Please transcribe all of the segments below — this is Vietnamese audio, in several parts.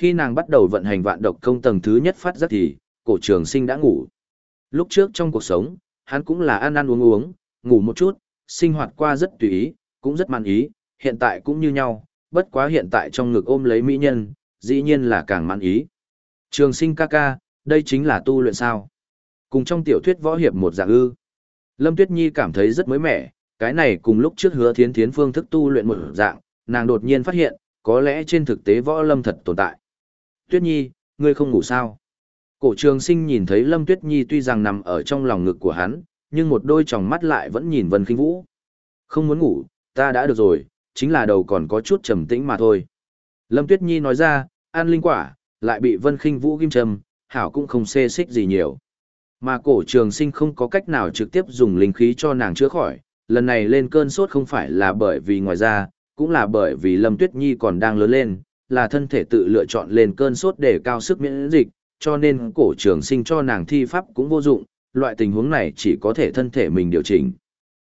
Khi nàng bắt đầu vận hành vạn độc công tầng thứ nhất phát giác thì, cổ trường sinh đã ngủ. Lúc trước trong cuộc sống, hắn cũng là ăn ăn uống uống, ngủ một chút, sinh hoạt qua rất tùy ý, cũng rất mãn ý, hiện tại cũng như nhau, bất quá hiện tại trong ngực ôm lấy mỹ nhân, dĩ nhiên là càng mãn ý. Trường sinh ca ca, đây chính là tu luyện sao. Cùng trong tiểu thuyết võ hiệp một dạng ư. Lâm Tuyết Nhi cảm thấy rất mới mẻ, cái này cùng lúc trước hứa thiến thiến phương thức tu luyện một dạng, nàng đột nhiên phát hiện, có lẽ trên thực tế võ lâm thật tồn tại. Tuyết Nhi, ngươi không ngủ sao? Cổ trường sinh nhìn thấy Lâm Tuyết Nhi tuy rằng nằm ở trong lòng ngực của hắn, nhưng một đôi tròng mắt lại vẫn nhìn Vân Kinh Vũ. Không muốn ngủ, ta đã được rồi, chính là đầu còn có chút trầm tĩnh mà thôi. Lâm Tuyết Nhi nói ra, ăn linh quả, lại bị Vân Kinh Vũ ghim trầm, hảo cũng không xê xích gì nhiều. Mà cổ trường sinh không có cách nào trực tiếp dùng linh khí cho nàng chữa khỏi, lần này lên cơn sốt không phải là bởi vì ngoài ra, cũng là bởi vì Lâm Tuyết Nhi còn đang lớn lên, là thân thể tự lựa chọn lên cơn sốt để cao sức miễn dịch, cho nên cổ trường sinh cho nàng thi pháp cũng vô dụng, loại tình huống này chỉ có thể thân thể mình điều chỉnh.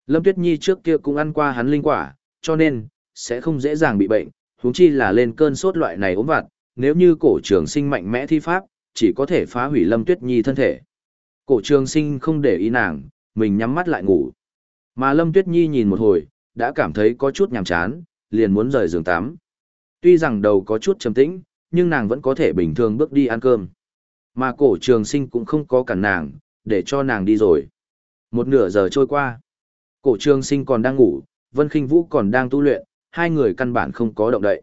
Lâm Tuyết Nhi trước kia cũng ăn qua hắn linh quả, cho nên, sẽ không dễ dàng bị bệnh, huống chi là lên cơn sốt loại này ốm vặt, nếu như cổ trường sinh mạnh mẽ thi pháp, chỉ có thể phá hủy Lâm Tuyết Nhi thân thể. Cổ trường sinh không để ý nàng, mình nhắm mắt lại ngủ. Mà Lâm Tuyết Nhi nhìn một hồi, đã cảm thấy có chút nhàm chán, liền muốn rời giường tắm. Tuy rằng đầu có chút trầm tĩnh, nhưng nàng vẫn có thể bình thường bước đi ăn cơm. Mà cổ trường sinh cũng không có cản nàng, để cho nàng đi rồi. Một nửa giờ trôi qua. Cổ trường sinh còn đang ngủ, Vân Kinh Vũ còn đang tu luyện, hai người căn bản không có động đậy.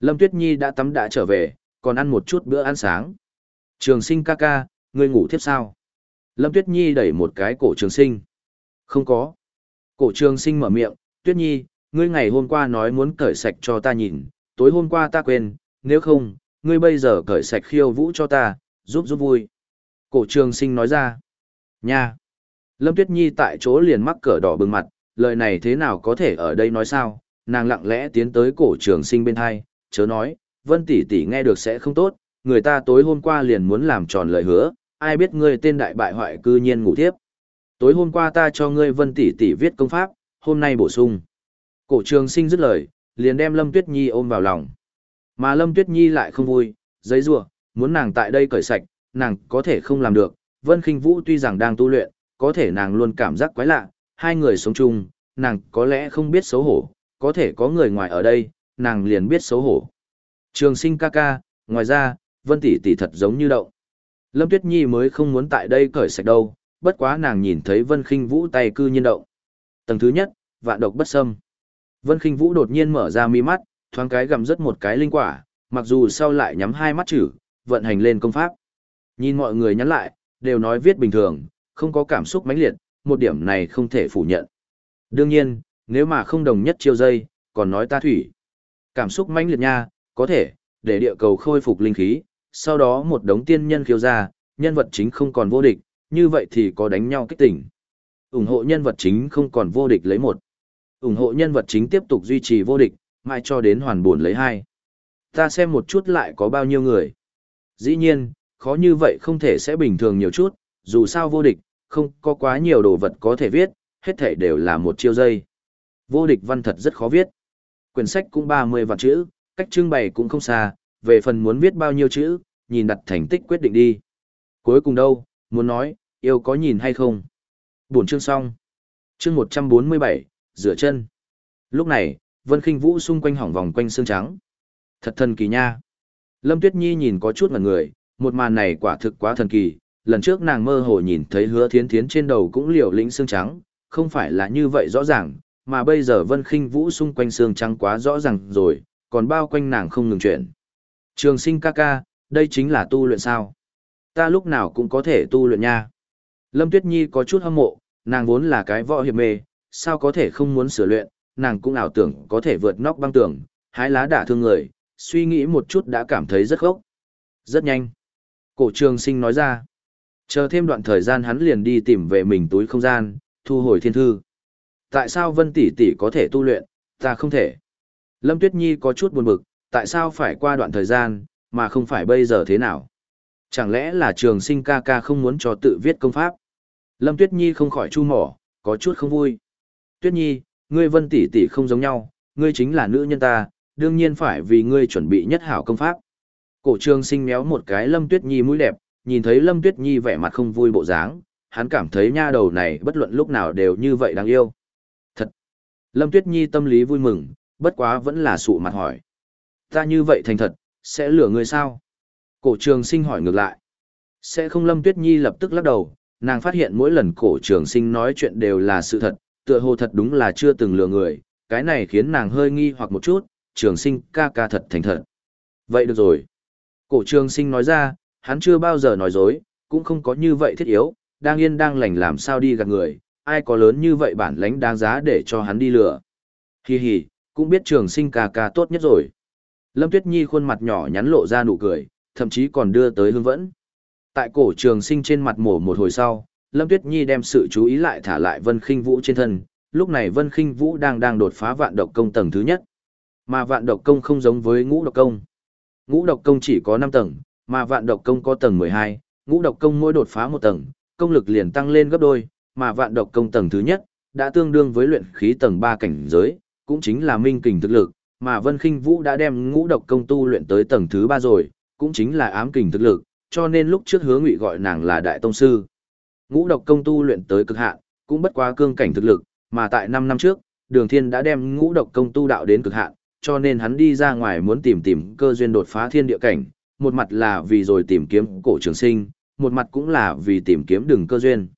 Lâm Tuyết Nhi đã tắm đã trở về, còn ăn một chút bữa ăn sáng. Trường sinh ca ca, ngươi ngủ tiếp sao? Lâm Tuyết Nhi đẩy một cái cổ trường sinh. Không có. Cổ trường sinh mở miệng, Tuyết Nhi, ngươi ngày hôm qua nói muốn cởi sạch cho ta nhìn, tối hôm qua ta quên, nếu không, ngươi bây giờ cởi sạch khiêu vũ cho ta, giúp giúp vui. Cổ trường sinh nói ra. Nha! Lâm Tuyết Nhi tại chỗ liền mắc cỡ đỏ bừng mặt, lời này thế nào có thể ở đây nói sao, nàng lặng lẽ tiến tới cổ trường sinh bên hai, chớ nói, Vân tỷ tỷ nghe được sẽ không tốt, người ta tối hôm qua liền muốn làm tròn lời hứa, ai biết ngươi tên đại bại hoại cư nhiên ngủ tiếp. Tối hôm qua ta cho ngươi Vân tỷ tỷ viết công pháp, hôm nay bổ sung. Cổ trường sinh dứt lời, liền đem Lâm Tuyết Nhi ôm vào lòng. Mà Lâm Tuyết Nhi lại không vui, giấy rủa muốn nàng tại đây cởi sạch, nàng có thể không làm được. Vân Kinh Vũ tuy rằng đang tu luyện, có thể nàng luôn cảm giác quái lạ, hai người sống chung, nàng có lẽ không biết xấu hổ, có thể có người ngoài ở đây, nàng liền biết xấu hổ. Trường sinh ca ca, ngoài ra, Vân tỷ tỷ thật giống như đậu. Lâm Tuyết Nhi mới không muốn tại đây cởi sạch đâu, bất quá nàng nhìn thấy Vân Kinh Vũ tay cư nhiên động. Tầng thứ nhất, vạn độc bất xâm. Vân Kinh Vũ đột nhiên mở ra mi mắt, thoáng cái gầm rất một cái linh quả, mặc dù sau lại nhắm hai mắt chữ, vận hành lên công pháp. Nhìn mọi người nhắn lại, đều nói viết bình thường, không có cảm xúc mãnh liệt, một điểm này không thể phủ nhận. Đương nhiên, nếu mà không đồng nhất chiêu dây, còn nói ta thủy. Cảm xúc mãnh liệt nha, có thể, để địa cầu khôi phục linh khí, sau đó một đống tiên nhân khiêu ra, nhân vật chính không còn vô địch, như vậy thì có đánh nhau kích tỉnh. ủng hộ nhân vật chính không còn vô địch lấy một ủng hộ nhân vật chính tiếp tục duy trì vô địch, mãi cho đến hoàn buồn lấy hai. Ta xem một chút lại có bao nhiêu người. Dĩ nhiên, khó như vậy không thể sẽ bình thường nhiều chút, dù sao vô địch, không có quá nhiều đồ vật có thể viết, hết thể đều là một chiêu dây. Vô địch văn thật rất khó viết. Quyển sách cũng 30 vạn chữ, cách trưng bày cũng không xa, về phần muốn viết bao nhiêu chữ, nhìn đặt thành tích quyết định đi. Cuối cùng đâu, muốn nói, yêu có nhìn hay không? Buổi chương xong. Chương 147, rửa chân. Lúc này, Vân Kinh Vũ xung quanh hỏng vòng quanh xương trắng. Thật thần kỳ nha. Lâm Tuyết Nhi nhìn có chút ngẩn người, một màn này quả thực quá thần kỳ. Lần trước nàng mơ hồ nhìn thấy hứa thiến thiến trên đầu cũng liều lĩnh xương trắng, không phải là như vậy rõ ràng, mà bây giờ Vân Kinh Vũ xung quanh xương trắng quá rõ ràng rồi, còn bao quanh nàng không ngừng chuyển. Trường sinh ca ca, đây chính là tu luyện sao? Ta lúc nào cũng có thể tu luyện nha. Lâm Tuyết Nhi có chút hâm mộ, nàng vốn là cái võ hiệp mê, sao có thể không muốn sửa luyện, nàng cũng ảo tưởng có thể vượt nóc băng tường, hái lá đả thương người, suy nghĩ một chút đã cảm thấy rất gốc. Rất nhanh. Cổ trường sinh nói ra. Chờ thêm đoạn thời gian hắn liền đi tìm về mình túi không gian, thu hồi thiên thư. Tại sao Vân Tỷ Tỷ có thể tu luyện, ta không thể? Lâm Tuyết Nhi có chút buồn bực, tại sao phải qua đoạn thời gian, mà không phải bây giờ thế nào? Chẳng lẽ là trường sinh ca ca không muốn cho tự viết công pháp? Lâm Tuyết Nhi không khỏi chu mỏ, có chút không vui. Tuyết Nhi, ngươi Vân Tỷ Tỷ không giống nhau, ngươi chính là nữ nhân ta, đương nhiên phải vì ngươi chuẩn bị nhất hảo công pháp. Cổ trường sinh méo một cái Lâm Tuyết Nhi mũi đẹp, nhìn thấy Lâm Tuyết Nhi vẻ mặt không vui bộ dáng, hắn cảm thấy nha đầu này bất luận lúc nào đều như vậy đáng yêu. Thật! Lâm Tuyết Nhi tâm lý vui mừng, bất quá vẫn là sụ mặt hỏi. Ta như vậy thành thật, sẽ lừa người sao? Cổ trường sinh hỏi ngược lại. Sẽ không Lâm Tuyết Nhi lập tức lắc đầu, nàng phát hiện mỗi lần cổ trường sinh nói chuyện đều là sự thật, tựa hồ thật đúng là chưa từng lừa người, cái này khiến nàng hơi nghi hoặc một chút, trường sinh ca ca thật thành thật. Vậy được rồi. Cổ trường sinh nói ra, hắn chưa bao giờ nói dối, cũng không có như vậy thiết yếu, đang yên đang lành làm sao đi gạt người, ai có lớn như vậy bản lãnh đáng giá để cho hắn đi lừa. Hi hi, cũng biết trường sinh ca ca tốt nhất rồi. Lâm Tuyết Nhi khuôn mặt nhỏ nhắn lộ ra nụ cười, thậm chí còn đưa tới hương vẫn. Tại cổ trường sinh trên mặt mổ một hồi sau, Lâm Tuyết Nhi đem sự chú ý lại thả lại Vân Khinh Vũ trên thân, lúc này Vân Khinh Vũ đang đang đột phá vạn độc công tầng thứ nhất. Mà vạn độc công không giống với ngũ độc công. Ngũ độc công chỉ có 5 tầng, mà vạn độc công có tầng 12, ngũ độc công mỗi đột phá một tầng, công lực liền tăng lên gấp đôi, mà vạn độc công tầng thứ nhất đã tương đương với luyện khí tầng 3 cảnh giới, cũng chính là minh kình thực lực, mà Vân Khinh Vũ đã đem ngũ độc công tu luyện tới tầng thứ 3 rồi, cũng chính là ám kình thực lực, cho nên lúc trước Hứa Ngụy gọi nàng là đại tông sư. Ngũ độc công tu luyện tới cực hạn, cũng bất quá cương cảnh thực lực, mà tại 5 năm trước, Đường Thiên đã đem ngũ độc công tu đạo đến cực hạn, cho nên hắn đi ra ngoài muốn tìm tìm cơ duyên đột phá thiên địa cảnh, một mặt là vì rồi tìm kiếm cổ trường sinh, một mặt cũng là vì tìm kiếm đường cơ duyên.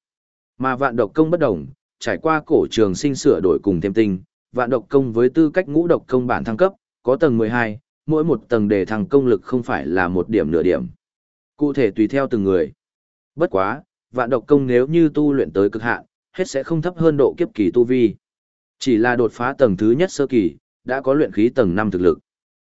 Mà vạn độc công bất đồng, trải qua cổ trường sinh sửa đổi cùng thêm tinh, vạn độc công với tư cách ngũ độc công bản thăng cấp, có tầng 12, mỗi một tầng đề thăng công lực không phải là một điểm nửa điểm. Cụ thể tùy theo từng người. Bất quá, vạn độc công nếu như tu luyện tới cực hạn, hết sẽ không thấp hơn độ kiếp kỳ tu vi. Chỉ là đột phá tầng thứ nhất sơ kỳ, đã có luyện khí tầng 5 thực lực.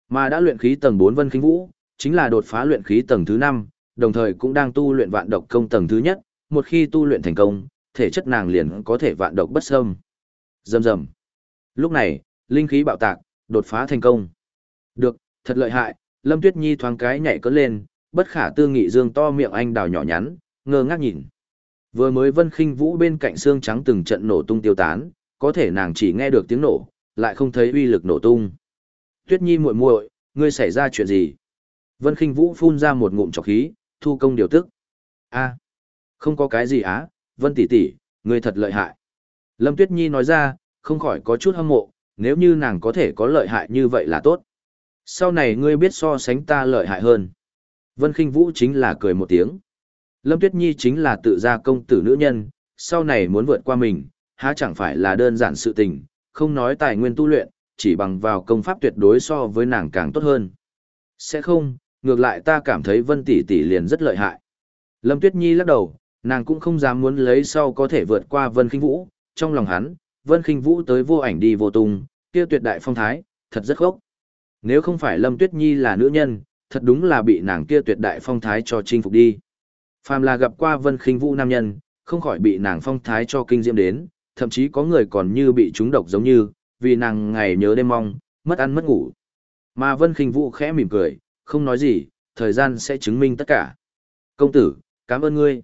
Mà đã luyện khí tầng 4 Vân Khinh Vũ, chính là đột phá luyện khí tầng thứ 5, đồng thời cũng đang tu luyện vạn độc công tầng thứ nhất, một khi tu luyện thành công, thể chất nàng liền có thể vạn độc bất xâm. Rầm rầm. Lúc này, linh khí bạo tạc, đột phá thành công. Được, thật lợi hại, Lâm Tuyết Nhi thoáng cái nhảy cất lên, bất khả tư nghị dương to miệng anh đào nhỏ nhắn, ngơ ngác nhìn. Vừa mới Vân Khinh Vũ bên cạnh xương trắng từng trận nổ tung tiêu tán, có thể nàng chỉ nghe được tiếng nổ, lại không thấy uy lực nổ tung. Tuyết Nhi muội muội, ngươi xảy ra chuyện gì? Vân Khinh Vũ phun ra một ngụm trọc khí, thu công điều tức. A, không có cái gì á, Vân tỷ tỷ, ngươi thật lợi hại. Lâm Tuyết Nhi nói ra, không khỏi có chút hâm mộ, nếu như nàng có thể có lợi hại như vậy là tốt. Sau này ngươi biết so sánh ta lợi hại hơn. Vân Khinh Vũ chính là cười một tiếng. Lâm Tuyết Nhi chính là tự gia công tử nữ nhân, sau này muốn vượt qua mình, há chẳng phải là đơn giản sự tình, không nói tài nguyên tu luyện, chỉ bằng vào công pháp tuyệt đối so với nàng càng tốt hơn. Sẽ không, ngược lại ta cảm thấy Vân tỷ tỷ liền rất lợi hại. Lâm Tuyết Nhi lắc đầu, nàng cũng không dám muốn lấy sau có thể vượt qua Vân Kinh Vũ, trong lòng hắn, Vân Kinh Vũ tới vô ảnh đi vô tung, kia tuyệt đại phong thái, thật rất gốc. Nếu không phải Lâm Tuyết Nhi là nữ nhân, thật đúng là bị nàng kia tuyệt đại phong thái cho chinh phục đi. Phàm là gặp qua Vân Khinh Vũ nam nhân, không khỏi bị nàng phong thái cho kinh diễm đến, thậm chí có người còn như bị trúng độc giống như, vì nàng ngày nhớ đêm mong, mất ăn mất ngủ. Mà Vân Khinh Vũ khẽ mỉm cười, không nói gì, thời gian sẽ chứng minh tất cả. Công tử, cảm ơn ngươi.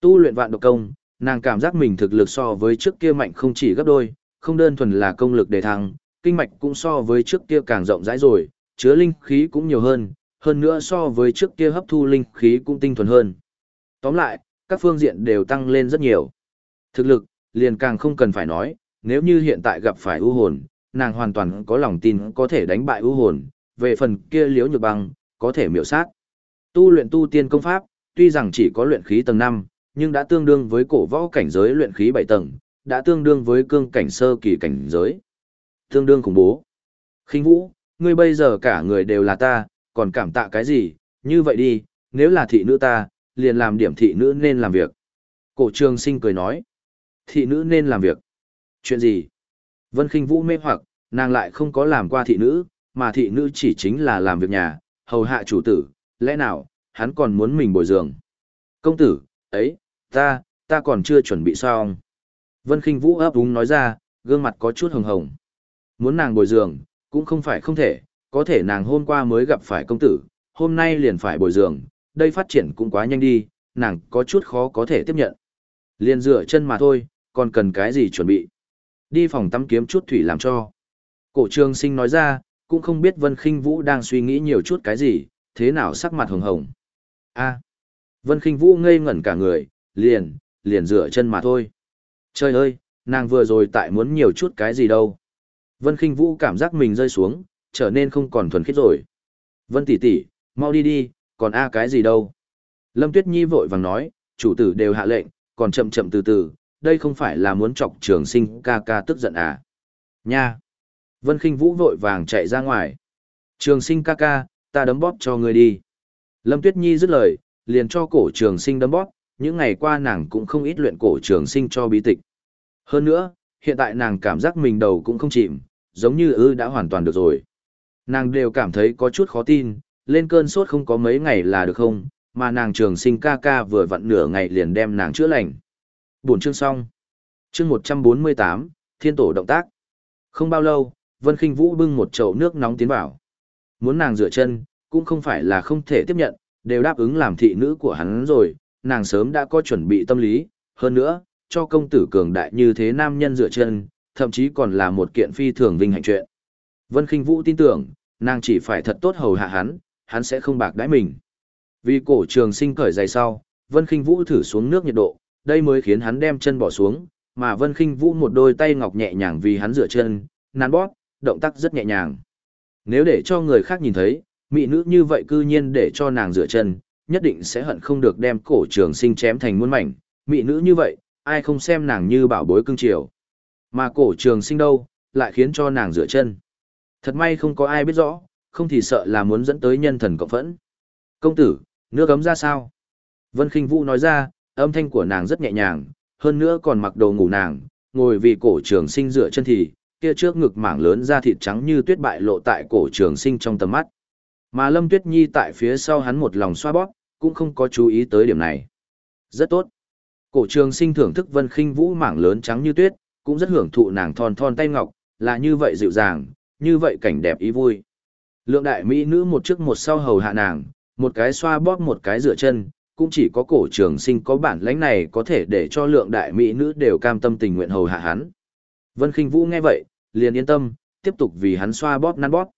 Tu luyện vạn độc công, nàng cảm giác mình thực lực so với trước kia mạnh không chỉ gấp đôi, không đơn thuần là công lực đề thăng, kinh mạch cũng so với trước kia càng rộng rãi rồi, chứa linh khí cũng nhiều hơn, hơn nữa so với trước kia hấp thu linh khí cũng tinh thuần hơn. Tóm lại, các phương diện đều tăng lên rất nhiều. Thực lực, liền càng không cần phải nói, nếu như hiện tại gặp phải ưu hồn, nàng hoàn toàn có lòng tin có thể đánh bại ưu hồn, về phần kia liếu nhược băng, có thể miểu sát. Tu luyện tu tiên công pháp, tuy rằng chỉ có luyện khí tầng 5, nhưng đã tương đương với cổ võ cảnh giới luyện khí 7 tầng, đã tương đương với cương cảnh sơ kỳ cảnh giới. Tương đương khủng bố. khinh vũ, ngươi bây giờ cả người đều là ta, còn cảm tạ cái gì, như vậy đi, nếu là thị nữ ta, liền làm điểm thị nữ nên làm việc. Cổ trường sinh cười nói, thị nữ nên làm việc. Chuyện gì? Vân khinh vũ mê hoặc, nàng lại không có làm qua thị nữ, mà thị nữ chỉ chính là làm việc nhà, hầu hạ chủ tử, lẽ nào, hắn còn muốn mình bồi giường. Công tử, ấy, ta, ta còn chưa chuẩn bị xong. Vân khinh vũ ấp úng nói ra, gương mặt có chút hồng hồng. Muốn nàng bồi giường, cũng không phải không thể, có thể nàng hôm qua mới gặp phải công tử, hôm nay liền phải bồi giường, đây phát triển cũng quá nhanh đi, nàng có chút khó có thể tiếp nhận. Liên dựa chân mà thôi, còn cần cái gì chuẩn bị. Đi phòng tắm kiếm chút thủy làm cho. Cổ trường sinh nói ra, cũng không biết Vân Kinh Vũ đang suy nghĩ nhiều chút cái gì, thế nào sắc mặt hồng hồng? A. Vân Kinh Vũ ngây ngẩn cả người, liền, liền rửa chân mà thôi. Trời ơi, nàng vừa rồi tại muốn nhiều chút cái gì đâu. Vân Kinh Vũ cảm giác mình rơi xuống, trở nên không còn thuần khiết rồi. Vân tỷ tỷ, mau đi đi, còn a cái gì đâu. Lâm Tuyết Nhi vội vàng nói, chủ tử đều hạ lệnh, còn chậm chậm từ từ, đây không phải là muốn chọc trường sinh ca ca tức giận à. Nha! Vân Kinh Vũ vội vàng chạy ra ngoài. Trường sinh ca ca, ta đấm bóp cho ngươi đi. Lâm Tuyết Nhi dứt lời, liền cho cổ trường sinh đấm bóp, những ngày qua nàng cũng không ít luyện cổ trường sinh cho bí tịch. Hơn nữa, hiện tại nàng cảm giác mình đầu cũng không chìm, giống như ư đã hoàn toàn được rồi. Nàng đều cảm thấy có chút khó tin, lên cơn sốt không có mấy ngày là được không, mà nàng trường sinh ca ca vừa vặn nửa ngày liền đem nàng chữa lành. Buổi chương xong. Chương 148, Thiên tổ động tác. Không bao lâu, Vân Kinh Vũ bưng một chậu nước nóng tiến vào. Muốn nàng rửa chân, cũng không phải là không thể tiếp nhận, đều đáp ứng làm thị nữ của hắn rồi, nàng sớm đã có chuẩn bị tâm lý, hơn nữa, cho công tử cường đại như thế nam nhân rửa chân, thậm chí còn là một kiện phi thường vinh hạnh chuyện. Vân Kinh Vũ tin tưởng, nàng chỉ phải thật tốt hầu hạ hắn, hắn sẽ không bạc đãi mình. Vì cổ trường sinh cởi giày sau, Vân Kinh Vũ thử xuống nước nhiệt độ, đây mới khiến hắn đem chân bỏ xuống, mà Vân Kinh Vũ một đôi tay ngọc nhẹ nhàng vì hắn rửa chân, nắn bóp, động tác rất nhẹ nhàng. Nếu để cho người khác nhìn thấy, mỹ nữ như vậy cư nhiên để cho nàng rửa chân, nhất định sẽ hận không được đem cổ trường sinh chém thành muôn mảnh, mỹ nữ như vậy, ai không xem nàng như bảo bối cưng chiều. Mà cổ trường sinh đâu, lại khiến cho nàng rửa chân. Thật may không có ai biết rõ, không thì sợ là muốn dẫn tới nhân thần cộng phẫn. Công tử, nước ấm ra sao? Vân Kinh Vũ nói ra, âm thanh của nàng rất nhẹ nhàng, hơn nữa còn mặc đồ ngủ nàng, ngồi vì cổ trường sinh dựa chân thì, kia trước ngực mảng lớn da thịt trắng như tuyết bại lộ tại cổ trường sinh trong tầm mắt. Mà Lâm Tuyết Nhi tại phía sau hắn một lòng xoa bóp, cũng không có chú ý tới điểm này. Rất tốt. Cổ trường sinh thưởng thức Vân Kinh Vũ mảng lớn trắng như tuyết, cũng rất hưởng thụ nàng thon thon tay ngọc, là như vậy dịu dàng, như vậy cảnh đẹp ý vui. Lượng đại mỹ nữ một trước một sau hầu hạ nàng, một cái xoa bóp một cái rửa chân, cũng chỉ có cổ trường sinh có bản lãnh này có thể để cho lượng đại mỹ nữ đều cam tâm tình nguyện hầu hạ hắn. Vân Kinh Vũ nghe vậy, liền yên tâm, tiếp tục vì hắn xoa bóp năn bóp.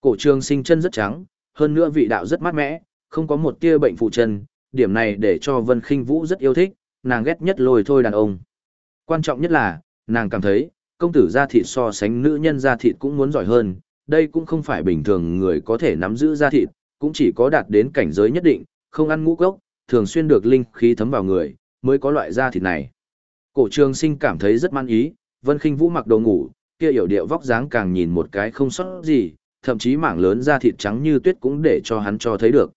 Cổ trường sinh chân rất trắng, hơn nữa vị đạo rất mát mẻ, không có một tia bệnh phụ chân, điểm này để cho Vân Kinh Vũ rất yêu thích, nàng ghét nhất lôi thôi đàn ông. Quan trọng nhất là, nàng cảm thấy, công tử gia thịt so sánh nữ nhân gia thịt cũng muốn giỏi hơn, đây cũng không phải bình thường người có thể nắm giữ da thịt, cũng chỉ có đạt đến cảnh giới nhất định, không ăn ngũ cốc, thường xuyên được linh khí thấm vào người, mới có loại da thịt này. Cổ trường sinh cảm thấy rất man ý, Vân Kinh Vũ mặc đồ ngủ, kia hiểu điệu vóc dáng càng nhìn một cái không sót gì, thậm chí mảng lớn da thịt trắng như tuyết cũng để cho hắn cho thấy được.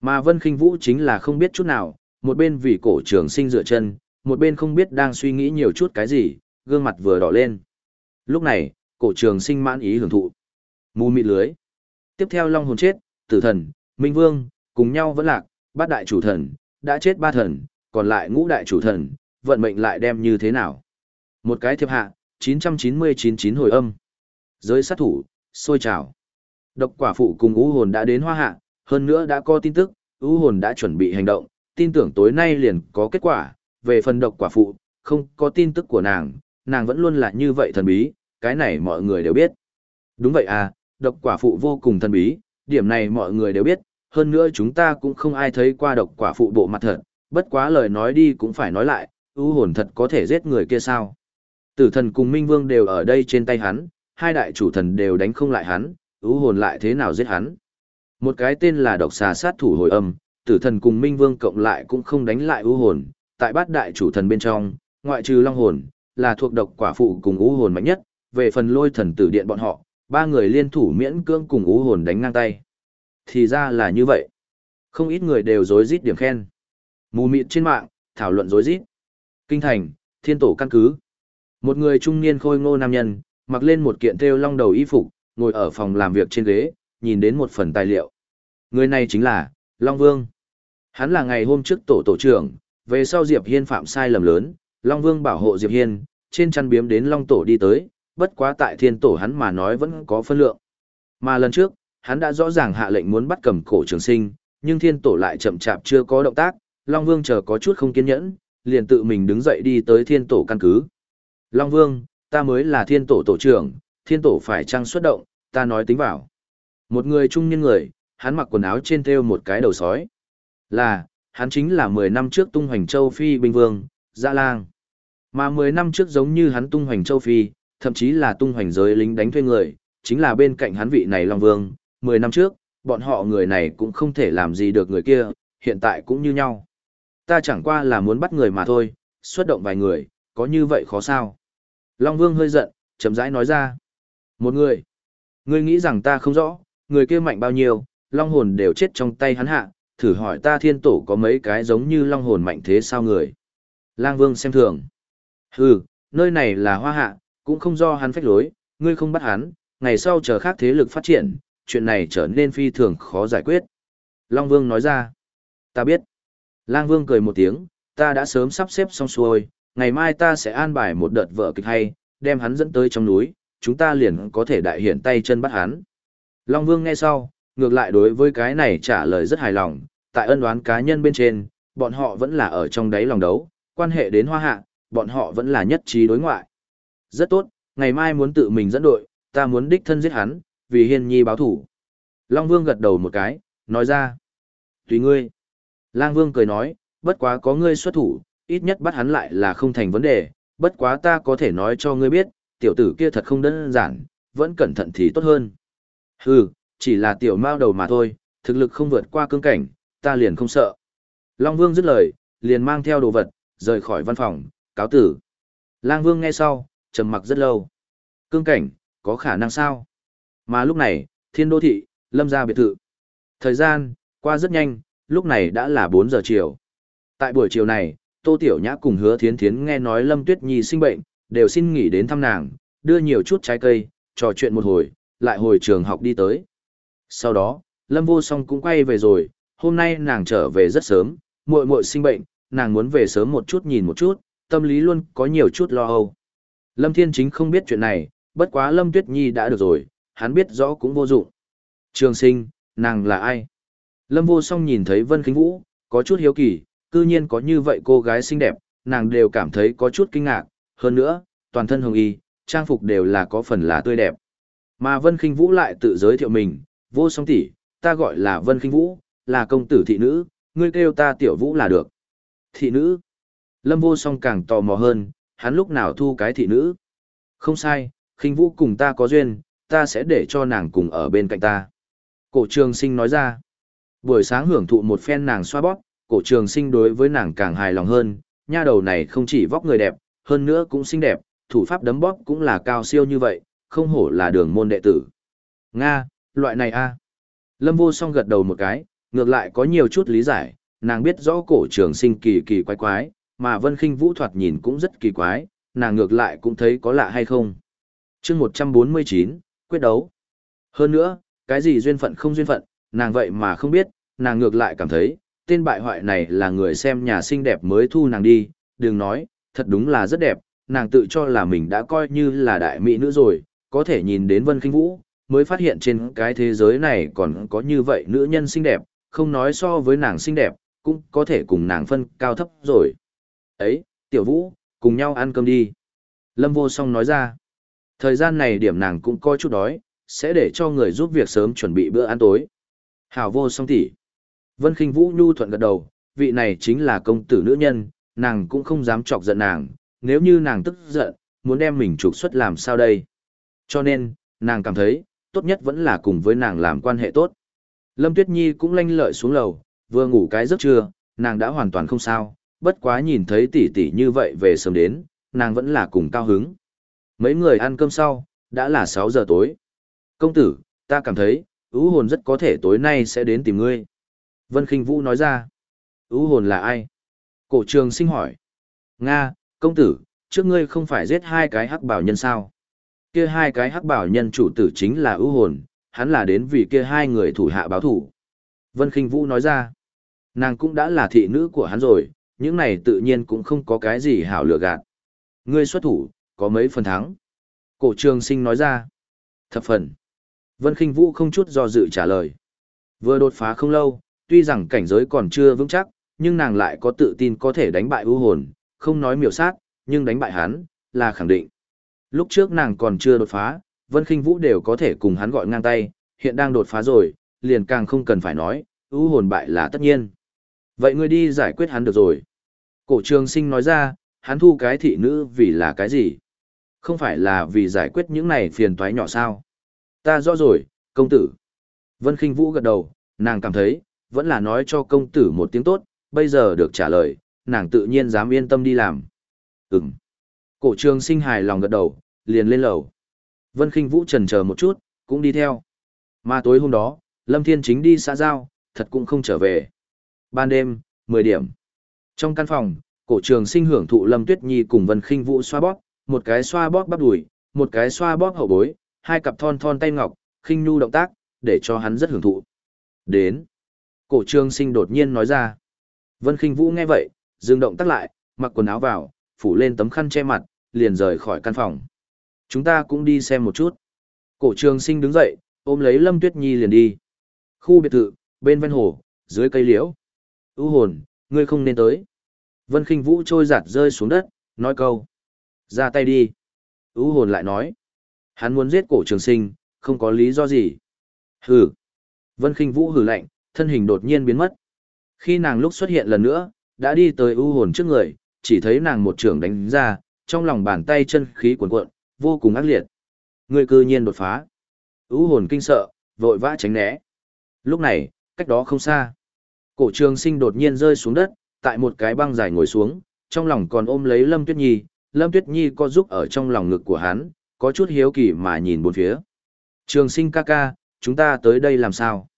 Mà Vân Kinh Vũ chính là không biết chút nào, một bên vì cổ trường sinh dựa chân, một bên không biết đang suy nghĩ nhiều chút cái gì, gương mặt vừa đỏ lên. Lúc này, cổ trường sinh mãn ý hưởng thụ. Mù mịt lưới. Tiếp theo Long hồn chết, tử thần, minh vương, cùng nhau vẫn lạc, bát đại chủ thần, đã chết ba thần, còn lại ngũ đại chủ thần, vận mệnh lại đem như thế nào? Một cái thiệp hạ, 9999 hồi âm. Giới sát thủ, sôi trào. Độc quả phụ cùng ú hồn đã đến hoa hạ, hơn nữa đã có tin tức, ú hồn đã chuẩn bị hành động, tin tưởng tối nay liền có kết quả. Về phần độc quả phụ, không có tin tức của nàng, nàng vẫn luôn là như vậy thần bí, cái này mọi người đều biết. Đúng vậy à, độc quả phụ vô cùng thần bí, điểm này mọi người đều biết, hơn nữa chúng ta cũng không ai thấy qua độc quả phụ bộ mặt thật, bất quá lời nói đi cũng phải nói lại, ưu hồn thật có thể giết người kia sao. Tử thần cùng Minh Vương đều ở đây trên tay hắn, hai đại chủ thần đều đánh không lại hắn, ưu hồn lại thế nào giết hắn. Một cái tên là độc xà sát thủ hồi âm, tử thần cùng Minh Vương cộng lại cũng không đánh lại ưu hồn, tại bát đại chủ thần bên trong, ngoại trừ long hồn, là thuộc độc quả phụ cùng ưu hồn mạnh nhất, về phần lôi thần tử điện bọn họ, ba người liên thủ miễn cưỡng cùng ú hồn đánh ngang tay. Thì ra là như vậy. Không ít người đều rối rít điểm khen. Mù mịt trên mạng, thảo luận rối rít. Kinh thành, thiên tổ căn cứ. Một người trung niên khôi ngô nam nhân, mặc lên một kiện thêu long đầu y phục, ngồi ở phòng làm việc trên ghế, nhìn đến một phần tài liệu. Người này chính là, Long Vương. Hắn là ngày hôm trước tổ tổ trưởng, về sau Diệp Hiên phạm sai lầm lớn, Long Vương bảo hộ Diệp Hiên, trên chăn biếm đến Long Tổ đi tới, bất quá tại thiên tổ hắn mà nói vẫn có phân lượng. Mà lần trước, hắn đã rõ ràng hạ lệnh muốn bắt cầm cổ trường sinh, nhưng thiên tổ lại chậm chạp chưa có động tác, Long Vương chờ có chút không kiên nhẫn, liền tự mình đứng dậy đi tới thiên tổ căn cứ. Long Vương, ta mới là thiên tổ tổ trưởng, thiên tổ phải trăng xuất động, ta nói tính vào. Một người trung niên người, hắn mặc quần áo trên thêu một cái đầu sói. Là, hắn chính là 10 năm trước tung hoành châu Phi binh vương, Dạ Lang. Mà 10 năm trước giống như hắn tung hoành châu Phi, thậm chí là tung hoành giới lính đánh thuê người, chính là bên cạnh hắn vị này Long Vương, 10 năm trước, bọn họ người này cũng không thể làm gì được người kia, hiện tại cũng như nhau. Ta chẳng qua là muốn bắt người mà thôi, xuất động vài người, có như vậy khó sao? Long Vương hơi giận, chậm rãi nói ra. Một người. Ngươi nghĩ rằng ta không rõ, người kia mạnh bao nhiêu, long hồn đều chết trong tay hắn hạ, thử hỏi ta thiên tổ có mấy cái giống như long hồn mạnh thế sao người. Lang Vương xem thường. Hừ, nơi này là hoa hạ, cũng không do hắn phách lối, ngươi không bắt hắn, ngày sau chờ khác thế lực phát triển, chuyện này trở nên phi thường khó giải quyết. Long Vương nói ra. Ta biết. Lang Vương cười một tiếng, ta đã sớm sắp xếp xong xuôi, ngày mai ta sẽ an bài một đợt vợ kịch hay, đem hắn dẫn tới trong núi, chúng ta liền có thể đại hiện tay chân bắt hắn. Long Vương nghe sau, ngược lại đối với cái này trả lời rất hài lòng, tại ân đoán cá nhân bên trên, bọn họ vẫn là ở trong đáy lòng đấu, quan hệ đến hoa hạ, bọn họ vẫn là nhất trí đối ngoại. Rất tốt, ngày mai muốn tự mình dẫn đội, ta muốn đích thân giết hắn, vì hiên nhi báo thủ. Long Vương gật đầu một cái, nói ra. Tùy ngươi. Lang Vương cười nói, bất quá có ngươi xuất thủ, ít nhất bắt hắn lại là không thành vấn đề, bất quá ta có thể nói cho ngươi biết, tiểu tử kia thật không đơn giản, vẫn cẩn thận thì tốt hơn. Hừ, chỉ là tiểu mao đầu mà thôi, thực lực không vượt qua cương cảnh, ta liền không sợ. Long Vương dứt lời, liền mang theo đồ vật, rời khỏi văn phòng, cáo tử. Lang Vương nghe sau, trầm mặc rất lâu. Cương cảnh, có khả năng sao? Mà lúc này, thiên đô thị, lâm ra biệt thự. Thời gian, qua rất nhanh, lúc này đã là 4 giờ chiều. Tại buổi chiều này, Tô Tiểu Nhã cùng hứa thiến thiến nghe nói Lâm Tuyết Nhi sinh bệnh, đều xin nghỉ đến thăm nàng, đưa nhiều chút trái cây, trò chuyện một hồi, lại hồi trường học đi tới. Sau đó, Lâm Vô Song cũng quay về rồi, hôm nay nàng trở về rất sớm, muội muội sinh bệnh, nàng muốn về sớm một chút nhìn một chút, tâm lý luôn có nhiều chút lo âu. Lâm Thiên Chính không biết chuyện này, bất quá Lâm Tuyết Nhi đã được rồi, hắn biết rõ cũng vô dụng. Trường sinh, nàng là ai? Lâm Vô Song nhìn thấy Vân Kinh Vũ, có chút hiếu kỳ, cư nhiên có như vậy cô gái xinh đẹp, nàng đều cảm thấy có chút kinh ngạc, hơn nữa, toàn thân hồng y, trang phục đều là có phần là tươi đẹp. Mà Vân Khinh Vũ lại tự giới thiệu mình, vô song tỷ, ta gọi là Vân Khinh Vũ, là công tử thị nữ, ngươi kêu ta tiểu vũ là được. Thị nữ. Lâm vô song càng tò mò hơn, hắn lúc nào thu cái thị nữ. Không sai, Khinh Vũ cùng ta có duyên, ta sẽ để cho nàng cùng ở bên cạnh ta. Cổ trường sinh nói ra. Buổi sáng hưởng thụ một phen nàng xoa bóp, cổ trường sinh đối với nàng càng hài lòng hơn, nha đầu này không chỉ vóc người đẹp, hơn nữa cũng xinh đẹp, thủ pháp đấm bóp cũng là cao siêu như vậy, không hổ là đường môn đệ tử. Nga, loại này a Lâm vô song gật đầu một cái, ngược lại có nhiều chút lý giải, nàng biết rõ cổ trường sinh kỳ kỳ quái quái, mà vân khinh vũ thoạt nhìn cũng rất kỳ quái, nàng ngược lại cũng thấy có lạ hay không. chương 149, quyết đấu. Hơn nữa, cái gì duyên phận không duyên phận, nàng vậy mà không biết, nàng ngược lại cảm thấy, tên bại hoại này là người xem nhà xinh đẹp mới thu nàng đi, đừng nói, thật đúng là rất đẹp, nàng tự cho là mình đã coi như là đại mỹ nữ rồi, có thể nhìn đến Vân Kinh Vũ, mới phát hiện trên cái thế giới này còn có như vậy nữ nhân xinh đẹp, không nói so với nàng xinh đẹp, cũng có thể cùng nàng phân cao thấp rồi. Ấy, tiểu vũ, cùng nhau ăn cơm đi. Lâm vô song nói ra, thời gian này điểm nàng cũng coi chút đói, sẽ để cho người giúp việc sớm chuẩn bị bữa ăn tối. Hảo vô song tỷ. Vân khinh Vũ nhu thuận gật đầu, vị này chính là công tử nữ nhân, nàng cũng không dám chọc giận nàng, nếu như nàng tức giận, muốn đem mình trục xuất làm sao đây. Cho nên, nàng cảm thấy, tốt nhất vẫn là cùng với nàng làm quan hệ tốt. Lâm Tuyết Nhi cũng lanh lợi xuống lầu, vừa ngủ cái giấc trưa, nàng đã hoàn toàn không sao, bất quá nhìn thấy tỷ tỷ như vậy về sớm đến, nàng vẫn là cùng cao hứng. Mấy người ăn cơm sau, đã là 6 giờ tối. Công tử, ta cảm thấy, ưu hồn rất có thể tối nay sẽ đến tìm ngươi. Vân Kinh Vũ nói ra. Ưu hồn là ai? Cổ trường sinh hỏi. Nga, công tử, trước ngươi không phải giết hai cái hắc bảo nhân sao? Kia hai cái hắc bảo nhân chủ tử chính là ưu hồn, hắn là đến vì kia hai người thủ hạ báo thủ. Vân Kinh Vũ nói ra. Nàng cũng đã là thị nữ của hắn rồi, những này tự nhiên cũng không có cái gì hảo lựa gạt. Ngươi xuất thủ, có mấy phần thắng? Cổ trường sinh nói ra. Thập phần. Vân Kinh Vũ không chút do dự trả lời. Vừa đột phá không lâu, tuy rằng cảnh giới còn chưa vững chắc, nhưng nàng lại có tự tin có thể đánh bại ưu hồn, không nói miểu sát, nhưng đánh bại hắn, là khẳng định. Lúc trước nàng còn chưa đột phá, Vân Kinh Vũ đều có thể cùng hắn gọi ngang tay, hiện đang đột phá rồi, liền càng không cần phải nói, ưu hồn bại là tất nhiên. Vậy ngươi đi giải quyết hắn được rồi. Cổ trường sinh nói ra, hắn thu cái thị nữ vì là cái gì? Không phải là vì giải quyết những này phiền toái nhỏ sao? Ta rõ rồi, công tử. Vân Kinh Vũ gật đầu, nàng cảm thấy, vẫn là nói cho công tử một tiếng tốt, bây giờ được trả lời, nàng tự nhiên dám yên tâm đi làm. Ừm. Cổ trường sinh hài lòng gật đầu, liền lên lầu. Vân Kinh Vũ trần chờ một chút, cũng đi theo. Mà tối hôm đó, Lâm Thiên chính đi xã giao, thật cũng không trở về. Ban đêm, 10 điểm. Trong căn phòng, cổ trường sinh hưởng thụ Lâm Tuyết Nhi cùng Vân Kinh Vũ xoa bóp, một cái xoa bóp bắp đùi, một cái xoa bóp hậu bối, hai cặp thon thon tay ngọc, khinh nhu động tác, để cho hắn rất hưởng thụ. Đến. Cổ trường sinh đột nhiên nói ra. Vân Kinh Vũ nghe vậy, dừng động tác lại, mặc quần áo vào, phủ lên tấm khăn che mặt, liền rời khỏi căn phòng. Chúng ta cũng đi xem một chút. Cổ trường sinh đứng dậy, ôm lấy Lâm Tuyết Nhi liền đi. Khu biệt thự, bên ven hồ, dưới cây liễu. U hồn, ngươi không nên tới. Vân Kinh Vũ trôi giạt rơi xuống đất, nói câu. Ra tay đi. U hồn lại nói. Hắn muốn giết cổ trường sinh, không có lý do gì. Hừ. Vân Kinh Vũ hừ lạnh, thân hình đột nhiên biến mất. Khi nàng lúc xuất hiện lần nữa, đã đi tới u hồn trước người, chỉ thấy nàng một trường đánh ra, trong lòng bàn tay chân khí cuồn cuộn, vô cùng ác liệt. Người cư nhiên đột phá. U hồn kinh sợ, vội vã tránh né. Lúc này, cách đó không xa. Cổ trường sinh đột nhiên rơi xuống đất, tại một cái băng dài ngồi xuống, trong lòng còn ôm lấy Lâm Tuyết Nhi. Lâm Tuyết Nhi có giúp ở trong lòng ngực của hắn, có chút hiếu kỳ mà nhìn bốn phía. Trường sinh ca ca, chúng ta tới đây làm sao?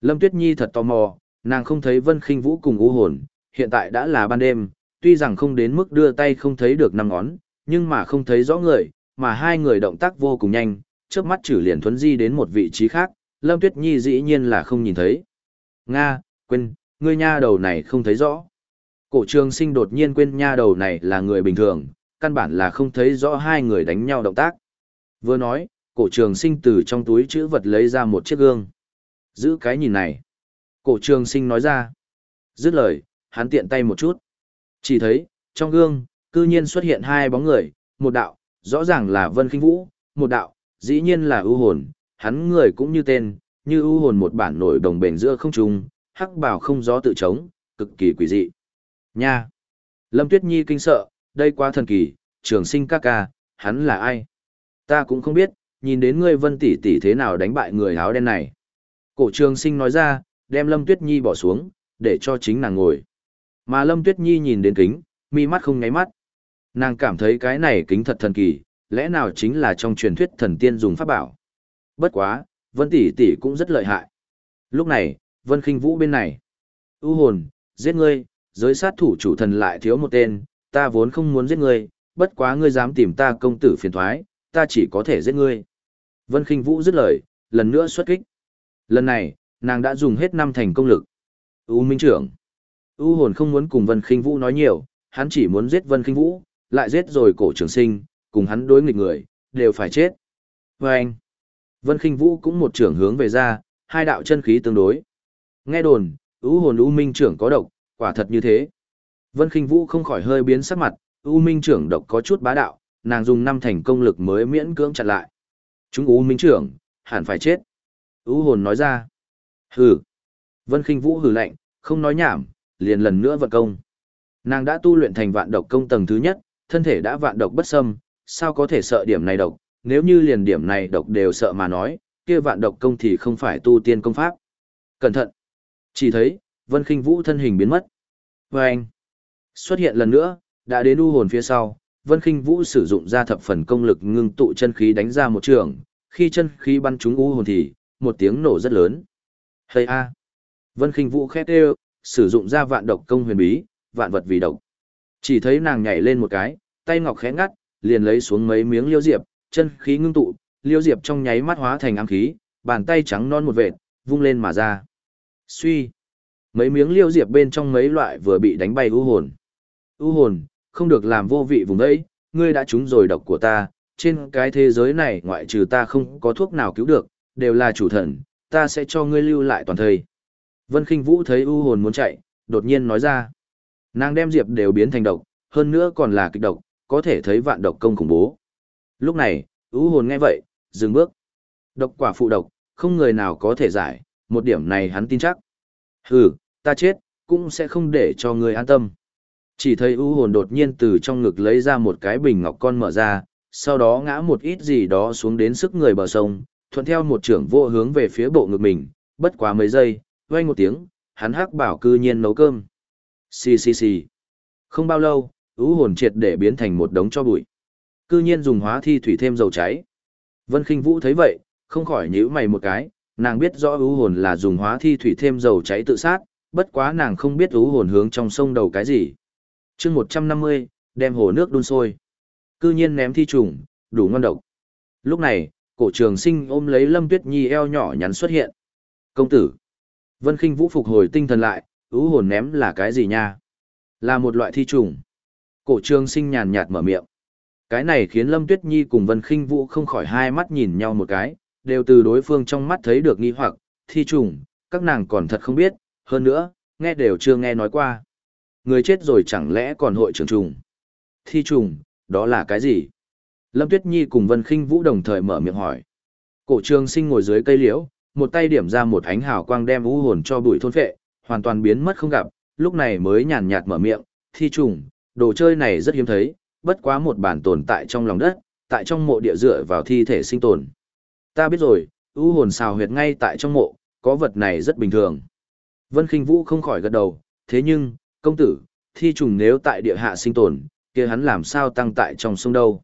Lâm Tuyết Nhi thật tò mò, nàng không thấy Vân Khinh Vũ cùng U Hồn, hiện tại đã là ban đêm, tuy rằng không đến mức đưa tay không thấy được năm ngón, nhưng mà không thấy rõ người, mà hai người động tác vô cùng nhanh, trước mắt chử liền thuấn di đến một vị trí khác, Lâm Tuyết Nhi dĩ nhiên là không nhìn thấy. Nga, quên, ngươi nha đầu này không thấy rõ. Cổ trường sinh đột nhiên quên nha đầu này là người bình thường, căn bản là không thấy rõ hai người đánh nhau động tác. Vừa nói, cổ trường sinh từ trong túi chữ vật lấy ra một chiếc gương. Giữ cái nhìn này. Cổ trường sinh nói ra. Dứt lời, hắn tiện tay một chút. Chỉ thấy, trong gương, cư nhiên xuất hiện hai bóng người, một đạo, rõ ràng là Vân Kinh Vũ, một đạo, dĩ nhiên là ưu hồn, hắn người cũng như tên, như ưu hồn một bản nổi đồng bền giữa không trung, hắc bảo không gió tự chống, cực kỳ quỷ dị. Nha! Lâm Tuyết Nhi kinh sợ, đây quá thần kỳ, trường sinh ca ca, hắn là ai? Ta cũng không biết, nhìn đến ngươi vân tỷ tỷ thế nào đánh bại người áo đen này. Cổ trường sinh nói ra, đem Lâm Tuyết Nhi bỏ xuống, để cho chính nàng ngồi. Mà Lâm Tuyết Nhi nhìn đến kính, mi mắt không nháy mắt. Nàng cảm thấy cái này kính thật thần kỳ, lẽ nào chính là trong truyền thuyết thần tiên dùng pháp bảo. Bất quá, Vân tỷ tỷ cũng rất lợi hại. Lúc này, Vân Khinh Vũ bên này. U hồn, giết ngươi, giới sát thủ chủ thần lại thiếu một tên, ta vốn không muốn giết ngươi, bất quá ngươi dám tìm ta công tử phiền thoái, ta chỉ có thể giết ngươi. Vân Khinh Vũ dứt lời, lần nữa xuất kích. Lần này, nàng đã dùng hết năm thành công lực. U Minh trưởng. U hồn không muốn cùng Vân Khinh Vũ nói nhiều, hắn chỉ muốn giết Vân Khinh Vũ, lại giết rồi cổ trường sinh, cùng hắn đối nghịch người, đều phải chết. Và anh, Vân Khinh Vũ cũng một trưởng hướng về ra, hai đạo chân khí tương đối. Nghe đồn, U hồn U Minh trưởng có độc, quả thật như thế. Vân Khinh Vũ không khỏi hơi biến sắc mặt, U Minh trưởng độc có chút bá đạo, nàng dùng năm thành công lực mới miễn cưỡng chặn lại. Chúng U Minh trưởng, hẳn phải chết. U hồn nói ra. Hừ. Vân Khinh Vũ hừ lạnh, không nói nhảm, liền lần nữa vận công. Nàng đã tu luyện thành vạn độc công tầng thứ nhất, thân thể đã vạn độc bất xâm, sao có thể sợ điểm này độc, nếu như liền điểm này độc đều sợ mà nói, kia vạn độc công thì không phải tu tiên công pháp. Cẩn thận. Chỉ thấy, Vân Khinh Vũ thân hình biến mất. Và anh, xuất hiện lần nữa, đã đến u hồn phía sau, Vân Khinh Vũ sử dụng ra thập phần công lực ngưng tụ chân khí đánh ra một trường, khi chân khí bắn trúng u hồn thì, một tiếng nổ rất lớn. Hây a. Vân Khinh Vũ khét kêu, sử dụng ra vạn độc công huyền bí, vạn vật vì độc. Chỉ thấy nàng nhảy lên một cái, tay ngọc khẽ ngắt, liền lấy xuống mấy miếng liêu diệp, chân khí ngưng tụ, liêu diệp trong nháy mắt hóa thành ám khí, bàn tay trắng non một vệt, vung lên mà ra. Suy. Mấy miếng liêu diệp bên trong mấy loại vừa bị đánh bay u hồn. U hồn, không được làm vô vị vùng đấy, ngươi đã trúng rồi độc của ta, trên cái thế giới này ngoại trừ ta không có thuốc nào cứu được, đều là chủ thần, ta sẽ cho ngươi lưu lại toàn thời. Vân Kinh Vũ thấy u hồn muốn chạy, đột nhiên nói ra. Nàng đem diệp đều biến thành độc, hơn nữa còn là kịch độc, có thể thấy vạn độc công khủng bố. Lúc này, u hồn nghe vậy, dừng bước. Độc quả phụ độc, không người nào có thể giải, một điểm này hắn tin chắc. Hừ, ta chết, cũng sẽ không để cho ngươi an tâm. Chỉ thấy ưu hồn đột nhiên từ trong ngực lấy ra một cái bình ngọc con mở ra, sau đó ngã một ít gì đó xuống đến sức người bờ sông, thuận theo một trưởng vô hướng về phía bộ ngực mình, bất quá mấy giây, vang một tiếng, hắn hắc bảo cư nhiên nấu cơm. Xì xì xì. Không bao lâu, ưu hồn triệt để biến thành một đống cho bụi. Cư nhiên dùng hóa thi thủy thêm dầu cháy. Vân Kinh Vũ thấy vậy, không khỏi nhíu mày một cái, nàng biết rõ ưu hồn là dùng hóa thi thủy thêm dầu cháy tự sát, bất quá nàng không biết ưu hồn hướng trong sông đầu cái gì. chương 150, đem hồ nước đun sôi. Cư nhiên ném thi trùng, đủ ngon độc. Lúc này, cổ trường sinh ôm lấy Lâm Tuyết Nhi eo nhỏ nhắn xuất hiện. Công tử. Vân Kinh Vũ phục hồi tinh thần lại, ưu hồn ném là cái gì nha? Là một loại thi trùng. Cổ trường sinh nhàn nhạt mở miệng. Cái này khiến Lâm Tuyết Nhi cùng Vân Kinh Vũ không khỏi hai mắt nhìn nhau một cái, đều từ đối phương trong mắt thấy được nghi hoặc, thi trùng, các nàng còn thật không biết, hơn nữa, nghe đều chưa nghe nói qua. Người chết rồi chẳng lẽ còn hội trưởng trùng? Thi trùng, đó là cái gì? Lâm Tuyết Nhi cùng Vân Kinh Vũ đồng thời mở miệng hỏi. Cổ trường sinh ngồi dưới cây liễu, một tay điểm ra một ánh hào quang đem u hồn cho bụi thôn phệ, hoàn toàn biến mất không gặp, lúc này mới nhàn nhạt mở miệng, thi trùng, đồ chơi này rất hiếm thấy, bất quá một bản tồn tại trong lòng đất, tại trong mộ địa dựa vào thi thể sinh tồn. Ta biết rồi, u hồn xào huyệt ngay tại trong mộ, có vật này rất bình thường. Vân Kinh Vũ không khỏi gật đầu, thế nhưng, công tử, thi trùng nếu tại địa hạ sinh tồn, kia hắn làm sao tăng tại trong sông đâu.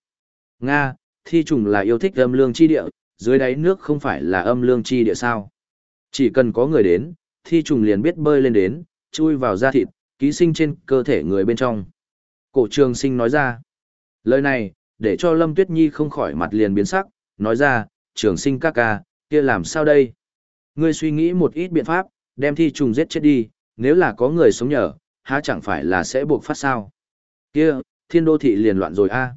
Nga, thi trùng là yêu thích âm lương chi địa, dưới đáy nước không phải là âm lương chi địa sao. Chỉ cần có người đến, thi trùng liền biết bơi lên đến, chui vào da thịt, ký sinh trên cơ thể người bên trong. Cổ trường sinh nói ra. Lời này, để cho Lâm Tuyết Nhi không khỏi mặt liền biến sắc, nói ra, trường sinh ca ca, kia làm sao đây? Ngươi suy nghĩ một ít biện pháp, đem thi trùng giết chết đi, nếu là có người sống nhờ, há chẳng phải là sẽ buộc phát sao? Kia, thiên đô thị liền loạn rồi a.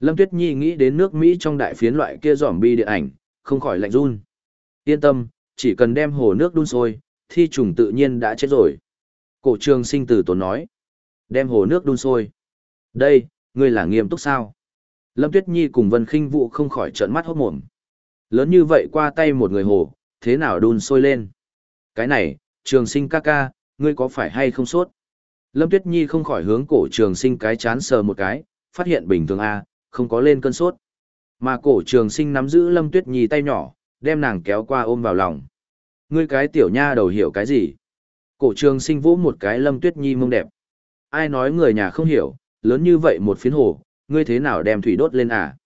Lâm Tuyết Nhi nghĩ đến nước Mỹ trong đại phiến loại kia giỏm bi điện ảnh, không khỏi lạnh run. Yên tâm, chỉ cần đem hồ nước đun sôi, thi trùng tự nhiên đã chết rồi. Cổ trường sinh tử tốn nói. Đem hồ nước đun sôi. Đây, ngươi là nghiêm túc sao? Lâm Tuyết Nhi cùng Vân Kinh Vũ không khỏi trợn mắt hốt mồm. Lớn như vậy qua tay một người hồ, thế nào đun sôi lên? Cái này, trường sinh ca ca, ngươi có phải hay không sốt? Lâm Tuyết Nhi không khỏi hướng cổ trường sinh cái chán sờ một cái, phát hiện bình thường A, không có lên cơn sốt. Mà cổ trường sinh nắm giữ Lâm Tuyết Nhi tay nhỏ, đem nàng kéo qua ôm vào lòng. Ngươi cái tiểu nha đầu hiểu cái gì? Cổ trường sinh vỗ một cái Lâm Tuyết Nhi mông đẹp. Ai nói người nhà không hiểu, lớn như vậy một phiến hồ, ngươi thế nào đem thủy đốt lên à?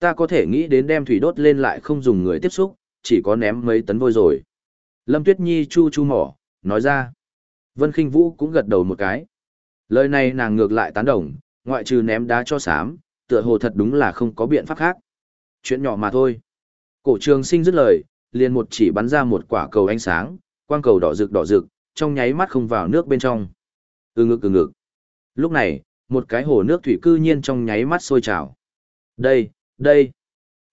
Ta có thể nghĩ đến đem thủy đốt lên lại không dùng người tiếp xúc, chỉ có ném mấy tấn vôi rồi. Lâm Tuyết Nhi chu chu mỏ, nói ra. Vân Kinh Vũ cũng gật đầu một cái. Lời này nàng ngược lại tán đồng, ngoại trừ ném đá cho sám, tựa hồ thật đúng là không có biện pháp khác. Chuyện nhỏ mà thôi. Cổ trường sinh dứt lời, liền một chỉ bắn ra một quả cầu ánh sáng, quang cầu đỏ rực đỏ rực, trong nháy mắt không vào nước bên trong. Ừ ngực ừ ngực. Lúc này, một cái hồ nước thủy cư nhiên trong nháy mắt sôi trào. Đây, đây.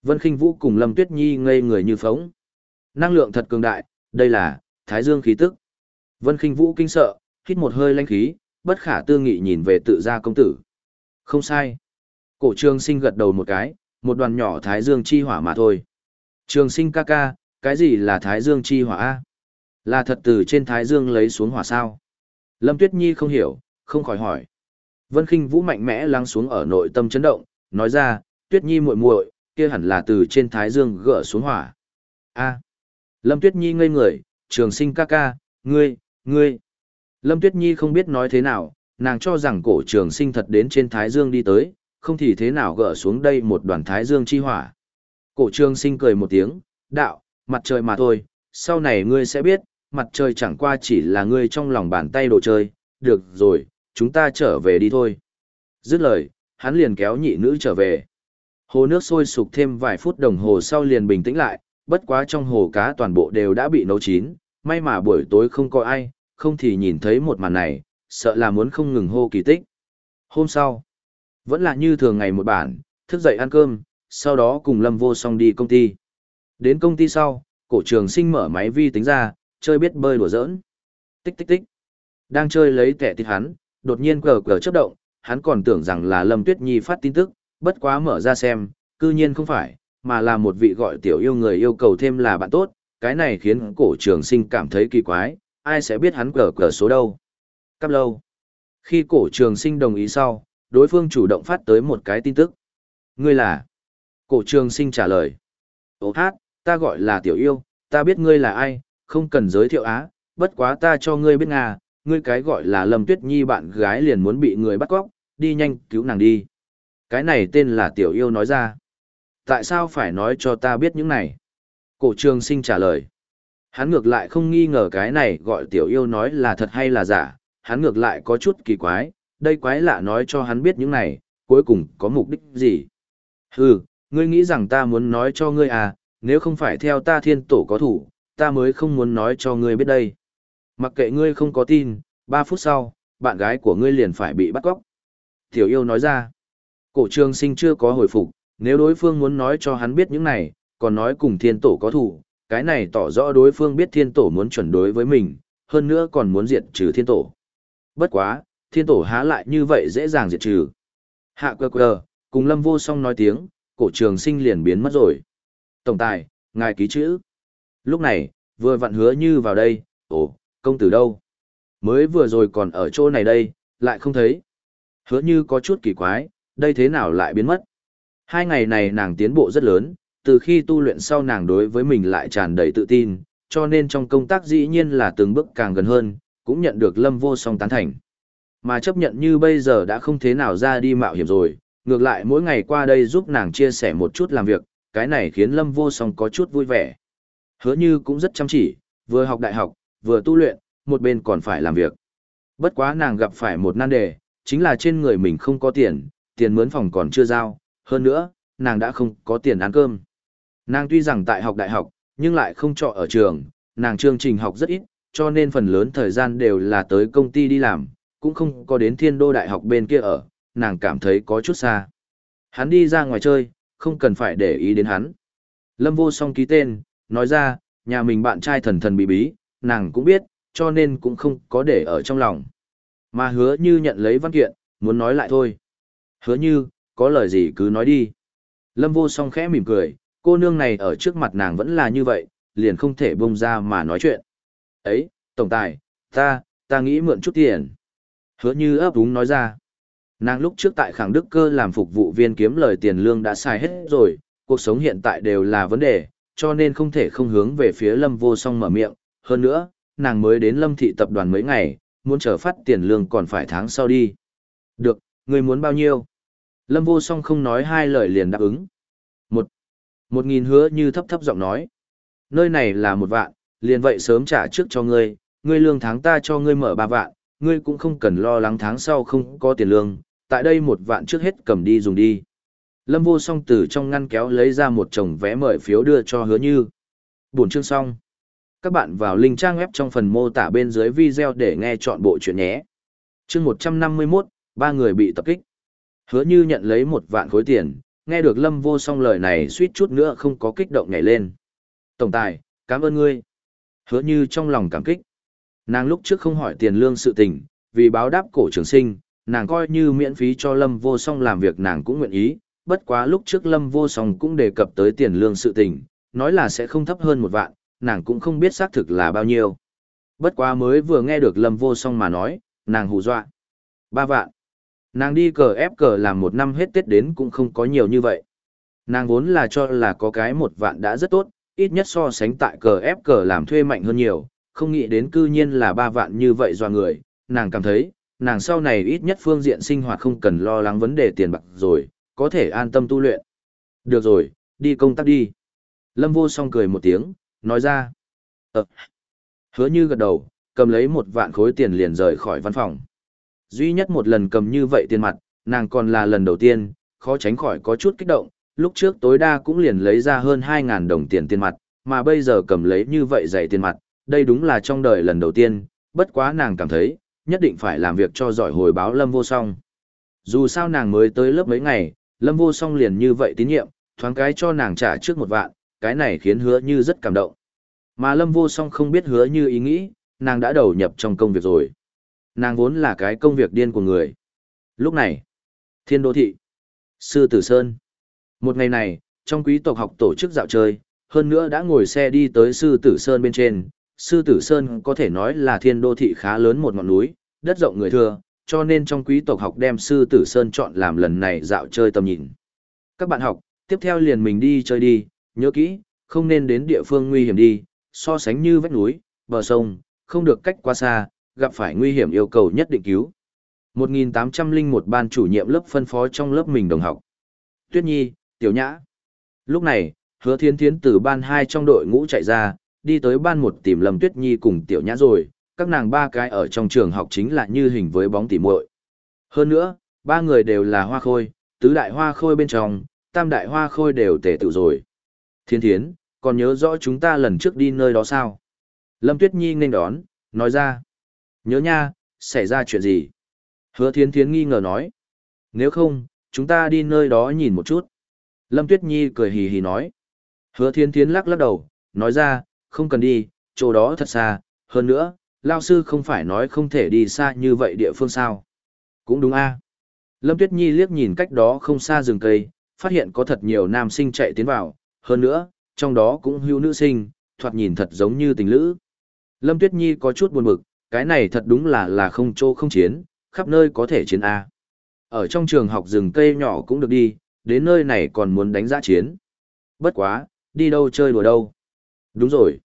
Vân Kinh Vũ cùng Lâm Tuyết Nhi ngây người như phóng. Năng lượng thật cường đại, đây là Thái Dương khí tức. Vân Kinh Vũ kinh sợ, hít một hơi lãnh khí, bất khả tư nghị nhìn về tự gia công tử. Không sai. Cổ trường sinh gật đầu một cái, một đoàn nhỏ Thái Dương chi hỏa mà thôi. Trường sinh ca ca, cái gì là Thái Dương chi hỏa A? Là thật từ trên Thái Dương lấy xuống hỏa sao? Lâm Tuyết Nhi không hiểu, không khỏi hỏi. Vân Khinh Vũ mạnh mẽ lắng xuống ở nội tâm chấn động, nói ra, Tuyết Nhi muội muội, kia hẳn là từ trên Thái Dương gỡ xuống hỏa. A. Lâm Tuyết Nhi ngây người, Trường Sinh ca ca, ngươi, ngươi. Lâm Tuyết Nhi không biết nói thế nào, nàng cho rằng cổ Trường Sinh thật đến trên Thái Dương đi tới, không thì thế nào gỡ xuống đây một đoàn Thái Dương chi hỏa. Cổ Trường Sinh cười một tiếng, đạo, mặt trời mà thôi, sau này ngươi sẽ biết, mặt trời chẳng qua chỉ là ngươi trong lòng bàn tay đồ chơi, được rồi, chúng ta trở về đi thôi. Dứt lời, hắn liền kéo nhị nữ trở về. Hồ nước sôi sục thêm vài phút đồng hồ sau liền bình tĩnh lại, bất quá trong hồ cá toàn bộ đều đã bị nấu chín, may mà buổi tối không có ai, không thì nhìn thấy một màn này, sợ là muốn không ngừng hô kỳ tích. Hôm sau, vẫn là như thường ngày một bản, thức dậy ăn cơm, sau đó cùng Lâm Vô Song đi công ty. Đến công ty sau, cổ trường sinh mở máy vi tính ra, chơi biết bơi đùa giỡn. Tích tích tích. Đang chơi lấy kẻ tịt hắn, đột nhiên cờ cờ chớp động, hắn còn tưởng rằng là Lâm Tuyết Nhi phát tin tức, bất quá mở ra xem, cư nhiên không phải, mà là một vị gọi tiểu yêu người yêu cầu thêm là bạn tốt, cái này khiến cổ trường sinh cảm thấy kỳ quái, ai sẽ biết hắn cờ cờ số đâu. Cắp lâu. Khi cổ trường sinh đồng ý sau, đối phương chủ động phát tới một cái tin tức. Ngươi là? Cổ trường sinh trả lời. Ô hát, ta gọi là tiểu yêu, ta biết ngươi là ai, không cần giới thiệu á, bất quá ta cho ngươi biết Nga, ngươi cái gọi là Lâm Tuyết Nhi bạn gái liền muốn bị người bắt cóc, đi nhanh cứu nàng đi. Cái này tên là tiểu yêu nói ra. Tại sao phải nói cho ta biết những này? Cổ trường sinh trả lời. Hắn ngược lại không nghi ngờ cái này gọi tiểu yêu nói là thật hay là giả, hắn ngược lại có chút kỳ quái, đây quái lạ nói cho hắn biết những này, cuối cùng có mục đích gì. Hừ, ngươi nghĩ rằng ta muốn nói cho ngươi à, nếu không phải theo ta thiên tổ có thủ, ta mới không muốn nói cho ngươi biết đây. Mặc kệ ngươi không có tin, 3 phút sau, bạn gái của ngươi liền phải bị bắt cóc. Tiểu yêu nói ra, cổ trường sinh chưa có hồi phục, nếu đối phương muốn nói cho hắn biết những này, còn nói cùng thiên tổ có thủ, cái này tỏ rõ đối phương biết thiên tổ muốn chuẩn đối với mình, hơn nữa còn muốn diệt trừ thiên tổ. Bất quá, thiên tổ há lại như vậy dễ dàng diệt trừ. Hạ quơ quơ, cùng lâm vô song nói tiếng, cổ trường sinh liền biến mất rồi. Tổng tài, ngài ký chữ. Lúc này, vừa vặn hứa như vào đây, ồ, công tử đâu? Mới vừa rồi còn ở chỗ này đây, lại không thấy. Hứa như có chút kỳ quái, đây thế nào lại biến mất? Hai ngày này nàng tiến bộ rất lớn, từ khi tu luyện sau nàng đối với mình lại tràn đầy tự tin, cho nên trong công tác dĩ nhiên là từng bước càng gần hơn, cũng nhận được lâm vô song tán thành. Mà chấp nhận như bây giờ đã không thế nào ra đi mạo hiểm rồi, ngược lại mỗi ngày qua đây giúp nàng chia sẻ một chút làm việc, cái này khiến lâm vô song có chút vui vẻ. Hứa như cũng rất chăm chỉ, vừa học đại học, vừa tu luyện, một bên còn phải làm việc. Bất quá nàng gặp phải một nan đề, chính là trên người mình không có tiền, tiền mướn phòng còn chưa giao, hơn nữa, nàng đã không có tiền ăn cơm. Nàng tuy rằng tại học đại học, nhưng lại không trọ ở trường, nàng chương trình học rất ít, cho nên phần lớn thời gian đều là tới công ty đi làm, cũng không có đến thiên đô đại học bên kia ở, nàng cảm thấy có chút xa. Hắn đi ra ngoài chơi, không cần phải để ý đến hắn. Lâm vô song ký tên, nói ra, nhà mình bạn trai thần thần bí bí, nàng cũng biết, cho nên cũng không có để ở trong lòng. Mà hứa như nhận lấy văn kiện, muốn nói lại thôi. Hứa như, có lời gì cứ nói đi. Lâm vô song khẽ mỉm cười, cô nương này ở trước mặt nàng vẫn là như vậy, liền không thể bông ra mà nói chuyện. Ấy, tổng tài, ta, ta nghĩ mượn chút tiền. Hứa như ấp úng nói ra. Nàng lúc trước tại khẳng đức cơ làm phục vụ viên kiếm lời tiền lương đã xài hết rồi, cuộc sống hiện tại đều là vấn đề, cho nên không thể không hướng về phía lâm vô song mở miệng. Hơn nữa, nàng mới đến lâm thị tập đoàn mấy ngày, muốn trở phát tiền lương còn phải tháng sau đi. Được, người muốn bao nhiêu? Lâm vô song không nói hai lời liền đáp ứng. Một, một nghìn hứa như thấp thấp giọng nói. Nơi này là một vạn, liền vậy sớm trả trước cho ngươi, ngươi lương tháng ta cho ngươi mở ba vạn, ngươi cũng không cần lo lắng tháng sau không có tiền lương, tại đây một vạn trước hết cầm đi dùng đi. Lâm vô song từ trong ngăn kéo lấy ra một chồng vé mời phiếu đưa cho hứa như. Buổi chương xong. Các bạn vào link trang web trong phần mô tả bên dưới video để nghe chọn bộ chuyện nhé. Chương 151, ba người bị tập kích. Hứa như nhận lấy một vạn khối tiền, nghe được lâm vô song lời này suýt chút nữa không có kích động nhảy lên. Tổng tài, cảm ơn ngươi. Hứa như trong lòng cảm kích. Nàng lúc trước không hỏi tiền lương sự tình, vì báo đáp cổ trường sinh, nàng coi như miễn phí cho lâm vô song làm việc nàng cũng nguyện ý, bất quá lúc trước lâm vô song cũng đề cập tới tiền lương sự tình, nói là sẽ không thấp hơn một vạn, nàng cũng không biết xác thực là bao nhiêu. Bất quá mới vừa nghe được lâm vô song mà nói, nàng hù dọa. Ba vạn. Nàng đi cờ ép cờ làm một năm hết Tết đến cũng không có nhiều như vậy. Nàng vốn là cho là có cái một vạn đã rất tốt, ít nhất so sánh tại cờ ép cờ làm thuê mạnh hơn nhiều, không nghĩ đến cư nhiên là ba vạn như vậy do người, nàng cảm thấy, nàng sau này ít nhất phương diện sinh hoạt không cần lo lắng vấn đề tiền bạc rồi, có thể an tâm tu luyện. Được rồi, đi công tác đi. Lâm vô song cười một tiếng, nói ra. Ờ. Hứa như gật đầu, cầm lấy một vạn khối tiền liền rời khỏi văn phòng. Duy nhất một lần cầm như vậy tiền mặt, nàng còn là lần đầu tiên, khó tránh khỏi có chút kích động, lúc trước tối đa cũng liền lấy ra hơn 2.000 đồng tiền tiền mặt, mà bây giờ cầm lấy như vậy dày tiền mặt, đây đúng là trong đời lần đầu tiên, bất quá nàng cảm thấy, nhất định phải làm việc cho giỏi hồi báo Lâm Vô Song. Dù sao nàng mới tới lớp mấy ngày, Lâm Vô Song liền như vậy tín nhiệm, thoáng cái cho nàng trả trước một vạn, cái này khiến hứa như rất cảm động. Mà Lâm Vô Song không biết hứa như ý nghĩ, nàng đã đầu nhập trong công việc rồi. Nàng vốn là cái công việc điên của người. Lúc này, thiên đô thị, sư tử sơn. Một ngày này, trong quý tộc học tổ chức dạo chơi, hơn nữa đã ngồi xe đi tới Sư Tử Sơn bên trên. Sư Tử Sơn có thể nói là thiên đô thị khá lớn một ngọn núi, đất rộng người thưa, cho nên trong quý tộc học đem Sư Tử Sơn chọn làm lần này dạo chơi tầm nhìn. Các bạn học, tiếp theo liền mình đi chơi đi, nhớ kỹ, không nên đến địa phương nguy hiểm đi, so sánh như vách núi, bờ sông, không được cách quá xa, gặp phải nguy hiểm yêu cầu nhất định cứu. 1801 ban chủ nhiệm lớp phân phó trong lớp mình đồng học. Tuyết Nhi, Tiểu Nhã. Lúc này, hứa thiên thiến từ ban 2 trong đội ngũ chạy ra, đi tới ban 1 tìm Lâm Tuyết Nhi cùng Tiểu Nhã rồi, các nàng ba cái ở trong trường học chính là như hình với bóng tỉ muội. Hơn nữa, ba người đều là hoa khôi, tứ đại hoa khôi bên trong, tam đại hoa khôi đều tề tự rồi. Thiên thiến, còn nhớ rõ chúng ta lần trước đi nơi đó sao? Lâm Tuyết Nhi nên đón, nói ra. Nhớ nha, xảy ra chuyện gì? Hứa Thiên Thiến nghi ngờ nói. Nếu không, chúng ta đi nơi đó nhìn một chút. Lâm Tuyết Nhi cười hì hì nói. Hứa Thiên Thiến lắc lắc đầu, nói ra, không cần đi, chỗ đó thật xa, hơn nữa, Lao sư không phải nói không thể đi xa như vậy địa phương sao. Cũng đúng a. Lâm Tuyết Nhi liếc nhìn cách đó không xa rừng cây, phát hiện có thật nhiều nam sinh chạy tiến vào, hơn nữa, trong đó cũng hưu nữ sinh, thoạt nhìn thật giống như tình lữ. Lâm Tuyết Nhi có chút buồn bực, cái này thật đúng là là không chỗ không chiến, khắp nơi có thể chiến A. Ở trong trường học rừng cây nhỏ cũng được đi, đến nơi này còn muốn đánh giã chiến. Bất quá, đi đâu chơi đùa đâu. Đúng rồi.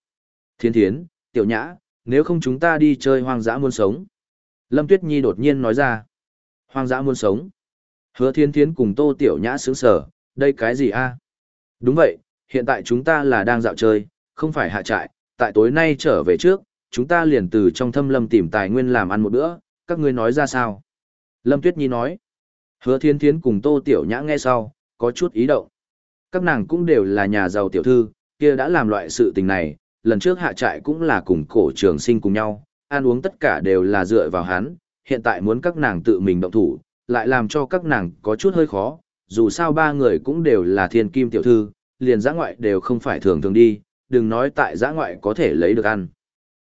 Thiên thiến, tiểu nhã, nếu không chúng ta đi chơi hoang dã muôn sống. Lâm Tuyết Nhi đột nhiên nói ra. Hoang dã muôn sống. Hứa thiên thiến cùng tô tiểu nhã sướng sở, đây cái gì a? Đúng vậy, hiện tại chúng ta là đang dạo chơi, không phải hạ trại, tại tối nay trở về trước, chúng ta liền từ trong thâm lâm tìm tài nguyên làm ăn một bữa, các ngươi nói ra sao? Lâm Tuyết Nhi nói. Hứa Thiên Thiến cùng Tô Tiểu Nhã nghe sau, có chút ý động. Các nàng cũng đều là nhà giàu tiểu thư, kia đã làm loại sự tình này, lần trước hạ trại cũng là cùng cổ trường sinh cùng nhau, ăn uống tất cả đều là dựa vào hắn, hiện tại muốn các nàng tự mình động thủ, lại làm cho các nàng có chút hơi khó, dù sao ba người cũng đều là thiên kim tiểu thư, liền giã ngoại đều không phải thường thường đi, đừng nói tại giã ngoại có thể lấy được ăn.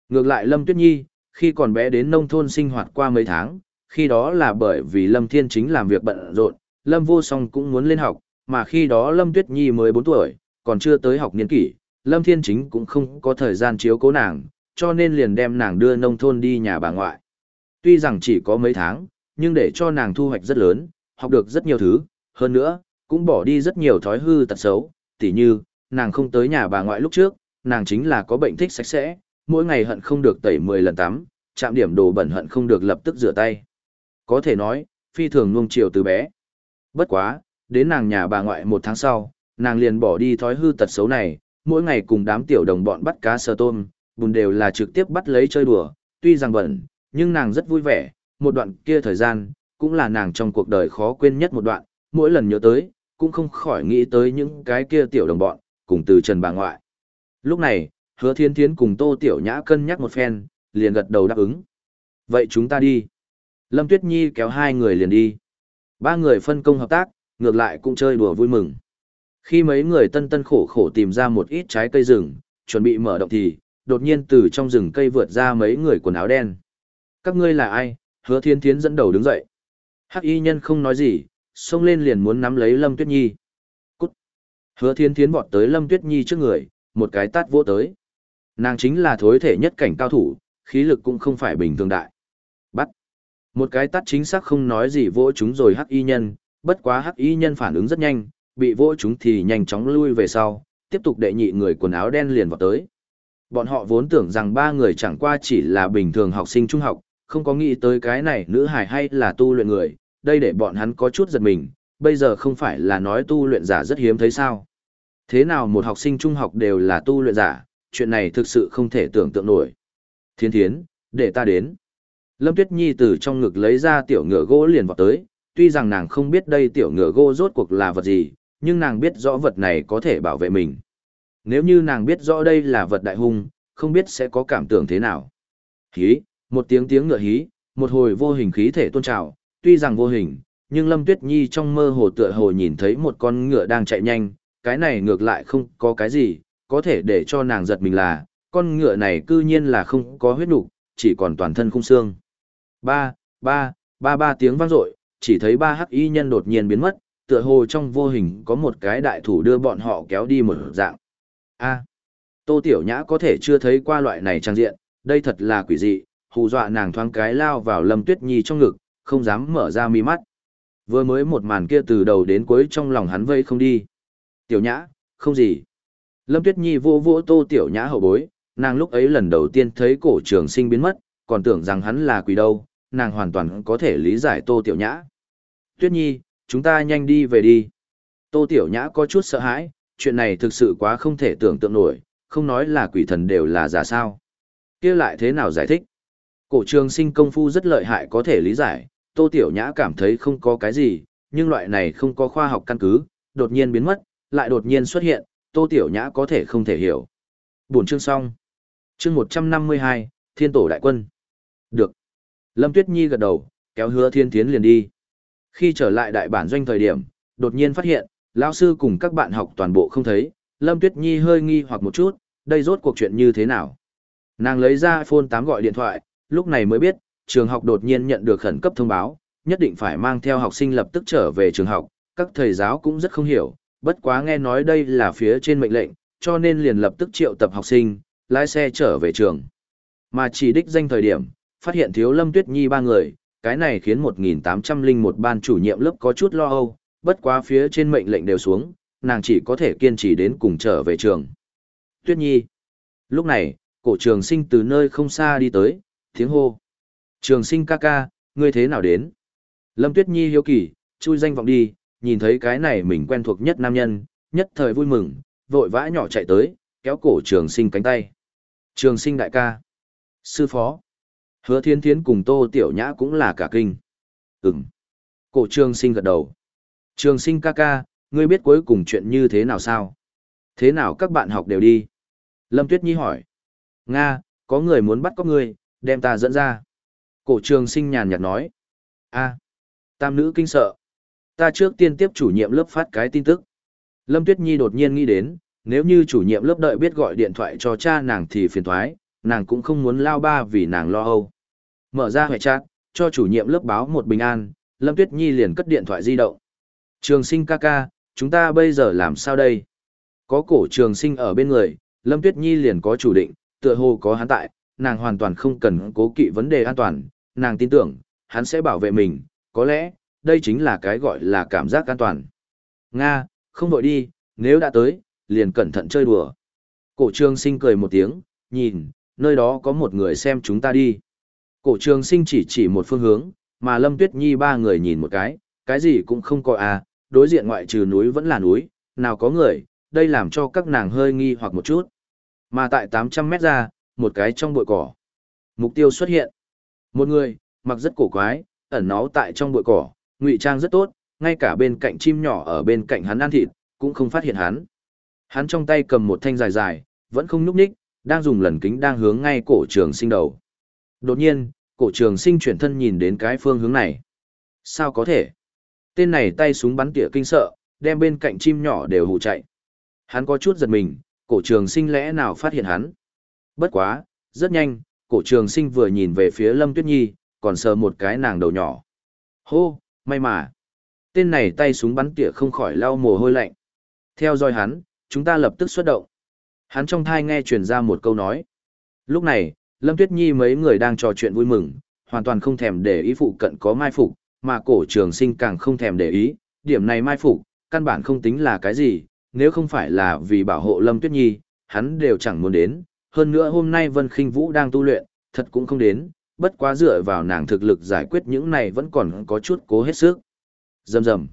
Ngược lại Lâm Tuyết Nhi, khi còn bé đến nông thôn sinh hoạt qua mấy tháng, khi đó là bởi vì Lâm Thiên Chính làm việc bận rộn, Lâm Vô Song cũng muốn lên học, mà khi đó Lâm Tuyết Nhi mới 4 tuổi, còn chưa tới học niên kỷ, Lâm Thiên Chính cũng không có thời gian chiếu cố nàng, cho nên liền đem nàng đưa nông thôn đi nhà bà ngoại. Tuy rằng chỉ có mấy tháng, nhưng để cho nàng thu hoạch rất lớn, học được rất nhiều thứ, hơn nữa, cũng bỏ đi rất nhiều thói hư tật xấu, tỉ như, nàng không tới nhà bà ngoại lúc trước, nàng chính là có bệnh thích sạch sẽ, mỗi ngày hận không được tẩy 10 lần tắm, chạm điểm đồ bẩn hận không được lập tức rửa tay. Có thể nói, phi thường nuông chiều từ bé. Bất quá, đến nàng nhà bà ngoại một tháng sau, nàng liền bỏ đi thói hư tật xấu này, mỗi ngày cùng đám tiểu đồng bọn bắt cá sơ tôm, bùn đều là trực tiếp bắt lấy chơi đùa, tuy rằng bẩn, nhưng nàng rất vui vẻ, một đoạn kia thời gian, cũng là nàng trong cuộc đời khó quên nhất một đoạn, mỗi lần nhớ tới, cũng không khỏi nghĩ tới những cái kia tiểu đồng bọn, cùng từ trần bà ngoại. Lúc này, hứa thiên thiến cùng tô tiểu nhã cân nhắc một phen, liền gật đầu đáp ứng. Vậy chúng ta đi. Lâm Tuyết Nhi kéo hai người liền đi. Ba người phân công hợp tác, ngược lại cũng chơi đùa vui mừng. Khi mấy người tân tân khổ khổ tìm ra một ít trái cây rừng, chuẩn bị mở động thì, đột nhiên từ trong rừng cây vượt ra mấy người quần áo đen. Các ngươi là ai? Hứa thiên thiến dẫn đầu đứng dậy. Hắc y nhân không nói gì, xông lên liền muốn nắm lấy Lâm Tuyết Nhi. Cút! Hứa thiên thiến vọt tới Lâm Tuyết Nhi trước người, một cái tát vỗ tới. Nàng chính là thối thể nhất cảnh cao thủ, khí lực cũng không phải bình thường đại. Bắt. Một cái tắt chính xác không nói gì vỗ chúng rồi hắc y nhân, bất quá hắc y nhân phản ứng rất nhanh, bị vỗ chúng thì nhanh chóng lui về sau, tiếp tục đệ nhị người quần áo đen liền vào tới. Bọn họ vốn tưởng rằng ba người chẳng qua chỉ là bình thường học sinh trung học, không có nghĩ tới cái này nữ hải hay là tu luyện người, đây để bọn hắn có chút giật mình, bây giờ không phải là nói tu luyện giả rất hiếm thấy sao. Thế nào một học sinh trung học đều là tu luyện giả, chuyện này thực sự không thể tưởng tượng nổi. Thiên thiến, để ta đến. Lâm Tuyết Nhi từ trong ngực lấy ra tiểu ngựa gỗ liền vào tới, tuy rằng nàng không biết đây tiểu ngựa gỗ rốt cuộc là vật gì, nhưng nàng biết rõ vật này có thể bảo vệ mình. Nếu như nàng biết rõ đây là vật đại hung, không biết sẽ có cảm tưởng thế nào. Hí, một tiếng tiếng ngựa hí, một hồi vô hình khí thể tôn trào, tuy rằng vô hình, nhưng Lâm Tuyết Nhi trong mơ hồ tựa hồ nhìn thấy một con ngựa đang chạy nhanh, cái này ngược lại không có cái gì, có thể để cho nàng giật mình là, con ngựa này cư nhiên là không có huyết nục, chỉ còn toàn thân khung xương. Ba, ba, ba ba tiếng vang dội, chỉ thấy ba hắc y nhân đột nhiên biến mất, tựa hồ trong vô hình có một cái đại thủ đưa bọn họ kéo đi một dạng. a Tô Tiểu Nhã có thể chưa thấy qua loại này trang diện, đây thật là quỷ dị, hù dọa nàng thoáng cái lao vào Lâm Tuyết Nhi trong ngực, không dám mở ra mi mắt. Vừa mới một màn kia từ đầu đến cuối trong lòng hắn vây không đi. Tiểu Nhã, không gì. Lâm Tuyết Nhi vô vô Tô Tiểu Nhã hậu bối, nàng lúc ấy lần đầu tiên thấy cổ trường sinh biến mất, còn tưởng rằng hắn là quỷ đâu, nàng hoàn toàn có thể lý giải Tô Tiểu Nhã. Tuyết Nhi, chúng ta nhanh đi về đi. Tô Tiểu Nhã có chút sợ hãi, chuyện này thực sự quá không thể tưởng tượng nổi, không nói là quỷ thần đều là giả sao. kia lại thế nào giải thích? Cổ trường sinh công phu rất lợi hại có thể lý giải, Tô Tiểu Nhã cảm thấy không có cái gì, nhưng loại này không có khoa học căn cứ, đột nhiên biến mất, lại đột nhiên xuất hiện, Tô Tiểu Nhã có thể không thể hiểu. Buổi chương xong. Chương 152, Thiên Tổ Đại Quân. Được. Lâm Tuyết Nhi gật đầu, kéo hứa thiên thiến liền đi. Khi trở lại đại bản doanh thời điểm, đột nhiên phát hiện, lão sư cùng các bạn học toàn bộ không thấy, Lâm Tuyết Nhi hơi nghi hoặc một chút, đây rốt cuộc chuyện như thế nào. Nàng lấy ra iPhone 8 gọi điện thoại, lúc này mới biết, trường học đột nhiên nhận được khẩn cấp thông báo, nhất định phải mang theo học sinh lập tức trở về trường học, các thầy giáo cũng rất không hiểu, bất quá nghe nói đây là phía trên mệnh lệnh, cho nên liền lập tức triệu tập học sinh, lái xe trở về trường. Mà chỉ đích danh thời điểm, phát hiện thiếu Lâm Tuyết Nhi ba người, cái này khiến 1801 ban chủ nhiệm lớp có chút lo âu, bất quá phía trên mệnh lệnh đều xuống, nàng chỉ có thể kiên trì đến cùng trở về trường. Tuyết Nhi. Lúc này, cổ trường sinh từ nơi không xa đi tới, tiếng hô. Trường sinh ca ca, ngươi thế nào đến? Lâm Tuyết Nhi hiếu kỳ, chui danh vọng đi, nhìn thấy cái này mình quen thuộc nhất nam nhân, nhất thời vui mừng, vội vã nhỏ chạy tới, kéo cổ trường sinh cánh tay. Trường sinh đại ca. Sư phó. Hứa thiên thiến cùng tô tiểu nhã cũng là cả kinh. Ừm. Cổ trường sinh gật đầu. Trường sinh ca ca, ngươi biết cuối cùng chuyện như thế nào sao? Thế nào các bạn học đều đi? Lâm Tuyết Nhi hỏi. Nga, có người muốn bắt có ngươi, đem ta dẫn ra. Cổ trường sinh nhàn nhạt nói. a tam nữ kinh sợ. Ta trước tiên tiếp chủ nhiệm lớp phát cái tin tức. Lâm Tuyết Nhi đột nhiên nghĩ đến, nếu như chủ nhiệm lớp đợi biết gọi điện thoại cho cha nàng thì phiền thoái, nàng cũng không muốn lao ba vì nàng lo âu. Mở ra hệ chat, cho chủ nhiệm lớp báo một bình an, Lâm Tuyết Nhi liền cất điện thoại di động. Trường sinh ca ca, chúng ta bây giờ làm sao đây? Có cổ trường sinh ở bên người, Lâm Tuyết Nhi liền có chủ định, tựa hồ có hắn tại, nàng hoàn toàn không cần cố kỵ vấn đề an toàn, nàng tin tưởng, hắn sẽ bảo vệ mình, có lẽ, đây chính là cái gọi là cảm giác an toàn. Nga, không vội đi, nếu đã tới, liền cẩn thận chơi đùa. Cổ trường sinh cười một tiếng, nhìn, nơi đó có một người xem chúng ta đi. Cổ trường sinh chỉ chỉ một phương hướng, mà Lâm Tuyết Nhi ba người nhìn một cái, cái gì cũng không có à, đối diện ngoại trừ núi vẫn là núi, nào có người, đây làm cho các nàng hơi nghi hoặc một chút. Mà tại 800 mét ra, một cái trong bụi cỏ. Mục tiêu xuất hiện. Một người, mặc rất cổ quái, ẩn náu tại trong bụi cỏ, ngụy trang rất tốt, ngay cả bên cạnh chim nhỏ ở bên cạnh hắn ăn thịt, cũng không phát hiện hắn. Hắn trong tay cầm một thanh dài dài, vẫn không nhúc ních đang dùng lần kính đang hướng ngay cổ trường sinh đầu. Đột nhiên, cổ trường sinh chuyển thân nhìn đến cái phương hướng này. Sao có thể? Tên này tay súng bắn tỉa kinh sợ, đem bên cạnh chim nhỏ đều hụ chạy. Hắn có chút giật mình, cổ trường sinh lẽ nào phát hiện hắn. Bất quá, rất nhanh, cổ trường sinh vừa nhìn về phía Lâm Tuyết Nhi, còn sờ một cái nàng đầu nhỏ. Hô, may mà. Tên này tay súng bắn tỉa không khỏi lau mồ hôi lạnh. Theo dõi hắn, chúng ta lập tức xuất động. Hắn trong thai nghe truyền ra một câu nói. Lúc này, Lâm Tuyết Nhi mấy người đang trò chuyện vui mừng, hoàn toàn không thèm để ý phụ cận có mai phục, mà cổ trường sinh càng không thèm để ý, điểm này mai phục, căn bản không tính là cái gì, nếu không phải là vì bảo hộ Lâm Tuyết Nhi, hắn đều chẳng muốn đến, hơn nữa hôm nay Vân Khinh Vũ đang tu luyện, thật cũng không đến, bất quá dựa vào nàng thực lực giải quyết những này vẫn còn có chút cố hết sức. Dầm dầm.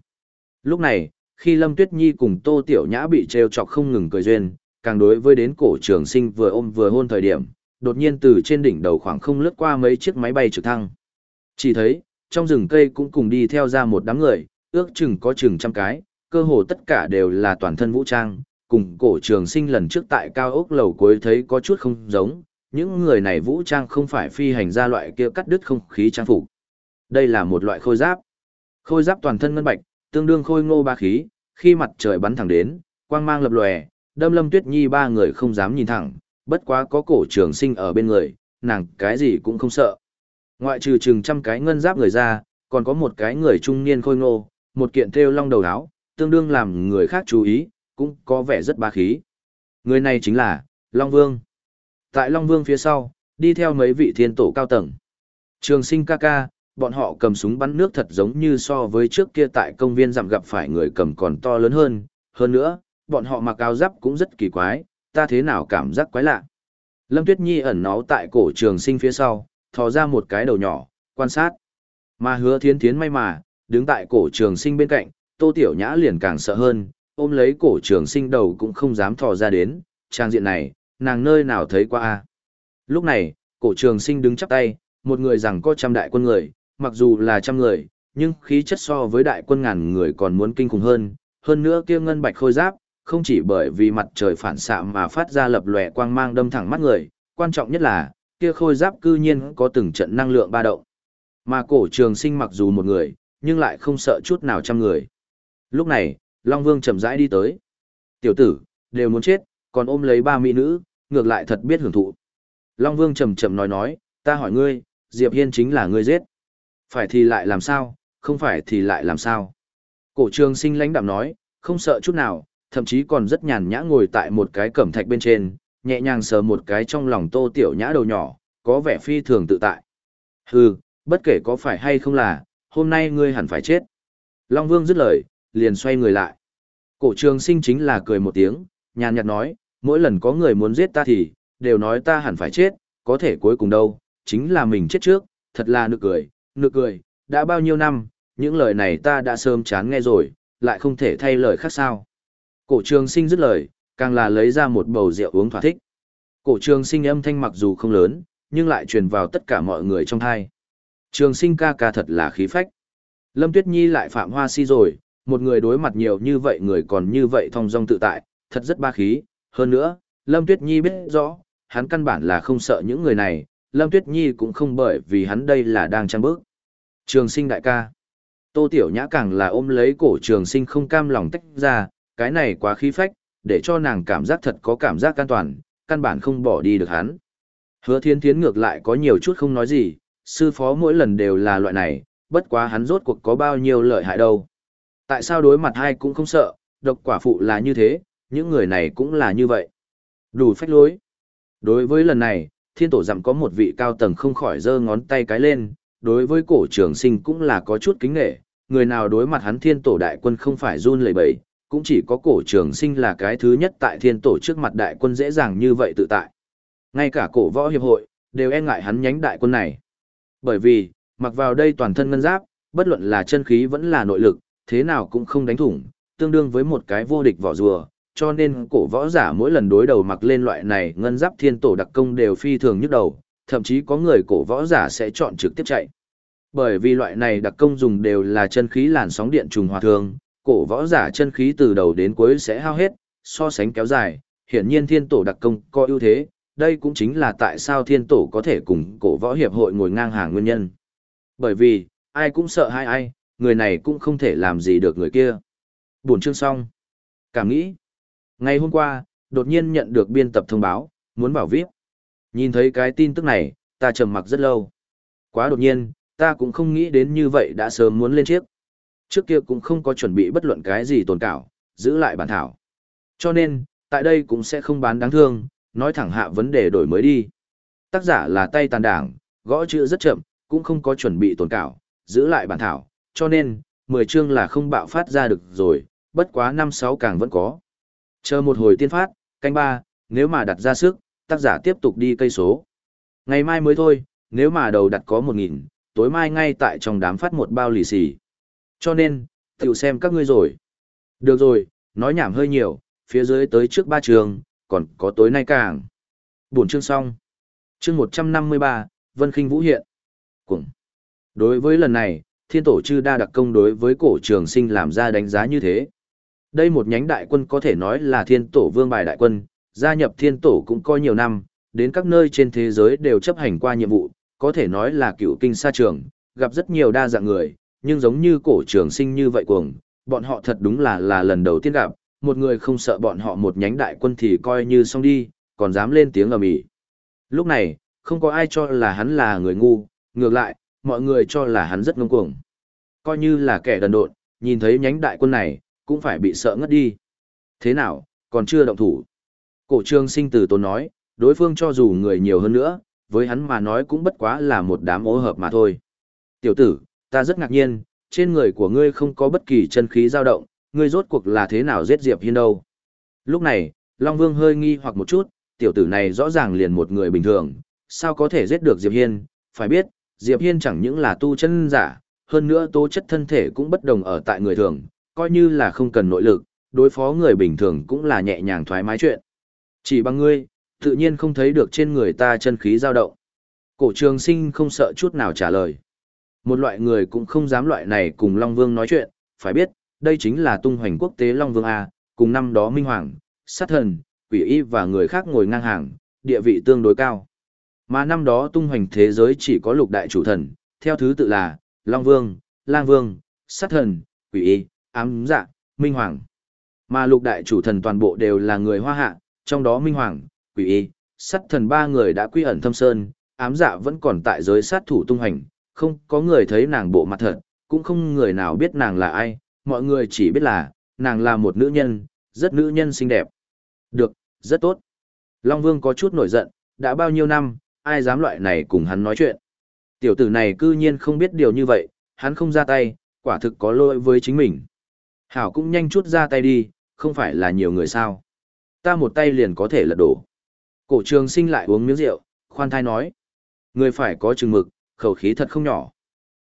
Lúc này, khi Lâm Tuyết Nhi cùng Tô Tiểu Nhã bị trêu chọc không ngừng cười duyên, càng đối với đến cổ trường sinh vừa ôm vừa hôn thời điểm, đột nhiên từ trên đỉnh đầu khoảng không lướt qua mấy chiếc máy bay trực thăng. Chỉ thấy, trong rừng cây cũng cùng đi theo ra một đám người, ước chừng có chừng trăm cái, cơ hồ tất cả đều là toàn thân vũ trang, cùng cổ trường sinh lần trước tại cao ốc lầu cuối thấy có chút không giống, những người này vũ trang không phải phi hành ra loại kia cắt đứt không khí trang phục. Đây là một loại khôi giáp. Khôi giáp toàn thân ngân bạch, tương đương khôi ngô ba khí, khi mặt trời bắn thẳng đến, quang mang lập lòe, đâm lâm tuyết nhi ba người không dám nhìn thẳng, bất quá có cổ trường sinh ở bên người, nàng cái gì cũng không sợ. Ngoại trừ chừng trăm cái ngân giáp người ra, còn có một cái người trung niên khôi ngô, một kiện thêu long đầu áo, tương đương làm người khác chú ý, cũng có vẻ rất ba khí. Người này chính là Long Vương. Tại Long Vương phía sau, đi theo mấy vị thiên tổ cao tầng. Trường sinh ca ca, bọn họ cầm súng bắn nước thật giống như so với trước kia tại công viên giảm gặp phải người cầm còn to lớn hơn. Hơn nữa, bọn họ mặc áo giáp cũng rất kỳ quái, ta thế nào cảm giác quái lạ. Lâm Tuyết Nhi ẩn náu tại cổ trường sinh phía sau, thò ra một cái đầu nhỏ, quan sát. Mà hứa thiến thiến may mà, đứng tại cổ trường sinh bên cạnh, tô tiểu nhã liền càng sợ hơn, ôm lấy cổ trường sinh đầu cũng không dám thò ra đến, trang diện này, nàng nơi nào thấy qua a Lúc này, cổ trường sinh đứng chắp tay, một người rằng có trăm đại quân người, mặc dù là trăm người, nhưng khí chất so với đại quân ngàn người còn muốn kinh khủng hơn, hơn nữa kia ngân bạch khôi giáp, không chỉ bởi vì mặt trời phản xạ mà phát ra lập lòe quang mang đâm thẳng mắt người, quan trọng nhất là, kia khôi giáp cư nhiên có từng trận năng lượng ba động. Mà cổ trường sinh mặc dù một người, nhưng lại không sợ chút nào trăm người. Lúc này, Long Vương chậm rãi đi tới. Tiểu tử, đều muốn chết, còn ôm lấy ba mỹ nữ, ngược lại thật biết hưởng thụ. Long Vương chậm chậm nói nói, ta hỏi ngươi, Diệp Hiên chính là ngươi giết. Phải thì lại làm sao, không phải thì lại làm sao. Cổ trường sinh lãnh đạm nói, không sợ chút nào, thậm chí còn rất nhàn nhã ngồi tại một cái cẩm thạch bên trên, nhẹ nhàng sờ một cái trong lòng tô tiểu nhã đầu nhỏ, có vẻ phi thường tự tại. Hừ, bất kể có phải hay không là, hôm nay ngươi hẳn phải chết. Long Vương dứt lời, liền xoay người lại. Cổ trường sinh chính là cười một tiếng, nhàn nhạt nói, mỗi lần có người muốn giết ta thì, đều nói ta hẳn phải chết, có thể cuối cùng đâu, chính là mình chết trước, thật là nực cười, nực cười, đã bao nhiêu năm, những lời này ta đã sớm chán nghe rồi, lại không thể thay lời khác sao. Cổ trường sinh dứt lời, càng là lấy ra một bầu rượu uống thỏa thích. Cổ trường sinh âm thanh mặc dù không lớn, nhưng lại truyền vào tất cả mọi người trong thai. Trường sinh ca ca thật là khí phách. Lâm Tuyết Nhi lại phạm hoa si rồi, một người đối mặt nhiều như vậy người còn như vậy thong dong tự tại, thật rất ba khí. Hơn nữa, Lâm Tuyết Nhi biết rõ, hắn căn bản là không sợ những người này, Lâm Tuyết Nhi cũng không bởi vì hắn đây là đang trang bước. Trường sinh đại ca. Tô Tiểu Nhã càng là ôm lấy cổ trường sinh không cam lòng tách ra, cái này quá khí phách, để cho nàng cảm giác thật có cảm giác an toàn, căn bản không bỏ đi được hắn. Hứa thiên thiến ngược lại có nhiều chút không nói gì, sư phó mỗi lần đều là loại này, bất quá hắn rốt cuộc có bao nhiêu lợi hại đâu. Tại sao đối mặt hai cũng không sợ, độc quả phụ là như thế, những người này cũng là như vậy. Đủ phách lối. Đối với lần này, thiên tổ dặm có một vị cao tầng không khỏi giơ ngón tay cái lên, đối với cổ trường sinh cũng là có chút kính nghệ, người nào đối mặt hắn thiên tổ đại quân không phải run lẩy bẩy, cũng chỉ có cổ trường sinh là cái thứ nhất tại thiên tổ trước mặt đại quân dễ dàng như vậy tự tại. Ngay cả cổ võ hiệp hội, đều e ngại hắn nhánh đại quân này. Bởi vì, mặc vào đây toàn thân ngân giáp, bất luận là chân khí vẫn là nội lực, thế nào cũng không đánh thủng, tương đương với một cái vô địch vỏ rùa, cho nên cổ võ giả mỗi lần đối đầu mặc lên loại này ngân giáp thiên tổ đặc công đều phi thường nhức đầu, thậm chí có người cổ võ giả sẽ chọn trực tiếp chạy. Bởi vì loại này đặc công dùng đều là chân khí làn sóng điện trùng hòa thường, cổ võ giả chân khí từ đầu đến cuối sẽ hao hết, so sánh kéo dài, hiển nhiên thiên tổ đặc công có ưu thế, đây cũng chính là tại sao thiên tổ có thể cùng cổ võ hiệp hội ngồi ngang hàng nguyên nhân. Bởi vì, ai cũng sợ hai ai, người này cũng không thể làm gì được người kia. Buồn chương xong. Cảm nghĩ. Ngày hôm qua, đột nhiên nhận được biên tập thông báo, muốn bảo VIP. Nhìn thấy cái tin tức này, ta trầm mặc rất lâu. Quá đột nhiên, ta cũng không nghĩ đến như vậy đã sớm muốn lên chiếc. Trước kia cũng không có chuẩn bị bất luận cái gì tồn cảo, giữ lại bản thảo. Cho nên, tại đây cũng sẽ không bán đáng thương, nói thẳng hạ vấn đề đổi mới đi. Tác giả là tay tàn đảng, gõ chữ rất chậm, cũng không có chuẩn bị tồn cảo, giữ lại bản thảo, cho nên, 10 chương là không bạo phát ra được rồi, bất quá 5-6 càng vẫn có. Chờ một hồi tiên phát, canh ba, nếu mà đặt ra sức, tác giả tiếp tục đi cây số. Ngày mai mới thôi, nếu mà đầu đặt có 1.000, tối mai ngay tại trong đám phát một bao lì xì. Cho nên, tiểu xem các ngươi rồi. Được rồi, nói nhảm hơi nhiều, phía dưới tới trước ba trường, còn có tối nay càng. Buổi chương xong. Chương 153, Vân Kinh Vũ hiện. Cùng. Đối với lần này, thiên tổ chư đa đặc công đối với cổ trường sinh làm ra đánh giá như thế. Đây một nhánh đại quân có thể nói là thiên tổ vương bài đại quân, gia nhập thiên tổ cũng coi nhiều năm, đến các nơi trên thế giới đều chấp hành qua nhiệm vụ, có thể nói là cựu kinh sa trường, gặp rất nhiều đa dạng người, nhưng giống như cổ trường sinh như vậy cuồng, bọn họ thật đúng là là lần đầu tiên gặp, một người không sợ bọn họ một nhánh đại quân thì coi như xong đi, còn dám lên tiếng ầm ĩ. Lúc này, không có ai cho là hắn là người ngu, ngược lại, mọi người cho là hắn rất ngông cuồng. Coi như là kẻ đần độn, nhìn thấy nhánh đại quân này, cũng phải bị sợ ngất đi. Thế nào, còn chưa động thủ. Cổ trương sinh từ tốn nói, đối phương cho dù người nhiều hơn nữa, với hắn mà nói cũng bất quá là một đám ố hợp mà thôi. Tiểu tử, ta rất ngạc nhiên, trên người của ngươi không có bất kỳ chân khí dao động, ngươi rốt cuộc là thế nào giết Diệp Hiên đâu. Lúc này, Long Vương hơi nghi hoặc một chút, tiểu tử này rõ ràng liền một người bình thường, sao có thể giết được Diệp Hiên, phải biết, Diệp Hiên chẳng những là tu chân giả, hơn nữa tố chất thân thể cũng bất đồng ở tại người thường, coi như là không cần nội lực, đối phó người bình thường cũng là nhẹ nhàng thoải mái chuyện. Chỉ bằng ngươi, tự nhiên không thấy được trên người ta chân khí dao động. Cổ trường sinh không sợ chút nào trả lời. Một loại người cũng không dám loại này cùng Long Vương nói chuyện, phải biết, đây chính là tung hoành quốc tế Long Vương A, cùng năm đó Minh Hoàng, sát thần, quỷ y và người khác ngồi ngang hàng, địa vị tương đối cao. Mà năm đó tung hoành thế giới chỉ có lục đại chủ thần, theo thứ tự là Long Vương, Lang Vương, sát thần, quỷ y, ám dạ, Minh Hoàng. Mà lục đại chủ thần toàn bộ đều là người hoa hạ, trong đó Minh Hoàng, quỷ y, sát thần ba người đã quy ẩn thâm sơn, ám dạ vẫn còn tại giới sát thủ tung hành, không có người thấy nàng bộ mặt thật, cũng không người nào biết nàng là ai, mọi người chỉ biết là, nàng là một nữ nhân, rất nữ nhân xinh đẹp. Được, rất tốt. Long Vương có chút nổi giận, đã bao nhiêu năm, ai dám loại này cùng hắn nói chuyện. Tiểu tử này cư nhiên không biết điều như vậy, hắn không ra tay, quả thực có lỗi với chính mình. Hảo cũng nhanh chút ra tay đi, không phải là nhiều người sao. Ta một tay liền có thể lật đổ. Cổ trường sinh lại uống miếng rượu, khoan thai nói. Người phải có chừng mực, khẩu khí thật không nhỏ.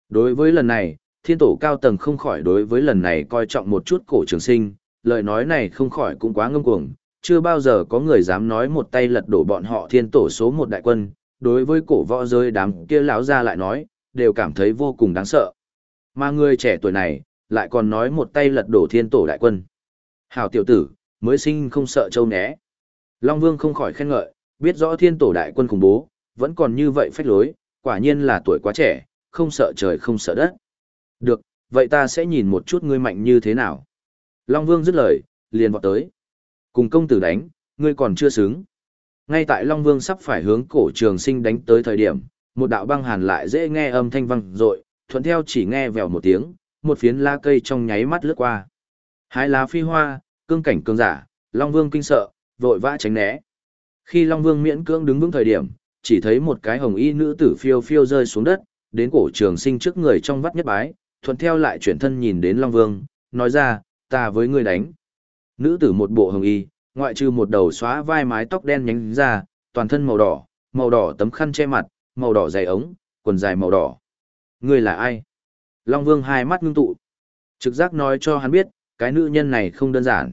Đối với lần này, thiên tổ cao tầng không khỏi đối với lần này coi trọng một chút cổ trường sinh, lời nói này không khỏi cũng quá ngông cuồng, chưa bao giờ có người dám nói một tay lật đổ bọn họ thiên tổ số một đại quân, đối với cổ võ rơi đám kia lão ra lại nói, đều cảm thấy vô cùng đáng sợ. Mà người trẻ tuổi này, lại còn nói một tay lật đổ thiên tổ đại quân. Hảo tiểu tử, mới sinh không sợ châu né. Long Vương không khỏi khen ngợi, biết rõ thiên tổ đại quân khủng bố, vẫn còn như vậy phách lối, quả nhiên là tuổi quá trẻ, không sợ trời không sợ đất. Được, vậy ta sẽ nhìn một chút ngươi mạnh như thế nào. Long Vương dứt lời, liền vọt tới. Cùng công tử đánh, ngươi còn chưa xứng. Ngay tại Long Vương sắp phải hướng cổ trường sinh đánh tới thời điểm, một đạo băng hàn lại dễ nghe âm thanh vang rội, thuận theo chỉ nghe vèo một tiếng, một phiến lá cây trong nháy mắt lướt qua. Hai lá phi hoa, cương cảnh cương giả, Long Vương kinh sợ, vội vã tránh né. Khi Long Vương miễn cưỡng đứng vững thời điểm, chỉ thấy một cái hồng y nữ tử phiêu phiêu rơi xuống đất, đến cổ trường sinh trước người trong vắt nhất bái, thuận theo lại chuyển thân nhìn đến Long Vương, nói ra, ta với ngươi đánh. Nữ tử một bộ hồng y, ngoại trừ một đầu xóa vai mái tóc đen nhánh ra, toàn thân màu đỏ, màu đỏ tấm khăn che mặt, màu đỏ dày ống, quần dài màu đỏ. Ngươi là ai? Long Vương hai mắt ngưng tụ. Trực giác nói cho hắn biết, cái nữ nhân này không đơn giản.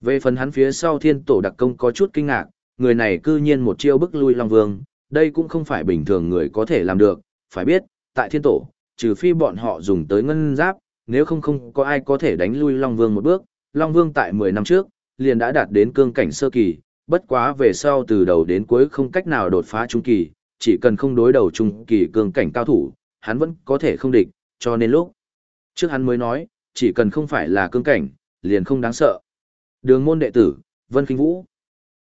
Về phần hắn phía sau thiên tổ đặc công có chút kinh ngạc, người này cư nhiên một chiêu bức lui Long Vương, đây cũng không phải bình thường người có thể làm được, phải biết, tại thiên tổ, trừ phi bọn họ dùng tới ngân giáp, nếu không không có ai có thể đánh lui Long Vương một bước, Long Vương tại 10 năm trước, liền đã đạt đến cương cảnh sơ kỳ, bất quá về sau từ đầu đến cuối không cách nào đột phá trung kỳ, chỉ cần không đối đầu trung kỳ cương cảnh cao thủ, hắn vẫn có thể không địch, cho nên lúc trước hắn mới nói, chỉ cần không phải là cương cảnh, liền không đáng sợ. Đường môn đệ tử, Vân Kinh Vũ.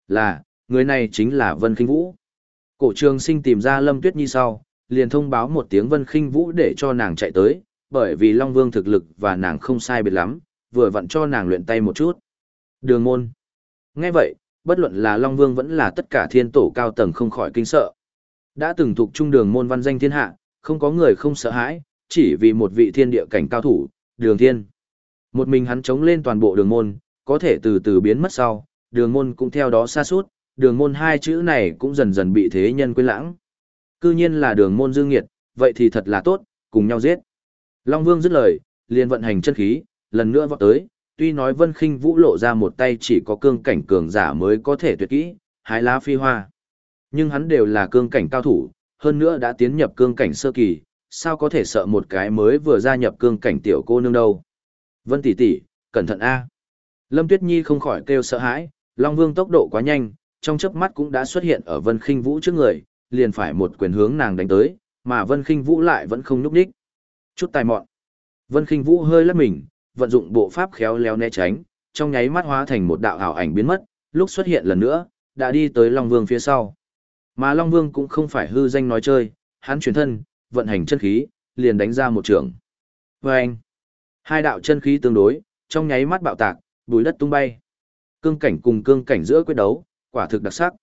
Là, người này chính là Vân Kinh Vũ. Cổ trường sinh tìm ra Lâm Tuyết Nhi sau, liền thông báo một tiếng Vân Kinh Vũ để cho nàng chạy tới, bởi vì Long Vương thực lực và nàng không sai biệt lắm, vừa vặn cho nàng luyện tay một chút. Đường môn. Nghe vậy, bất luận là Long Vương vẫn là tất cả thiên tổ cao tầng không khỏi kinh sợ. Đã từng thuộc trung đường môn văn danh thiên hạ, không có người không sợ hãi, chỉ vì một vị thiên địa cảnh cao thủ, đường thiên. Một mình hắn chống lên toàn bộ đường môn, có thể từ từ biến mất sau, đường môn cũng theo đó xa suốt, đường môn hai chữ này cũng dần dần bị thế nhân quên lãng. Cư nhiên là đường môn dương nghiệt, vậy thì thật là tốt, cùng nhau giết. Long Vương dứt lời, liền vận hành chân khí, lần nữa vọt tới, tuy nói Vân Khinh Vũ lộ ra một tay chỉ có cương cảnh cường giả mới có thể tuyệt kỹ, hái lá phi hoa. Nhưng hắn đều là cương cảnh cao thủ, hơn nữa đã tiến nhập cương cảnh sơ kỳ, sao có thể sợ một cái mới vừa gia nhập cương cảnh tiểu cô nương đâu. Vân tỷ tỷ, cẩn thận a. Lâm Tuyết Nhi không khỏi kêu sợ hãi, Long Vương tốc độ quá nhanh, trong chớp mắt cũng đã xuất hiện ở Vân Khinh Vũ trước người, liền phải một quyền hướng nàng đánh tới, mà Vân Khinh Vũ lại vẫn không nhúc nhích. Chút tài mọn. Vân Khinh Vũ hơi lắc mình, vận dụng bộ pháp khéo léo né tránh, trong nháy mắt hóa thành một đạo ảo ảnh biến mất, lúc xuất hiện lần nữa, đã đi tới Long Vương phía sau. Mà Long Vương cũng không phải hư danh nói chơi, hắn chuyển thân, vận hành chân khí, liền đánh ra một trường. Vâng! Hai đạo chân khí tương đối, trong nháy mắt bạo tạc, bùi đất tung bay. Cương cảnh cùng cương cảnh giữa quyết đấu, quả thực đặc sắc.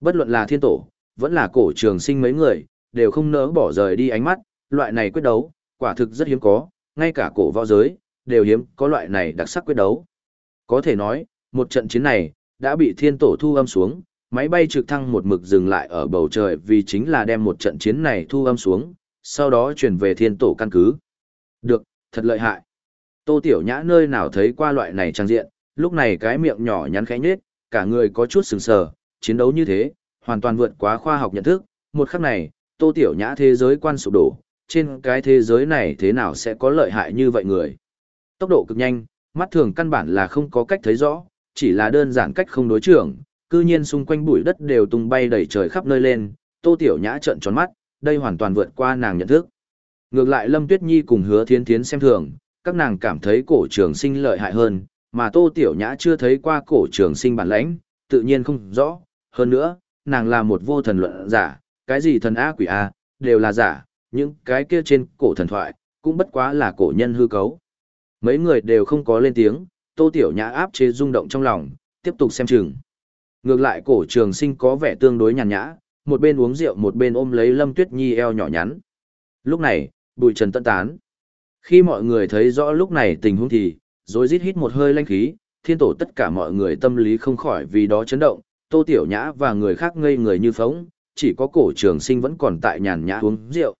Bất luận là thiên tổ, vẫn là cổ trường sinh mấy người, đều không nỡ bỏ rời đi ánh mắt, loại này quyết đấu, quả thực rất hiếm có, ngay cả cổ võ giới, đều hiếm có loại này đặc sắc quyết đấu. Có thể nói, một trận chiến này, đã bị thiên tổ thu âm xuống, máy bay trực thăng một mực dừng lại ở bầu trời vì chính là đem một trận chiến này thu âm xuống, sau đó chuyển về thiên tổ căn cứ. Được, thật lợi hại. Tô Tiểu Nhã nơi nào thấy qua loại này trang diện, lúc này cái miệng nhỏ nhắn khẽ nhết, cả người có chút sừng sờ, chiến đấu như thế, hoàn toàn vượt quá khoa học nhận thức, một khắc này, Tô Tiểu Nhã thế giới quan sụp đổ, trên cái thế giới này thế nào sẽ có lợi hại như vậy người. Tốc độ cực nhanh, mắt thường căn bản là không có cách thấy rõ, chỉ là đơn giản cách không đối trưởng, cư nhiên xung quanh bụi đất đều tung bay đầy trời khắp nơi lên, Tô Tiểu Nhã trợn tròn mắt, đây hoàn toàn vượt qua nàng nhận thức. Ngược lại Lâm Tuyết Nhi cùng Hứa Thiên Thiến xem thường, các nàng cảm thấy cổ trường sinh lợi hại hơn, mà Tô Tiểu Nhã chưa thấy qua cổ trường sinh bản lãnh, tự nhiên không rõ. Hơn nữa, nàng là một vô thần luận giả, cái gì thần A quỷ A, đều là giả, những cái kia trên cổ thần thoại, cũng bất quá là cổ nhân hư cấu. Mấy người đều không có lên tiếng, Tô Tiểu Nhã áp chế rung động trong lòng, tiếp tục xem chừng. Ngược lại cổ trường sinh có vẻ tương đối nhàn nhã, một bên uống rượu một bên ôm lấy Lâm Tuyết Nhi eo nhỏ nhắn. Lúc này, bụi trần tân tán. Khi mọi người thấy rõ lúc này tình huống thì, rồi rít hít một hơi lanh khí, thiên tổ tất cả mọi người tâm lý không khỏi vì đó chấn động, Tô Tiểu Nhã và người khác ngây người như phóng, chỉ có cổ trường sinh vẫn còn tại nhàn nhã uống rượu.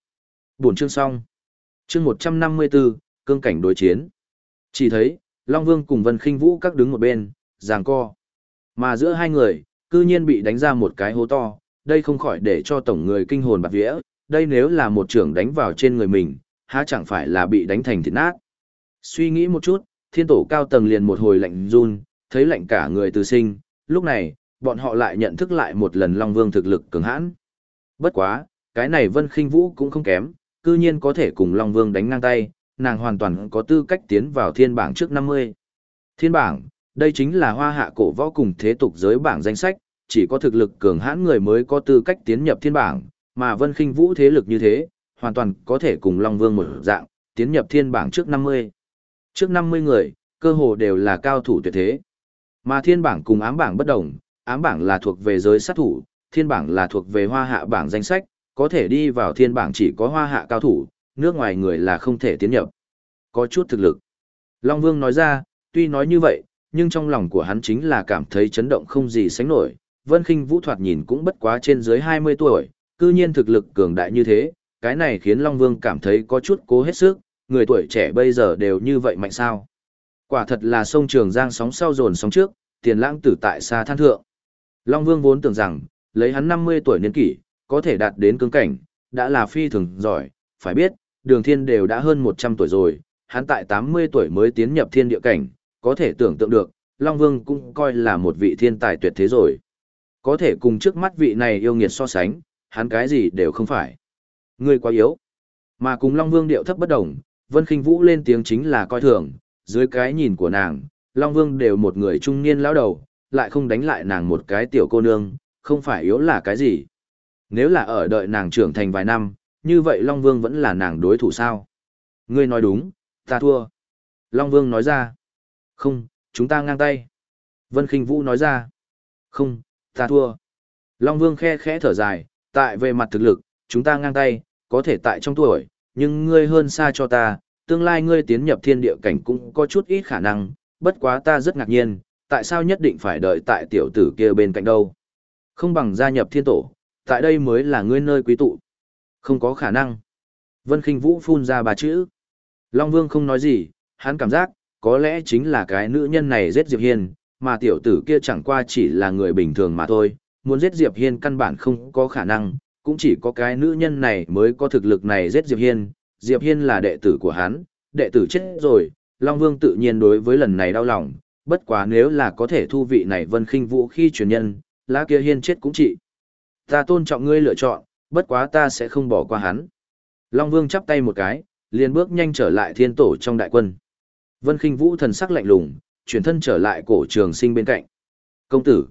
Buổi chương xong. Chương 154, cương cảnh đối chiến. Chỉ thấy, Long Vương cùng Vân Khinh Vũ các đứng một bên, giằng co. Mà giữa hai người, cư nhiên bị đánh ra một cái hố to, đây không khỏi để cho tổng người kinh hồn bạc vía, đây nếu là một trưởng đánh vào trên người mình, há chẳng phải là bị đánh thành thịt nát. Suy nghĩ một chút, thiên tổ cao tầng liền một hồi lạnh run, thấy lạnh cả người từ sinh, lúc này, bọn họ lại nhận thức lại một lần Long Vương thực lực cường hãn. Bất quá, cái này Vân Khinh Vũ cũng không kém, cư nhiên có thể cùng Long Vương đánh ngang tay, nàng hoàn toàn có tư cách tiến vào thiên bảng trước 50. Thiên bảng, đây chính là hoa hạ cổ võ cùng thế tục giới bảng danh sách, chỉ có thực lực cường hãn người mới có tư cách tiến nhập thiên bảng, mà Vân Khinh Vũ thế lực như thế, hoàn toàn có thể cùng Long Vương một dạng, tiến nhập thiên bảng trước 50. Trước 50 người, cơ hồ đều là cao thủ tuyệt thế. Mà thiên bảng cùng ám bảng bất đồng, ám bảng là thuộc về giới sát thủ, thiên bảng là thuộc về hoa hạ bảng danh sách, có thể đi vào thiên bảng chỉ có hoa hạ cao thủ, nước ngoài người là không thể tiến nhập. Có chút thực lực. Long Vương nói ra, tuy nói như vậy, nhưng trong lòng của hắn chính là cảm thấy chấn động không gì sánh nổi. Vân Kinh Vũ thoạt nhìn cũng bất quá trên dưới 20 tuổi, cư nhiên thực lực cường đại như thế, cái này khiến Long Vương cảm thấy có chút cố hết sức, người tuổi trẻ bây giờ đều như vậy mạnh sao. Quả thật là sông Trường Giang sóng sau dồn sóng trước, tiền lãng tử tại xa than thượng. Long Vương vốn tưởng rằng, lấy hắn 50 tuổi niên kỷ, có thể đạt đến cương cảnh, đã là phi thường giỏi, phải biết, đường thiên đều đã hơn 100 tuổi rồi, hắn tại 80 tuổi mới tiến nhập thiên địa cảnh, có thể tưởng tượng được, Long Vương cũng coi là một vị thiên tài tuyệt thế rồi. Có thể cùng trước mắt vị này yêu nghiệt so sánh, hắn cái gì đều không phải. Ngươi quá yếu. Mà cùng Long Vương điệu thấp bất đồng, Vân Kinh Vũ lên tiếng chính là coi thường, dưới cái nhìn của nàng, Long Vương đều một người trung niên lão đầu, lại không đánh lại nàng một cái tiểu cô nương, không phải yếu là cái gì. Nếu là ở đợi nàng trưởng thành vài năm, như vậy Long Vương vẫn là nàng đối thủ sao? Ngươi nói đúng, ta thua. Long Vương nói ra. Không, chúng ta ngang tay. Vân Kinh Vũ nói ra. Không, ta thua. Long Vương khe khẽ thở dài, tại về mặt thực lực, chúng ta ngang tay, có thể tại trong tuổi, nhưng ngươi hơn xa cho ta, tương lai ngươi tiến nhập thiên địa cảnh cũng có chút ít khả năng, bất quá ta rất ngạc nhiên, tại sao nhất định phải đợi tại tiểu tử kia bên cạnh đâu? Không bằng gia nhập thiên tổ, tại đây mới là ngươi nơi quý tụ. Không có khả năng. Vân Kinh Vũ phun ra ba chữ. Long Vương không nói gì, hắn cảm giác, có lẽ chính là cái nữ nhân này giết Diệp Hiên, mà tiểu tử kia chẳng qua chỉ là người bình thường mà thôi, muốn giết Diệp Hiên căn bản không có khả năng, cũng chỉ có cái nữ nhân này mới có thực lực này giết Diệp Hiên, Diệp Hiên là đệ tử của hắn, đệ tử chết rồi, Long Vương tự nhiên đối với lần này đau lòng, bất quá nếu là có thể thu vị này Vân Khinh Vũ khi truyền nhân, lá kia Hiên chết cũng trị. Ta tôn trọng ngươi lựa chọn, bất quá ta sẽ không bỏ qua hắn. Long Vương chắp tay một cái, liền bước nhanh trở lại thiên tổ trong đại quân. Vân Khinh Vũ thần sắc lạnh lùng, chuyển thân trở lại cổ trường sinh bên cạnh. Công tử.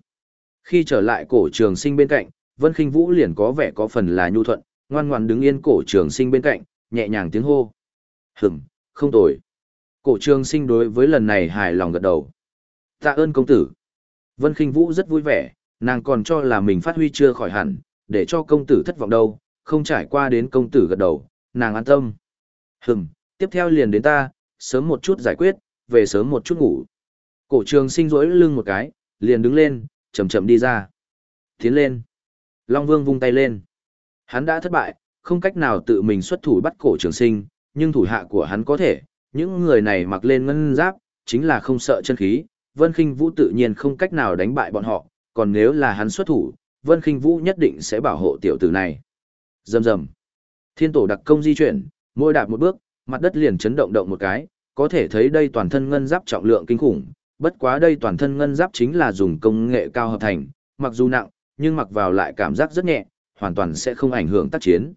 Khi trở lại cổ trường sinh bên cạnh, Vân Kinh Vũ liền có vẻ có phần là nhu thuận, ngoan ngoãn đứng yên cổ trường sinh bên cạnh, nhẹ nhàng tiếng hô. Hửm, không tồi. Cổ trường sinh đối với lần này hài lòng gật đầu. Tạ ơn công tử. Vân Kinh Vũ rất vui vẻ, nàng còn cho là mình phát huy chưa khỏi hẳn, để cho công tử thất vọng đâu, không trải qua đến công tử gật đầu, nàng an tâm. Hừm, tiếp theo liền đến ta, sớm một chút giải quyết, về sớm một chút ngủ. Cổ trường sinh rỗi lưng một cái, liền đứng lên, chậm chậm đi ra. Tiến lên. Long Vương vung tay lên. Hắn đã thất bại, không cách nào tự mình xuất thủ bắt cổ trường sinh, nhưng thủ hạ của hắn có thể, những người này mặc lên ngân giáp, chính là không sợ chân khí, Vân Kinh Vũ tự nhiên không cách nào đánh bại bọn họ, còn nếu là hắn xuất thủ, Vân Kinh Vũ nhất định sẽ bảo hộ tiểu tử này. Rầm rầm. Thiên tổ đặc công di chuyển, mỗi đạp một bước, mặt đất liền chấn động động một cái, có thể thấy đây toàn thân ngân giáp trọng lượng kinh khủng, bất quá đây toàn thân ngân giáp chính là dùng công nghệ cao hợp thành, mặc dù nặng, nhưng mặc vào lại cảm giác rất nhẹ, hoàn toàn sẽ không ảnh hưởng tác chiến.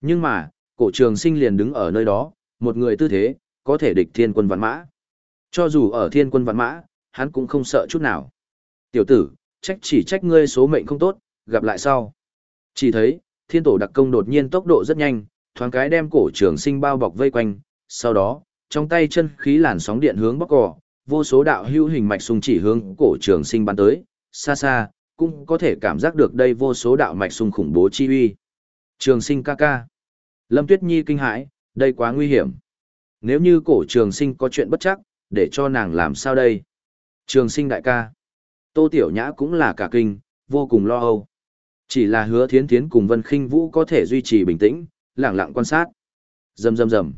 Nhưng mà, cổ trường sinh liền đứng ở nơi đó, một người tư thế, có thể địch thiên quân vạn mã. Cho dù ở thiên quân vạn mã, hắn cũng không sợ chút nào. Tiểu tử, trách chỉ trách ngươi số mệnh không tốt, gặp lại sau. Chỉ thấy, thiên tổ đặc công đột nhiên tốc độ rất nhanh, thoáng cái đem cổ trường sinh bao bọc vây quanh, sau đó, trong tay chân khí làn sóng điện hướng bắc cỏ, vô số đạo hữu hình mạch sung chỉ hướng cổ trường sinh bắn tới, xa xa, cũng có thể cảm giác được đây vô số đạo mạch sung khủng bố chi uy. Trường sinh ca ca. Lâm Tuyết Nhi kinh hãi, đây quá nguy hiểm. Nếu như cổ trường sinh có chuyện bất chắc, để cho nàng làm sao đây? Trường sinh đại ca. Tô Tiểu Nhã cũng là cả kinh, vô cùng lo âu. Chỉ là hứa thiến thiến cùng Vân Kinh Vũ có thể duy trì bình tĩnh, lặng lặng quan sát. Rầm rầm rầm.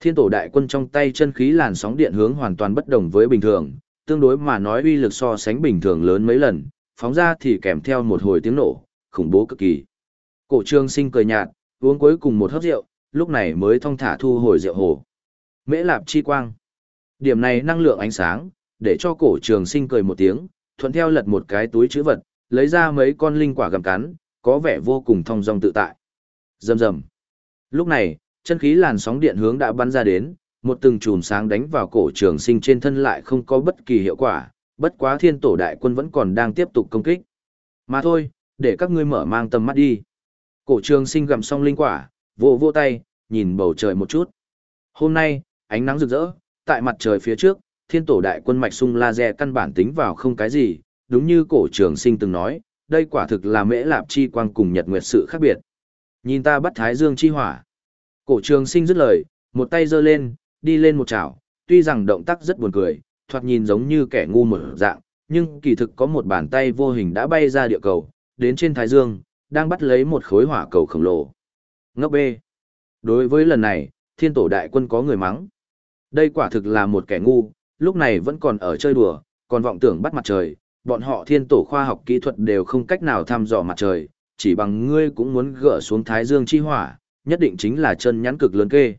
Thiên tổ đại quân trong tay chân khí làn sóng điện hướng hoàn toàn bất đồng với bình thường, tương đối mà nói uy lực so sánh bình thường lớn mấy lần, phóng ra thì kèm theo một hồi tiếng nổ, khủng bố cực kỳ. Cổ Trường Sinh cười nhạt, uống cuối cùng một hớp rượu, lúc này mới thong thả thu hồi rượu hồ. Mễ Lạp chi quang. Điểm này năng lượng ánh sáng, để cho Cổ Trường Sinh cười một tiếng, thuận theo lật một cái túi chữ vật, lấy ra mấy con linh quả gặm cắn, có vẻ vô cùng thong dong tự tại. Rầm rầm. Lúc này, chân khí làn sóng điện hướng đã bắn ra đến, một từng chùm sáng đánh vào cổ trường sinh trên thân lại không có bất kỳ hiệu quả, bất quá thiên tổ đại quân vẫn còn đang tiếp tục công kích. Mà thôi, để các ngươi mở mang tầm mắt đi. Cổ trường sinh gặm xong linh quả, vỗ vỗ tay, nhìn bầu trời một chút. Hôm nay, ánh nắng rực rỡ, tại mặt trời phía trước, thiên tổ đại quân mạch sung laser căn bản tính vào không cái gì, đúng như cổ trường sinh từng nói, đây quả thực là mễ lạp chi quang cùng nhật nguyệt sự khác biệt. Nhìn ta bắt thái dương chi hỏa. Cổ trường sinh dứt lời, một tay giơ lên, đi lên một chảo, tuy rằng động tác rất buồn cười, thoạt nhìn giống như kẻ ngu mở dạng, nhưng kỳ thực có một bàn tay vô hình đã bay ra địa cầu, đến trên thái dương, đang bắt lấy một khối hỏa cầu khổng lồ. Ngốc bê. Đối với lần này, thiên tổ đại quân có người mắng. Đây quả thực là một kẻ ngu, lúc này vẫn còn ở chơi đùa, còn vọng tưởng bắt mặt trời, bọn họ thiên tổ khoa học kỹ thuật đều không cách nào thăm dò mặt trời, chỉ bằng ngươi cũng muốn gỡ xuống thái dương chi hỏa, nhất định chính là chân nhắn cực lớn kê.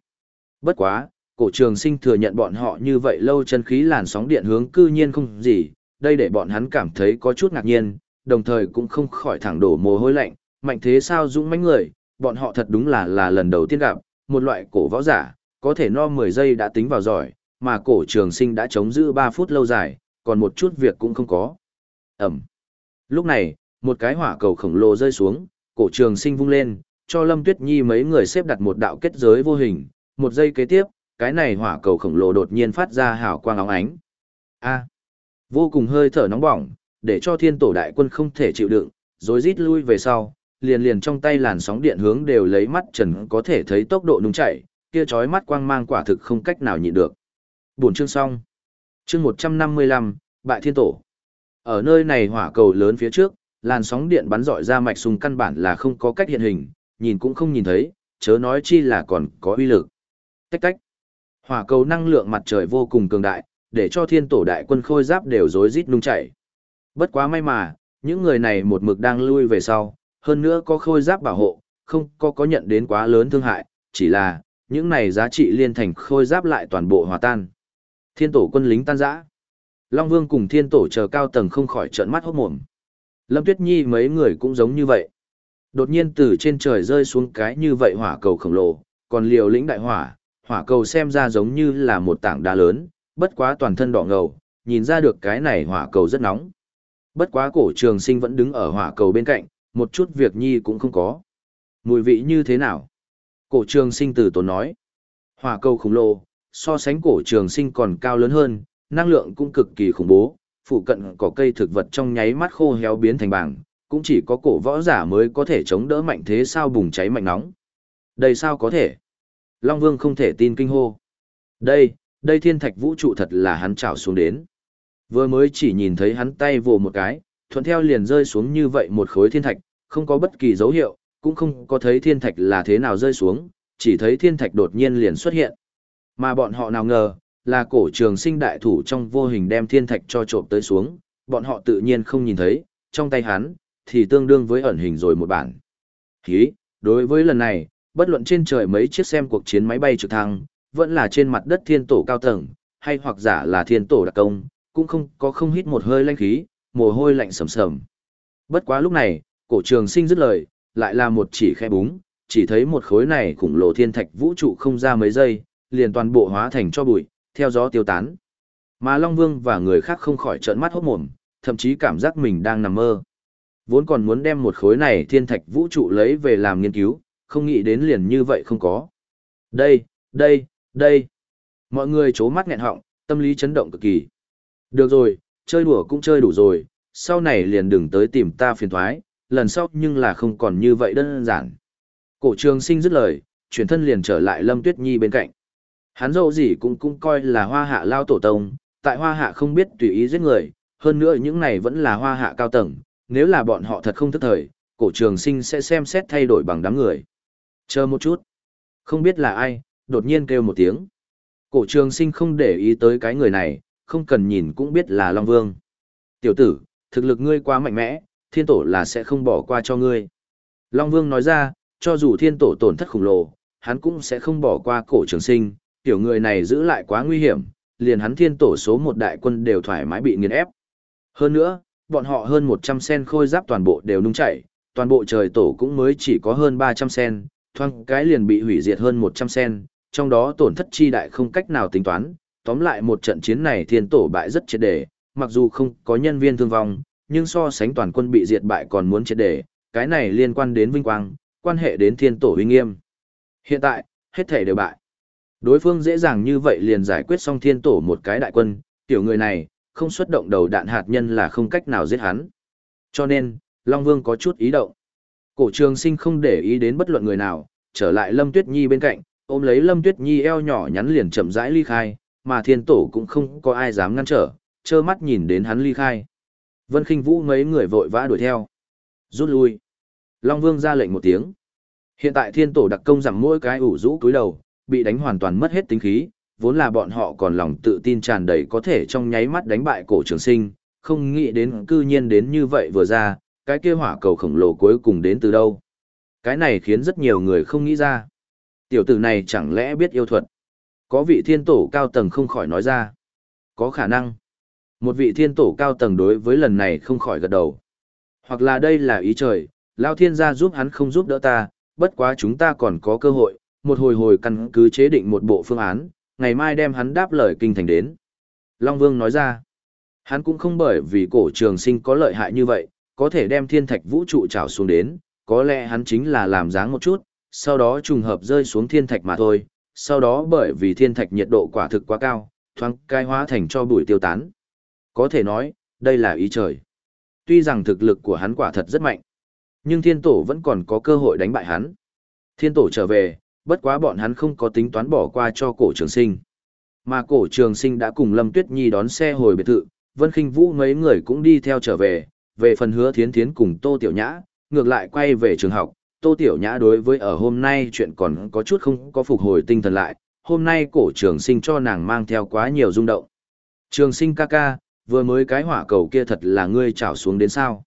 Bất quá, cổ trường sinh thừa nhận bọn họ như vậy lâu chân khí làn sóng điện hướng cư nhiên không gì, đây để bọn hắn cảm thấy có chút ngạc nhiên, đồng thời cũng không khỏi thẳng đổ mồ hôi lạnh, mạnh thế sao dũng mãnh người, bọn họ thật đúng là là lần đầu tiên gặp, một loại cổ võ giả, có thể no 10 giây đã tính vào giỏi, mà cổ trường sinh đã chống giữ 3 phút lâu dài, còn một chút việc cũng không có. Ẩm. Lúc này, một cái hỏa cầu khổng lồ rơi xuống, cổ trường sinh vung lên, cho Lâm Tuyết Nhi mấy người xếp đặt một đạo kết giới vô hình, một giây kế tiếp, cái này hỏa cầu khổng lồ đột nhiên phát ra hào quang óng ánh. A. vô cùng hơi thở nóng bỏng, để cho thiên tổ đại quân không thể chịu đựng, rồi rít lui về sau, liền liền trong tay làn sóng điện hướng đều lấy mắt trần có thể thấy tốc độ nung chảy, kia chói mắt quang mang quả thực không cách nào nhịn được. Buổi chương xong. Chương 155, bại thiên tổ. Ở nơi này hỏa cầu lớn phía trước, làn sóng điện bắn rọi ra mạch sung căn bản là không có cách hiện hình, nhìn cũng không nhìn thấy, chớ nói chi là còn có uy lực. Tách tách. Hỏa cầu năng lượng mặt trời vô cùng cường đại, để cho thiên tổ đại quân khôi giáp đều rối rít nung chảy. Bất quá may mà, những người này một mực đang lui về sau, hơn nữa có khôi giáp bảo hộ, không có có nhận đến quá lớn thương hại, chỉ là, những này giá trị liên thành khôi giáp lại toàn bộ hòa tan. Thiên tổ quân lính tan rã. Long Vương cùng thiên tổ chờ cao tầng không khỏi trợn mắt hốt mồm. Lâm Tuyết Nhi mấy người cũng giống như vậy. Đột nhiên từ trên trời rơi xuống cái như vậy hỏa cầu khổng lồ, còn liều lĩnh đại hỏa, hỏa cầu xem ra giống như là một tảng đá lớn, bất quá toàn thân đỏ ngầu, nhìn ra được cái này hỏa cầu rất nóng. Bất quá cổ trường sinh vẫn đứng ở hỏa cầu bên cạnh, một chút việc nhi cũng không có. Mùi vị như thế nào? Cổ trường sinh từ tốn nói. Hỏa cầu khổng lồ, so sánh cổ trường sinh còn cao lớn hơn, năng lượng cũng cực kỳ khủng bố, phụ cận có cây thực vật trong nháy mắt khô héo biến thành bảng, cũng chỉ có cổ võ giả mới có thể chống đỡ mạnh thế sao bùng cháy mạnh nóng. Đây sao có thể? Long Vương không thể tin kinh hô. Đây, đây thiên thạch vũ trụ thật là hắn trào xuống đến. Vừa mới chỉ nhìn thấy hắn tay vồ một cái, thuận theo liền rơi xuống như vậy một khối thiên thạch, không có bất kỳ dấu hiệu, cũng không có thấy thiên thạch là thế nào rơi xuống, chỉ thấy thiên thạch đột nhiên liền xuất hiện. Mà bọn họ nào ngờ, là cổ trường sinh đại thủ trong vô hình đem thiên thạch cho trộm tới xuống, bọn họ tự nhiên không nhìn thấy, trong tay hắn, thì tương đương với ẩn hình rồi một bản. khí đối với lần này, bất luận trên trời mấy chiếc xem cuộc chiến máy bay trực thăng, vẫn là trên mặt đất thiên tổ cao tầng, hay hoặc giả là thiên tổ đặc công, cũng không có không hít một hơi lanh khí, mồ hôi lạnh sầm sầm. Bất quá lúc này, cổ trường sinh dứt lời, lại là một chỉ khe búng, chỉ thấy một khối này khủng lồ thiên thạch vũ trụ không ra mấy giây, liền toàn bộ hóa thành cho bụi, theo gió tiêu tán. Mà Long Vương và người khác không khỏi trợn mắt hốt mồm, thậm chí cảm giác mình đang nằm mơ. Vốn còn muốn đem một khối này thiên thạch vũ trụ lấy về làm nghiên cứu, không nghĩ đến liền như vậy không có. Đây, đây, đây. Mọi người chố mắt nghẹn họng, tâm lý chấn động cực kỳ. Được rồi, chơi đùa cũng chơi đủ rồi, sau này liền đừng tới tìm ta phiền thoái, lần sau nhưng là không còn như vậy đơn giản. Cổ trường sinh dứt lời, chuyển thân liền trở lại Lâm Tuyết Nhi bên cạnh. Hắn dẫu gì cũng cũng coi là hoa hạ lao tổ tông, tại hoa hạ không biết tùy ý giết người, hơn nữa những này vẫn là hoa hạ cao tầng, nếu là bọn họ thật không thức thời, cổ trường sinh sẽ xem xét thay đổi bằng đám người. Chờ một chút. Không biết là ai, đột nhiên kêu một tiếng. Cổ trường sinh không để ý tới cái người này, không cần nhìn cũng biết là Long Vương. Tiểu tử, thực lực ngươi quá mạnh mẽ, thiên tổ là sẽ không bỏ qua cho ngươi. Long Vương nói ra, cho dù thiên tổ tổn thất khủng lồ, hắn cũng sẽ không bỏ qua cổ trường sinh, tiểu người này giữ lại quá nguy hiểm, liền hắn thiên tổ số một đại quân đều thoải mái bị nghiền ép. Hơn nữa, bọn họ hơn 100 sen khôi giáp toàn bộ đều nung chảy, toàn bộ trời tổ cũng mới chỉ có hơn 300 sen, thoang cái liền bị hủy diệt hơn 100 sen, trong đó tổn thất chi đại không cách nào tính toán, tóm lại một trận chiến này thiên tổ bại rất triệt đề, mặc dù không có nhân viên thương vong, nhưng so sánh toàn quân bị diệt bại còn muốn triệt đề, cái này liên quan đến vinh quang, quan hệ đến thiên tổ uy nghiêm. Hiện tại, hết thể đều bại. Đối phương dễ dàng như vậy liền giải quyết xong thiên tổ một cái đại quân, tiểu người này, không xuất động đầu đạn hạt nhân là không cách nào giết hắn. Cho nên, Long Vương có chút ý động. Cổ trường sinh không để ý đến bất luận người nào, trở lại Lâm Tuyết Nhi bên cạnh, ôm lấy Lâm Tuyết Nhi eo nhỏ nhắn liền chậm rãi ly khai, mà thiên tổ cũng không có ai dám ngăn trở, trơ mắt nhìn đến hắn ly khai. Vân Kinh Vũ mấy người vội vã đuổi theo. Rút lui. Long Vương ra lệnh một tiếng. Hiện tại thiên tổ đặc công rằng mỗi cái ủ rũ cúi đầu, bị đánh hoàn toàn mất hết tính khí, vốn là bọn họ còn lòng tự tin tràn đầy có thể trong nháy mắt đánh bại cổ trường sinh, không nghĩ đến cư nhiên đến như vậy vừa ra, cái kia hỏa cầu khổng lồ cuối cùng đến từ đâu. Cái này khiến rất nhiều người không nghĩ ra. Tiểu tử này chẳng lẽ biết yêu thuật? Có vị thiên tổ cao tầng không khỏi nói ra. Có khả năng. Một vị thiên tổ cao tầng đối với lần này không khỏi gật đầu. Hoặc là đây là ý trời, Lao thiên gia giúp hắn không giúp đỡ ta, bất quá chúng ta còn có cơ hội, một hồi hồi căn cứ chế định một bộ phương án, ngày mai đem hắn đáp lời kinh thành đến. Long Vương nói ra, hắn cũng không bởi vì cổ trường sinh có lợi hại như vậy, có thể đem thiên thạch vũ trụ trào xuống đến, có lẽ hắn chính là làm dáng một chút, sau đó trùng hợp rơi xuống thiên thạch mà thôi, sau đó bởi vì thiên thạch nhiệt độ quả thực quá cao, thoáng cai hóa thành cho bụi tiêu tán. Có thể nói, đây là ý trời. Tuy rằng thực lực của hắn quả thật rất mạnh, nhưng thiên tổ vẫn còn có cơ hội đánh bại hắn. Thiên tổ trở về, bất quá bọn hắn không có tính toán bỏ qua cho cổ trường sinh. Mà cổ trường sinh đã cùng Lâm Tuyết Nhi đón xe hồi biệt thự, Vân Kinh Vũ mấy người cũng đi theo trở về, về phần hứa thiến thiến cùng Tô Tiểu Nhã, ngược lại quay về trường học. Tô Tiểu Nhã đối với ở hôm nay chuyện còn có chút không có phục hồi tinh thần lại, hôm nay cổ trường sinh cho nàng mang theo quá nhiều rung động. Trường sinh ca ca, vừa mới cái hỏa cầu kia thật là ngươi trảo xuống đến sao.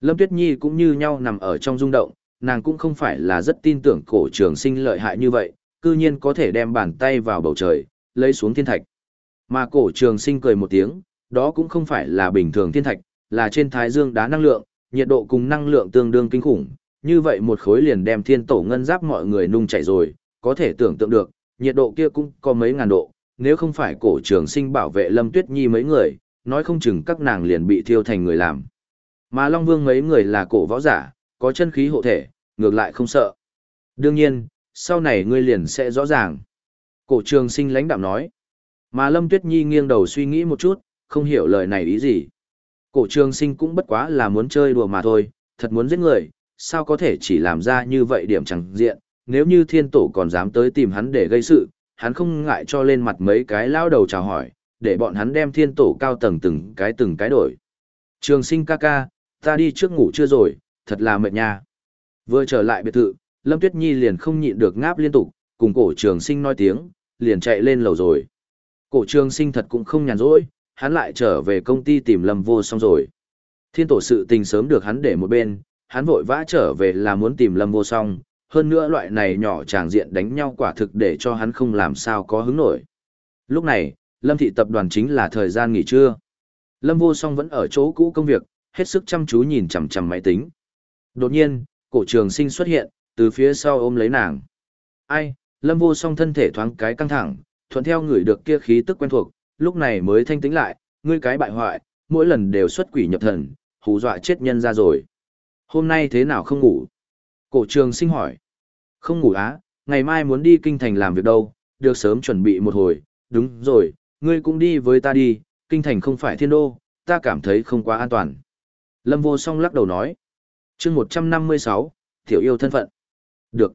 Lâm Tuyết Nhi cũng như nhau nằm ở trong rung động, nàng cũng không phải là rất tin tưởng cổ trường sinh lợi hại như vậy, cư nhiên có thể đem bàn tay vào bầu trời, lấy xuống thiên thạch. Mà cổ trường sinh cười một tiếng, đó cũng không phải là bình thường thiên thạch, là trên thái dương đá năng lượng, nhiệt độ cùng năng lượng tương đương kinh khủng, như vậy một khối liền đem thiên tổ ngân giáp mọi người nung chảy rồi, có thể tưởng tượng được, nhiệt độ kia cũng có mấy ngàn độ, nếu không phải cổ trường sinh bảo vệ Lâm Tuyết Nhi mấy người, nói không chừng các nàng liền bị thiêu thành người làm. Mà Long Vương mấy người là cổ võ giả, có chân khí hộ thể, ngược lại không sợ. Đương nhiên, sau này ngươi liền sẽ rõ ràng. Cổ trường sinh lãnh đạm nói. Mà Lâm Tuyết Nhi nghiêng đầu suy nghĩ một chút, không hiểu lời này ý gì. Cổ trường sinh cũng bất quá là muốn chơi đùa mà thôi, thật muốn giết người, sao có thể chỉ làm ra như vậy điểm chẳng diện, nếu như thiên tổ còn dám tới tìm hắn để gây sự, hắn không ngại cho lên mặt mấy cái lao đầu chào hỏi, để bọn hắn đem thiên tổ cao tầng từng cái từng cái đổi. Trường sinh ca ca, ta đi trước ngủ chưa rồi, thật là mệt nha. Vừa trở lại biệt thự, Lâm Tuyết Nhi liền không nhịn được ngáp liên tục, cùng cổ trường sinh nói tiếng, liền chạy lên lầu rồi. Cổ trường sinh thật cũng không nhàn rỗi, hắn lại trở về công ty tìm Lâm vô song rồi. Thiên tổ sự tình sớm được hắn để một bên, hắn vội vã trở về là muốn tìm Lâm vô song, hơn nữa loại này nhỏ tràng diện đánh nhau quả thực để cho hắn không làm sao có hứng nổi. Lúc này, Lâm thị tập đoàn chính là thời gian nghỉ trưa. Lâm vô song vẫn ở chỗ cũ công việc, hết sức chăm chú nhìn chằm chằm máy tính. Đột nhiên, cổ trường sinh xuất hiện, từ phía sau ôm lấy nàng. Ai, Lâm vô song thân thể thoáng cái căng thẳng, thuận theo người được kia khí tức quen thuộc, lúc này mới thanh tĩnh lại, ngươi cái bại hoại, mỗi lần đều xuất quỷ nhập thần, hù dọa chết nhân ra rồi. Hôm nay thế nào không ngủ? Cổ trường sinh hỏi. Không ngủ á, ngày mai muốn đi kinh thành làm việc đâu, được sớm chuẩn bị một hồi, đúng rồi, ngươi cũng đi với ta đi, kinh thành không phải thiên đô, ta cảm thấy không quá an toàn. Lâm vô song lắc đầu nói chương 156, tiểu yêu thân phận. Được.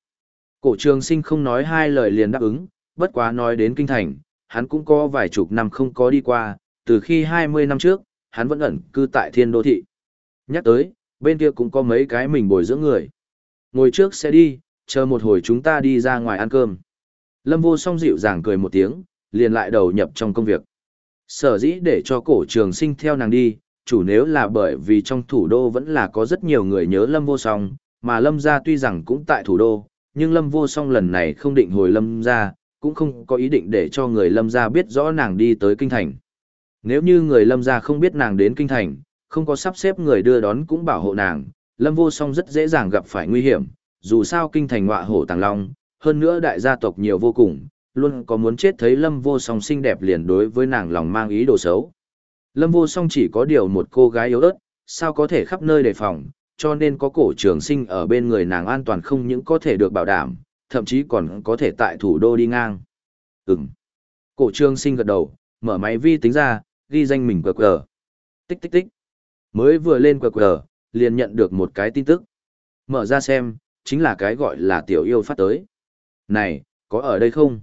Cổ trường sinh không nói hai lời liền đáp ứng, bất quá nói đến kinh thành, hắn cũng có vài chục năm không có đi qua, từ khi 20 năm trước, hắn vẫn ẩn cư tại thiên đô thị. Nhắc tới, bên kia cũng có mấy cái mình bồi dưỡng người. Ngồi trước sẽ đi, chờ một hồi chúng ta đi ra ngoài ăn cơm. Lâm vô song dịu dàng cười một tiếng, liền lại đầu nhập trong công việc. Sở dĩ để cho cổ trường sinh theo nàng đi, chủ nếu là bởi vì trong thủ đô vẫn là có rất nhiều người nhớ Lâm vô song, mà Lâm gia tuy rằng cũng tại thủ đô, nhưng Lâm vô song lần này không định hồi Lâm gia, cũng không có ý định để cho người Lâm gia biết rõ nàng đi tới kinh thành. Nếu như người Lâm gia không biết nàng đến kinh thành, không có sắp xếp người đưa đón cũng bảo hộ nàng, Lâm vô song rất dễ dàng gặp phải nguy hiểm, dù sao kinh thành ngọa hổ tàng long, hơn nữa đại gia tộc nhiều vô cùng, luôn có muốn chết thấy Lâm vô song xinh đẹp liền đối với nàng lòng mang ý đồ xấu. Lâm vô song chỉ có điều một cô gái yếu ớt, sao có thể khắp nơi đề phòng, cho nên có cổ trường sinh ở bên người nàng an toàn không những có thể được bảo đảm, thậm chí còn có thể tại thủ đô đi ngang. Ừm. Cổ trường sinh gật đầu, mở máy vi tính ra, ghi danh mình QR. Tích tích tích. Mới vừa lên QR, liền nhận được một cái tin tức. Mở ra xem, chính là cái gọi là tiểu yêu phát tới. Này, có ở đây không?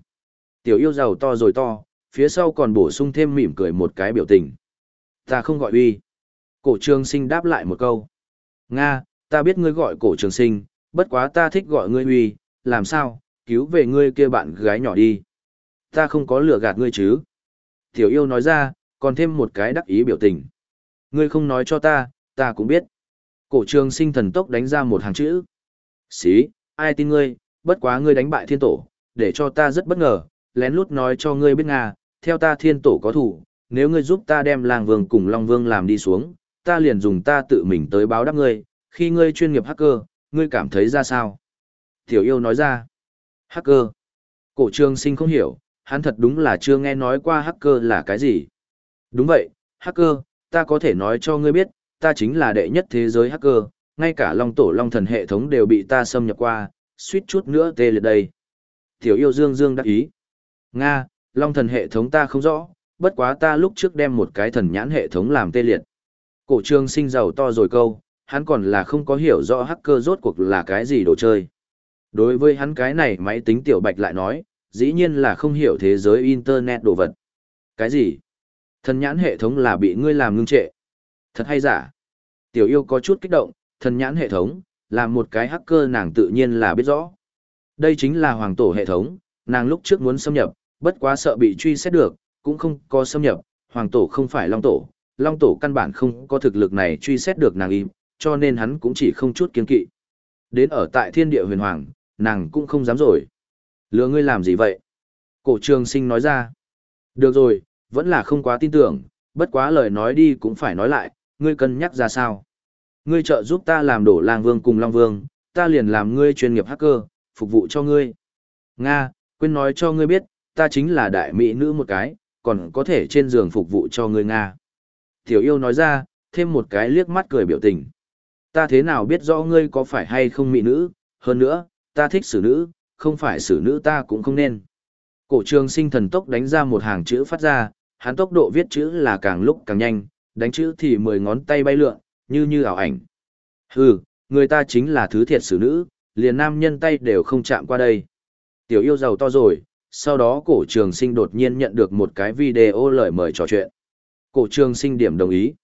Tiểu yêu giàu to rồi to, phía sau còn bổ sung thêm mỉm cười một cái biểu tình. Ta không gọi uy. Cổ trường sinh đáp lại một câu. Nga, ta biết ngươi gọi cổ trường sinh, bất quá ta thích gọi ngươi uy, làm sao, cứu về ngươi kia bạn gái nhỏ đi. Ta không có lừa gạt ngươi chứ. Tiểu yêu nói ra, còn thêm một cái đắc ý biểu tình. Ngươi không nói cho ta, ta cũng biết. Cổ trường sinh thần tốc đánh ra một hàng chữ. Xí, ai tin ngươi, bất quá ngươi đánh bại thiên tổ, để cho ta rất bất ngờ, lén lút nói cho ngươi biết Nga, theo ta thiên tổ có thủ, nếu ngươi giúp ta đem làng vương cùng Long Vương làm đi xuống, ta liền dùng ta tự mình tới báo đáp ngươi, khi ngươi chuyên nghiệp hacker, ngươi cảm thấy ra sao? Tiểu yêu nói ra, hacker. Cổ trường sinh không hiểu, hắn thật đúng là chưa nghe nói qua hacker là cái gì. Đúng vậy, hacker, ta có thể nói cho ngươi biết, ta chính là đệ nhất thế giới hacker, ngay cả long tổ long thần hệ thống đều bị ta xâm nhập qua, suýt chút nữa tê liệt đây. Tiểu yêu dương dương đắc ý. Nga, long thần hệ thống ta không rõ, bất quá ta lúc trước đem một cái thần nhãn hệ thống làm tê liệt. Cổ trường sinh giàu to rồi câu, hắn còn là không có hiểu rõ hacker rốt cuộc là cái gì đồ chơi. Đối với hắn cái này máy tính tiểu bạch lại nói, dĩ nhiên là không hiểu thế giới internet đồ vật. Cái gì? Thần nhãn hệ thống là bị ngươi làm ngưng trệ. Thật hay giả? Tiểu yêu có chút kích động, thần nhãn hệ thống, là một cái hacker nàng tự nhiên là biết rõ. Đây chính là hoàng tổ hệ thống, nàng lúc trước muốn xâm nhập, bất quá sợ bị truy xét được, cũng không có xâm nhập, hoàng tổ không phải long tổ, long tổ căn bản không có thực lực này truy xét được nàng im, cho nên hắn cũng chỉ không chút kiên kỵ. Đến ở tại thiên địa huyền hoàng, nàng cũng không dám rồi. Lừa ngươi làm gì vậy? Cổ trường sinh nói ra. Được rồi, vẫn là không quá tin tưởng, bất quá lời nói đi cũng phải nói lại, ngươi cân nhắc ra sao? Ngươi trợ giúp ta làm đổ lang vương cùng long vương, ta liền làm ngươi chuyên nghiệp hacker, phục vụ cho ngươi. Nga, quên nói cho ngươi biết, ta chính là đại mỹ nữ một cái, còn có thể trên giường phục vụ cho ngươi Nga. Tiểu yêu nói ra, thêm một cái liếc mắt cười biểu tình. Ta thế nào biết rõ ngươi có phải hay không mỹ nữ, hơn nữa, ta thích xử nữ, không phải xử nữ ta cũng không nên. Cổ trường sinh thần tốc đánh ra một hàng chữ phát ra, hắn tốc độ viết chữ là càng lúc càng nhanh, đánh chữ thì mười ngón tay bay lượn, như như ảo ảnh. Hừ, người ta chính là thứ thiệt xử nữ, liền nam nhân tay đều không chạm qua đây. Tiểu yêu giàu to rồi, sau đó cổ trường sinh đột nhiên nhận được một cái video lời mời trò chuyện. Cổ trường sinh điểm đồng ý.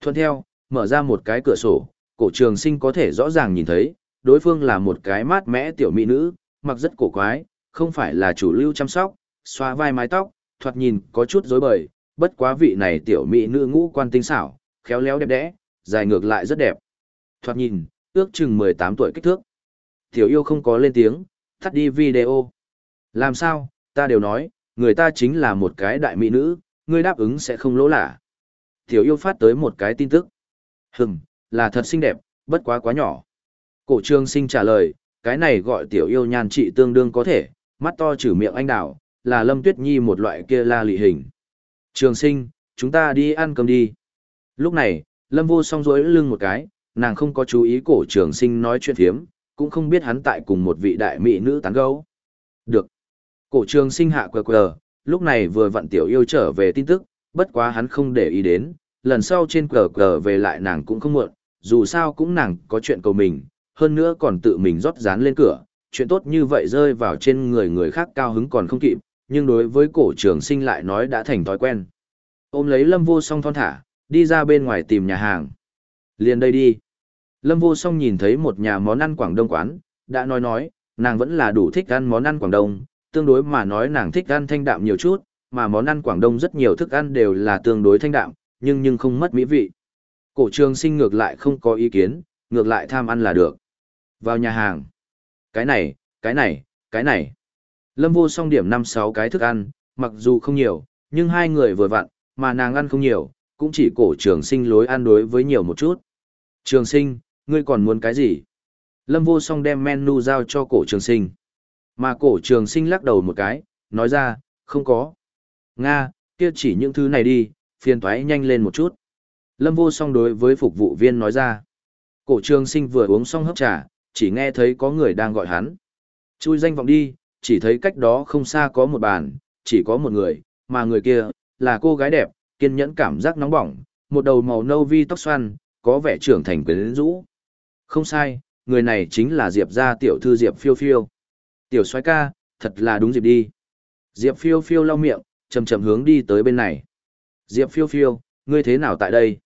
Thuận theo, mở ra một cái cửa sổ, cổ trường sinh có thể rõ ràng nhìn thấy, đối phương là một cái mát mẽ tiểu mỹ nữ, mặc rất cổ quái, không phải là chủ lưu chăm sóc, xoa vai mái tóc, thoạt nhìn có chút rối bời, bất quá vị này tiểu mỹ nữ ngũ quan tinh xảo, khéo léo đẹp đẽ, dài ngược lại rất đẹp. Thoạt nhìn, ước chừng 18 tuổi kích thước. Tiểu yêu không có lên tiếng, tắt đi video. Làm sao, ta đều nói, người ta chính là một cái đại mỹ nữ, ngươi đáp ứng sẽ không lỗ lạ. Tiểu yêu phát tới một cái tin tức. Hừm, là thật xinh đẹp, bất quá quá nhỏ. Cổ trương sinh trả lời, cái này gọi tiểu yêu nhan trị tương đương có thể, mắt to trừ miệng anh đào, là lâm tuyết nhi một loại kia la lị hình. Trường sinh, chúng ta đi ăn cơm đi. Lúc này, lâm vô song rối lưng một cái, nàng không có chú ý cổ trường sinh nói chuyện thiếm, cũng không biết hắn tại cùng một vị đại mỹ nữ tán gấu. Được. Cổ trường sinh hạ quờ quờ, lúc này vừa vặn tiểu yêu trở về tin tức, bất quá hắn không để ý đến, lần sau trên quờ quờ về lại nàng cũng không muộn, dù sao cũng nàng có chuyện cầu mình, hơn nữa còn tự mình rót dán lên cửa, chuyện tốt như vậy rơi vào trên người người khác cao hứng còn không kịp, nhưng đối với cổ trường sinh lại nói đã thành thói quen. Ôm lấy lâm vô song thon thả, đi ra bên ngoài tìm nhà hàng. Liền đây đi. Lâm vô song nhìn thấy một nhà món ăn Quảng Đông quán, đã nói nói, nàng vẫn là đủ thích ăn món ăn Quảng Đông, tương đối mà nói nàng thích ăn thanh đạm nhiều chút, mà món ăn Quảng Đông rất nhiều thức ăn đều là tương đối thanh đạm, nhưng nhưng không mất mỹ vị. Cổ trường sinh ngược lại không có ý kiến, ngược lại tham ăn là được. Vào nhà hàng. Cái này, cái này, cái này. Lâm vô song điểm 5-6 cái thức ăn, mặc dù không nhiều, nhưng hai người vừa vặn, mà nàng ăn không nhiều, cũng chỉ cổ trường sinh lối ăn đối với nhiều một chút. Trường sinh, ngươi còn muốn cái gì? Lâm vô song đem menu giao cho cổ trường sinh. Mà cổ trường sinh lắc đầu một cái, nói ra, không có. Nga, kia chỉ những thứ này đi, phiền thoái nhanh lên một chút. Lâm vô song đối với phục vụ viên nói ra. Cổ trường sinh vừa uống xong hấp trà, chỉ nghe thấy có người đang gọi hắn. Chui danh vọng đi, chỉ thấy cách đó không xa có một bàn, chỉ có một người, mà người kia, là cô gái đẹp, kiên nhẫn cảm giác nóng bỏng, một đầu màu nâu vi tóc xoăn, có vẻ trưởng thành quyến rũ. Không sai, người này chính là Diệp gia tiểu thư Diệp Phiêu Phiêu. Tiểu soái ca, thật là đúng dịp đi. Diệp Phiêu Phiêu lau miệng, chậm chậm hướng đi tới bên này. Diệp Phiêu Phiêu, ngươi thế nào tại đây?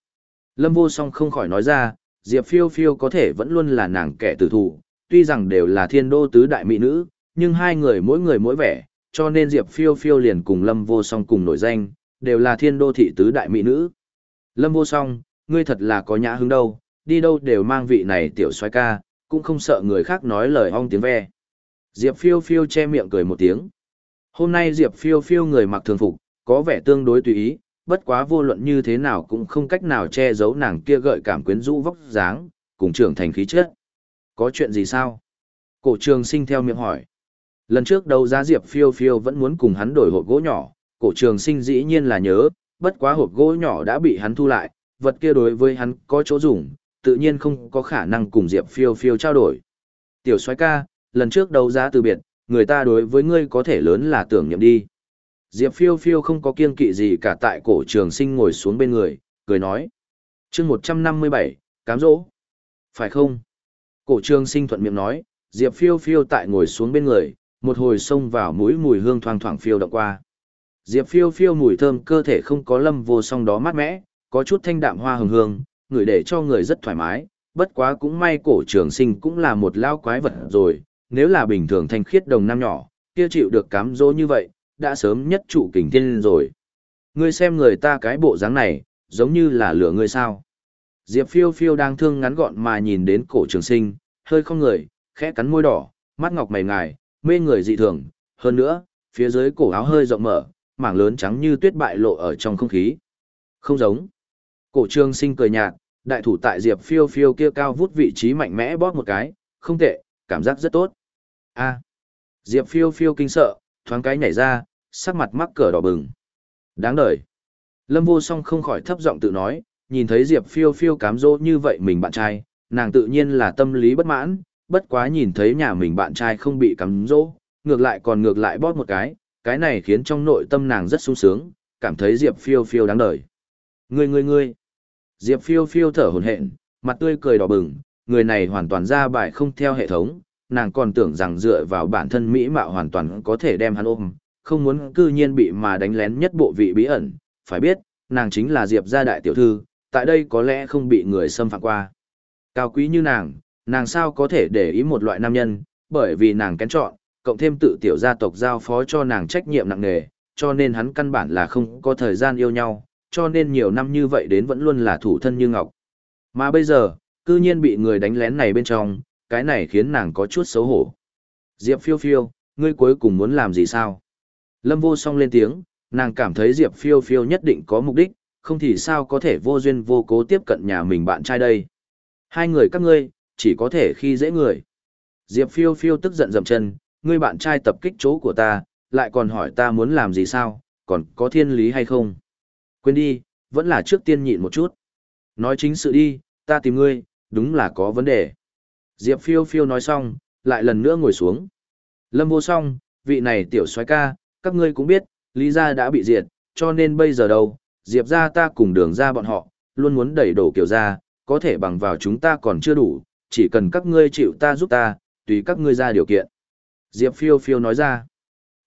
Lâm vô song không khỏi nói ra, Diệp Phiêu Phiêu có thể vẫn luôn là nàng kẻ tử thủ, tuy rằng đều là thiên đô tứ đại mỹ nữ, nhưng hai người mỗi người mỗi vẻ, cho nên Diệp Phiêu Phiêu liền cùng Lâm vô song cùng nổi danh, đều là thiên đô thị tứ đại mỹ nữ. Lâm vô song, ngươi thật là có nhã hứng đâu, đi đâu đều mang vị này tiểu xoay ca, cũng không sợ người khác nói lời ong tiếng ve. Diệp phiêu phiêu che miệng cười một tiếng. Hôm nay Diệp phiêu phiêu người mặc thường phục, có vẻ tương đối tùy ý, bất quá vô luận như thế nào cũng không cách nào che giấu nàng kia gợi cảm quyến rũ vóc dáng, cùng trưởng thành khí chất. Có chuyện gì sao? Cổ trường sinh theo miệng hỏi. Lần trước đầu giá Diệp phiêu phiêu vẫn muốn cùng hắn đổi hộp gỗ nhỏ, cổ trường sinh dĩ nhiên là nhớ, bất quá hộp gỗ nhỏ đã bị hắn thu lại, vật kia đối với hắn có chỗ dùng, tự nhiên không có khả năng cùng Diệp phiêu phiêu trao đổi. Tiểu soái ca, lần trước đấu giá từ biệt, người ta đối với ngươi có thể lớn là tưởng niệm đi. Diệp phiêu phiêu không có kiên kỵ gì cả tại cổ trường sinh ngồi xuống bên người, cười nói. chương 157, cám dỗ. Phải không? Cổ trường sinh thuận miệng nói, Diệp phiêu phiêu tại ngồi xuống bên người, một hồi xông vào mũi mùi hương thoang thoảng phiêu động qua. Diệp phiêu phiêu mùi thơm cơ thể không có lâm vô song đó mát mẽ, có chút thanh đạm hoa hồng hương, người để cho người rất thoải mái, bất quá cũng may cổ trường sinh cũng là một lao quái vật rồi, nếu là bình thường thanh khiết đồng nam nhỏ, kia chịu được cám dỗ như vậy, đã sớm nhất trụ kình thiên rồi. Ngươi xem người ta cái bộ dáng này, giống như là lửa ngươi sao. Diệp phiêu phiêu đang thương ngắn gọn mà nhìn đến cổ trường sinh, hơi không người, khẽ cắn môi đỏ, mắt ngọc mày ngài, mê người dị thường, hơn nữa, phía dưới cổ áo hơi rộng mở, mảng lớn trắng như tuyết bại lộ ở trong không khí. Không giống. Cổ trường sinh cười nhạt, đại thủ tại diệp phiêu phiêu kia cao vút vị trí mạnh mẽ bóp một cái, không tệ, cảm giác rất tốt a Diệp phiêu phiêu kinh sợ, thoáng cái nhảy ra, sắc mặt mắc cờ đỏ bừng. Đáng đời. Lâm vô song không khỏi thấp giọng tự nói, nhìn thấy Diệp phiêu phiêu cám dỗ như vậy mình bạn trai, nàng tự nhiên là tâm lý bất mãn, bất quá nhìn thấy nhà mình bạn trai không bị cắm dỗ, ngược lại còn ngược lại bóp một cái, cái này khiến trong nội tâm nàng rất sung sướng, cảm thấy Diệp phiêu phiêu đáng đợi. Người, người, người. Diệp phiêu phiêu thở hồn hện, mặt tươi cười đỏ bừng, người này hoàn toàn ra bài không theo hệ thống, nàng còn tưởng rằng dựa vào bản thân mỹ mạo hoàn toàn có thể đem hắn ôm, không muốn cư nhiên bị mà đánh lén nhất bộ vị bí ẩn, phải biết, nàng chính là Diệp gia đại tiểu thư, tại đây có lẽ không bị người xâm phạm qua. Cao quý như nàng, nàng sao có thể để ý một loại nam nhân, bởi vì nàng kén chọn, cộng thêm tự tiểu gia tộc giao phó cho nàng trách nhiệm nặng nề, cho nên hắn căn bản là không có thời gian yêu nhau, cho nên nhiều năm như vậy đến vẫn luôn là thủ thân như ngọc. Mà bây giờ, cư nhiên bị người đánh lén này bên trong, cái này khiến nàng có chút xấu hổ. Diệp phiêu phiêu, ngươi cuối cùng muốn làm gì sao? Lâm vô song lên tiếng, nàng cảm thấy Diệp phiêu phiêu nhất định có mục đích, không thì sao có thể vô duyên vô cố tiếp cận nhà mình bạn trai đây. Hai người các ngươi, chỉ có thể khi dễ người. Diệp phiêu phiêu tức giận dậm chân, ngươi bạn trai tập kích chỗ của ta, lại còn hỏi ta muốn làm gì sao, còn có thiên lý hay không? Quên đi, vẫn là trước tiên nhịn một chút. Nói chính sự đi, ta tìm ngươi, đúng là có vấn đề. Diệp phiêu phiêu nói xong, lại lần nữa ngồi xuống. Lâm vô song, vị này tiểu soái ca, các ngươi cũng biết, Lý gia đã bị diệt, cho nên bây giờ đâu, Diệp gia ta cùng đường ra bọn họ, luôn muốn đẩy đổ kiểu ra, có thể bằng vào chúng ta còn chưa đủ, chỉ cần các ngươi chịu ta giúp ta, tùy các ngươi ra điều kiện. Diệp phiêu phiêu nói ra.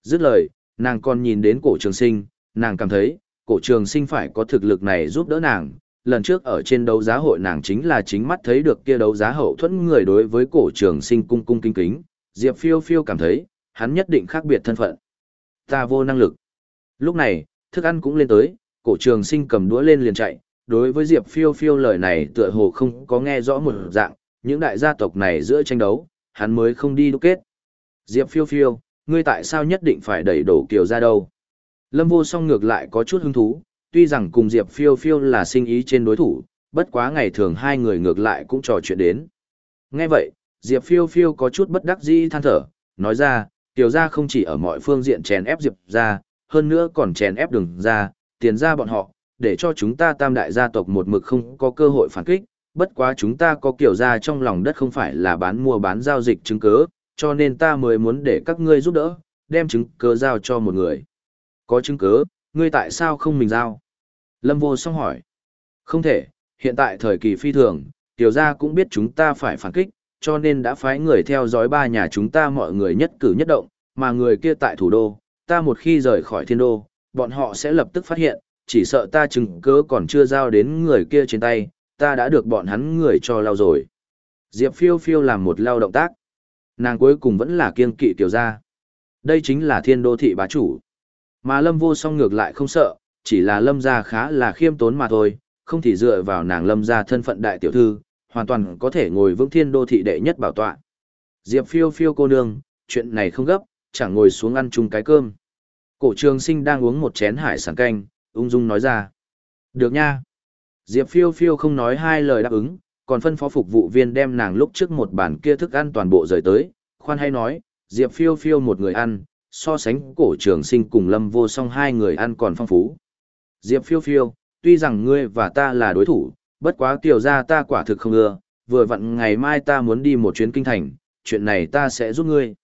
Dứt lời, nàng còn nhìn đến cổ trường sinh, nàng cảm thấy, cổ trường sinh phải có thực lực này giúp đỡ nàng. Lần trước ở trên đấu giá hội nàng chính là chính mắt thấy được kia đấu giá hậu thuẫn người đối với cổ trường sinh cung cung kính kính. Diệp phiêu phiêu cảm thấy, hắn nhất định khác biệt thân phận. Ta vô năng lực. Lúc này, thức ăn cũng lên tới, cổ trường sinh cầm đũa lên liền chạy. Đối với Diệp phiêu phiêu lời này tựa hồ không có nghe rõ một dạng, những đại gia tộc này giữa tranh đấu, hắn mới không đi đúc kết. Diệp phiêu phiêu, ngươi tại sao nhất định phải đẩy đổ kiều ra đâu? Lâm vô song ngược lại có chút hứng thú, tuy rằng cùng Diệp phiêu phiêu là sinh ý trên đối thủ, bất quá ngày thường hai người ngược lại cũng trò chuyện đến. Nghe vậy, Diệp phiêu phiêu có chút bất đắc dĩ than thở, nói ra, tiểu gia không chỉ ở mọi phương diện chèn ép Diệp ra, hơn nữa còn chèn ép đường ra, tiền ra bọn họ, để cho chúng ta tam đại gia tộc một mực không có cơ hội phản kích, bất quá chúng ta có kiểu ra trong lòng đất không phải là bán mua bán giao dịch chứng cứ, cho nên ta mới muốn để các ngươi giúp đỡ, đem chứng cứ giao cho một người. Có chứng cứ, ngươi tại sao không mình giao? Lâm vô song hỏi. Không thể, hiện tại thời kỳ phi thường, tiểu gia cũng biết chúng ta phải phản kích, cho nên đã phái người theo dõi ba nhà chúng ta mọi người nhất cử nhất động, mà người kia tại thủ đô, ta một khi rời khỏi thiên đô, bọn họ sẽ lập tức phát hiện, chỉ sợ ta chứng cứ còn chưa giao đến người kia trên tay, ta đã được bọn hắn người cho lao rồi. Diệp phiêu phiêu làm một lao động tác. Nàng cuối cùng vẫn là kiên kỵ tiểu gia. Đây chính là thiên đô thị bá chủ. Mà lâm vô song ngược lại không sợ, chỉ là lâm gia khá là khiêm tốn mà thôi, không thì dựa vào nàng lâm gia thân phận đại tiểu thư, hoàn toàn có thể ngồi vững thiên đô thị đệ nhất bảo tọa. Diệp phiêu phiêu cô nương, chuyện này không gấp, chẳng ngồi xuống ăn chung cái cơm. Cổ trường sinh đang uống một chén hải sản canh, ung dung nói ra. Được nha. Diệp phiêu phiêu không nói hai lời đáp ứng, còn phân phó phục vụ viên đem nàng lúc trước một bàn kia thức ăn toàn bộ rời tới, khoan hay nói, Diệp phiêu phiêu một người ăn, so sánh cổ trường sinh cùng lâm vô song hai người ăn còn phong phú. Diệp phiêu phiêu, tuy rằng ngươi và ta là đối thủ, bất quá tiểu ra ta quả thực không ưa, vừa vặn ngày mai ta muốn đi một chuyến kinh thành, chuyện này ta sẽ giúp ngươi.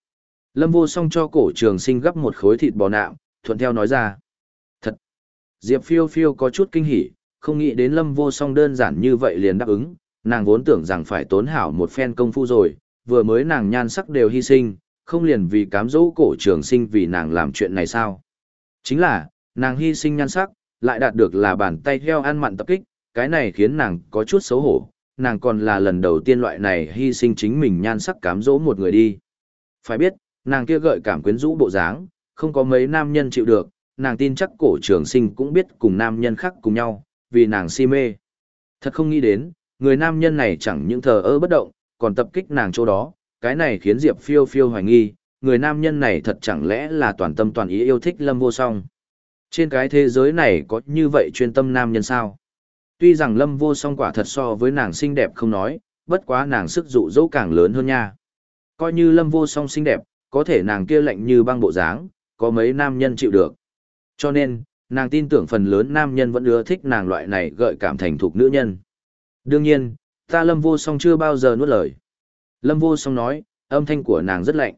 Lâm vô song cho cổ trường sinh gấp một khối thịt bò nạm, thuận theo nói ra. Thật! Diệp phiêu phiêu có chút kinh hỉ, không nghĩ đến lâm vô song đơn giản như vậy liền đáp ứng, nàng vốn tưởng rằng phải tốn hảo một phen công phu rồi, vừa mới nàng nhan sắc đều hy sinh, không liền vì cám dỗ cổ trường sinh vì nàng làm chuyện này sao. Chính là, nàng hy sinh nhan sắc, lại đạt được là bàn tay heo ăn mặn tập kích, cái này khiến nàng có chút xấu hổ, nàng còn là lần đầu tiên loại này hy sinh chính mình nhan sắc cám dỗ một người đi. Phải biết, nàng kia gợi cảm quyến rũ bộ dáng, không có mấy nam nhân chịu được, nàng tin chắc cổ trường sinh cũng biết cùng nam nhân khác cùng nhau, vì nàng si mê. Thật không nghĩ đến, người nam nhân này chẳng những thờ ơ bất động, còn tập kích nàng chỗ đó, cái này khiến Diệp phiêu phiêu hoài nghi, người nam nhân này thật chẳng lẽ là toàn tâm toàn ý yêu thích lâm vô song. Trên cái thế giới này có như vậy chuyên tâm nam nhân sao? Tuy rằng lâm vô song quả thật so với nàng xinh đẹp không nói, bất quá nàng sức dụ dỗ càng lớn hơn nha. Coi như lâm vô song xinh đẹp, có thể nàng kia lạnh như băng bộ dáng, có mấy nam nhân chịu được. Cho nên, nàng tin tưởng phần lớn nam nhân vẫn ưa thích nàng loại này gợi cảm thành thục nữ nhân. Đương nhiên, ta lâm vô song chưa bao giờ nuốt lời. Lâm vô song nói, âm thanh của nàng rất lạnh.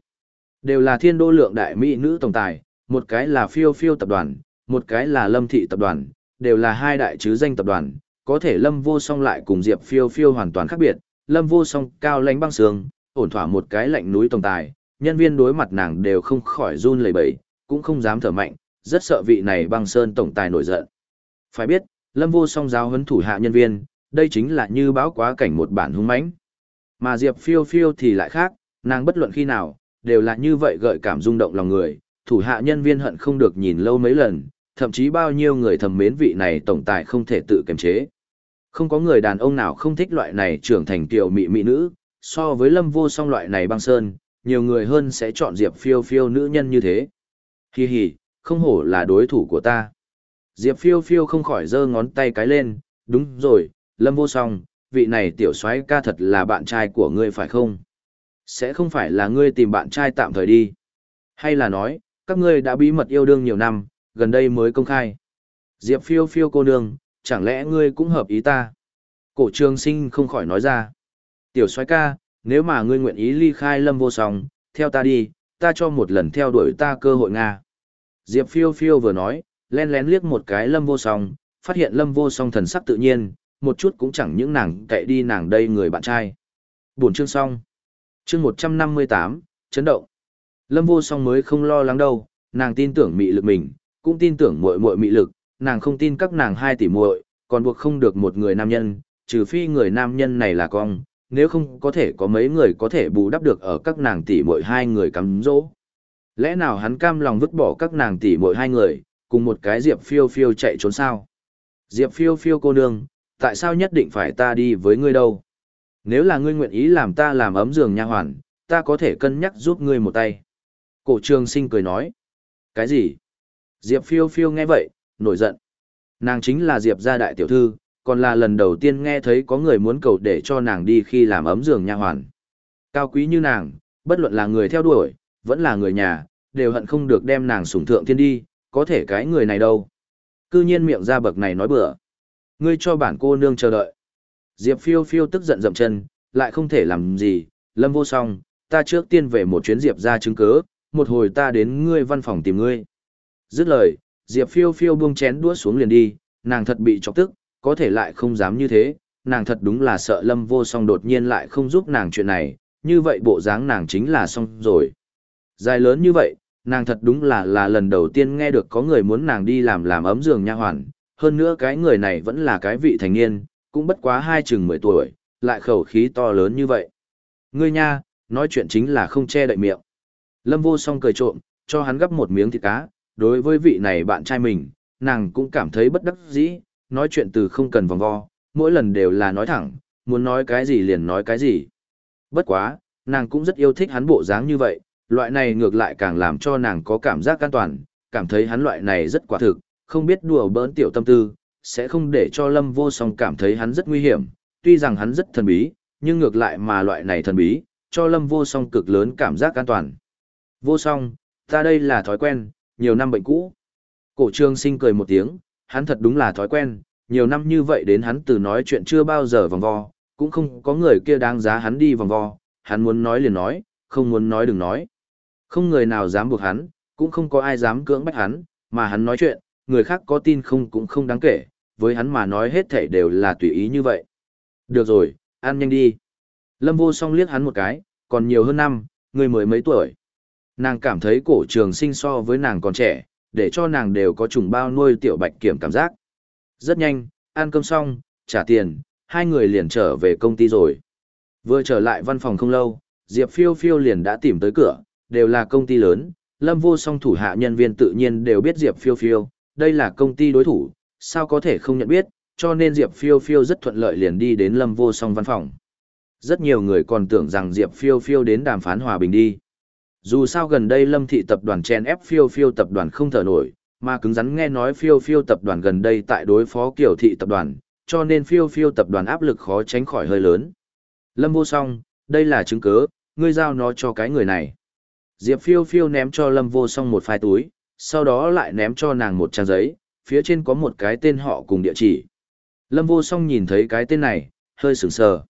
Đều là thiên đô lượng đại mỹ nữ tổng tài, một cái là phiêu phiêu tập đoàn, một cái là lâm thị tập đoàn, đều là hai đại chứ danh tập đoàn, có thể Lâm Vô Song lại cùng Diệp Phiêu Phiêu hoàn toàn khác biệt, Lâm Vô Song cao lãnh băng sương, ổn thỏa một cái lạnh núi tổng tài, nhân viên đối mặt nàng đều không khỏi run lẩy bẩy, cũng không dám thở mạnh, rất sợ vị này băng sơn tổng tài nổi giận. Phải biết, Lâm Vô Song giáo huấn thủ hạ nhân viên, đây chính là như báo quá cảnh một bản hung mãnh. Mà Diệp Phiêu Phiêu thì lại khác, nàng bất luận khi nào, đều là như vậy gợi cảm rung động lòng người, thủ hạ nhân viên hận không được nhìn lâu mấy lần, thậm chí bao nhiêu người thầm mến vị này tổng tài không thể tự kiềm chế. Không có người đàn ông nào không thích loại này trưởng thành tiểu mị mị nữ, so với lâm vô song loại này băng sơn, nhiều người hơn sẽ chọn Diệp phiêu phiêu nữ nhân như thế. Hi hi, không hổ là đối thủ của ta. Diệp phiêu phiêu không khỏi giơ ngón tay cái lên, đúng rồi, lâm vô song, vị này tiểu soái ca thật là bạn trai của ngươi phải không? Sẽ không phải là ngươi tìm bạn trai tạm thời đi. Hay là nói, các ngươi đã bí mật yêu đương nhiều năm, gần đây mới công khai. Diệp phiêu phiêu cô nương, chẳng lẽ ngươi cũng hợp ý ta? Cổ trường sinh không khỏi nói ra. Tiểu soái ca, nếu mà ngươi nguyện ý ly khai lâm vô song, theo ta đi, ta cho một lần theo đuổi ta cơ hội Nga. Diệp phiêu phiêu vừa nói, len lén liếc một cái lâm vô song, phát hiện lâm vô song thần sắc tự nhiên, một chút cũng chẳng những nàng cậy đi nàng đây người bạn trai. Buồn chương xong. Chương 158, chấn động. Lâm vô song mới không lo lắng đâu, nàng tin tưởng mị lực mình, cũng tin tưởng muội muội mị lực, nàng không tin các nàng hai tỷ muội, còn buộc không được một người nam nhân, trừ phi người nam nhân này là con, nếu không có thể có mấy người có thể bù đắp được ở các nàng tỷ muội hai người cắm dỗ. Lẽ nào hắn cam lòng vứt bỏ các nàng tỷ muội hai người, cùng một cái Diệp Phiêu Phiêu chạy trốn sao? Diệp Phiêu Phiêu cô nương, tại sao nhất định phải ta đi với ngươi đâu? Nếu là ngươi nguyện ý làm ta làm ấm giường nha hoàn, ta có thể cân nhắc giúp ngươi một tay. Cổ trường sinh cười nói. Cái gì? Diệp phiêu phiêu nghe vậy, nổi giận. Nàng chính là Diệp gia đại tiểu thư, còn là lần đầu tiên nghe thấy có người muốn cầu để cho nàng đi khi làm ấm giường nha hoàn. Cao quý như nàng, bất luận là người theo đuổi, vẫn là người nhà, đều hận không được đem nàng sủng thượng thiên đi, có thể cái người này đâu. Cư nhiên miệng ra bậc này nói bừa. Ngươi cho bản cô nương chờ đợi. Diệp phiêu phiêu tức giận dậm chân, lại không thể làm gì, lâm vô song, ta trước tiên về một chuyến Diệp ra chứng cớ, một hồi ta đến ngươi văn phòng tìm ngươi. Dứt lời, Diệp phiêu phiêu buông chén đũa xuống liền đi, nàng thật bị chọc tức, có thể lại không dám như thế, nàng thật đúng là sợ lâm vô song đột nhiên lại không giúp nàng chuyện này, như vậy bộ dáng nàng chính là xong rồi. Dài lớn như vậy, nàng thật đúng là là lần đầu tiên nghe được có người muốn nàng đi làm làm ấm giường nha hoàn, hơn nữa cái người này vẫn là cái vị thành niên, cũng bất quá hai chừng mười tuổi, lại khẩu khí to lớn như vậy. Ngươi nha, nói chuyện chính là không che đậy miệng. Lâm vô song cười trộm, cho hắn gấp một miếng thịt cá, đối với vị này bạn trai mình, nàng cũng cảm thấy bất đắc dĩ, nói chuyện từ không cần vòng vo, mỗi lần đều là nói thẳng, muốn nói cái gì liền nói cái gì. Bất quá, nàng cũng rất yêu thích hắn bộ dáng như vậy, loại này ngược lại càng làm cho nàng có cảm giác an toàn, cảm thấy hắn loại này rất quả thực, không biết đùa bỡn tiểu tâm tư, sẽ không để cho Lâm Vô Song cảm thấy hắn rất nguy hiểm, tuy rằng hắn rất thần bí, nhưng ngược lại mà loại này thần bí, cho Lâm Vô Song cực lớn cảm giác an toàn. Vô Song, ta đây là thói quen, nhiều năm bệnh cũ. Cổ trương sinh cười một tiếng, hắn thật đúng là thói quen, nhiều năm như vậy đến hắn từ nói chuyện chưa bao giờ vòng vo, cũng không có người kia đáng giá hắn đi vòng vo, hắn muốn nói liền nói, không muốn nói đừng nói. Không người nào dám buộc hắn, cũng không có ai dám cưỡng bách hắn, mà hắn nói chuyện, người khác có tin không cũng không đáng kể, với hắn mà nói hết thảy đều là tùy ý như vậy. Được rồi, ăn nhanh đi. Lâm vô song liếc hắn một cái, còn nhiều hơn năm, người mới mấy tuổi. Nàng cảm thấy cổ trường sinh so với nàng còn trẻ, để cho nàng đều có trùng bao nuôi tiểu bạch kiểm cảm giác. Rất nhanh, ăn cơm xong, trả tiền, hai người liền trở về công ty rồi. Vừa trở lại văn phòng không lâu, Diệp Phiêu Phiêu liền đã tìm tới cửa, đều là công ty lớn, Lâm Vô Song thủ hạ nhân viên tự nhiên đều biết Diệp Phiêu Phiêu, đây là công ty đối thủ, sao có thể không nhận biết, cho nên Diệp Phiêu Phiêu rất thuận lợi liền đi đến Lâm Vô Song văn phòng. Rất nhiều người còn tưởng rằng Diệp Phiêu Phiêu đến đàm phán hòa bình đi. Dù sao gần đây Lâm thị tập đoàn chen ép Phiêu Phiêu tập đoàn không thở nổi, mà cứng rắn nghe nói Phiêu Phiêu tập đoàn gần đây tại đối phó kiểu thị tập đoàn, cho nên Phiêu Phiêu tập đoàn áp lực khó tránh khỏi hơi lớn. Lâm Vô Song, đây là chứng cứ, ngươi giao nó cho cái người này. Diệp Phiêu Phiêu ném cho Lâm Vô Song một phai túi, sau đó lại ném cho nàng một trang giấy, phía trên có một cái tên họ cùng địa chỉ. Lâm vô song nhìn thấy cái tên này, hơi sửng sờ.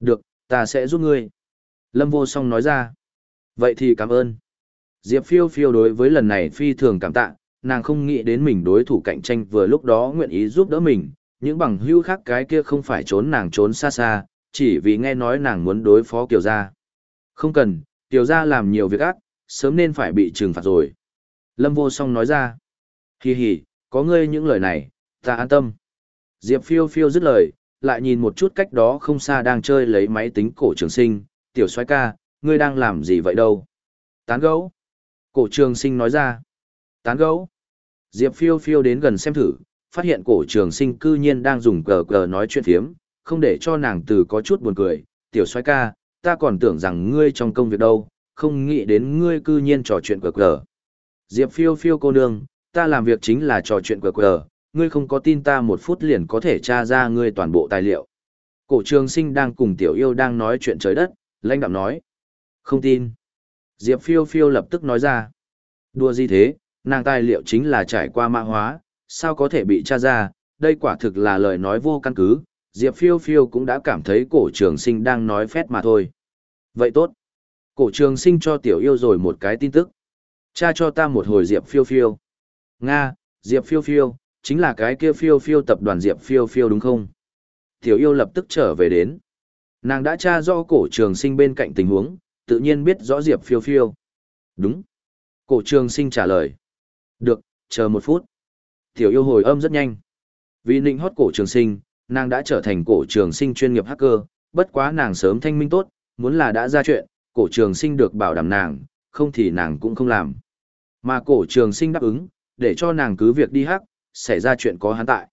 Được, ta sẽ giúp ngươi. Lâm vô song nói ra. Vậy thì cảm ơn. Diệp phiêu phiêu đối với lần này phi thường cảm tạ, nàng không nghĩ đến mình đối thủ cạnh tranh vừa lúc đó nguyện ý giúp đỡ mình, Những bằng hữu khác cái kia không phải trốn nàng trốn xa xa, chỉ vì nghe nói nàng muốn đối phó Kiều Gia. Không cần, Kiều Gia làm nhiều việc ác, sớm nên phải bị trừng phạt rồi. Lâm vô song nói ra. hì hì có ngươi những lời này, ta an tâm. Diệp phiêu phiêu dứt lời, lại nhìn một chút cách đó không xa đang chơi lấy máy tính cổ trường sinh, tiểu soái ca, ngươi đang làm gì vậy đâu? Tán gấu. Cổ trường sinh nói ra. Tán gấu. Diệp phiêu phiêu đến gần xem thử, phát hiện cổ trường sinh cư nhiên đang dùng cờ cờ nói chuyện phiếm, không để cho nàng từ có chút buồn cười. Tiểu soái ca, ta còn tưởng rằng ngươi trong công việc đâu, không nghĩ đến ngươi cư nhiên trò chuyện cờ cờ. Diệp phiêu phiêu cô nương, ta làm việc chính là trò chuyện cờ cờ, ngươi không có tin ta một phút liền có thể tra ra ngươi toàn bộ tài liệu. Cổ trường sinh đang cùng tiểu yêu đang nói chuyện trời đất, lãnh đạm nói. Không tin. Diệp phiêu phiêu lập tức nói ra. Đùa gì thế, nàng tài liệu chính là trải qua mã hóa, sao có thể bị tra ra, đây quả thực là lời nói vô căn cứ, Diệp phiêu phiêu cũng đã cảm thấy cổ trường sinh đang nói phét mà thôi. Vậy tốt. Cổ trường sinh cho tiểu yêu rồi một cái tin tức. Cha cho ta một hồi Diệp phiêu phiêu. Nga, Diệp phiêu phiêu, chính là cái kia phiêu phiêu tập đoàn Diệp phiêu phiêu đúng không? Tiểu yêu lập tức trở về đến. Nàng đã tra rõ cổ trường sinh bên cạnh tình huống, tự nhiên biết rõ Diệp phiêu phiêu. Đúng. Cổ trường sinh trả lời. Được, chờ một phút. Tiểu yêu hồi âm rất nhanh. Vì nịnh hót cổ trường sinh, nàng đã trở thành cổ trường sinh chuyên nghiệp hacker, bất quá nàng sớm thanh minh tốt, muốn là đã ra chuyện, cổ trường sinh được bảo đảm nàng, không thì nàng cũng không làm. Mà cổ trường sinh đáp ứng, để cho nàng cứ việc đi hắc, xảy ra chuyện có hắn tại.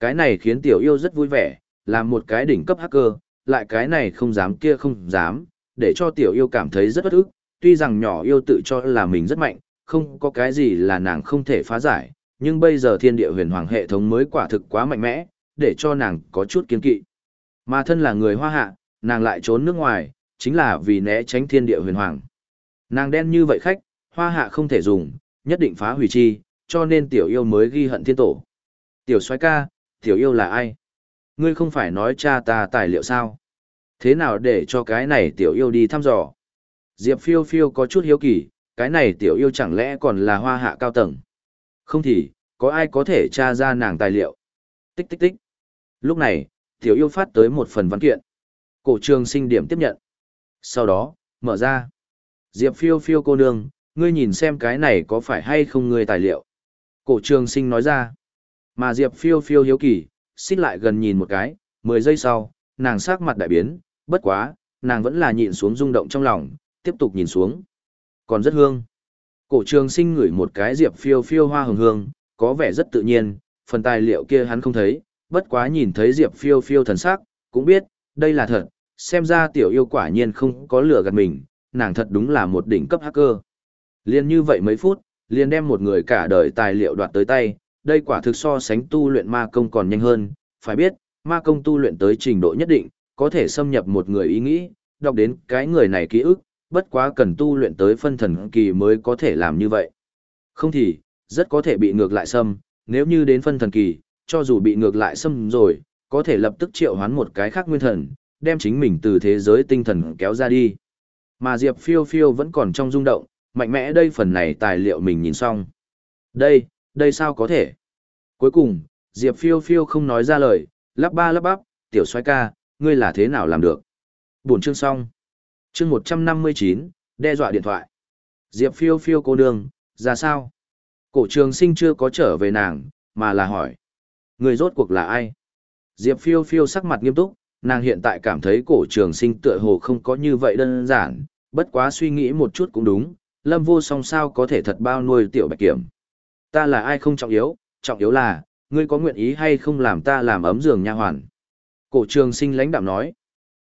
Cái này khiến tiểu yêu rất vui vẻ, làm một cái đỉnh cấp hacker, lại cái này không dám kia không dám, để cho tiểu yêu cảm thấy rất bất ức, tuy rằng nhỏ yêu tự cho là mình rất mạnh, không có cái gì là nàng không thể phá giải, nhưng bây giờ thiên địa huyền hoàng hệ thống mới quả thực quá mạnh mẽ, để cho nàng có chút kiên kỵ. Mà thân là người hoa hạ, nàng lại trốn nước ngoài, chính là vì né tránh thiên địa huyền hoàng. Nàng đen như vậy khách, hoa hạ không thể dùng, nhất định phá hủy chi, cho nên tiểu yêu mới ghi hận thiên tổ. Tiểu soái ca, tiểu yêu là ai? Ngươi không phải nói cha ta tài liệu sao? Thế nào để cho cái này tiểu yêu đi thăm dò? Diệp phiêu phiêu có chút hiếu kỳ, cái này tiểu yêu chẳng lẽ còn là hoa hạ cao tầng? Không thì, có ai có thể tra ra nàng tài liệu? Tích tích tích. Lúc này, tiểu yêu phát tới một phần văn kiện. Cổ trường sinh điểm tiếp nhận. Sau đó, mở ra. Diệp phiêu phiêu cô nương, ngươi nhìn xem cái này có phải hay không ngươi tài liệu. Cổ trường sinh nói ra. Mà Diệp phiêu phiêu hiếu kỳ, xích lại gần nhìn một cái, 10 giây sau, nàng sắc mặt đại biến, bất quá, nàng vẫn là nhịn xuống rung động trong lòng, tiếp tục nhìn xuống. Còn rất hương. Cổ trường sinh ngửi một cái Diệp phiêu phiêu hoa hồng hương, có vẻ rất tự nhiên, phần tài liệu kia hắn không thấy, bất quá nhìn thấy Diệp phiêu phiêu thần sắc, cũng biết, đây là thật, xem ra tiểu yêu quả nhiên không có lửa gạt mình, nàng thật đúng là một đỉnh cấp hacker. Liên như vậy mấy phút, liền đem một người cả đời tài liệu đoạt tới tay, đây quả thực so sánh tu luyện ma công còn nhanh hơn, phải biết, ma công tu luyện tới trình độ nhất định, có thể xâm nhập một người ý nghĩ, đọc đến cái người này ký ức, bất quá cần tu luyện tới phân thần kỳ mới có thể làm như vậy. Không thì, rất có thể bị ngược lại xâm, nếu như đến phân thần kỳ, cho dù bị ngược lại xâm rồi, có thể lập tức triệu hoán một cái khác nguyên thần, đem chính mình từ thế giới tinh thần kéo ra đi. Mà Diệp phiêu phiêu vẫn còn trong rung động, mạnh mẽ đây phần này tài liệu mình nhìn xong. Đây, đây sao có thể? Cuối cùng, Diệp phiêu phiêu không nói ra lời, lắp ba lắp bắp, tiểu xoay ca, ngươi là thế nào làm được? Buồn chương xong. Chương 159, đe dọa điện thoại. Diệp phiêu phiêu cô nương, ra sao? Cổ trường sinh chưa có trở về nàng, mà là hỏi. Người rốt cuộc là ai? Diệp phiêu phiêu sắc mặt nghiêm túc, nàng hiện tại cảm thấy cổ trường sinh tựa hồ không có như vậy đơn giản, bất quá suy nghĩ một chút cũng đúng, lâm vô song sao có thể thật bao nuôi tiểu bạch kiểm. Ta là ai không trọng yếu, trọng yếu là, ngươi có nguyện ý hay không làm ta làm ấm giường nha hoàn. Cổ trường sinh lãnh đạm nói.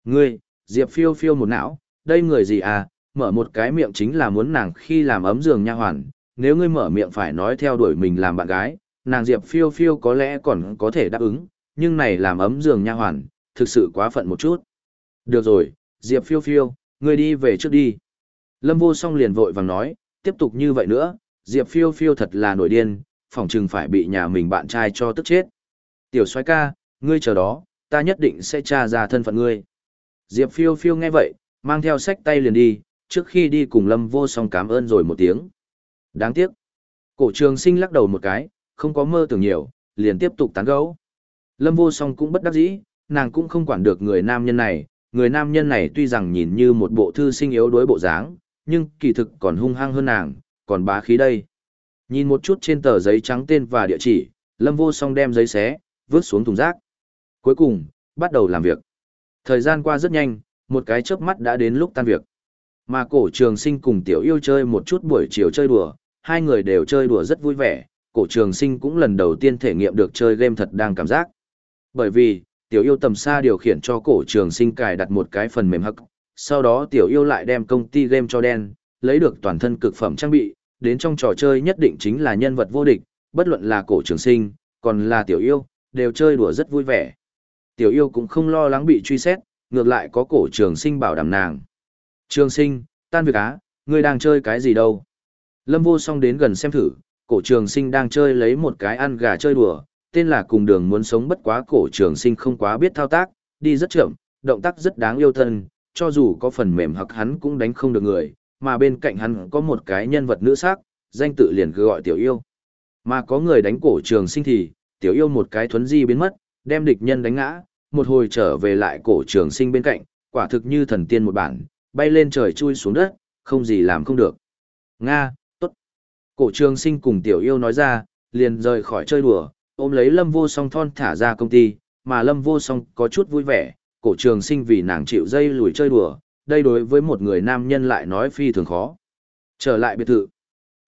Ngươi, Diệp phiêu phiêu một não, đây người gì à, mở một cái miệng chính là muốn nàng khi làm ấm giường nha hoàn, nếu ngươi mở miệng phải nói theo đuổi mình làm bạn gái, nàng Diệp phiêu phiêu có lẽ còn có thể đáp ứng, nhưng này làm ấm giường nha hoàn, thực sự quá phận một chút. Được rồi, Diệp phiêu phiêu, ngươi đi về trước đi. Lâm vô song liền vội vàng nói, tiếp tục như vậy nữa, Diệp phiêu phiêu thật là nổi điên, phỏng chừng phải bị nhà mình bạn trai cho tức chết. Tiểu soái ca, ngươi chờ đó, ta nhất định sẽ tra ra thân phận ngươi. Diệp phiêu phiêu nghe vậy, mang theo sách tay liền đi, trước khi đi cùng Lâm vô song cảm ơn rồi một tiếng. Đáng tiếc. Cổ trường sinh lắc đầu một cái, không có mơ tưởng nhiều, liền tiếp tục tán gẫu. Lâm vô song cũng bất đắc dĩ, nàng cũng không quản được người nam nhân này, người nam nhân này tuy rằng nhìn như một bộ thư sinh yếu đuối bộ dáng, nhưng kỳ thực còn hung hăng hơn nàng, còn bá khí đây. Nhìn một chút trên tờ giấy trắng tên và địa chỉ, Lâm vô song đem giấy xé, vứt xuống thùng rác. Cuối cùng, bắt đầu làm việc. Thời gian qua rất nhanh, một cái chớp mắt đã đến lúc tan việc. Mà cổ trường sinh cùng tiểu yêu chơi một chút buổi chiều chơi đùa, hai người đều chơi đùa rất vui vẻ, cổ trường sinh cũng lần đầu tiên thể nghiệm được chơi game thật đang cảm giác. Bởi vì, tiểu yêu tầm xa điều khiển cho cổ trường sinh cài đặt một cái phần mềm hắc, sau đó tiểu yêu lại đem công ty game cho đen, lấy được toàn thân cực phẩm trang bị, đến trong trò chơi nhất định chính là nhân vật vô địch, bất luận là cổ trường sinh, còn là tiểu yêu, đều chơi đùa rất vui vẻ. Tiểu yêu cũng không lo lắng bị truy xét, ngược lại có cổ trường sinh bảo đảm nàng. Trường sinh, tan việc á, ngươi đang chơi cái gì đâu? Lâm vô song đến gần xem thử, cổ trường sinh đang chơi lấy một cái ăn gà chơi đùa, tên là cùng đường muốn sống bất quá cổ trường sinh không quá biết thao tác, đi rất chậm, động tác rất đáng yêu thân, cho dù có phần mềm hoặc hắn cũng đánh không được người, mà bên cạnh hắn có một cái nhân vật nữ sắc, danh tự liền cứ gọi tiểu yêu. Mà có người đánh cổ trường sinh thì, tiểu yêu một cái thuấn di biến mất, đem địch nhân đánh ngã, một hồi trở về lại cổ trường sinh bên cạnh, quả thực như thần tiên một bản, bay lên trời chui xuống đất, không gì làm không được. Nga, tốt. Cổ trường sinh cùng tiểu yêu nói ra, liền rời khỏi chơi đùa, ôm lấy lâm vô song thon thả ra công ty, mà lâm vô song có chút vui vẻ, cổ trường sinh vì nàng chịu dây lùi chơi đùa, đây đối với một người nam nhân lại nói phi thường khó. Trở lại biệt thự.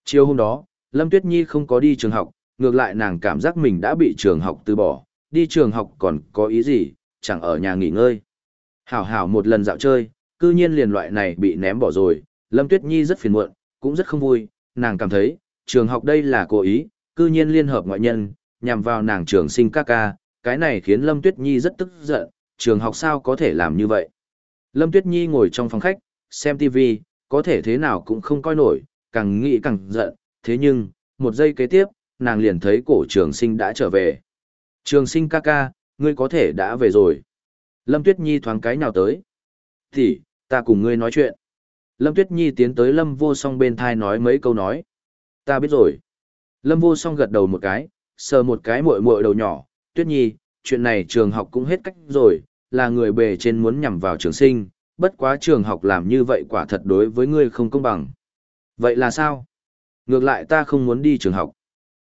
Chiều hôm đó, Lâm Tuyết Nhi không có đi trường học, ngược lại nàng cảm giác mình đã bị trường học từ bỏ, đi trường học còn có ý gì, chẳng ở nhà nghỉ ngơi. Hảo hảo một lần dạo chơi, cư nhiên liền loại này bị ném bỏ rồi, Lâm Tuyết Nhi rất phiền muộn, cũng rất không vui, nàng cảm thấy, trường học đây là cố ý, cư nhiên liên hợp ngoại nhân, nhằm vào nàng trường sinh ca ca, cái này khiến Lâm Tuyết Nhi rất tức giận, trường học sao có thể làm như vậy. Lâm Tuyết Nhi ngồi trong phòng khách, xem TV, có thể thế nào cũng không coi nổi, càng nghĩ càng giận, thế nhưng, một giây kế tiếp, nàng liền thấy cổ trường sinh đã trở về. Trường sinh ca ca, ngươi có thể đã về rồi. Lâm Tuyết Nhi thoáng cái nào tới. Thì, ta cùng ngươi nói chuyện. Lâm Tuyết Nhi tiến tới Lâm vô song bên thai nói mấy câu nói. Ta biết rồi. Lâm vô song gật đầu một cái, sờ một cái muội muội đầu nhỏ. Tuyết Nhi, chuyện này trường học cũng hết cách rồi, là người bề trên muốn nhằm vào trường sinh, bất quá trường học làm như vậy quả thật đối với ngươi không công bằng. Vậy là sao? Ngược lại ta không muốn đi trường học.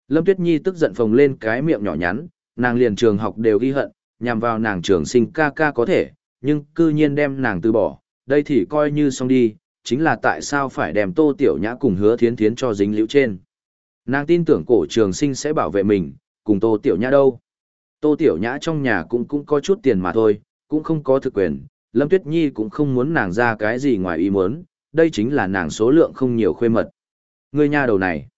Lâm Tuyết Nhi tức giận phồng lên cái miệng nhỏ nhắn, nàng liền trường học đều ghi hận, nhằm vào nàng trường sinh ca ca có thể, nhưng cư nhiên đem nàng từ bỏ, đây thì coi như xong đi, chính là tại sao phải đem tô tiểu nhã cùng hứa thiến thiến cho dính liễu trên. Nàng tin tưởng cổ trường sinh sẽ bảo vệ mình, cùng tô tiểu nhã đâu. Tô tiểu nhã trong nhà cũng cũng có chút tiền mà thôi, cũng không có thực quyền, Lâm Tuyết Nhi cũng không muốn nàng ra cái gì ngoài ý muốn, đây chính là nàng số lượng không nhiều khuê mật. Người nhà đầu này,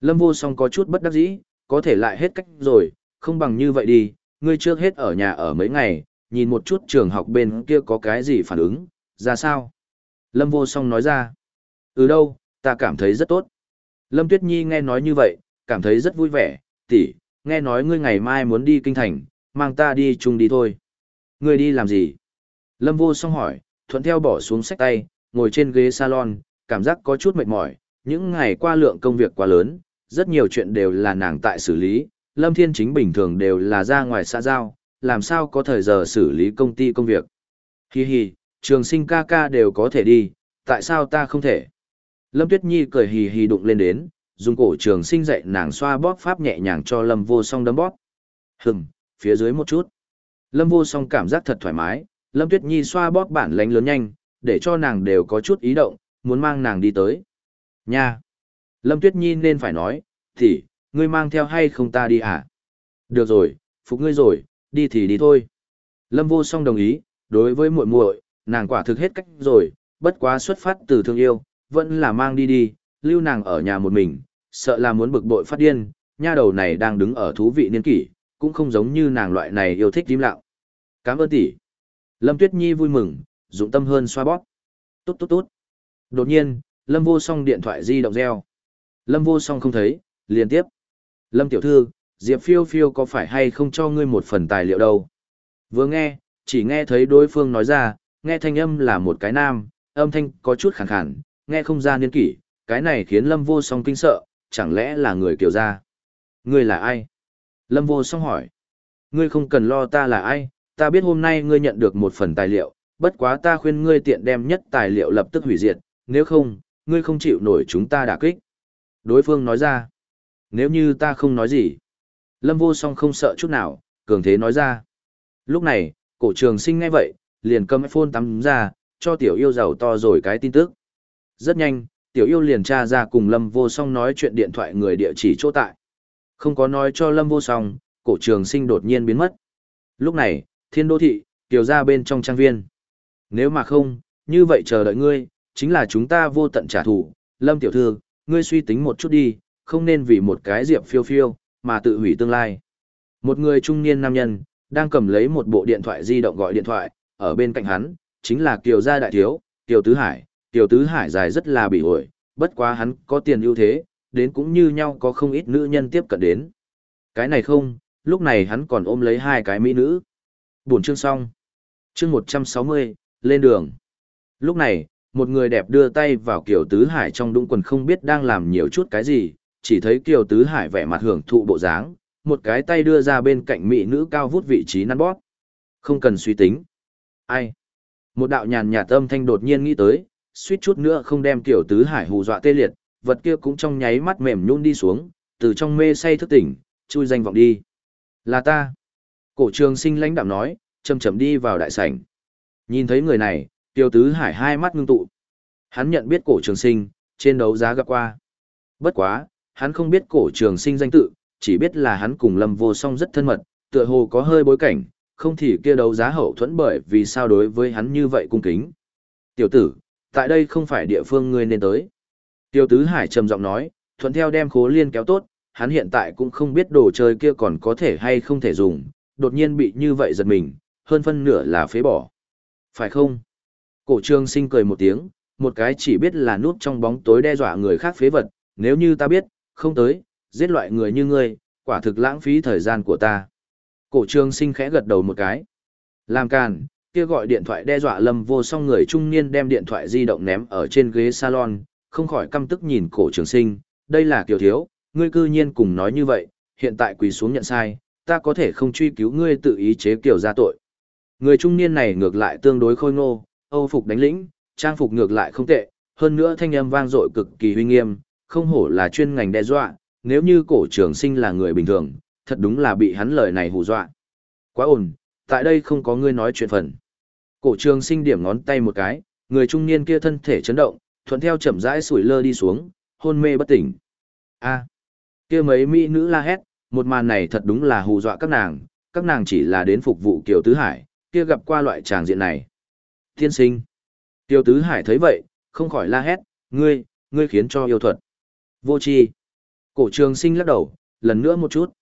Lâm vô song có chút bất đắc dĩ, có thể lại hết cách rồi, không bằng như vậy đi, ngươi trước hết ở nhà ở mấy ngày, nhìn một chút trường học bên kia có cái gì phản ứng, ra sao? Lâm vô song nói ra, ừ đâu, ta cảm thấy rất tốt. Lâm Tuyết Nhi nghe nói như vậy, cảm thấy rất vui vẻ, tỷ, nghe nói ngươi ngày mai muốn đi kinh thành, mang ta đi chung đi thôi. Ngươi đi làm gì? Lâm vô song hỏi, thuận theo bỏ xuống sách tay, ngồi trên ghế salon, cảm giác có chút mệt mỏi, những ngày qua lượng công việc quá lớn, rất nhiều chuyện đều là nàng tại xử lý, Lâm Thiên Chính bình thường đều là ra ngoài xã giao, làm sao có thời giờ xử lý công ty công việc. Hi hi, trường sinh ca ca đều có thể đi, tại sao ta không thể? Lâm Tuyết Nhi cười hì hì đụng lên đến, dùng cổ trường sinh dạy nàng xoa bóp pháp nhẹ nhàng cho Lâm vô song đấm bóp. Hừm, phía dưới một chút. Lâm vô song cảm giác thật thoải mái, Lâm Tuyết Nhi xoa bóp bản lánh lớn nhanh, để cho nàng đều có chút ý động, muốn mang nàng đi tới. Nha! Lâm Tuyết Nhi nên phải nói, thì, ngươi mang theo hay không ta đi à? Được rồi, phục ngươi rồi, đi thì đi thôi. Lâm vô song đồng ý, đối với muội muội, nàng quả thực hết cách rồi, bất quá xuất phát từ thương yêu, vẫn là mang đi đi, lưu nàng ở nhà một mình, sợ là muốn bực bội phát điên, nha đầu này đang đứng ở thú vị niên kỷ, cũng không giống như nàng loại này yêu thích im lặng. Cảm ơn tỷ. Lâm Tuyết Nhi vui mừng, dụng tâm hơn xoa bóp. Tốt tốt tốt. Đột nhiên, Lâm Vô Song điện thoại di động reo. Lâm Vô Song không thấy, liên tiếp. Lâm tiểu thư, Diệp Phiêu Phiêu có phải hay không cho ngươi một phần tài liệu đâu? Vừa nghe, chỉ nghe thấy đối phương nói ra, nghe thanh âm là một cái nam, âm thanh có chút khàn khàn, nghe không ra niên kỷ, cái này khiến Lâm Vô Song kinh sợ, chẳng lẽ là người kiểu gia? Ngươi là ai? Lâm Vô Song hỏi. Ngươi không cần lo ta là ai, ta biết hôm nay ngươi nhận được một phần tài liệu, bất quá ta khuyên ngươi tiện đem nhất tài liệu lập tức hủy diệt, nếu không, ngươi không chịu nổi chúng ta đả kích. Đối phương nói ra, nếu như ta không nói gì. Lâm vô song không sợ chút nào, cường thế nói ra. Lúc này, cổ trường sinh ngay vậy, liền cầm phone tắm ra, cho tiểu yêu giàu to rồi cái tin tức. Rất nhanh, tiểu yêu liền tra ra cùng Lâm vô song nói chuyện điện thoại người địa chỉ chỗ tại. Không có nói cho Lâm vô song, cổ trường sinh đột nhiên biến mất. Lúc này, thiên đô thị, tiểu ra bên trong trang viên. Nếu mà không, như vậy chờ đợi ngươi, chính là chúng ta vô tận trả thù. Lâm tiểu thư, ngươi suy tính một chút đi, không nên vì một cái diệp phiêu phiêu, mà tự hủy tương lai. Một người trung niên nam nhân, đang cầm lấy một bộ điện thoại di động gọi điện thoại, ở bên cạnh hắn, chính là Kiều Gia Đại Thiếu, Kiều Tứ Hải. Kiều Tứ Hải dài rất là bị ổi, bất quá hắn có tiền ưu thế, đến cũng như nhau có không ít nữ nhân tiếp cận đến. Cái này không, lúc này hắn còn ôm lấy hai cái mỹ nữ. buồn chương xong. Chương 160, lên đường. Lúc này, một người đẹp đưa tay vào Kiều Tứ Hải trong đũng quần không biết đang làm nhiều chút cái gì, chỉ thấy Kiều Tứ Hải vẻ mặt hưởng thụ bộ dáng, một cái tay đưa ra bên cạnh mỹ nữ cao vút vị trí năn bót. Không cần suy tính. Ai? Một đạo nhàn nhạt âm thanh đột nhiên nghĩ tới, suýt chút nữa không đem Kiều Tứ Hải hù dọa tê liệt, vật kia cũng trong nháy mắt mềm nhún đi xuống, từ trong mê say thức tỉnh, chui danh vọng đi. Là ta. Cổ trường sinh lãnh đạm nói, chậm chậm đi vào đại sảnh. Nhìn thấy người này, Tiêu Tứ Hải hai mắt ngưng tụ. Hắn nhận biết cổ trường sinh, trên đấu giá gặp qua. Bất quá, hắn không biết cổ trường sinh danh tự, chỉ biết là hắn cùng Lâm Vô Song rất thân mật, tựa hồ có hơi bối cảnh, không thì kia đấu giá hậu thuẫn bởi vì sao đối với hắn như vậy cung kính. Tiểu tử, tại đây không phải địa phương ngươi nên tới. Tiêu Tứ Hải trầm giọng nói, thuận theo đem khố liên kéo tốt, hắn hiện tại cũng không biết đồ chơi kia còn có thể hay không thể dùng, đột nhiên bị như vậy giật mình, hơn phân nửa là phế bỏ. Phải không? Cổ trương sinh cười một tiếng, một cái chỉ biết là nút trong bóng tối đe dọa người khác phế vật, nếu như ta biết, không tới, giết loại người như ngươi, quả thực lãng phí thời gian của ta. Cổ trường sinh khẽ gật đầu một cái. Làm càn, kia gọi điện thoại đe dọa lâm vô song người trung niên đem điện thoại di động ném ở trên ghế salon, không khỏi căm tức nhìn cổ trường sinh, đây là kiểu thiếu, ngươi cư nhiên cùng nói như vậy, hiện tại quỳ xuống nhận sai, ta có thể không truy cứu ngươi tự ý chế kiểu ra tội. Người trung niên này ngược lại tương đối khôi ngô, âu phục đánh lĩnh, trang phục ngược lại không tệ, hơn nữa thanh âm vang dội cực kỳ huy nghiêm, không hổ là chuyên ngành đe dọa, nếu như cổ trường sinh là người bình thường, thật đúng là bị hắn lời này hù dọa. Quá ổn, tại đây không có ngươi nói chuyện phần. Cổ trường sinh điểm ngón tay một cái, người trung niên kia thân thể chấn động, thuận theo chậm rãi sủi lơ đi xuống, hôn mê bất tỉnh. A, kia mấy mỹ nữ la hét, một màn này thật đúng là hù dọa các nàng, các nàng chỉ là đến phục vụ Kiều Tứ Hải, kia gặp qua loại tràng diện này. Tiên sinh. Kiều Tứ Hải thấy vậy, không khỏi la hét, ngươi, ngươi khiến cho yêu thuật. Vô tri. Cổ trường sinh lắc đầu, lần nữa một chút.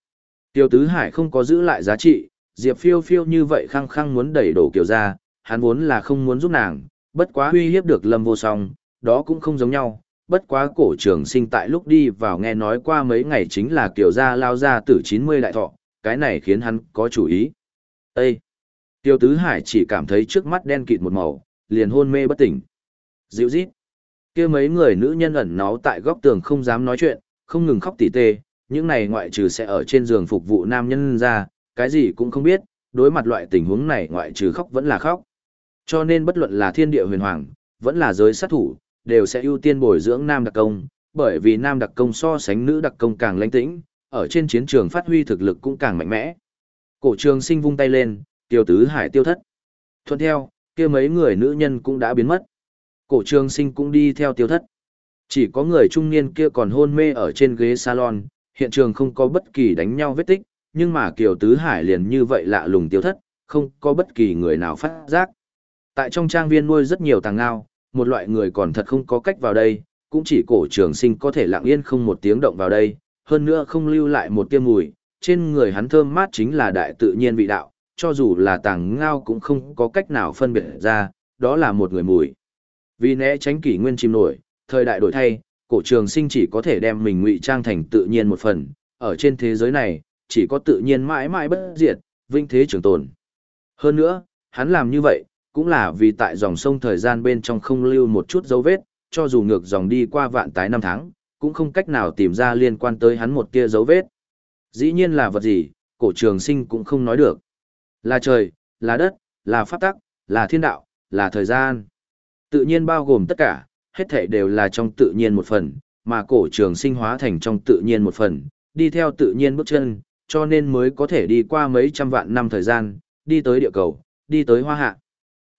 Tiêu Tứ Hải không có giữ lại giá trị, Diệp phiêu phiêu như vậy khăng khăng muốn đẩy đổ kiểu ra, hắn vốn là không muốn giúp nàng, bất quá uy hiếp được Lâm vô song, đó cũng không giống nhau. Bất quá cổ trường sinh tại lúc đi vào nghe nói qua mấy ngày chính là kiểu gia lao ra tử 90 đại thọ, cái này khiến hắn có chủ ý. Ê! Tiêu Tứ Hải chỉ cảm thấy trước mắt đen kịt một màu, liền hôn mê bất tỉnh. Dịu rít kia mấy người nữ nhân ẩn náu tại góc tường không dám nói chuyện, không ngừng khóc tỉ tê, những này ngoại trừ sẽ ở trên giường phục vụ nam nhân ra, cái gì cũng không biết, đối mặt loại tình huống này ngoại trừ khóc vẫn là khóc. Cho nên bất luận là thiên địa huyền hoàng, vẫn là giới sát thủ, đều sẽ ưu tiên bồi dưỡng nam đặc công, bởi vì nam đặc công so sánh nữ đặc công càng lãnh tĩnh, ở trên chiến trường phát huy thực lực cũng càng mạnh mẽ. Cổ trường sinh vung tay lên, tiêu tứ hải tiêu thất. Thuận theo, kia mấy người nữ nhân cũng đã biến mất. Cổ trường sinh cũng đi theo tiêu thất. Chỉ có người trung niên kia còn hôn mê ở trên ghế salon, hiện trường không có bất kỳ đánh nhau vết tích, nhưng mà Kiều Tứ Hải liền như vậy lạ lùng tiêu thất, không có bất kỳ người nào phát giác. Tại trong trang viên nuôi rất nhiều tàng ngao, một loại người còn thật không có cách vào đây, cũng chỉ cổ trường sinh có thể lặng yên không một tiếng động vào đây, hơn nữa không lưu lại một tiêm mùi, trên người hắn thơm mát chính là đại tự nhiên vị đạo, cho dù là tàng ngao cũng không có cách nào phân biệt ra, đó là một người mùi. Vì né tránh kỷ nguyên chìm nổi, thời đại đổi thay, cổ trường sinh chỉ có thể đem mình ngụy trang thành tự nhiên một phần, ở trên thế giới này, chỉ có tự nhiên mãi mãi bất diệt, vinh thế trường tồn. Hơn nữa, hắn làm như vậy, cũng là vì tại dòng sông thời gian bên trong không lưu một chút dấu vết, cho dù ngược dòng đi qua vạn tái năm tháng, cũng không cách nào tìm ra liên quan tới hắn một tia dấu vết. Dĩ nhiên là vật gì, cổ trường sinh cũng không nói được. Là trời, là đất, là pháp tắc, là thiên đạo, là thời gian. Tự nhiên bao gồm tất cả, hết thể đều là trong tự nhiên một phần, mà cổ trường sinh hóa thành trong tự nhiên một phần, đi theo tự nhiên bước chân, cho nên mới có thể đi qua mấy trăm vạn năm thời gian, đi tới địa cầu, đi tới hoa hạ.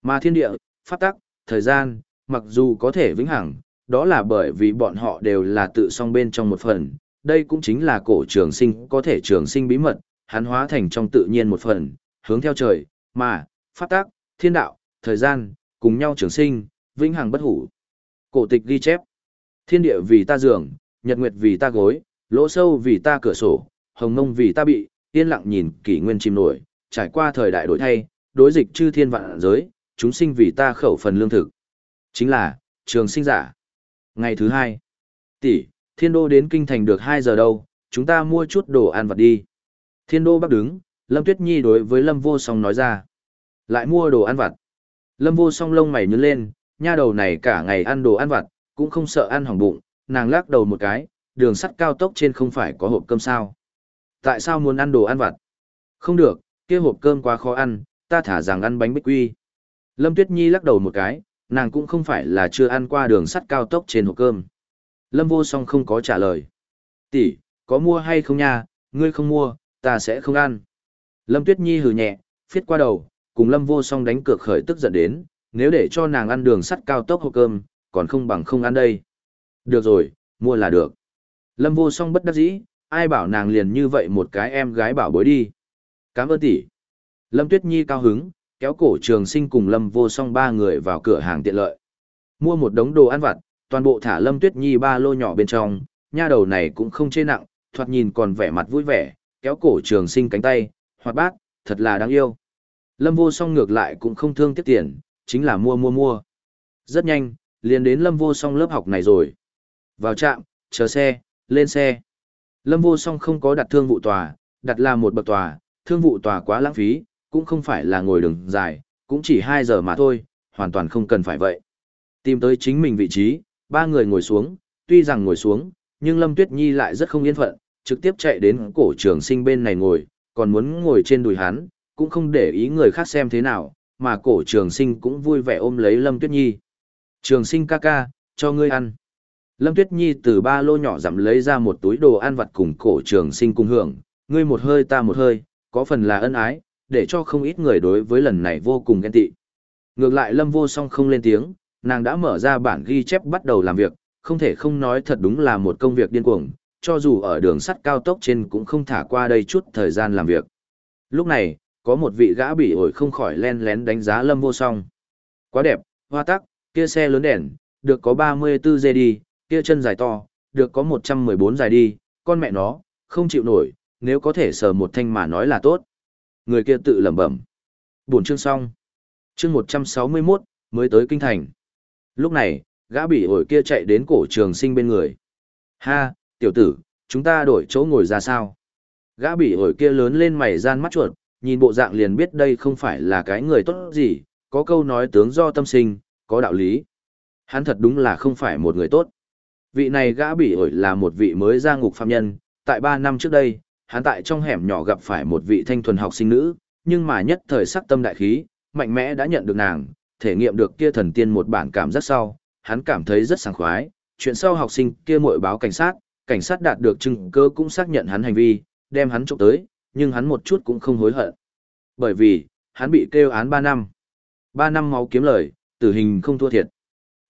Mà thiên địa, pháp tắc, thời gian, mặc dù có thể vĩnh hằng, đó là bởi vì bọn họ đều là tự song bên trong một phần. Đây cũng chính là cổ trường sinh có thể trường sinh bí mật, hắn hóa thành trong tự nhiên một phần, hướng theo trời, mà, pháp tắc, thiên đạo, thời gian, cùng nhau trường sinh, vĩnh hằng bất hủ. Cổ tịch ghi chép, thiên địa vì ta giường, nhật nguyệt vì ta gối, lỗ sâu vì ta cửa sổ, hồng mông vì ta bị, yên lặng nhìn kỷ nguyên chìm nổi, trải qua thời đại đổi thay, đối dịch chư thiên vạn giới, chúng sinh vì ta khẩu phần lương thực. Chính là, trường sinh giả. Ngày thứ hai, tỷ, thiên đô đến kinh thành được 2 giờ đâu, chúng ta mua chút đồ ăn vặt đi. Thiên đô bắc đứng, Lâm Tuyết Nhi đối với Lâm vô song nói ra. Lại mua đồ ăn vặt. Lâm vô song lông mày nhướng lên, nha đầu này cả ngày ăn đồ ăn vặt, cũng không sợ ăn hỏng bụng, nàng lắc đầu một cái, đường sắt cao tốc trên không phải có hộp cơm sao. Tại sao muốn ăn đồ ăn vặt? Không được, kia hộp cơm quá khó ăn, ta thả rằng ăn bánh bích quy. Lâm Tuyết Nhi lắc đầu một cái, nàng cũng không phải là chưa ăn qua đường sắt cao tốc trên hộp cơm. Lâm vô song không có trả lời. Tỷ, có mua hay không nha, ngươi không mua, ta sẽ không ăn. Lâm Tuyết Nhi hừ nhẹ, phiết qua đầu, cùng Lâm vô song đánh cược khởi tức giận đến, nếu để cho nàng ăn đường sắt cao tốc hộp cơm, còn không bằng không ăn đây. Được rồi, mua là được. Lâm vô song bất đắc dĩ, ai bảo nàng liền như vậy một cái em gái bảo bối đi. Cảm ơn tỷ. Lâm Tuyết Nhi cao hứng, kéo cổ trường sinh cùng Lâm vô song ba người vào cửa hàng tiện lợi. Mua một đống đồ ăn vặt, toàn bộ thả Lâm Tuyết Nhi ba lô nhỏ bên trong, nha đầu này cũng không chê nặng, thoạt nhìn còn vẻ mặt vui vẻ, kéo cổ trường sinh cánh tay, hoạt bát, thật là đáng yêu. Lâm vô song ngược lại cũng không thương tiếc tiền, chính là mua mua mua. Rất nhanh, liền đến Lâm vô song lớp học này rồi. Vào trạm, chờ xe, lên xe. Lâm vô song không có đặt thương vụ tòa, đặt là một bậc tòa, thương vụ tòa quá lãng phí, cũng không phải là ngồi đường dài, cũng chỉ 2 giờ mà thôi, hoàn toàn không cần phải vậy. Tìm tới chính mình vị trí, ba người ngồi xuống, tuy rằng ngồi xuống, nhưng Lâm Tuyết Nhi lại rất không yên phận, trực tiếp chạy đến cổ trường sinh bên này ngồi, còn muốn ngồi trên đùi hắn, cũng không để ý người khác xem thế nào, mà cổ trường sinh cũng vui vẻ ôm lấy Lâm Tuyết Nhi. Trường sinh ca ca, cho ngươi ăn. Lâm Tuyết Nhi từ ba lô nhỏ giảm lấy ra một túi đồ ăn vặt cùng cổ trường sinh cùng hưởng, ngươi một hơi ta một hơi, có phần là ân ái, để cho không ít người đối với lần này vô cùng ghen tị. Ngược lại Lâm Vô Song không lên tiếng, nàng đã mở ra bản ghi chép bắt đầu làm việc, không thể không nói thật đúng là một công việc điên cuồng, cho dù ở đường sắt cao tốc trên cũng không thả qua đây chút thời gian làm việc. Lúc này, có một vị gã bị ổi không khỏi len lén đánh giá Lâm Vô Song. Quá đẹp, hoa tắc, kia xe lớn đèn, được có 34 dê đi, kia chân dài to, được có 114 dài đi, con mẹ nó, không chịu nổi, nếu có thể sờ một thanh mà nói là tốt. Người kia tự lẩm bẩm. Buồn chương xong. Chương 161, mới tới kinh thành. Lúc này, gã bị ổi kia chạy đến cổ trường sinh bên người. Ha, tiểu tử, chúng ta đổi chỗ ngồi ra sao? Gã bị ổi kia lớn lên mày gian mắt chuột, nhìn bộ dạng liền biết đây không phải là cái người tốt gì, có câu nói tướng do tâm sinh, có đạo lý. Hắn thật đúng là không phải một người tốt. Vị này gã bị ổi là một vị mới ra ngục phạm nhân, tại 3 năm trước đây, hắn tại trong hẻm nhỏ gặp phải một vị thanh thuần học sinh nữ, nhưng mà nhất thời sắc tâm đại khí, mạnh mẽ đã nhận được nàng, thể nghiệm được kia thần tiên một bản cảm giác sau, hắn cảm thấy rất sảng khoái, chuyện sau học sinh kia muội báo cảnh sát, cảnh sát đạt được chứng cơ cũng xác nhận hắn hành vi, đem hắn trộm tới, nhưng hắn một chút cũng không hối hận. Bởi vì, hắn bị kêu án 3 năm. 3 năm máu kiếm lời, tử hình không thua thiệt.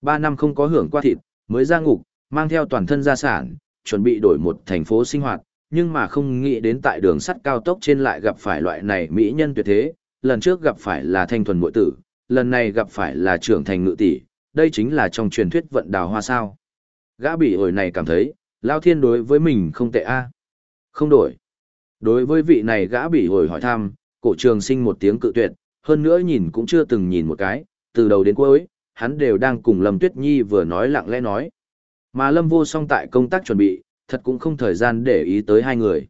3 năm không có hưởng qua thịt, mới ra ngục, mang theo toàn thân gia sản, chuẩn bị đổi một thành phố sinh hoạt, nhưng mà không nghĩ đến tại đường sắt cao tốc trên lại gặp phải loại này mỹ nhân tuyệt thế, lần trước gặp phải là thanh thuần muội tử, lần này gặp phải là trưởng thành ngự tỷ, đây chính là trong truyền thuyết vận đào hoa sao. Gã bị hồi này cảm thấy, Lao Thiên đối với mình không tệ a Không đổi. Đối với vị này gã bị hồi hỏi thăm, cổ trường sinh một tiếng cự tuyệt, hơn nữa nhìn cũng chưa từng nhìn một cái, từ đầu đến cuối, hắn đều đang cùng Lâm Tuyết Nhi vừa nói lặng lẽ nói. Mà Lâm vô song tại công tác chuẩn bị, thật cũng không thời gian để ý tới hai người.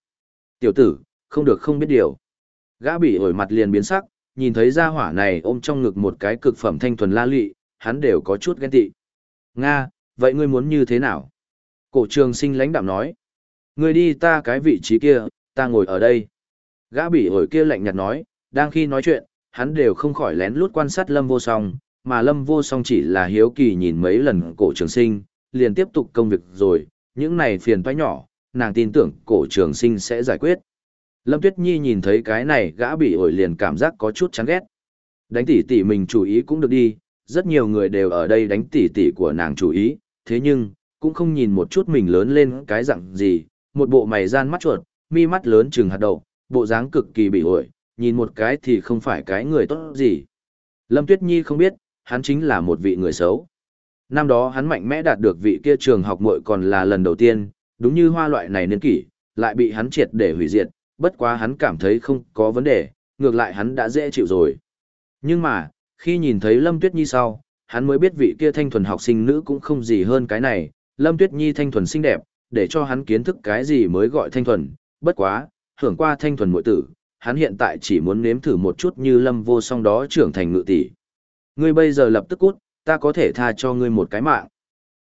Tiểu tử, không được không biết điều. Gã bị ổi mặt liền biến sắc, nhìn thấy gia hỏa này ôm trong ngực một cái cực phẩm thanh thuần la lị, hắn đều có chút ghen tị. Nga, vậy ngươi muốn như thế nào? Cổ trường sinh lãnh đạm nói. Ngươi đi ta cái vị trí kia, ta ngồi ở đây. Gã bị ổi kia lạnh nhạt nói, đang khi nói chuyện, hắn đều không khỏi lén lút quan sát lâm vô song, mà lâm vô song chỉ là hiếu kỳ nhìn mấy lần cổ trường sinh, liền tiếp tục công việc rồi, những này phiền toái nhỏ, nàng tin tưởng cổ trường sinh sẽ giải quyết. Lâm Tuyết Nhi nhìn thấy cái này gã bị ổi liền cảm giác có chút chán ghét. Đánh tỉ tỉ mình chủ ý cũng được đi, rất nhiều người đều ở đây đánh tỉ tỉ của nàng chủ ý, thế nhưng, cũng không nhìn một chút mình lớn lên cái dạng gì, một bộ mày gian mắt chuột, mi mắt lớn chừng hạt đậu, bộ dáng cực kỳ bị ổi, nhìn một cái thì không phải cái người tốt gì. Lâm Tuyết Nhi không biết, hắn chính là một vị người xấu. Năm đó hắn mạnh mẽ đạt được vị kia trường học muội còn là lần đầu tiên, đúng như hoa loại này niên kỷ, lại bị hắn triệt để hủy diệt, bất quá hắn cảm thấy không có vấn đề, ngược lại hắn đã dễ chịu rồi. Nhưng mà, khi nhìn thấy Lâm Tuyết Nhi sau, hắn mới biết vị kia thanh thuần học sinh nữ cũng không gì hơn cái này, Lâm Tuyết Nhi thanh thuần xinh đẹp, để cho hắn kiến thức cái gì mới gọi thanh thuần, bất quá, hưởng qua thanh thuần muội tử, hắn hiện tại chỉ muốn nếm thử một chút như Lâm Vô Song đó trưởng thành ngự tỷ. Ngươi bây giờ lập tức cút, ta có thể tha cho ngươi một cái mạng.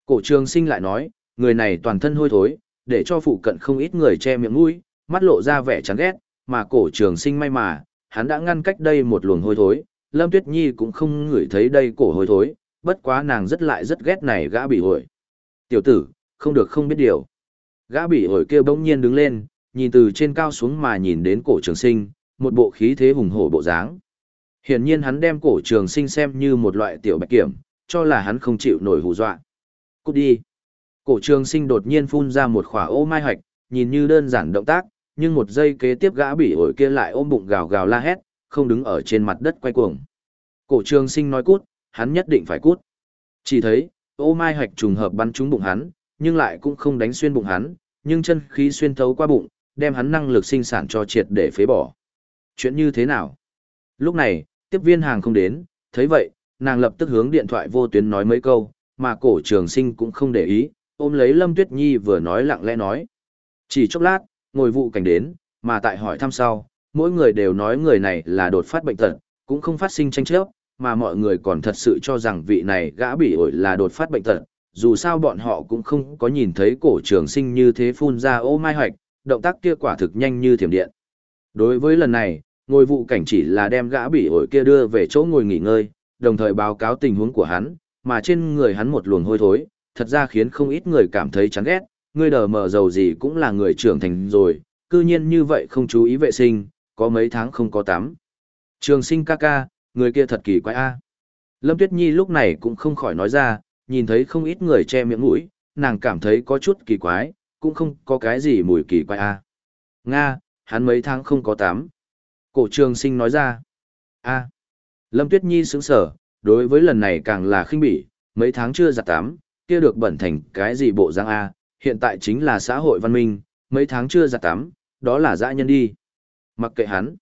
Cổ trường sinh lại nói, người này toàn thân hôi thối, để cho phụ cận không ít người che miệng mũi, mắt lộ ra vẻ chán ghét, mà cổ trường sinh may mà, hắn đã ngăn cách đây một luồng hôi thối, Lâm Tuyết Nhi cũng không ngửi thấy đây cổ hôi thối, bất quá nàng rất lại rất ghét này gã bị ổi. Tiểu tử, không được không biết điều. Gã bị ổi kia bỗng nhiên đứng lên, nhìn từ trên cao xuống mà nhìn đến cổ trường sinh, một bộ khí thế hùng hổ bộ dáng. Hiển nhiên hắn đem cổ trường sinh xem như một loại tiểu bạch kiểm, cho là hắn không chịu nổi hù dọa. Cút đi. Cổ trường sinh đột nhiên phun ra một khỏa ô mai hoạch, nhìn như đơn giản động tác, nhưng một giây kế tiếp gã bị ổi kia lại ôm bụng gào gào la hét, không đứng ở trên mặt đất quay cuồng. Cổ trường sinh nói cút, hắn nhất định phải cút. Chỉ thấy, ô mai hoạch trùng hợp bắn trúng bụng hắn, nhưng lại cũng không đánh xuyên bụng hắn, nhưng chân khí xuyên thấu qua bụng, đem hắn năng lực sinh sản cho triệt để phế bỏ. Chuyện như thế nào? Lúc này, tiếp viên hàng không đến, thấy vậy, nàng lập tức hướng điện thoại vô tuyến nói mấy câu, mà cổ trường sinh cũng không để ý, ôm lấy Lâm Tuyết Nhi vừa nói lặng lẽ nói. Chỉ chốc lát, ngồi vụ cảnh đến, mà tại hỏi thăm sau, mỗi người đều nói người này là đột phát bệnh tật, cũng không phát sinh tranh chấp, mà mọi người còn thật sự cho rằng vị này gã bị ổi là đột phát bệnh tật, dù sao bọn họ cũng không có nhìn thấy cổ trường sinh như thế phun ra ô mai hoạch, động tác kia quả thực nhanh như thiểm điện. Đối với lần này, ngồi vụ cảnh chỉ là đem gã bị ổi kia đưa về chỗ ngồi nghỉ ngơi, đồng thời báo cáo tình huống của hắn, mà trên người hắn một luồng hôi thối, thật ra khiến không ít người cảm thấy chán ghét, người đờ mờ dầu gì cũng là người trưởng thành rồi, cư nhiên như vậy không chú ý vệ sinh, có mấy tháng không có tắm. Trường sinh ca ca, người kia thật kỳ quái a. Lâm Tuyết Nhi lúc này cũng không khỏi nói ra, nhìn thấy không ít người che miệng mũi, nàng cảm thấy có chút kỳ quái, cũng không có cái gì mùi kỳ quái a. Nga, hắn mấy tháng không có tắm. Cổ trường sinh nói ra. a Lâm Tuyết Nhi sững sở, đối với lần này càng là khinh bỉ, mấy tháng chưa giặt tắm, kia được bẩn thành cái gì bộ giang a hiện tại chính là xã hội văn minh, mấy tháng chưa giặt tắm, đó là dã nhân đi. Mặc kệ hắn.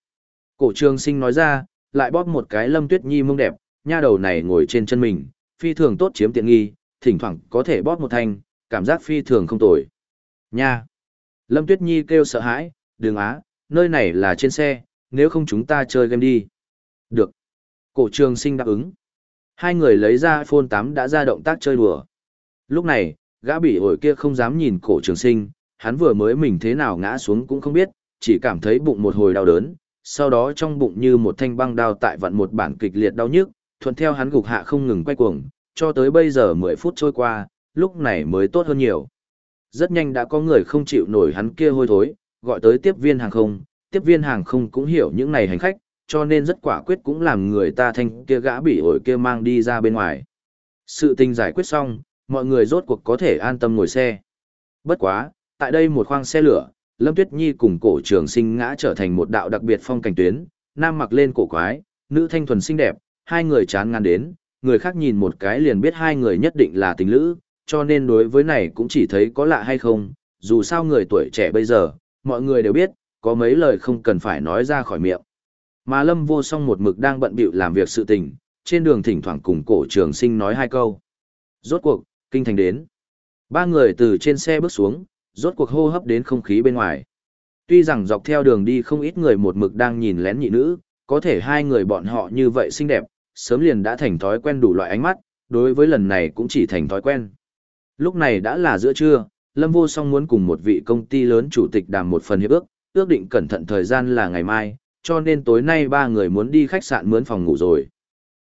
Cổ trường sinh nói ra, lại bóp một cái Lâm Tuyết Nhi mông đẹp, nha đầu này ngồi trên chân mình, phi thường tốt chiếm tiện nghi, thỉnh thoảng có thể bóp một thanh, cảm giác phi thường không tồi. Nha! Lâm Tuyết Nhi kêu sợ hãi, đường á, nơi này là trên xe, nếu không chúng ta chơi game đi. Được. Cổ trường sinh đáp ứng. Hai người lấy ra iPhone 8 đã ra động tác chơi đùa. Lúc này, gã bị ổi kia không dám nhìn cổ trường sinh, hắn vừa mới mình thế nào ngã xuống cũng không biết, chỉ cảm thấy bụng một hồi đau đớn, sau đó trong bụng như một thanh băng đao tại vận một bản kịch liệt đau nhức, thuận theo hắn gục hạ không ngừng quay cuồng, cho tới bây giờ 10 phút trôi qua, lúc này mới tốt hơn nhiều. Rất nhanh đã có người không chịu nổi hắn kia hôi thối, gọi tới tiếp viên hàng không, tiếp viên hàng không cũng hiểu những này hành khách, cho nên rất quả quyết cũng làm người ta thanh kia gã bị ổi kia mang đi ra bên ngoài. Sự tình giải quyết xong, mọi người rốt cuộc có thể an tâm ngồi xe. Bất quá, tại đây một khoang xe lửa, Lâm Tuyết Nhi cùng cổ trường sinh ngã trở thành một đạo đặc biệt phong cảnh tuyến, nam mặc lên cổ quái, nữ thanh thuần xinh đẹp, hai người chán ngán đến, người khác nhìn một cái liền biết hai người nhất định là tình lữ, cho nên đối với này cũng chỉ thấy có lạ hay không, dù sao người tuổi trẻ bây giờ, mọi người đều biết, có mấy lời không cần phải nói ra khỏi miệng. Mà Lâm vô song một mực đang bận bịu làm việc sự tình, trên đường thỉnh thoảng cùng cổ trường sinh nói hai câu. Rốt cuộc, kinh thành đến. Ba người từ trên xe bước xuống, rốt cuộc hô hấp đến không khí bên ngoài. Tuy rằng dọc theo đường đi không ít người một mực đang nhìn lén nhị nữ, có thể hai người bọn họ như vậy xinh đẹp, sớm liền đã thành thói quen đủ loại ánh mắt, đối với lần này cũng chỉ thành thói quen. Lúc này đã là giữa trưa, Lâm Vô Song muốn cùng một vị công ty lớn chủ tịch đàm một phần hiệp ước, ước định cẩn thận thời gian là ngày mai, cho nên tối nay ba người muốn đi khách sạn mướn phòng ngủ rồi.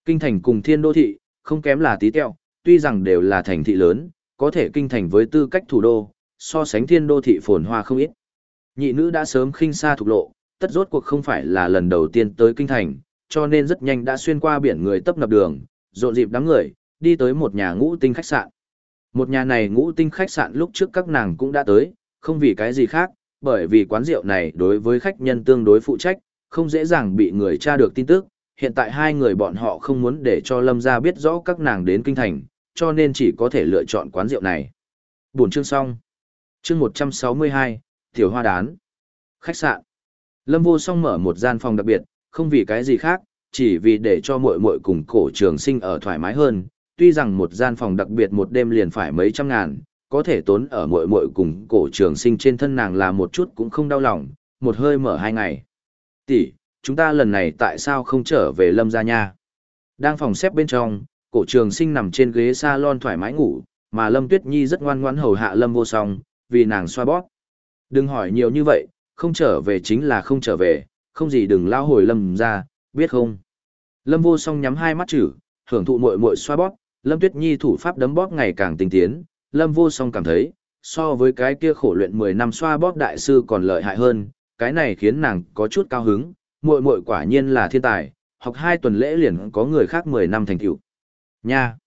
Kinh thành cùng thiên đô thị, không kém là tí tẹo, tuy rằng đều là thành thị lớn, có thể kinh thành với tư cách thủ đô, so sánh thiên đô thị phồn hoa không ít. Nhị nữ đã sớm khinh xa thuộc lộ, tất rốt cuộc không phải là lần đầu tiên tới kinh thành, cho nên rất nhanh đã xuyên qua biển người tấp nập đường, rộn dịp đám người, đi tới một nhà ngũ tinh khách sạn. Một nhà này ngũ tinh khách sạn lúc trước các nàng cũng đã tới, không vì cái gì khác, bởi vì quán rượu này đối với khách nhân tương đối phụ trách, không dễ dàng bị người tra được tin tức. Hiện tại hai người bọn họ không muốn để cho Lâm gia biết rõ các nàng đến kinh thành, cho nên chỉ có thể lựa chọn quán rượu này. Buổi chương xong. Chương 162, Tiểu Hoa Đán. Khách sạn. Lâm Vô Song mở một gian phòng đặc biệt, không vì cái gì khác, chỉ vì để cho muội muội cùng cổ trường sinh ở thoải mái hơn. Tuy rằng một gian phòng đặc biệt một đêm liền phải mấy trăm ngàn, có thể tốn ở muội muội cùng cổ trường sinh trên thân nàng là một chút cũng không đau lòng, một hơi mở hai ngày. Tỷ, chúng ta lần này tại sao không trở về Lâm gia nha? Đang phòng xếp bên trong, cổ trường sinh nằm trên ghế salon thoải mái ngủ, mà Lâm Tuyết Nhi rất ngoan ngoãn hầu hạ Lâm vô song, vì nàng xoa bóp. Đừng hỏi nhiều như vậy, không trở về chính là không trở về, không gì đừng lao hồi Lâm ra, biết không? Lâm vô song nhắm hai mắt chữ, hưởng thụ muội muội xoa bóp, Lâm Tuyết Nhi thủ pháp đấm bóp ngày càng tinh tiến, Lâm vô song cảm thấy, so với cái kia khổ luyện 10 năm xoa bóp đại sư còn lợi hại hơn, cái này khiến nàng có chút cao hứng, muội muội quả nhiên là thiên tài, học hai tuần lễ liền có người khác 10 năm thành tựu. Nha.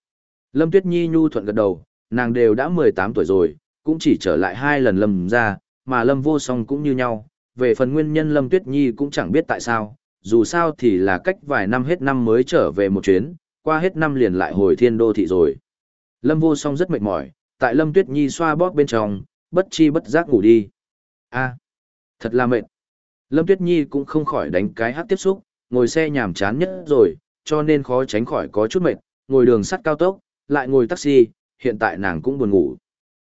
Lâm Tuyết Nhi nhu thuận gật đầu, nàng đều đã 18 tuổi rồi, cũng chỉ trở lại hai lần Lâm ra, mà Lâm vô song cũng như nhau. Về phần nguyên nhân Lâm Tuyết Nhi cũng chẳng biết tại sao, dù sao thì là cách vài năm hết năm mới trở về một chuyến, qua hết năm liền lại hồi thiên đô thị rồi. Lâm vô song rất mệt mỏi, tại Lâm Tuyết Nhi xoa bóp bên trong, bất chi bất giác ngủ đi. a thật là mệt. Lâm Tuyết Nhi cũng không khỏi đánh cái hát tiếp xúc, ngồi xe nhàm chán nhất rồi, cho nên khó tránh khỏi có chút mệt, ngồi đường sắt cao tốc, lại ngồi taxi, hiện tại nàng cũng buồn ngủ.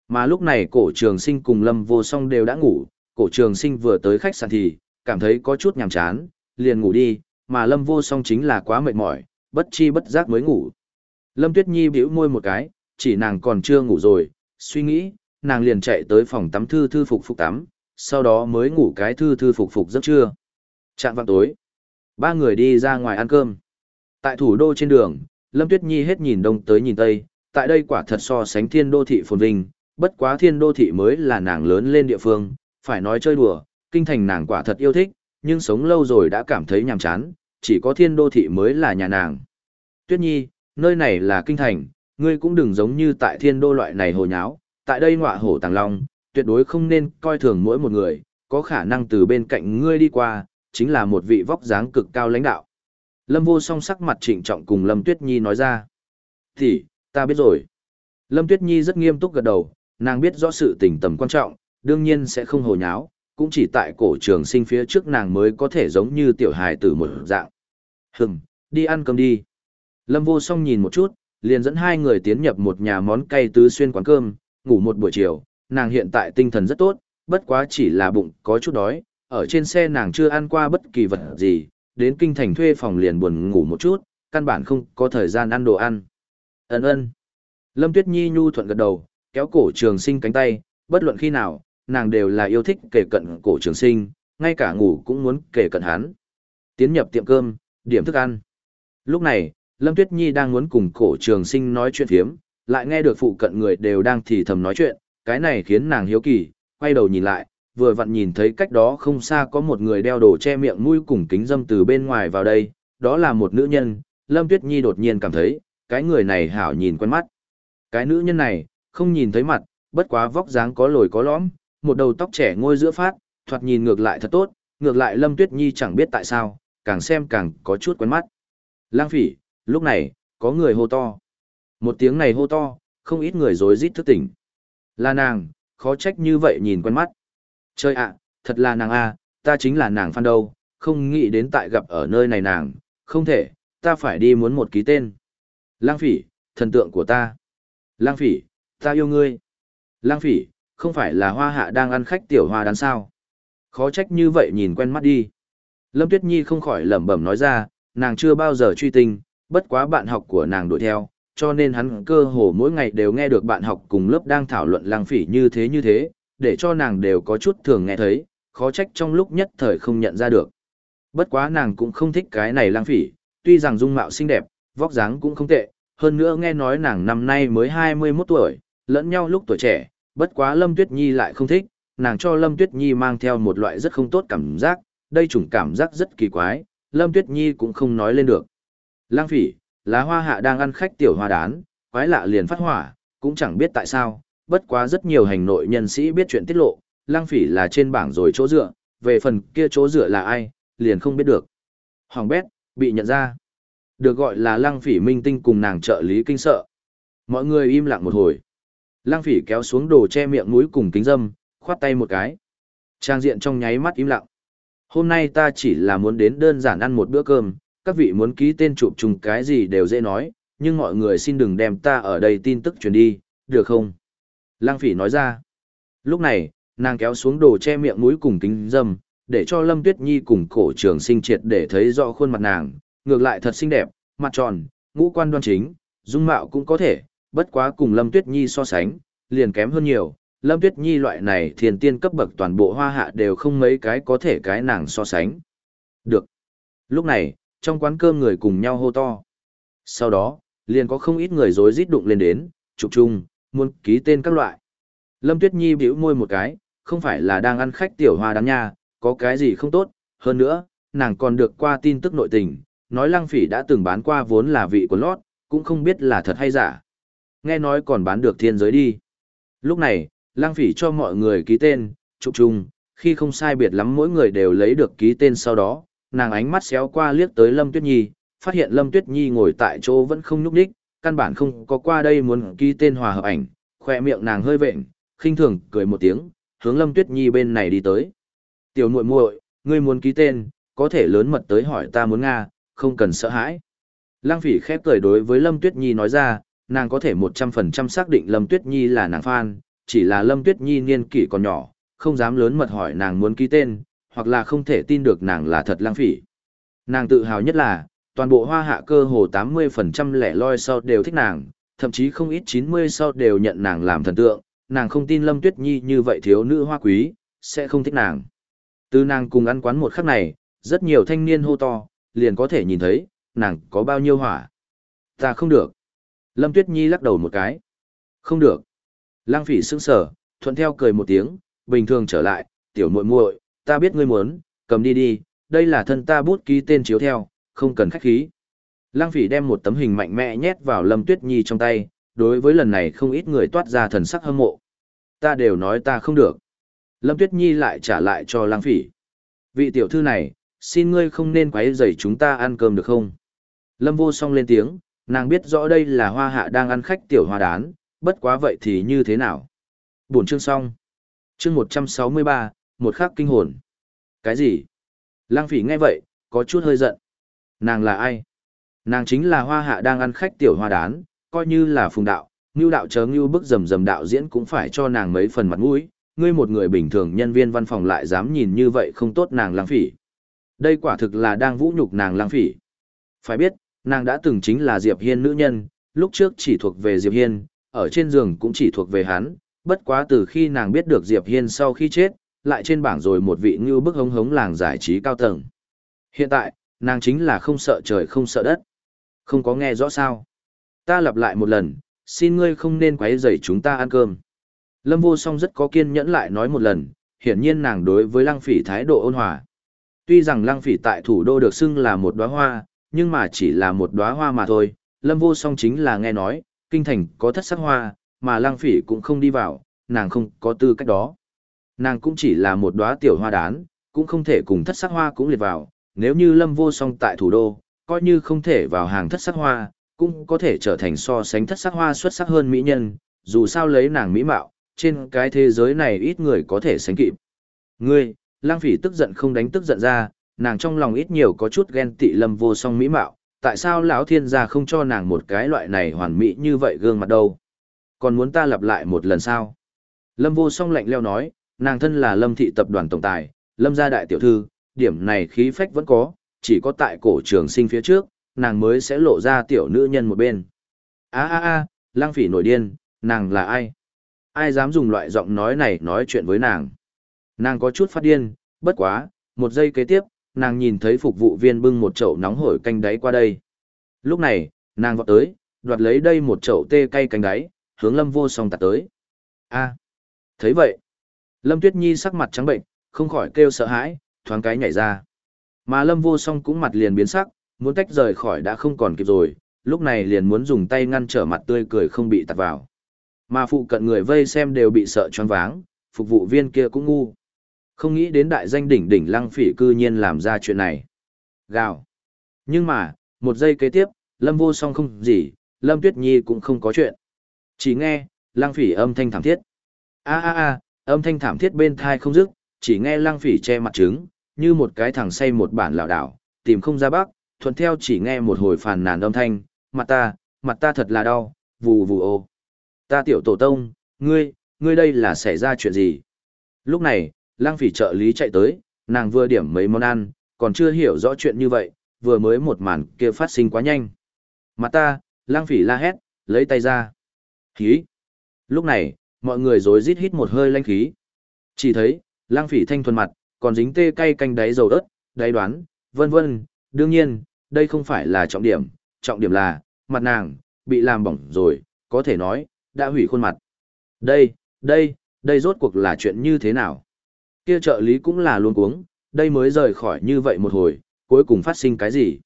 Mà lúc này cổ trường sinh cùng Lâm vô song đều đã ngủ, cổ trường sinh vừa tới khách sạn thì, cảm thấy có chút nhàm chán, liền ngủ đi, mà Lâm vô song chính là quá mệt mỏi, bất chi bất giác mới ngủ. Lâm Tuyết Nhi bĩu môi một cái, chỉ nàng còn chưa ngủ rồi, suy nghĩ, nàng liền chạy tới phòng tắm thư thư phục phục tắm, sau đó mới ngủ cái thư thư phục phục giấc trưa. Trạng vạng tối, ba người đi ra ngoài ăn cơm. Tại thủ đô trên đường, Lâm Tuyết Nhi hết nhìn đông tới nhìn tây, tại đây quả thật so sánh thiên đô thị phồn vinh, bất quá thiên đô thị mới là nàng lớn lên địa phương, phải nói chơi đùa, kinh thành nàng quả thật yêu thích, nhưng sống lâu rồi đã cảm thấy nhàm chán, chỉ có thiên đô thị mới là nhà nàng. Tuyết Nhi, nơi này là kinh thành, ngươi cũng đừng giống như tại thiên đô loại này hồ nháo, tại đây ngọa hổ tàng long, tuyệt đối không nên coi thường mỗi một người, có khả năng từ bên cạnh ngươi đi qua, chính là một vị vóc dáng cực cao lãnh đạo. Lâm vô song sắc mặt trịnh trọng cùng Lâm Tuyết Nhi nói ra. Thì, ta biết rồi. Lâm Tuyết Nhi rất nghiêm túc gật đầu, nàng biết rõ sự tình tầm quan trọng, đương nhiên sẽ không hồ nháo, cũng chỉ tại cổ trường sinh phía trước nàng mới có thể giống như tiểu hài tử một dạng. Hừm, đi ăn cơm đi. Lâm vô song nhìn một chút, liền dẫn hai người tiến nhập một nhà món cay tứ xuyên quán cơm, ngủ một buổi chiều, nàng hiện tại tinh thần rất tốt, bất quá chỉ là bụng có chút đói, ở trên xe nàng chưa ăn qua bất kỳ vật gì, đến kinh thành thuê phòng liền buồn ngủ một chút, căn bản không có thời gian ăn đồ ăn. Ấn ơn. Lâm Tuyết Nhi nhu thuận gật đầu, kéo cổ trường sinh cánh tay, bất luận khi nào, nàng đều là yêu thích kể cận cổ trường sinh, ngay cả ngủ cũng muốn kể cận hắn. Tiến nhập tiệm cơm, điểm thức ăn. Lúc này, Lâm Tuyết Nhi đang muốn cùng cổ trường sinh nói chuyện thiếm, lại nghe được phụ cận người đều đang thì thầm nói chuyện, cái này khiến nàng hiếu kỳ, quay đầu nhìn lại, vừa vặn nhìn thấy cách đó không xa có một người đeo đồ che miệng mũi cùng kính dâm từ bên ngoài vào đây, đó là một nữ nhân, Lâm Tuyết Nhi đột nhiên cảm thấy, cái người này hảo nhìn quen mắt. Cái nữ nhân này, không nhìn thấy mặt, bất quá vóc dáng có lồi có lõm, một đầu tóc trẻ ngôi giữa phát, thoạt nhìn ngược lại thật tốt, ngược lại Lâm Tuyết Nhi chẳng biết tại sao, càng xem càng có chút quen mắt. Lang phỉ, lúc này, có người hô to. Một tiếng này hô to, không ít người rối rít thức tỉnh. Là nàng, khó trách như vậy nhìn quen mắt. Chơi ạ, thật là nàng a, ta chính là nàng phan đâu, không nghĩ đến tại gặp ở nơi này nàng, không thể, ta phải đi muốn một ký tên. Lang phỉ, thần tượng của ta. Lang phỉ, ta yêu ngươi. Lang phỉ, không phải là hoa hạ đang ăn khách tiểu hoa đán sao. Khó trách như vậy nhìn quen mắt đi. Lâm Tuyết Nhi không khỏi lẩm bẩm nói ra, nàng chưa bao giờ truy tinh, bất quá bạn học của nàng đuổi theo, cho nên hắn cơ hồ mỗi ngày đều nghe được bạn học cùng lớp đang thảo luận lang phỉ như thế như thế, để cho nàng đều có chút thường nghe thấy, khó trách trong lúc nhất thời không nhận ra được. Bất quá nàng cũng không thích cái này lang phỉ, tuy rằng dung mạo xinh đẹp, vóc dáng cũng không tệ, hơn nữa nghe nói nàng năm nay mới 21 tuổi, lẫn nhau lúc tuổi trẻ, bất quá Lâm Tuyết Nhi lại không thích, nàng cho Lâm Tuyết Nhi mang theo một loại rất không tốt cảm giác, đây chủng cảm giác rất kỳ quái, Lâm Tuyết Nhi cũng không nói lên được. Lang phỉ, lá hoa hạ đang ăn khách tiểu hoa đán, quái lạ liền phát hỏa, cũng chẳng biết tại sao, bất quá rất nhiều hành nội nhân sĩ biết chuyện tiết lộ, lang phỉ là trên bảng rồi chỗ dựa, về phần kia chỗ dựa là ai, liền không biết được. Hoàng bét, bị nhận ra. Được gọi là lang phỉ minh tinh cùng nàng trợ lý kinh sợ. Mọi người im lặng một hồi. Lang phỉ kéo xuống đồ che miệng mũi cùng kính dâm, khoát tay một cái. Trang diện trong nháy mắt im lặng. Hôm nay ta chỉ là muốn đến đơn giản ăn một bữa cơm, các vị muốn ký tên chụp chung cái gì đều dễ nói, nhưng mọi người xin đừng đem ta ở đây tin tức truyền đi, được không? Lang phỉ nói ra. Lúc này, nàng kéo xuống đồ che miệng mũi cùng kính dâm, để cho Lâm Tuyết Nhi cùng cổ trường sinh triệt để thấy rõ khuôn mặt nàng, ngược lại thật xinh đẹp, mặt tròn, ngũ quan đoan chính, dung mạo cũng có thể, bất quá cùng Lâm Tuyết Nhi so sánh, liền kém hơn nhiều. Lâm Tuyết Nhi loại này thiền tiên cấp bậc toàn bộ hoa hạ đều không mấy cái có thể cái nàng so sánh. Được. Lúc này, trong quán cơm người cùng nhau hô to. Sau đó, liền có không ít người rối rít đụng lên đến, chụp chung, muốn ký tên các loại. Lâm Tuyết Nhi bĩu môi một cái, không phải là đang ăn khách tiểu hoa đám nha, có cái gì không tốt, hơn nữa, nàng còn được qua tin tức nội tình, nói lăng phỉ đã từng bán qua vốn là vị của lót, cũng không biết là thật hay giả. Nghe nói còn bán được thiên giới đi. Lúc này, Lang phỉ cho mọi người ký tên, trục trùng, khi không sai biệt lắm mỗi người đều lấy được ký tên sau đó, nàng ánh mắt xéo qua liếc tới Lâm Tuyết Nhi, phát hiện Lâm Tuyết Nhi ngồi tại chỗ vẫn không nhúc đích, căn bản không có qua đây muốn ký tên hòa hợp ảnh, khoe miệng nàng hơi vện, khinh thường cười một tiếng, hướng Lâm Tuyết Nhi bên này đi tới. Tiểu muội muội, ngươi muốn ký tên, có thể lớn mật tới hỏi ta muốn Nga, không cần sợ hãi. Lăng phỉ khép cười đối với Lâm Tuyết Nhi nói ra, nàng có thể 100% xác định Lâm Tuyết Nhi là nàng fan, chỉ là Lâm Tuyết Nhi niên kỷ còn nhỏ, không dám lớn mật hỏi nàng muốn ký tên, hoặc là không thể tin được nàng là thật lang phỉ. Nàng tự hào nhất là, toàn bộ hoa hạ cơ hồ 80% lẻ loi sau đều thích nàng, thậm chí không ít 90 sau đều nhận nàng làm thần tượng, nàng không tin Lâm Tuyết Nhi như vậy thiếu nữ hoa quý, sẽ không thích nàng. Từ nàng cùng ăn quán một khắc này, rất nhiều thanh niên hô to, liền có thể nhìn thấy, nàng có bao nhiêu hỏa. Ta không được. Lâm Tuyết Nhi lắc đầu một cái. Không được. Lang phỉ sững sở, thuận theo cười một tiếng, bình thường trở lại, tiểu muội muội, ta biết ngươi muốn, cầm đi đi, đây là thân ta bút ký tên chiếu theo, không cần khách khí. Lang phỉ đem một tấm hình mạnh mẽ nhét vào Lâm Tuyết Nhi trong tay, đối với lần này không ít người toát ra thần sắc hâm mộ. Ta đều nói ta không được. Lâm Tuyết Nhi lại trả lại cho Lang phỉ. Vị tiểu thư này, xin ngươi không nên quấy rầy chúng ta ăn cơm được không? Lâm vô song lên tiếng, nàng biết rõ đây là hoa hạ đang ăn khách tiểu hoa đán, bất quá vậy thì như thế nào? buồn chương xong. Chương 163, một khắc kinh hồn. Cái gì? Lang phỉ nghe vậy, có chút hơi giận. Nàng là ai? Nàng chính là hoa hạ đang ăn khách tiểu hoa đán, coi như là phùng đạo, ngưu đạo chớ ngưu bức rầm rầm đạo diễn cũng phải cho nàng mấy phần mặt mũi. Ngươi một người bình thường nhân viên văn phòng lại dám nhìn như vậy không tốt nàng lang phỉ. Đây quả thực là đang vũ nhục nàng lang phỉ. Phải biết, nàng đã từng chính là Diệp Hiên nữ nhân, lúc trước chỉ thuộc về Diệp Hiên, ở trên giường cũng chỉ thuộc về hắn, bất quá từ khi nàng biết được Diệp Hiên sau khi chết, lại trên bảng rồi một vị như bức hống hống làng giải trí cao tầng. Hiện tại, nàng chính là không sợ trời không sợ đất. Không có nghe rõ sao. Ta lặp lại một lần, xin ngươi không nên quấy rầy chúng ta ăn cơm. Lâm vô song rất có kiên nhẫn lại nói một lần, hiển nhiên nàng đối với lăng phỉ thái độ ôn hòa. Tuy rằng lăng phỉ tại thủ đô được xưng là một đóa hoa, nhưng mà chỉ là một đóa hoa mà thôi. Lâm vô song chính là nghe nói, kinh thành có thất sắc hoa, mà Lang phỉ cũng không đi vào, nàng không có tư cách đó. Nàng cũng chỉ là một đóa tiểu hoa đán, cũng không thể cùng thất sắc hoa cũng liệt vào, nếu như lâm vô song tại thủ đô, coi như không thể vào hàng thất sắc hoa, cũng có thể trở thành so sánh thất sắc hoa xuất sắc hơn mỹ nhân, dù sao lấy nàng mỹ mạo, trên cái thế giới này ít người có thể sánh kịp. Ngươi, lang phỉ tức giận không đánh tức giận ra, nàng trong lòng ít nhiều có chút ghen tị lâm vô song mỹ mạo, tại sao lão thiên gia không cho nàng một cái loại này hoàn mỹ như vậy gương mặt đâu? Còn muốn ta lặp lại một lần sao? Lâm vô song lạnh leo nói, nàng thân là lâm thị tập đoàn tổng tài, lâm gia đại tiểu thư, điểm này khí phách vẫn có, chỉ có tại cổ trường sinh phía trước, nàng mới sẽ lộ ra tiểu nữ nhân một bên. a a a lang phỉ nổi điên, nàng là ai? Ai dám dùng loại giọng nói này nói chuyện với nàng? Nàng có chút phát điên, Bất quá, một giây kế tiếp, nàng nhìn thấy phục vụ viên bưng một chậu nóng hổi canh đáy qua đây. Lúc này, nàng vọt tới, đoạt lấy đây một chậu tê cay canh đáy, hướng Lâm Vô Song tạt tới. A, thấy vậy, Lâm Tuyết Nhi sắc mặt trắng bệnh, không khỏi kêu sợ hãi, thoáng cái nhảy ra. Mà Lâm Vô Song cũng mặt liền biến sắc, muốn tách rời khỏi đã không còn kịp rồi, lúc này liền muốn dùng tay ngăn trở mặt tươi cười không bị tạt vào. Mà phụ cận người vây xem đều bị sợ choáng váng, phục vụ viên kia cũng ngu. Không nghĩ đến đại danh đỉnh đỉnh lăng phỉ cư nhiên làm ra chuyện này. Gào. Nhưng mà, một giây kế tiếp, Lâm vô song không gì, Lâm Tuyết Nhi cũng không có chuyện. Chỉ nghe, lăng phỉ âm thanh thảm thiết. a a a âm thanh thảm thiết bên thai không dứt, chỉ nghe lăng phỉ che mặt trứng, như một cái thằng say một bản lảo đảo, tìm không ra bắc, thuận theo chỉ nghe một hồi phàn nàn âm thanh, mặt ta, mặt ta thật là đau, vù vù ô. Ta tiểu tổ tông, ngươi, ngươi đây là xảy ra chuyện gì? Lúc này, lang phỉ trợ lý chạy tới, nàng vừa điểm mấy món ăn, còn chưa hiểu rõ chuyện như vậy, vừa mới một màn kia phát sinh quá nhanh. Mặt ta, lang phỉ la hét, lấy tay ra. Khí. Lúc này, mọi người rối rít hít một hơi lanh khí. Chỉ thấy, lang phỉ thanh thuần mặt, còn dính tê cay canh đáy dầu đất, đáy đoán, vân vân. Đương nhiên, đây không phải là trọng điểm, trọng điểm là, mặt nàng, bị làm bỏng rồi, có thể nói, đã hủy khuôn mặt. Đây, đây, đây rốt cuộc là chuyện như thế nào? Kia trợ lý cũng là luôn cuống, đây mới rời khỏi như vậy một hồi, cuối cùng phát sinh cái gì?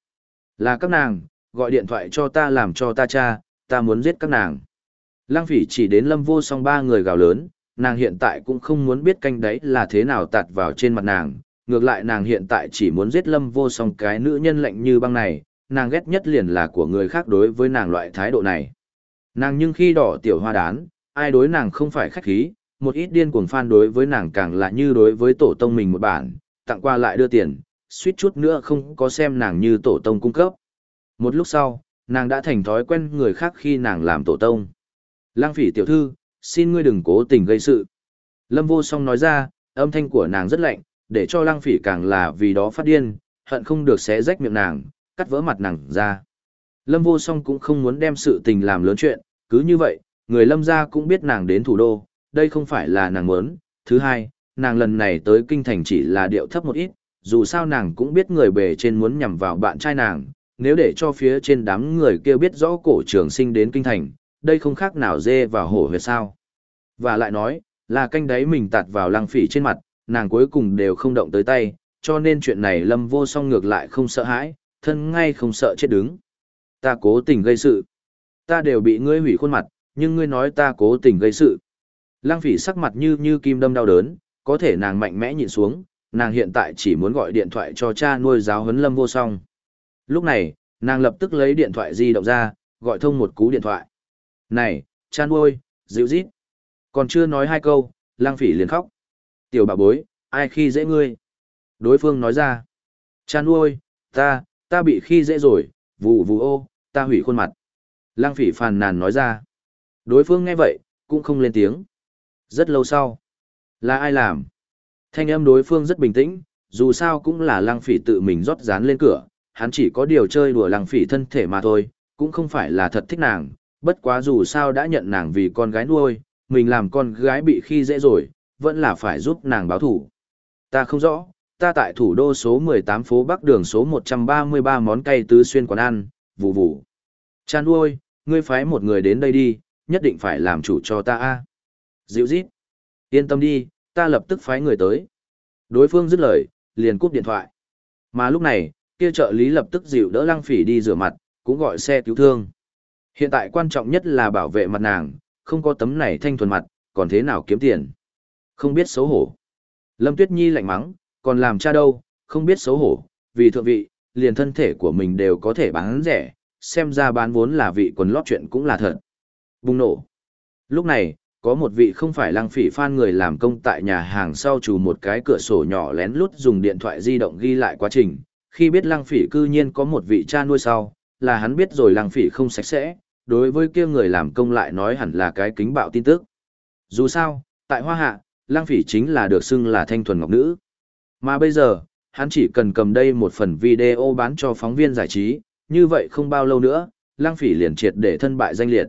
Là các nàng, gọi điện thoại cho ta làm cho ta cha, ta muốn giết các nàng. Lăng phỉ chỉ đến lâm vô song ba người gào lớn, nàng hiện tại cũng không muốn biết canh đấy là thế nào tạt vào trên mặt nàng, ngược lại nàng hiện tại chỉ muốn giết lâm vô song cái nữ nhân lạnh như băng này, nàng ghét nhất liền là của người khác đối với nàng loại thái độ này. Nàng nhưng khi đỏ tiểu hoa đán, ai đối nàng không phải khách khí, một ít điên cuồng fan đối với nàng càng là như đối với tổ tông mình một bản, tặng qua lại đưa tiền, suýt chút nữa không có xem nàng như tổ tông cung cấp. Một lúc sau, nàng đã thành thói quen người khác khi nàng làm tổ tông. Lang phỉ tiểu thư, xin ngươi đừng cố tình gây sự. Lâm vô song nói ra, âm thanh của nàng rất lạnh, để cho lang phỉ càng là vì đó phát điên, hận không được xé rách miệng nàng, cắt vỡ mặt nàng ra. Lâm vô song cũng không muốn đem sự tình làm lớn chuyện, cứ như vậy, người lâm gia cũng biết nàng đến thủ đô, đây không phải là nàng muốn. Thứ hai, nàng lần này tới kinh thành chỉ là điệu thấp một ít, dù sao nàng cũng biết người bề trên muốn nhằm vào bạn trai nàng, nếu để cho phía trên đám người kia biết rõ cổ trường sinh đến kinh thành, đây không khác nào dê vào hổ huyệt sao. Và lại nói, là canh đấy mình tạt vào lăng phỉ trên mặt, nàng cuối cùng đều không động tới tay, cho nên chuyện này lâm vô song ngược lại không sợ hãi, thân ngay không sợ chết đứng. Ta cố tình gây sự. Ta đều bị ngươi hủy khuôn mặt, nhưng ngươi nói ta cố tình gây sự. Lăng phỉ sắc mặt như như kim đâm đau đớn, có thể nàng mạnh mẽ nhìn xuống, nàng hiện tại chỉ muốn gọi điện thoại cho cha nuôi giáo huấn lâm vô song. Lúc này, nàng lập tức lấy điện thoại di động ra, gọi thông một cú điện thoại. Này, cha nuôi, dịu dít, Còn chưa nói hai câu, lang phỉ liền khóc. Tiểu bà bối, ai khi dễ ngươi? Đối phương nói ra. Cha nuôi, ta, ta bị khi dễ rồi, vù vù ô, ta hủy khuôn mặt. Lang phỉ phàn nàn nói ra. Đối phương nghe vậy, cũng không lên tiếng. Rất lâu sau. Là ai làm? Thanh âm đối phương rất bình tĩnh, dù sao cũng là lang phỉ tự mình rót dán lên cửa, hắn chỉ có điều chơi đùa lang phỉ thân thể mà thôi, cũng không phải là thật thích nàng, bất quá dù sao đã nhận nàng vì con gái nuôi, mình làm con gái bị khi dễ rồi, vẫn là phải giúp nàng báo thủ. Ta không rõ, ta tại thủ đô số 18 phố Bắc đường số 133 món cay tứ xuyên quán ăn, vụ vụ. Chan nuôi, ngươi phái một người đến đây đi, nhất định phải làm chủ cho ta a. Dịu dít. Yên tâm đi, ta lập tức phái người tới. Đối phương dứt lời, liền cúp điện thoại. Mà lúc này, kia trợ lý lập tức dịu đỡ lăng phỉ đi rửa mặt, cũng gọi xe cứu thương. Hiện tại quan trọng nhất là bảo vệ mặt nàng, không có tấm này thanh thuần mặt, còn thế nào kiếm tiền. Không biết xấu hổ. Lâm Tuyết Nhi lạnh mắng, còn làm cha đâu, không biết xấu hổ, vì thượng vị, liền thân thể của mình đều có thể bán rẻ, xem ra bán vốn là vị quần lót chuyện cũng là thật. Bùng nổ. Lúc này, có một vị không phải lăng phỉ phan người làm công tại nhà hàng sau trù một cái cửa sổ nhỏ lén lút dùng điện thoại di động ghi lại quá trình. Khi biết lăng phỉ cư nhiên có một vị cha nuôi sau, là hắn biết rồi lăng phỉ không sạch sẽ, đối với kia người làm công lại nói hẳn là cái kính bạo tin tức. Dù sao, tại Hoa Hạ, lăng phỉ chính là được xưng là thanh thuần ngọc nữ. Mà bây giờ, hắn chỉ cần cầm đây một phần video bán cho phóng viên giải trí, như vậy không bao lâu nữa, lăng phỉ liền triệt để thân bại danh liệt.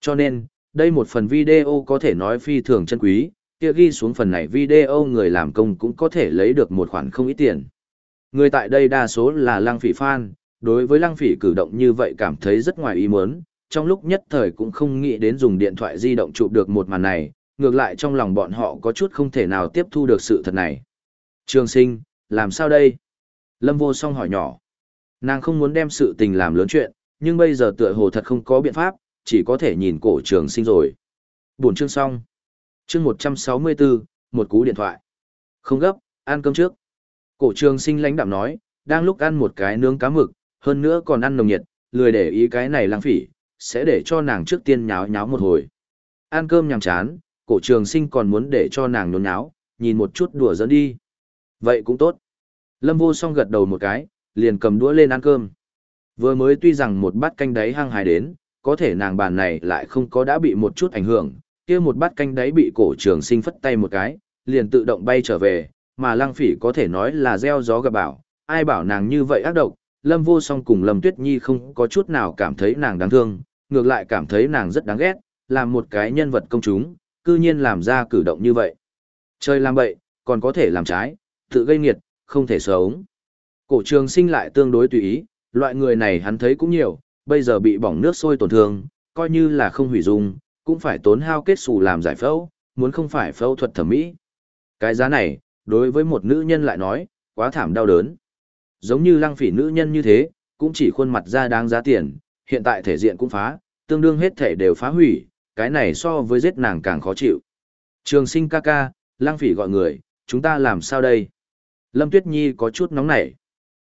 Cho nên, đây một phần video có thể nói phi thường chân quý, kia ghi xuống phần này video người làm công cũng có thể lấy được một khoản không ít tiền. Người tại đây đa số là lăng phỉ fan, đối với lăng phỉ cử động như vậy cảm thấy rất ngoài ý muốn, trong lúc nhất thời cũng không nghĩ đến dùng điện thoại di động chụp được một màn này, ngược lại trong lòng bọn họ có chút không thể nào tiếp thu được sự thật này. Trường sinh, làm sao đây? Lâm vô song hỏi nhỏ. Nàng không muốn đem sự tình làm lớn chuyện, nhưng bây giờ tựa hồ thật không có biện pháp, chỉ có thể nhìn cổ trường sinh rồi. Buồn chương xong. Chương 164, một cú điện thoại. Không gấp, ăn cơm trước. Cổ trường sinh lãnh đạm nói, đang lúc ăn một cái nướng cá mực, hơn nữa còn ăn nồng nhiệt, lười để ý cái này lãng phỉ, sẽ để cho nàng trước tiên nháo nháo một hồi. Ăn cơm nhằm chán, cổ trường sinh còn muốn để cho nàng nhốn nháo, nhìn một chút đùa dẫn đi. Vậy cũng tốt. Lâm vô song gật đầu một cái, liền cầm đũa lên ăn cơm. Vừa mới tuy rằng một bát canh đáy hăng hài đến, có thể nàng bàn này lại không có đã bị một chút ảnh hưởng, kia một bát canh đáy bị cổ trường sinh phất tay một cái, liền tự động bay trở về, mà lăng phỉ có thể nói là gieo gió gặp bảo, ai bảo nàng như vậy ác độc, lâm vô song cùng lâm tuyết nhi không có chút nào cảm thấy nàng đáng thương, ngược lại cảm thấy nàng rất đáng ghét, làm một cái nhân vật công chúng, cư nhiên làm ra cử động như vậy. Chơi làm bậy, còn có thể làm trái, tự gây nghiệt, không thể sống. Cổ trường sinh lại tương đối tùy ý, loại người này hắn thấy cũng nhiều, bây giờ bị bỏng nước sôi tổn thương, coi như là không hủy dung, cũng phải tốn hao kết xù làm giải phẫu, muốn không phải phẫu thuật thẩm mỹ. Cái giá này, đối với một nữ nhân lại nói, quá thảm đau đớn. Giống như lăng phỉ nữ nhân như thế, cũng chỉ khuôn mặt ra đáng giá tiền, hiện tại thể diện cũng phá, tương đương hết thể đều phá hủy, cái này so với giết nàng càng khó chịu. Trường sinh ca ca, lăng phỉ gọi người, chúng ta làm sao đây? Lâm Tuyết Nhi có chút nóng nảy.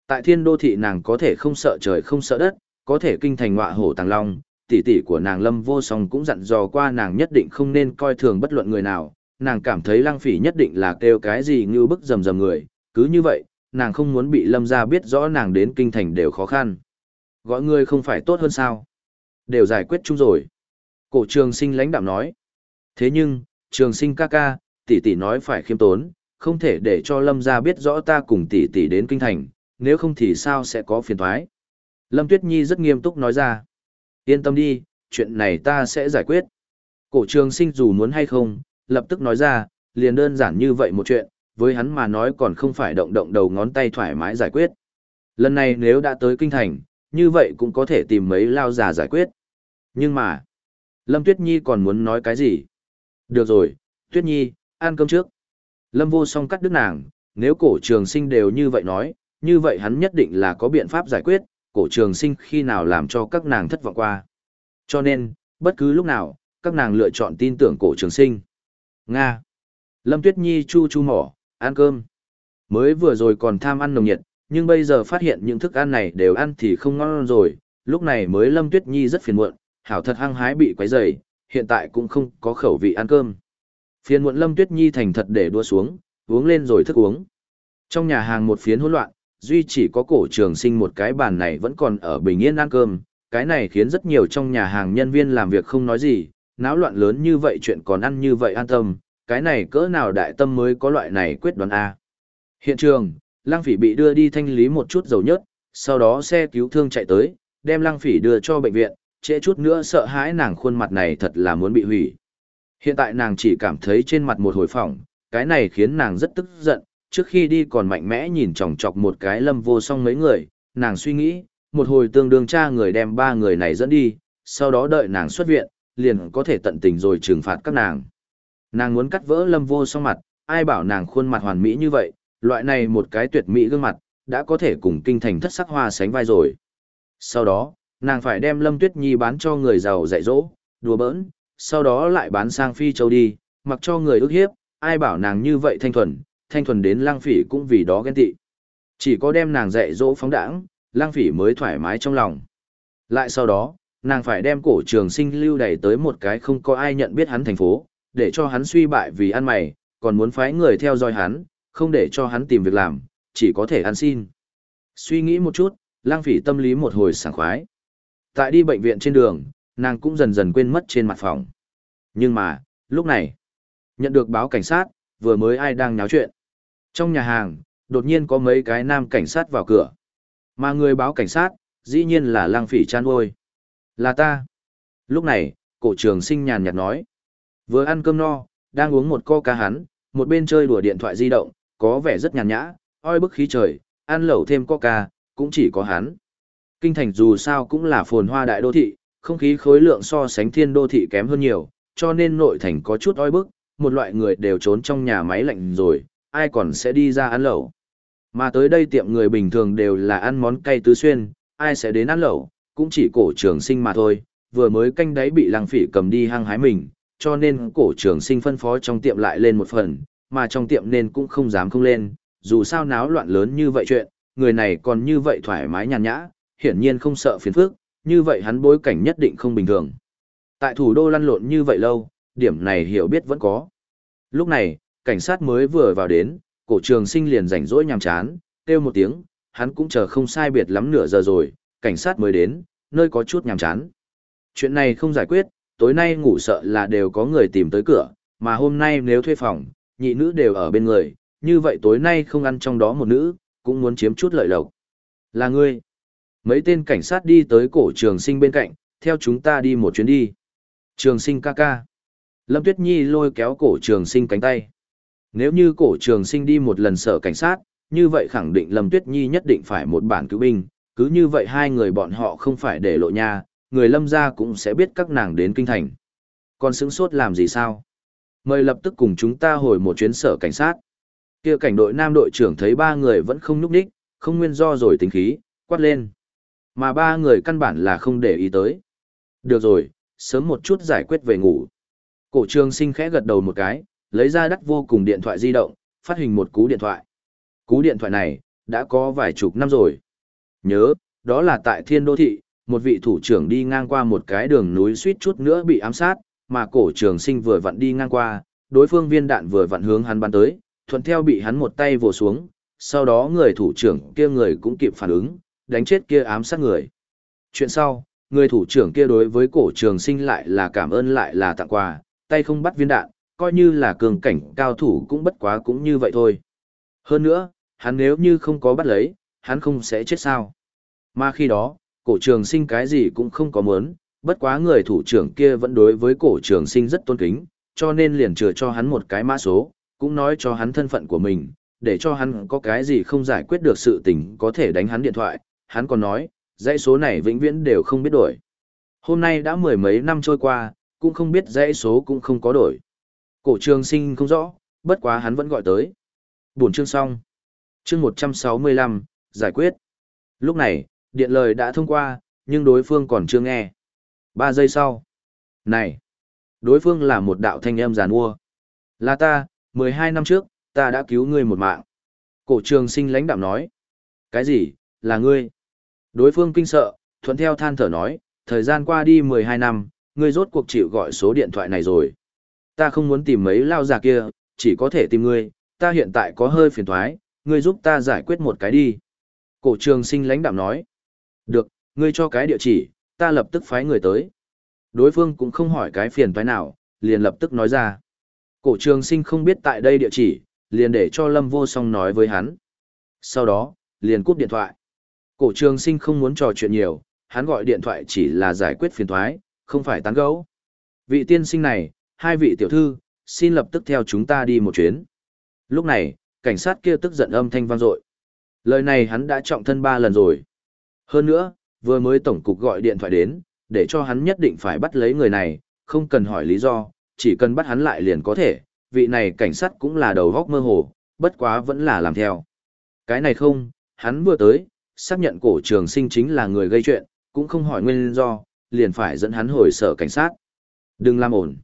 Tại thiên đô thị nàng có thể không sợ trời không sợ đất, có thể kinh thành ngọa hổ tàng long, tỷ tỷ của nàng Lâm vô song cũng dặn dò qua nàng nhất định không nên coi thường bất luận người nào, nàng cảm thấy lăng phỉ nhất định là kêu cái gì như bức rầm rầm người, cứ như vậy, nàng không muốn bị Lâm gia biết rõ nàng đến kinh thành đều khó khăn. Gọi người không phải tốt hơn sao? Đều giải quyết chung rồi. Cổ trường sinh lãnh đạm nói. Thế nhưng, trường sinh ca ca, tỷ tỷ nói phải khiêm tốn, không thể để cho Lâm gia biết rõ ta cùng tỷ tỷ đến kinh thành, nếu không thì sao sẽ có phiền toái. Lâm Tuyết Nhi rất nghiêm túc nói ra. Yên tâm đi, chuyện này ta sẽ giải quyết. Cổ trường sinh dù muốn hay không, lập tức nói ra, liền đơn giản như vậy một chuyện, với hắn mà nói còn không phải động động đầu ngón tay thoải mái giải quyết. Lần này nếu đã tới kinh thành, như vậy cũng có thể tìm mấy lao già giải quyết. Nhưng mà, Lâm Tuyết Nhi còn muốn nói cái gì? Được rồi, Tuyết Nhi, ăn cơm trước. Lâm vô song cắt đứt nàng, nếu cổ trường sinh đều như vậy nói, như vậy hắn nhất định là có biện pháp giải quyết, cổ trường sinh khi nào làm cho các nàng thất vọng qua. Cho nên, bất cứ lúc nào, các nàng lựa chọn tin tưởng cổ trường sinh. Nga. Lâm Tuyết Nhi chu chu mỏ, ăn cơm. Mới vừa rồi còn tham ăn nồng nhiệt, nhưng bây giờ phát hiện những thức ăn này đều ăn thì không ngon rồi, lúc này mới Lâm Tuyết Nhi rất phiền muộn, hảo thật hăng hái bị quấy rầy, hiện tại cũng không có khẩu vị ăn cơm. Phiền muộn Lâm Tuyết Nhi thành thật để đua xuống, uống lên rồi thức uống. Trong nhà hàng một phiến hỗn loạn, duy chỉ có cổ trường sinh một cái bàn này vẫn còn ở bình yên ăn cơm, cái này khiến rất nhiều trong nhà hàng nhân viên làm việc không nói gì, náo loạn lớn như vậy chuyện còn ăn như vậy an tâm, cái này cỡ nào đại tâm mới có loại này quyết đoán A. Hiện trường, Lăng Phỉ bị đưa đi thanh lý một chút dầu nhớt, sau đó xe cứu thương chạy tới, đem Lăng Phỉ đưa cho bệnh viện, trễ chút nữa sợ hãi nàng khuôn mặt này thật là muốn bị hủy. Hiện tại nàng chỉ cảm thấy trên mặt một hồi phỏng, cái này khiến nàng rất tức giận, trước khi đi còn mạnh mẽ nhìn chòng chọc một cái lâm vô song mấy người, nàng suy nghĩ, một hồi tương đương cha người đem ba người này dẫn đi, sau đó đợi nàng xuất viện, liền có thể tận tình rồi trừng phạt các nàng. Nàng muốn cắt vỡ lâm vô song mặt, ai bảo nàng khuôn mặt hoàn mỹ như vậy, loại này một cái tuyệt mỹ gương mặt, đã có thể cùng kinh thành thất sắc hoa sánh vai rồi. Sau đó, nàng phải đem lâm tuyết nhi bán cho người giàu dạy dỗ, đùa bỡn, sau đó lại bán sang phi châu đi, mặc cho người ức hiếp, ai bảo nàng như vậy thanh thuần, thanh thuần đến lang phỉ cũng vì đó ghen tị. Chỉ có đem nàng dạy dỗ phóng đãng, lang phỉ mới thoải mái trong lòng. Lại sau đó, nàng phải đem cổ trường sinh lưu đẩy tới một cái không có ai nhận biết hắn thành phố, để cho hắn suy bại vì ăn mày, còn muốn phái người theo dõi hắn, không để cho hắn tìm việc làm, chỉ có thể ăn xin. Suy nghĩ một chút, lang phỉ tâm lý một hồi sảng khoái. Tại đi bệnh viện trên đường, nàng cũng dần dần quên mất trên mặt phòng. Nhưng mà, lúc này, nhận được báo cảnh sát, vừa mới ai đang nháo chuyện. Trong nhà hàng, đột nhiên có mấy cái nam cảnh sát vào cửa. Mà người báo cảnh sát, dĩ nhiên là lang phỉ chan uôi. Là ta. Lúc này, cổ trường sinh nhàn nhạt nói. Vừa ăn cơm no, đang uống một coca hắn, một bên chơi đùa điện thoại di động, có vẻ rất nhàn nhã, oi bức khí trời, ăn lẩu thêm coca, cũng chỉ có hắn. Kinh thành dù sao cũng là phồn hoa đại đô thị, không khí khối lượng so sánh thiên đô thị kém hơn nhiều, cho nên nội thành có chút oi bức, một loại người đều trốn trong nhà máy lạnh rồi, ai còn sẽ đi ra ăn lẩu. Mà tới đây tiệm người bình thường đều là ăn món cay tứ xuyên, ai sẽ đến ăn lẩu, cũng chỉ cổ trường sinh mà thôi, vừa mới canh đáy bị lăng phỉ cầm đi hăng hái mình, cho nên cổ trường sinh phân phó trong tiệm lại lên một phần, mà trong tiệm nên cũng không dám không lên, dù sao náo loạn lớn như vậy chuyện, người này còn như vậy thoải mái nhàn nhã, hiển nhiên không sợ phiền phức, như vậy hắn bối cảnh nhất định không bình thường. Tại thủ đô lăn lộn như vậy lâu, điểm này hiểu biết vẫn có. Lúc này, cảnh sát mới vừa vào đến, cổ trường sinh liền rảnh rỗi nhàm chán, kêu một tiếng, hắn cũng chờ không sai biệt lắm nửa giờ rồi, cảnh sát mới đến, nơi có chút nhàm chán. Chuyện này không giải quyết, tối nay ngủ sợ là đều có người tìm tới cửa, mà hôm nay nếu thuê phòng, nhị nữ đều ở bên người, như vậy tối nay không ăn trong đó một nữ, cũng muốn chiếm chút lợi lộc. Là ngươi. Mấy tên cảnh sát đi tới cổ trường sinh bên cạnh, theo chúng ta đi một chuyến đi. Trường sinh ca ca. Lâm Tuyết Nhi lôi kéo cổ trường sinh cánh tay. Nếu như cổ trường sinh đi một lần sở cảnh sát, như vậy khẳng định Lâm Tuyết Nhi nhất định phải một bản cứu binh, cứ như vậy hai người bọn họ không phải để lộ nha, người Lâm gia cũng sẽ biết các nàng đến kinh thành. Còn xứng sốt làm gì sao? Mời lập tức cùng chúng ta hồi một chuyến sở cảnh sát. Kia cảnh đội nam đội trưởng thấy ba người vẫn không nhúc đích, không nguyên do rồi tính khí, quát lên. Mà ba người căn bản là không để ý tới. Được rồi, sớm một chút giải quyết về ngủ. Cổ trường sinh khẽ gật đầu một cái, lấy ra đắt vô cùng điện thoại di động, phát hình một cú điện thoại. Cú điện thoại này, đã có vài chục năm rồi. Nhớ, đó là tại thiên đô thị, một vị thủ trưởng đi ngang qua một cái đường núi suýt chút nữa bị ám sát, mà cổ trường sinh vừa vặn đi ngang qua, đối phương viên đạn vừa vặn hướng hắn bắn tới, thuận theo bị hắn một tay vồ xuống, sau đó người thủ trưởng kia người cũng kịp phản ứng, đánh chết kia ám sát người. Chuyện sau, người thủ trưởng kia đối với cổ trường sinh lại là cảm ơn lại là tặng quà, tay không bắt viên đạn, coi như là cường cảnh cao thủ cũng bất quá cũng như vậy thôi. Hơn nữa, hắn nếu như không có bắt lấy, hắn không sẽ chết sao. Mà khi đó, cổ trường sinh cái gì cũng không có muốn, bất quá người thủ trưởng kia vẫn đối với cổ trường sinh rất tôn kính, cho nên liền chừa cho hắn một cái mã số, cũng nói cho hắn thân phận của mình, để cho hắn có cái gì không giải quyết được sự tình có thể đánh hắn điện thoại, hắn còn nói, dãy số này vĩnh viễn đều không biết đổi. Hôm nay đã mười mấy năm trôi qua, cũng không biết dãy số cũng không có đổi. Cổ trường sinh không rõ, bất quá hắn vẫn gọi tới. Buổi chương xong. Chương 165, giải quyết. Lúc này, điện lời đã thông qua, nhưng đối phương còn chưa nghe. Ba giây sau. Này! Đối phương là một đạo thanh âm giàn ua. Là ta, 12 năm trước, ta đã cứu ngươi một mạng. Cổ trường sinh lãnh đạm nói. Cái gì, là ngươi? Đối phương kinh sợ, thuận theo than thở nói, thời gian qua đi 12 năm, ngươi rốt cuộc chịu gọi số điện thoại này rồi. Ta không muốn tìm mấy lao già kia, chỉ có thể tìm ngươi, ta hiện tại có hơi phiền thoái, ngươi giúp ta giải quyết một cái đi. Cổ trường sinh lãnh đạm nói. Được, ngươi cho cái địa chỉ, ta lập tức phái người tới. Đối phương cũng không hỏi cái phiền thoái nào, liền lập tức nói ra. Cổ trường sinh không biết tại đây địa chỉ, liền để cho Lâm Vô Song nói với hắn. Sau đó, liền cúp điện thoại. Cổ trường sinh không muốn trò chuyện nhiều, hắn gọi điện thoại chỉ là giải quyết phiền thoái, không phải tán gẫu. Vị tiên sinh này, hai vị tiểu thư, xin lập tức theo chúng ta đi một chuyến. Lúc này, cảnh sát kia tức giận âm thanh vang dội. Lời này hắn đã trọng thân ba lần rồi. Hơn nữa, vừa mới tổng cục gọi điện thoại đến, để cho hắn nhất định phải bắt lấy người này, không cần hỏi lý do, chỉ cần bắt hắn lại liền có thể, vị này cảnh sát cũng là đầu góc mơ hồ, bất quá vẫn là làm theo. Cái này không, hắn vừa tới, xác nhận cổ trường sinh chính là người gây chuyện, cũng không hỏi nguyên do, liền phải dẫn hắn hồi sở cảnh sát. Đừng làm ổn.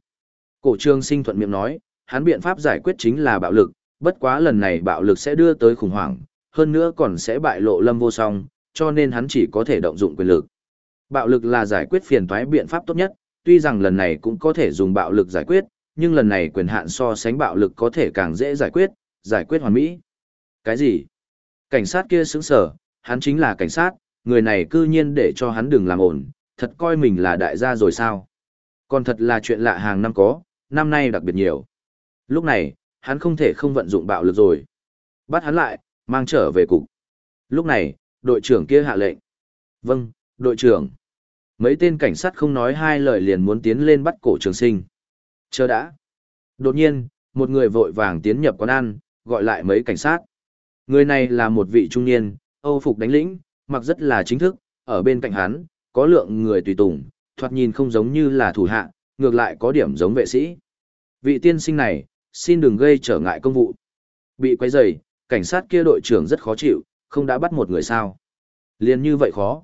Cổ Trương sinh thuận miệng nói, hắn biện pháp giải quyết chính là bạo lực, bất quá lần này bạo lực sẽ đưa tới khủng hoảng, hơn nữa còn sẽ bại lộ lâm vô song, cho nên hắn chỉ có thể động dụng quyền lực. Bạo lực là giải quyết phiền toái biện pháp tốt nhất, tuy rằng lần này cũng có thể dùng bạo lực giải quyết, nhưng lần này quyền hạn so sánh bạo lực có thể càng dễ giải quyết, giải quyết hoàn mỹ. Cái gì? Cảnh sát kia sững sở, hắn chính là cảnh sát, người này cư nhiên để cho hắn đừng làm ổn, thật coi mình là đại gia rồi sao? Còn thật là chuyện lạ hàng năm có, năm nay đặc biệt nhiều. Lúc này, hắn không thể không vận dụng bạo lực rồi. Bắt hắn lại, mang trở về cục. Lúc này, đội trưởng kia hạ lệnh. Vâng, đội trưởng. Mấy tên cảnh sát không nói hai lời liền muốn tiến lên bắt cổ trường sinh. Chờ đã. Đột nhiên, một người vội vàng tiến nhập quán ăn, gọi lại mấy cảnh sát. Người này là một vị trung niên, Âu phục đánh lĩnh, mặc rất là chính thức, ở bên cạnh hắn, có lượng người tùy tùng, thoạt nhìn không giống như là thủ hạ, ngược lại có điểm giống vệ sĩ. Vị tiên sinh này, xin đừng gây trở ngại công vụ. Bị quấy rầy, cảnh sát kia đội trưởng rất khó chịu, không đã bắt một người sao. Liên như vậy khó.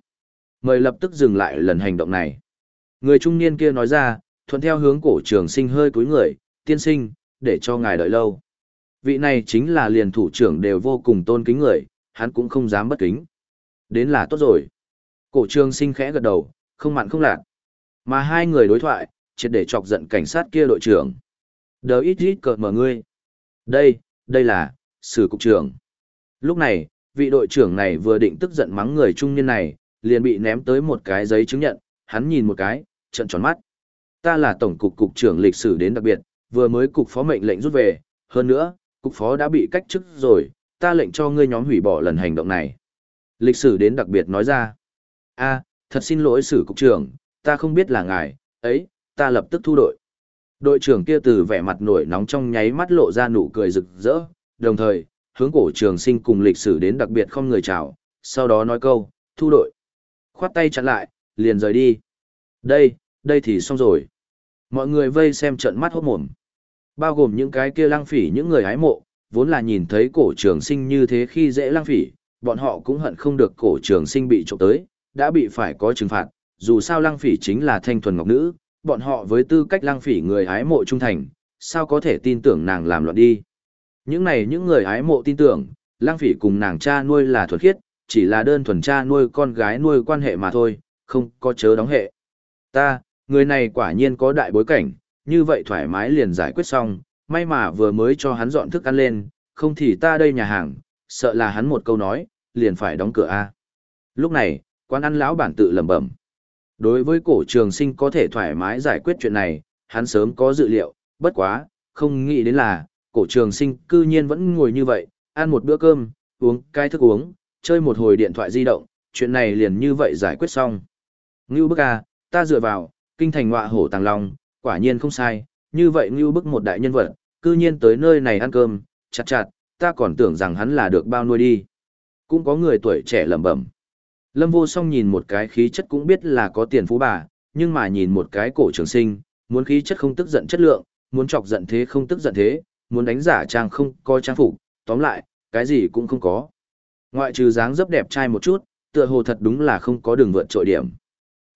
Mời lập tức dừng lại lần hành động này. Người trung niên kia nói ra, thuận theo hướng cổ trường sinh hơi cúi người, tiên sinh, để cho ngài đợi lâu. Vị này chính là liền thủ trưởng đều vô cùng tôn kính người, hắn cũng không dám bất kính. Đến là tốt rồi. Cổ trường sinh khẽ gật đầu, không mặn không lạc. Mà hai người đối thoại, triệt để chọc giận cảnh sát kia đội trưởng. Đờ ít ít cợt mở ngươi. Đây, đây là, sử cục trưởng. Lúc này, vị đội trưởng này vừa định tức giận mắng người trung niên này, liền bị ném tới một cái giấy chứng nhận, hắn nhìn một cái, trận tròn mắt. Ta là tổng cục cục trưởng lịch sử đến đặc biệt, vừa mới cục phó mệnh lệnh rút về, hơn nữa, cục phó đã bị cách chức rồi, ta lệnh cho ngươi nhóm hủy bỏ lần hành động này. Lịch sử đến đặc biệt nói ra a thật xin lỗi sử cục trưởng, ta không biết là ngài, ấy, ta lập tức thu đội. Đội trưởng kia từ vẻ mặt nổi nóng trong nháy mắt lộ ra nụ cười rực rỡ, đồng thời, hướng cổ trường sinh cùng lịch sử đến đặc biệt không người chào, sau đó nói câu, thu đội. Khoát tay chặn lại, liền rời đi. Đây, đây thì xong rồi. Mọi người vây xem trận mắt hốt mồm. Bao gồm những cái kia lang phỉ những người hái mộ, vốn là nhìn thấy cổ trường sinh như thế khi dễ lang phỉ, bọn họ cũng hận không được cổ trường sinh bị trộm tới, đã bị phải có trừng phạt, dù sao lăng phỉ chính là thanh thuần ngọc nữ, bọn họ với tư cách lăng phỉ người hái mộ trung thành, sao có thể tin tưởng nàng làm loạn đi. Những này những người hái mộ tin tưởng, lăng phỉ cùng nàng cha nuôi là thuật khiết, chỉ là đơn thuần cha nuôi con gái nuôi quan hệ mà thôi, không có chớ đóng hệ. Ta, người này quả nhiên có đại bối cảnh, như vậy thoải mái liền giải quyết xong, may mà vừa mới cho hắn dọn thức ăn lên, không thì ta đây nhà hàng, sợ là hắn một câu nói, liền phải đóng cửa a. Lúc này, quán ăn lão bản tự lẩm bẩm. Đối với cổ trường sinh có thể thoải mái giải quyết chuyện này, hắn sớm có dự liệu, bất quá, không nghĩ đến là, cổ trường sinh cư nhiên vẫn ngồi như vậy, ăn một bữa cơm, uống cái thức uống, chơi một hồi điện thoại di động, chuyện này liền như vậy giải quyết xong. Ngưu bức à, ta dựa vào, kinh thành ngọa hổ tàng long, quả nhiên không sai, như vậy ngưu bức một đại nhân vật, cư nhiên tới nơi này ăn cơm, chặt chặt, ta còn tưởng rằng hắn là được bao nuôi đi. Cũng có người tuổi trẻ lẩm bẩm. Lâm vô song nhìn một cái khí chất cũng biết là có tiền phú bà, nhưng mà nhìn một cái cổ trường sinh, muốn khí chất không tức giận chất lượng, muốn chọc giận thế không tức giận thế, muốn đánh giả trang không coi trang phục, tóm lại, cái gì cũng không có. Ngoại trừ dáng dấp đẹp trai một chút, tựa hồ thật đúng là không có đường vượt trội điểm.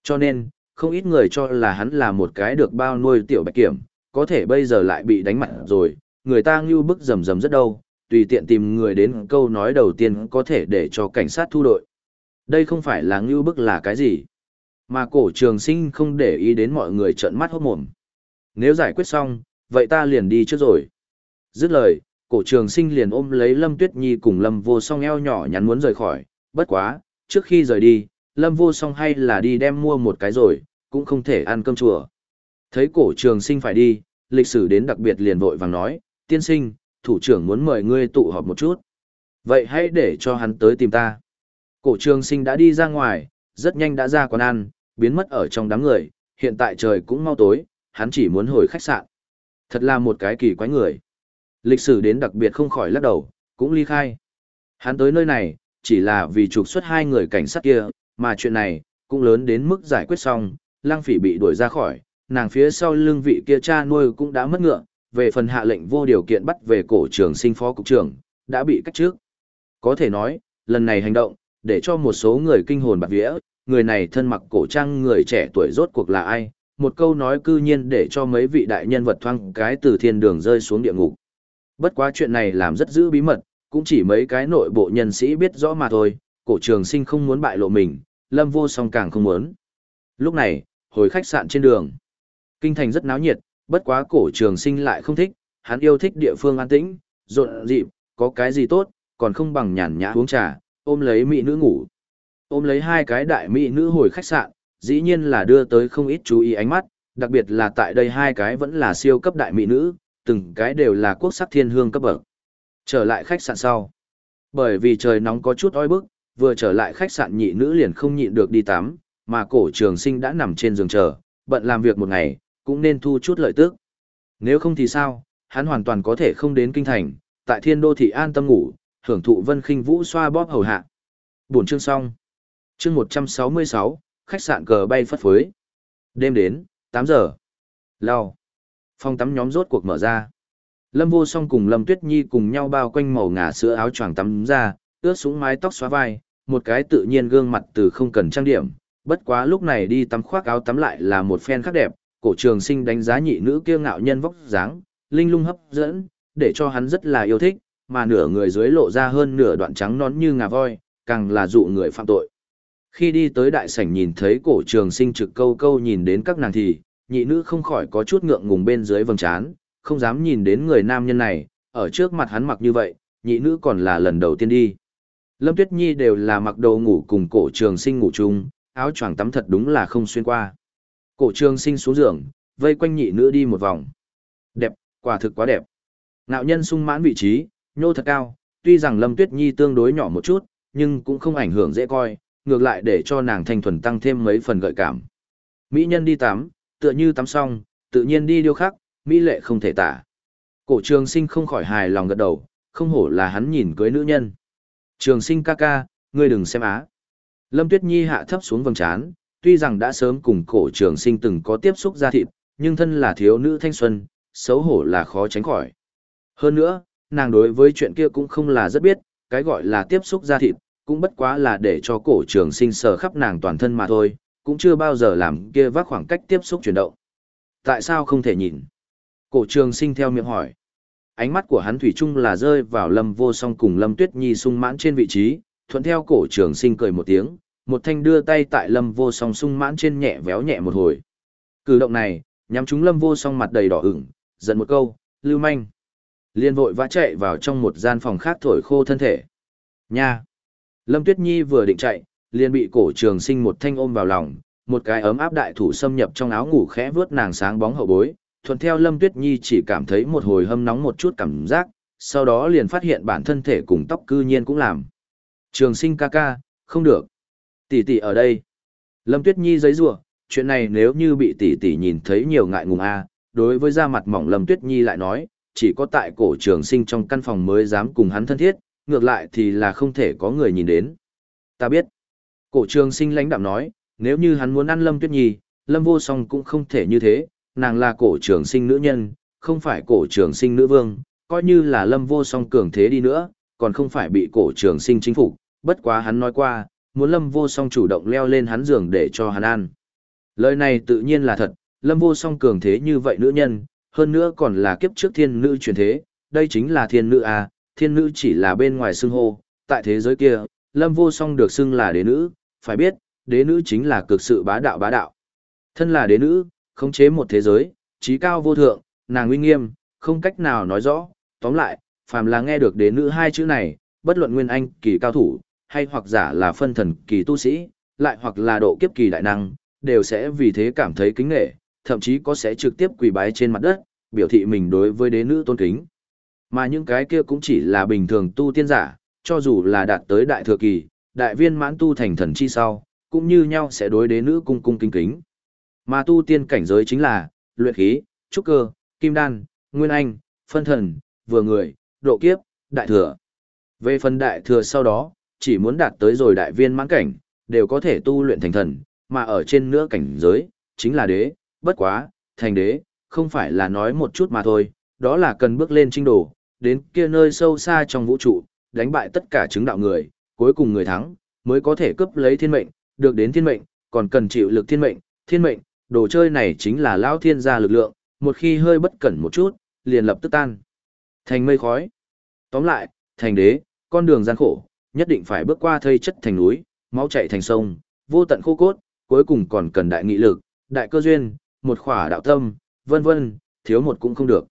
Cho nên, không ít người cho là hắn là một cái được bao nuôi tiểu bạch kiểm, có thể bây giờ lại bị đánh mặt rồi, người ta ngưu bức rầm rầm rất đâu, tùy tiện tìm người đến câu nói đầu tiên có thể để cho cảnh sát thu đội. Đây không phải là ngưu bức là cái gì, mà cổ trường sinh không để ý đến mọi người trợn mắt hốt mồm. Nếu giải quyết xong, vậy ta liền đi trước rồi. Dứt lời, cổ trường sinh liền ôm lấy Lâm Tuyết Nhi cùng Lâm vô song eo nhỏ nhắn muốn rời khỏi, bất quá, trước khi rời đi, Lâm vô song hay là đi đem mua một cái rồi, cũng không thể ăn cơm chùa. Thấy cổ trường sinh phải đi, lịch sử đến đặc biệt liền vội vàng nói, tiên sinh, thủ trưởng muốn mời ngươi tụ họp một chút. Vậy hãy để cho hắn tới tìm ta. Cổ trường sinh đã đi ra ngoài, rất nhanh đã ra quán ăn, biến mất ở trong đám người, hiện tại trời cũng mau tối, hắn chỉ muốn hồi khách sạn. Thật là một cái kỳ quái người. Lịch sử đến đặc biệt không khỏi lắc đầu, cũng ly khai. Hắn tới nơi này, chỉ là vì trục xuất hai người cảnh sát kia, mà chuyện này, cũng lớn đến mức giải quyết xong, lang phỉ bị đuổi ra khỏi, nàng phía sau lưng vị kia cha nuôi cũng đã mất ngựa, về phần hạ lệnh vô điều kiện bắt về cổ trường sinh phó cục trưởng, đã bị cách trước. Có thể nói, lần này hành động, để cho một số người kinh hồn bạc vía, người này thân mặc cổ trang người trẻ tuổi rốt cuộc là ai, một câu nói cư nhiên để cho mấy vị đại nhân vật thoang cái từ thiên đường rơi xuống địa ngục. Bất quá chuyện này làm rất giữ bí mật, cũng chỉ mấy cái nội bộ nhân sĩ biết rõ mà thôi, cổ trường sinh không muốn bại lộ mình, lâm vô song càng không muốn. Lúc này, hồi khách sạn trên đường. Kinh thành rất náo nhiệt, bất quá cổ trường sinh lại không thích, hắn yêu thích địa phương an tĩnh, rộn rịp, có cái gì tốt, còn không bằng nhàn nhã uống trà, ôm lấy mỹ nữ ngủ. Ôm lấy hai cái đại mỹ nữ hồi khách sạn, dĩ nhiên là đưa tới không ít chú ý ánh mắt, đặc biệt là tại đây hai cái vẫn là siêu cấp đại mỹ nữ, từng cái đều là quốc sắc thiên hương cấp bậc. Trở lại khách sạn sau. Bởi vì trời nóng có chút oi bức, vừa trở lại khách sạn nhị nữ liền không nhịn được đi tắm, mà cổ trường sinh đã nằm trên giường chờ, bận làm việc một ngày, cũng nên thu chút lợi tức. Nếu không thì sao, hắn hoàn toàn có thể không đến kinh thành, tại thiên đô thị an tâm ngủ, hưởng thụ vân khinh vũ xoa bóp hầu hạ. Buổi chương xong. Chương 166, khách sạn cờ bay phất phới. Đêm đến, 8 giờ. Lao. Phòng tắm nhóm rốt cuộc mở ra. Lâm Vô Song cùng Lâm Tuyết Nhi cùng nhau bao quanh màu ngà sữa áo choàng tắm ra, ướt súng mái tóc xóa vai, một cái tự nhiên gương mặt từ không cần trang điểm. Bất quá lúc này đi tắm khoác áo tắm lại là một phen khác đẹp, cổ trường sinh đánh giá nhị nữ kia ngạo nhân vóc dáng, linh lung hấp dẫn, để cho hắn rất là yêu thích, mà nửa người dưới lộ ra hơn nửa đoạn trắng nón như ngà voi, càng là dụ người phạm tội. Khi đi tới đại sảnh nhìn thấy cổ trường sinh trực câu câu nhìn đến các nàng thì, nhị nữ không khỏi có chút ngượng ngùng bên dưới vầng trán, không dám nhìn đến người nam nhân này, ở trước mặt hắn mặc như vậy, nhị nữ còn là lần đầu tiên đi. Lâm Tuyết Nhi đều là mặc đồ ngủ cùng cổ trường sinh ngủ chung, áo choàng tắm thật đúng là không xuyên qua. Cổ trường sinh xuống giường, vây quanh nhị nữ đi một vòng. Đẹp, quả thực quá đẹp. Nạo nhân sung mãn vị trí, nhô thật cao, tuy rằng Lâm Tuyết Nhi tương đối nhỏ một chút, nhưng cũng không ảnh hưởng dễ coi, ngược lại để cho nàng thanh thuần tăng thêm mấy phần gợi cảm. Mỹ nhân đi tắm, tựa như tắm xong, tự nhiên đi điêu khắc, mỹ lệ không thể tả. Cổ trường sinh không khỏi hài lòng gật đầu, không hổ là hắn nhìn cưới nữ nhân. Trường sinh ca ca, ngươi đừng xem á. Lâm Tuyết Nhi hạ thấp xuống vầng trán, tuy rằng đã sớm cùng cổ trường sinh từng có tiếp xúc ra thịt, nhưng thân là thiếu nữ thanh xuân, xấu hổ là khó tránh khỏi. Hơn nữa, nàng đối với chuyện kia cũng không là rất biết, cái gọi là tiếp xúc da thịt, cũng bất quá là để cho cổ trường sinh sờ khắp nàng toàn thân mà thôi, cũng chưa bao giờ làm kia vác khoảng cách tiếp xúc chuyển động. Tại sao không thể nhìn? Cổ trường sinh theo miệng hỏi. Ánh mắt của hắn thủy chung là rơi vào lâm vô song cùng lâm tuyết nhi sung mãn trên vị trí, thuận theo cổ trường sinh cười một tiếng, một thanh đưa tay tại lâm vô song sung mãn trên nhẹ véo nhẹ một hồi. Cử động này, nhắm chúng lâm vô song mặt đầy đỏ ửng, giận một câu, lưu manh. Liên vội vã chạy vào trong một gian phòng khác thổi khô thân thể. Nha! Lâm Tuyết Nhi vừa định chạy, liền bị cổ trường sinh một thanh ôm vào lòng, một cái ấm áp đại thủ xâm nhập trong áo ngủ khẽ vướt nàng sáng bóng hậu bối, thuận theo Lâm Tuyết Nhi chỉ cảm thấy một hồi hâm nóng một chút cảm giác, sau đó liền phát hiện bản thân thể cùng tóc cư nhiên cũng làm. Trường sinh ca ca, không được. Tỷ tỷ ở đây. Lâm Tuyết Nhi giấy rủa chuyện này nếu như bị tỷ tỷ nhìn thấy nhiều ngại ngùng a đối với da mặt mỏng Lâm Tuyết Nhi lại nói, chỉ có tại cổ trường sinh trong căn phòng mới dám cùng hắn thân thiết, ngược lại thì là không thể có người nhìn đến. Ta biết. Cổ trường sinh lãnh đạm nói, nếu như hắn muốn ăn Lâm Tuyết Nhi, Lâm vô song cũng không thể như thế, nàng là cổ trường sinh nữ nhân, không phải cổ trường sinh nữ vương, coi như là Lâm vô song cường thế đi nữa, còn không phải bị cổ trường sinh chính phủ, bất quá hắn nói qua, muốn Lâm vô song chủ động leo lên hắn giường để cho hắn ăn. Lời này tự nhiên là thật, Lâm vô song cường thế như vậy nữ nhân, hơn nữa còn là kiếp trước thiên nữ truyền thế, đây chính là thiên nữ à, thiên nữ chỉ là bên ngoài xưng hô, tại thế giới kia, lâm vô song được xưng là đế nữ, phải biết, đế nữ chính là cực sự bá đạo bá đạo. Thân là đế nữ, khống chế một thế giới, trí cao vô thượng, nàng uy nghiêm, không cách nào nói rõ, tóm lại, phàm là nghe được đế nữ hai chữ này, bất luận nguyên anh kỳ cao thủ, hay hoặc giả là phân thần kỳ tu sĩ, lại hoặc là độ kiếp kỳ đại năng, đều sẽ vì thế cảm thấy kính nghệ, thậm chí có sẽ trực tiếp quỳ bái trên mặt đất, biểu thị mình đối với đế nữ tôn kính. Mà những cái kia cũng chỉ là bình thường tu tiên giả, cho dù là đạt tới đại thừa kỳ, đại viên mãn tu thành thần chi sau, cũng như nhau sẽ đối đế nữ cung cung kính kính. Mà tu tiên cảnh giới chính là, luyện khí, trúc cơ, kim đan, nguyên anh, phân thần, vừa người, độ kiếp, đại thừa. Về phần đại thừa sau đó, chỉ muốn đạt tới rồi đại viên mãn cảnh, đều có thể tu luyện thành thần, mà ở trên nữa cảnh giới, chính là đế, bất quá, thành đế, không phải là nói một chút mà thôi, đó là cần bước lên trinh đồ, đến kia nơi sâu xa trong vũ trụ, đánh bại tất cả chứng đạo người, cuối cùng người thắng, mới có thể cướp lấy thiên mệnh, được đến thiên mệnh, còn cần chịu lực thiên mệnh, thiên mệnh, đồ chơi này chính là lão thiên gia lực lượng, một khi hơi bất cẩn một chút, liền lập tức tan. Thành mây khói. Tóm lại, thành đế, con đường gian khổ, nhất định phải bước qua thây chất thành núi, máu chảy thành sông, vô tận khô cốt, cuối cùng còn cần đại nghị lực, đại cơ duyên, một khỏa đạo tâm, vân vân, thiếu một cũng không được.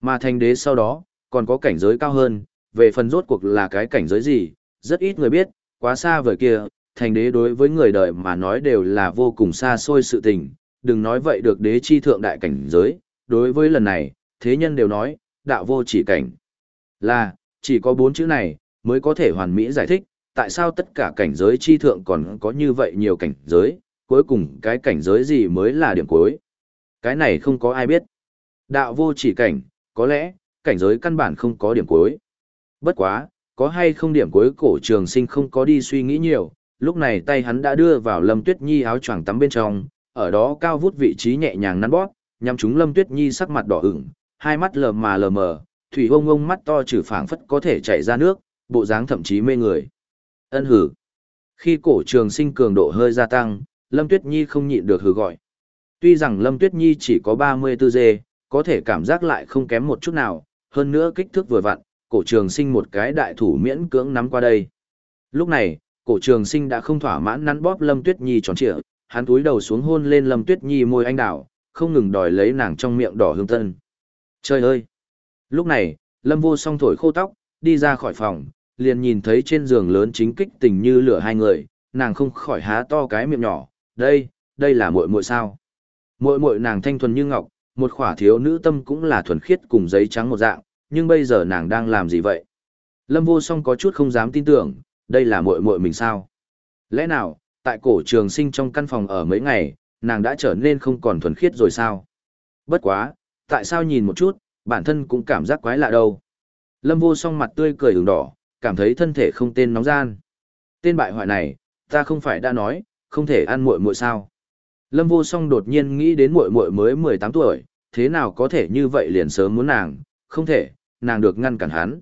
Mà thành đế sau đó, còn có cảnh giới cao hơn, về phần rốt cuộc là cái cảnh giới gì, rất ít người biết, quá xa vời kia, thành đế đối với người đời mà nói đều là vô cùng xa xôi sự tình, đừng nói vậy được đế chi thượng đại cảnh giới, đối với lần này, thế nhân đều nói, đạo vô chỉ cảnh. Là, chỉ có bốn chữ này, mới có thể hoàn mỹ giải thích, tại sao tất cả cảnh giới chi thượng còn có như vậy nhiều cảnh giới, cuối cùng cái cảnh giới gì mới là điểm cuối. Cái này không có ai biết. Đạo vô chỉ cảnh, có lẽ, cảnh giới căn bản không có điểm cuối. Bất quá, có hay không điểm cuối cổ trường sinh không có đi suy nghĩ nhiều, lúc này tay hắn đã đưa vào Lâm Tuyết Nhi áo choàng tắm bên trong, ở đó cao vút vị trí nhẹ nhàng nắn bóp, nhằm chúng Lâm Tuyết Nhi sắc mặt đỏ ửng, hai mắt lờ mà lờ mờ, thủy ông ông mắt to trừ phảng phất có thể chảy ra nước, bộ dáng thậm chí mê người. Ân hử. Khi cổ trường sinh cường độ hơi gia tăng, Lâm Tuyết Nhi không nhịn được hừ gọi. Tuy rằng Lâm Tuyết Nhi chỉ có 34 dê, có thể cảm giác lại không kém một chút nào, hơn nữa kích thước vừa vặn, cổ trường sinh một cái đại thủ miễn cưỡng nắm qua đây. Lúc này, cổ trường sinh đã không thỏa mãn nắn bóp Lâm Tuyết Nhi tròn trịa, hắn túi đầu xuống hôn lên Lâm Tuyết Nhi môi anh đào, không ngừng đòi lấy nàng trong miệng đỏ hương tân. Trời ơi! Lúc này, Lâm vô song thổi khô tóc, đi ra khỏi phòng, liền nhìn thấy trên giường lớn chính kích tình như lửa hai người, nàng không khỏi há to cái miệng nhỏ, đây, đây là muội muội sao? Muội muội nàng thanh thuần như ngọc, một khỏa thiếu nữ tâm cũng là thuần khiết cùng giấy trắng một dạng, nhưng bây giờ nàng đang làm gì vậy? Lâm vô song có chút không dám tin tưởng, đây là muội muội mình sao? Lẽ nào, tại cổ trường sinh trong căn phòng ở mấy ngày, nàng đã trở nên không còn thuần khiết rồi sao? Bất quá, tại sao nhìn một chút, bản thân cũng cảm giác quái lạ đâu. Lâm vô song mặt tươi cười ửng đỏ, cảm thấy thân thể không tên nóng gian. Tên bại hoại này, ta không phải đã nói, không thể ăn muội muội sao? Lâm vô song đột nhiên nghĩ đến muội muội mới 18 tuổi, thế nào có thể như vậy liền sớm muốn nàng, không thể, nàng được ngăn cản hắn.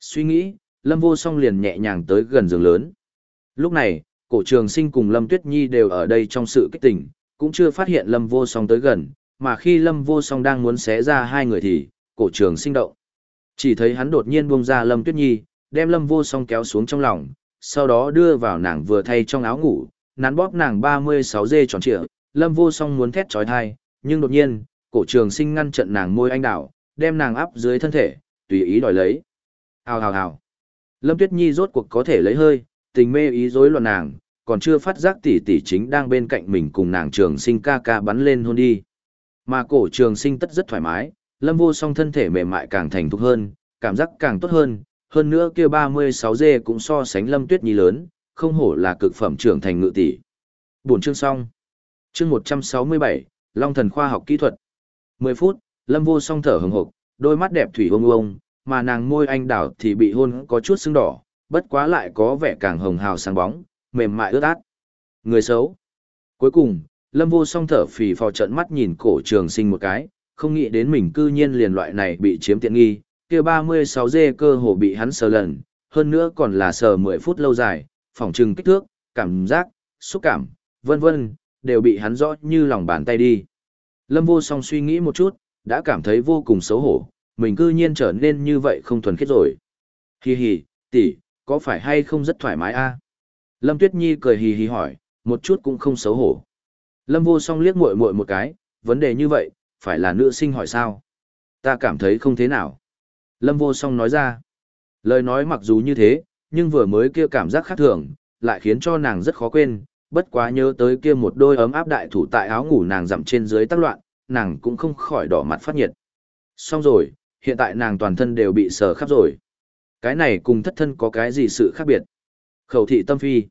Suy nghĩ, Lâm vô song liền nhẹ nhàng tới gần giường lớn. Lúc này, cổ trường sinh cùng Lâm Tuyết Nhi đều ở đây trong sự kích tỉnh, cũng chưa phát hiện Lâm vô song tới gần, mà khi Lâm vô song đang muốn xé ra hai người thì, cổ trường sinh động. Chỉ thấy hắn đột nhiên buông ra Lâm Tuyết Nhi, đem Lâm vô song kéo xuống trong lòng, sau đó đưa vào nàng vừa thay trong áo ngủ, nắn bóp nàng 36 dê tròn trịa, Lâm vô song muốn thét trói thai, nhưng đột nhiên, cổ trường sinh ngăn trận nàng môi anh đảo, đem nàng áp dưới thân thể, tùy ý đòi lấy. Hào hào hào. Lâm Tuyết Nhi rốt cuộc có thể lấy hơi, tình mê ý rối loạn nàng, còn chưa phát giác tỷ tỷ chính đang bên cạnh mình cùng nàng trường sinh ca ca bắn lên hôn đi. Mà cổ trường sinh tất rất thoải mái, lâm vô song thân thể mềm mại càng thành thục hơn, cảm giác càng tốt hơn, hơn nữa kia 36 dê cũng so sánh lâm tuyết nhi lớn, không hổ là cực phẩm trưởng thành ngự tỷ. Buổi chương xong. Chương 167, Long thần khoa học kỹ thuật. 10 phút, lâm vô song thở hừng hực, đôi mắt đẹp thủy ung ung, mà nàng môi anh đảo thì bị hôn có chút sưng đỏ, bất quá lại có vẻ càng hồng hào sáng bóng, mềm mại ướt át. Người xấu. Cuối cùng, Lâm vô song thở phì phò trận mắt nhìn cổ trường sinh một cái, không nghĩ đến mình cư nhiên liền loại này bị chiếm tiện nghi, kia 36 dê cơ hồ bị hắn sờ lần, hơn nữa còn là sờ 10 phút lâu dài, phòng trừng kích thước, cảm giác, xúc cảm, vân vân, đều bị hắn rõ như lòng bàn tay đi. Lâm vô song suy nghĩ một chút, đã cảm thấy vô cùng xấu hổ, mình cư nhiên trở nên như vậy không thuần khiết rồi. Hi hi, tỷ, có phải hay không rất thoải mái a? Lâm Tuyết Nhi cười hì hì hỏi, một chút cũng không xấu hổ. Lâm vô song liếc muội muội một cái, vấn đề như vậy, phải là nữ sinh hỏi sao? Ta cảm thấy không thế nào. Lâm vô song nói ra. Lời nói mặc dù như thế, nhưng vừa mới kia cảm giác khác thường, lại khiến cho nàng rất khó quên, bất quá nhớ tới kia một đôi ấm áp đại thủ tại áo ngủ nàng dặm trên dưới tác loạn, nàng cũng không khỏi đỏ mặt phát nhiệt. Xong rồi, hiện tại nàng toàn thân đều bị sờ khắp rồi. Cái này cùng thất thân có cái gì sự khác biệt? Khẩu thị tâm phi.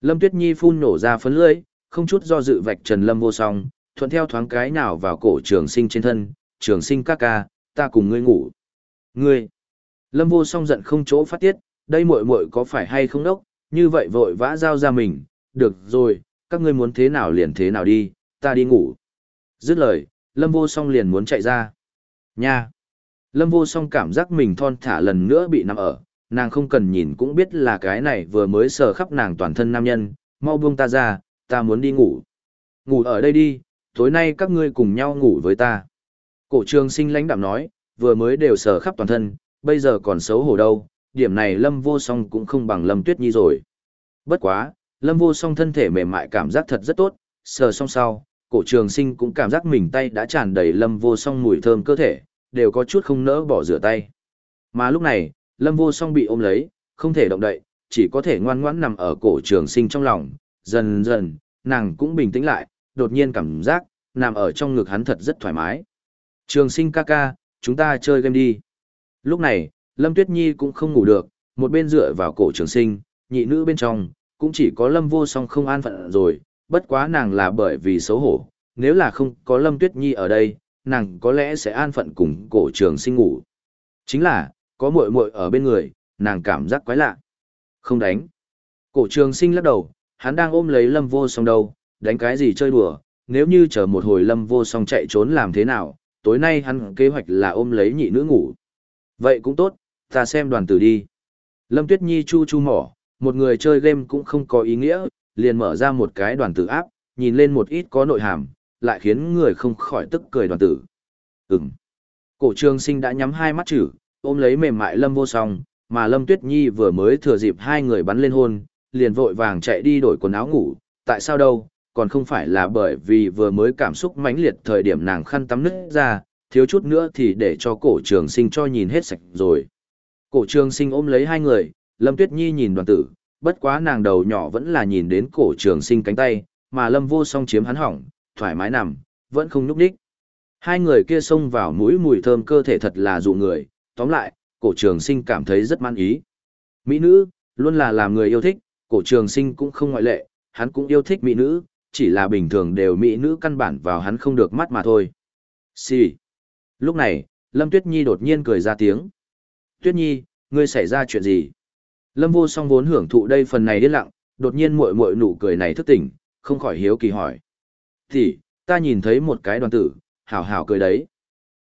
Lâm Tuyết Nhi phun nổ ra phấn lưỡi, không chút do dự vạch trần lâm vô song, thuận theo thoáng cái nào vào cổ trường sinh trên thân, trường sinh ca ca, ta cùng ngươi ngủ. Ngươi! Lâm vô song giận không chỗ phát tiết, đây muội muội có phải hay không đốc, như vậy vội vã giao ra mình, được rồi, các ngươi muốn thế nào liền thế nào đi, ta đi ngủ. Dứt lời, lâm vô song liền muốn chạy ra. Nha! Lâm vô song cảm giác mình thon thả lần nữa bị nằm ở, nàng không cần nhìn cũng biết là cái này vừa mới sờ khắp nàng toàn thân nam nhân, mau buông ta ra, ta muốn đi ngủ. Ngủ ở đây đi, tối nay các ngươi cùng nhau ngủ với ta. Cổ trường sinh lãnh đạm nói, vừa mới đều sờ khắp toàn thân, bây giờ còn xấu hổ đâu, điểm này lâm vô song cũng không bằng lâm tuyết nhi rồi. Bất quá, lâm vô song thân thể mềm mại cảm giác thật rất tốt, sờ song sau, cổ trường sinh cũng cảm giác mình tay đã tràn đầy lâm vô song mùi thơm cơ thể, đều có chút không nỡ bỏ rửa tay. Mà lúc này, lâm vô song bị ôm lấy, không thể động đậy, chỉ có thể ngoan ngoãn nằm ở cổ trường sinh trong lòng, dần dần, nàng cũng bình tĩnh lại, đột nhiên cảm giác, nằm ở trong ngực hắn thật rất thoải mái. Trường sinh ca ca, chúng ta chơi game đi. Lúc này, Lâm Tuyết Nhi cũng không ngủ được, một bên dựa vào cổ trường sinh, nhị nữ bên trong, cũng chỉ có Lâm vô song không an phận rồi, bất quá nàng là bởi vì xấu hổ, nếu là không có Lâm Tuyết Nhi ở đây, nàng có lẽ sẽ an phận cùng cổ trường sinh ngủ. Chính là, có muội muội ở bên người, nàng cảm giác quái lạ. Không đánh. Cổ trường sinh lắc đầu, hắn đang ôm lấy lâm vô song đâu, đánh cái gì chơi đùa, nếu như chờ một hồi lâm vô song chạy trốn làm thế nào, tối nay hắn kế hoạch là ôm lấy nhị nữ ngủ. Vậy cũng tốt, ta xem đoàn tử đi. Lâm Tuyết Nhi chu chu mỏ, một người chơi game cũng không có ý nghĩa, liền mở ra một cái đoàn tử áp, nhìn lên một ít có nội hàm, lại khiến người không khỏi tức cười đoàn tử. Ừm. Cổ trường sinh đã nhắm hai mắt chữ, ôm lấy mềm mại Lâm vô song, mà Lâm Tuyết Nhi vừa mới thừa dịp hai người bắn lên hôn, liền vội vàng chạy đi đổi quần áo ngủ, tại sao đâu, còn không phải là bởi vì vừa mới cảm xúc mãnh liệt thời điểm nàng khăn tắm nứt ra, thiếu chút nữa thì để cho cổ trường sinh cho nhìn hết sạch rồi. Cổ trường sinh ôm lấy hai người, Lâm Tuyết Nhi nhìn đoàn tử, bất quá nàng đầu nhỏ vẫn là nhìn đến cổ trường sinh cánh tay, mà Lâm vô song chiếm hắn hỏng, thoải mái nằm, vẫn không núp đích. Hai người kia xông vào mũi mùi thơm cơ thể thật là dụ người, tóm lại, cổ trường sinh cảm thấy rất man ý. Mỹ nữ, luôn là làm người yêu thích, cổ trường sinh cũng không ngoại lệ, hắn cũng yêu thích mỹ nữ, chỉ là bình thường đều mỹ nữ căn bản vào hắn không được mắt mà thôi. Xì. Lúc này, Lâm Tuyết Nhi đột nhiên cười ra tiếng. Tuyết Nhi, ngươi xảy ra chuyện gì? Lâm vô song vốn hưởng thụ đây phần này điên lặng, đột nhiên muội muội nụ cười này thức tỉnh, không khỏi hiếu kỳ hỏi. Thì, ta nhìn thấy một cái đoàn tử, hảo hảo cười đấy.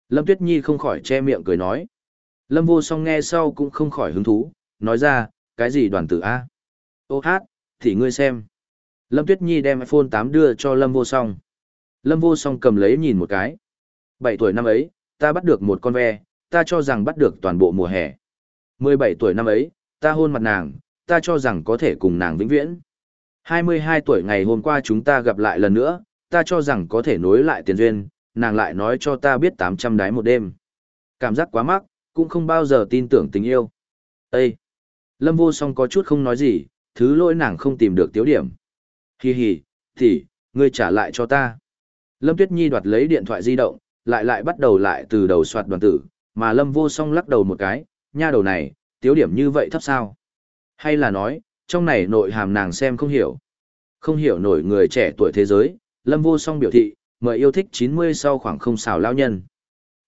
Lâm Tuyết Nhi không khỏi che miệng cười nói. Lâm vô song nghe sau cũng không khỏi hứng thú, nói ra, cái gì đoàn tử A? Ô hát, thì ngươi xem. Lâm Tuyết Nhi đem iPhone 8 đưa cho Lâm vô song. Lâm vô song cầm lấy nhìn một cái. 7 tuổi năm ấy, ta bắt được một con ve, ta cho rằng bắt được toàn bộ mùa hè. 17 tuổi năm ấy, ta hôn mặt nàng, ta cho rằng có thể cùng nàng vĩnh viễn. 22 tuổi ngày hôm qua chúng ta gặp lại lần nữa, ta cho rằng có thể nối lại tiền duyên, nàng lại nói cho ta biết 800 đái một đêm. Cảm giác quá mắc, cũng không bao giờ tin tưởng tình yêu. Ê! Lâm vô song có chút không nói gì, thứ lỗi nàng không tìm được tiếu điểm. Hi hi, thì, ngươi trả lại cho ta. Lâm Tuyết Nhi đoạt lấy điện thoại di động, lại lại bắt đầu lại từ đầu soạt đoàn tử, mà Lâm vô song lắc đầu một cái, nha đầu này, tiếu điểm như vậy thấp sao? Hay là nói, trong này nội hàm nàng xem không hiểu. Không hiểu nổi người trẻ tuổi thế giới, Lâm vô song biểu thị, mời yêu thích 90 sau khoảng không xào lao nhân.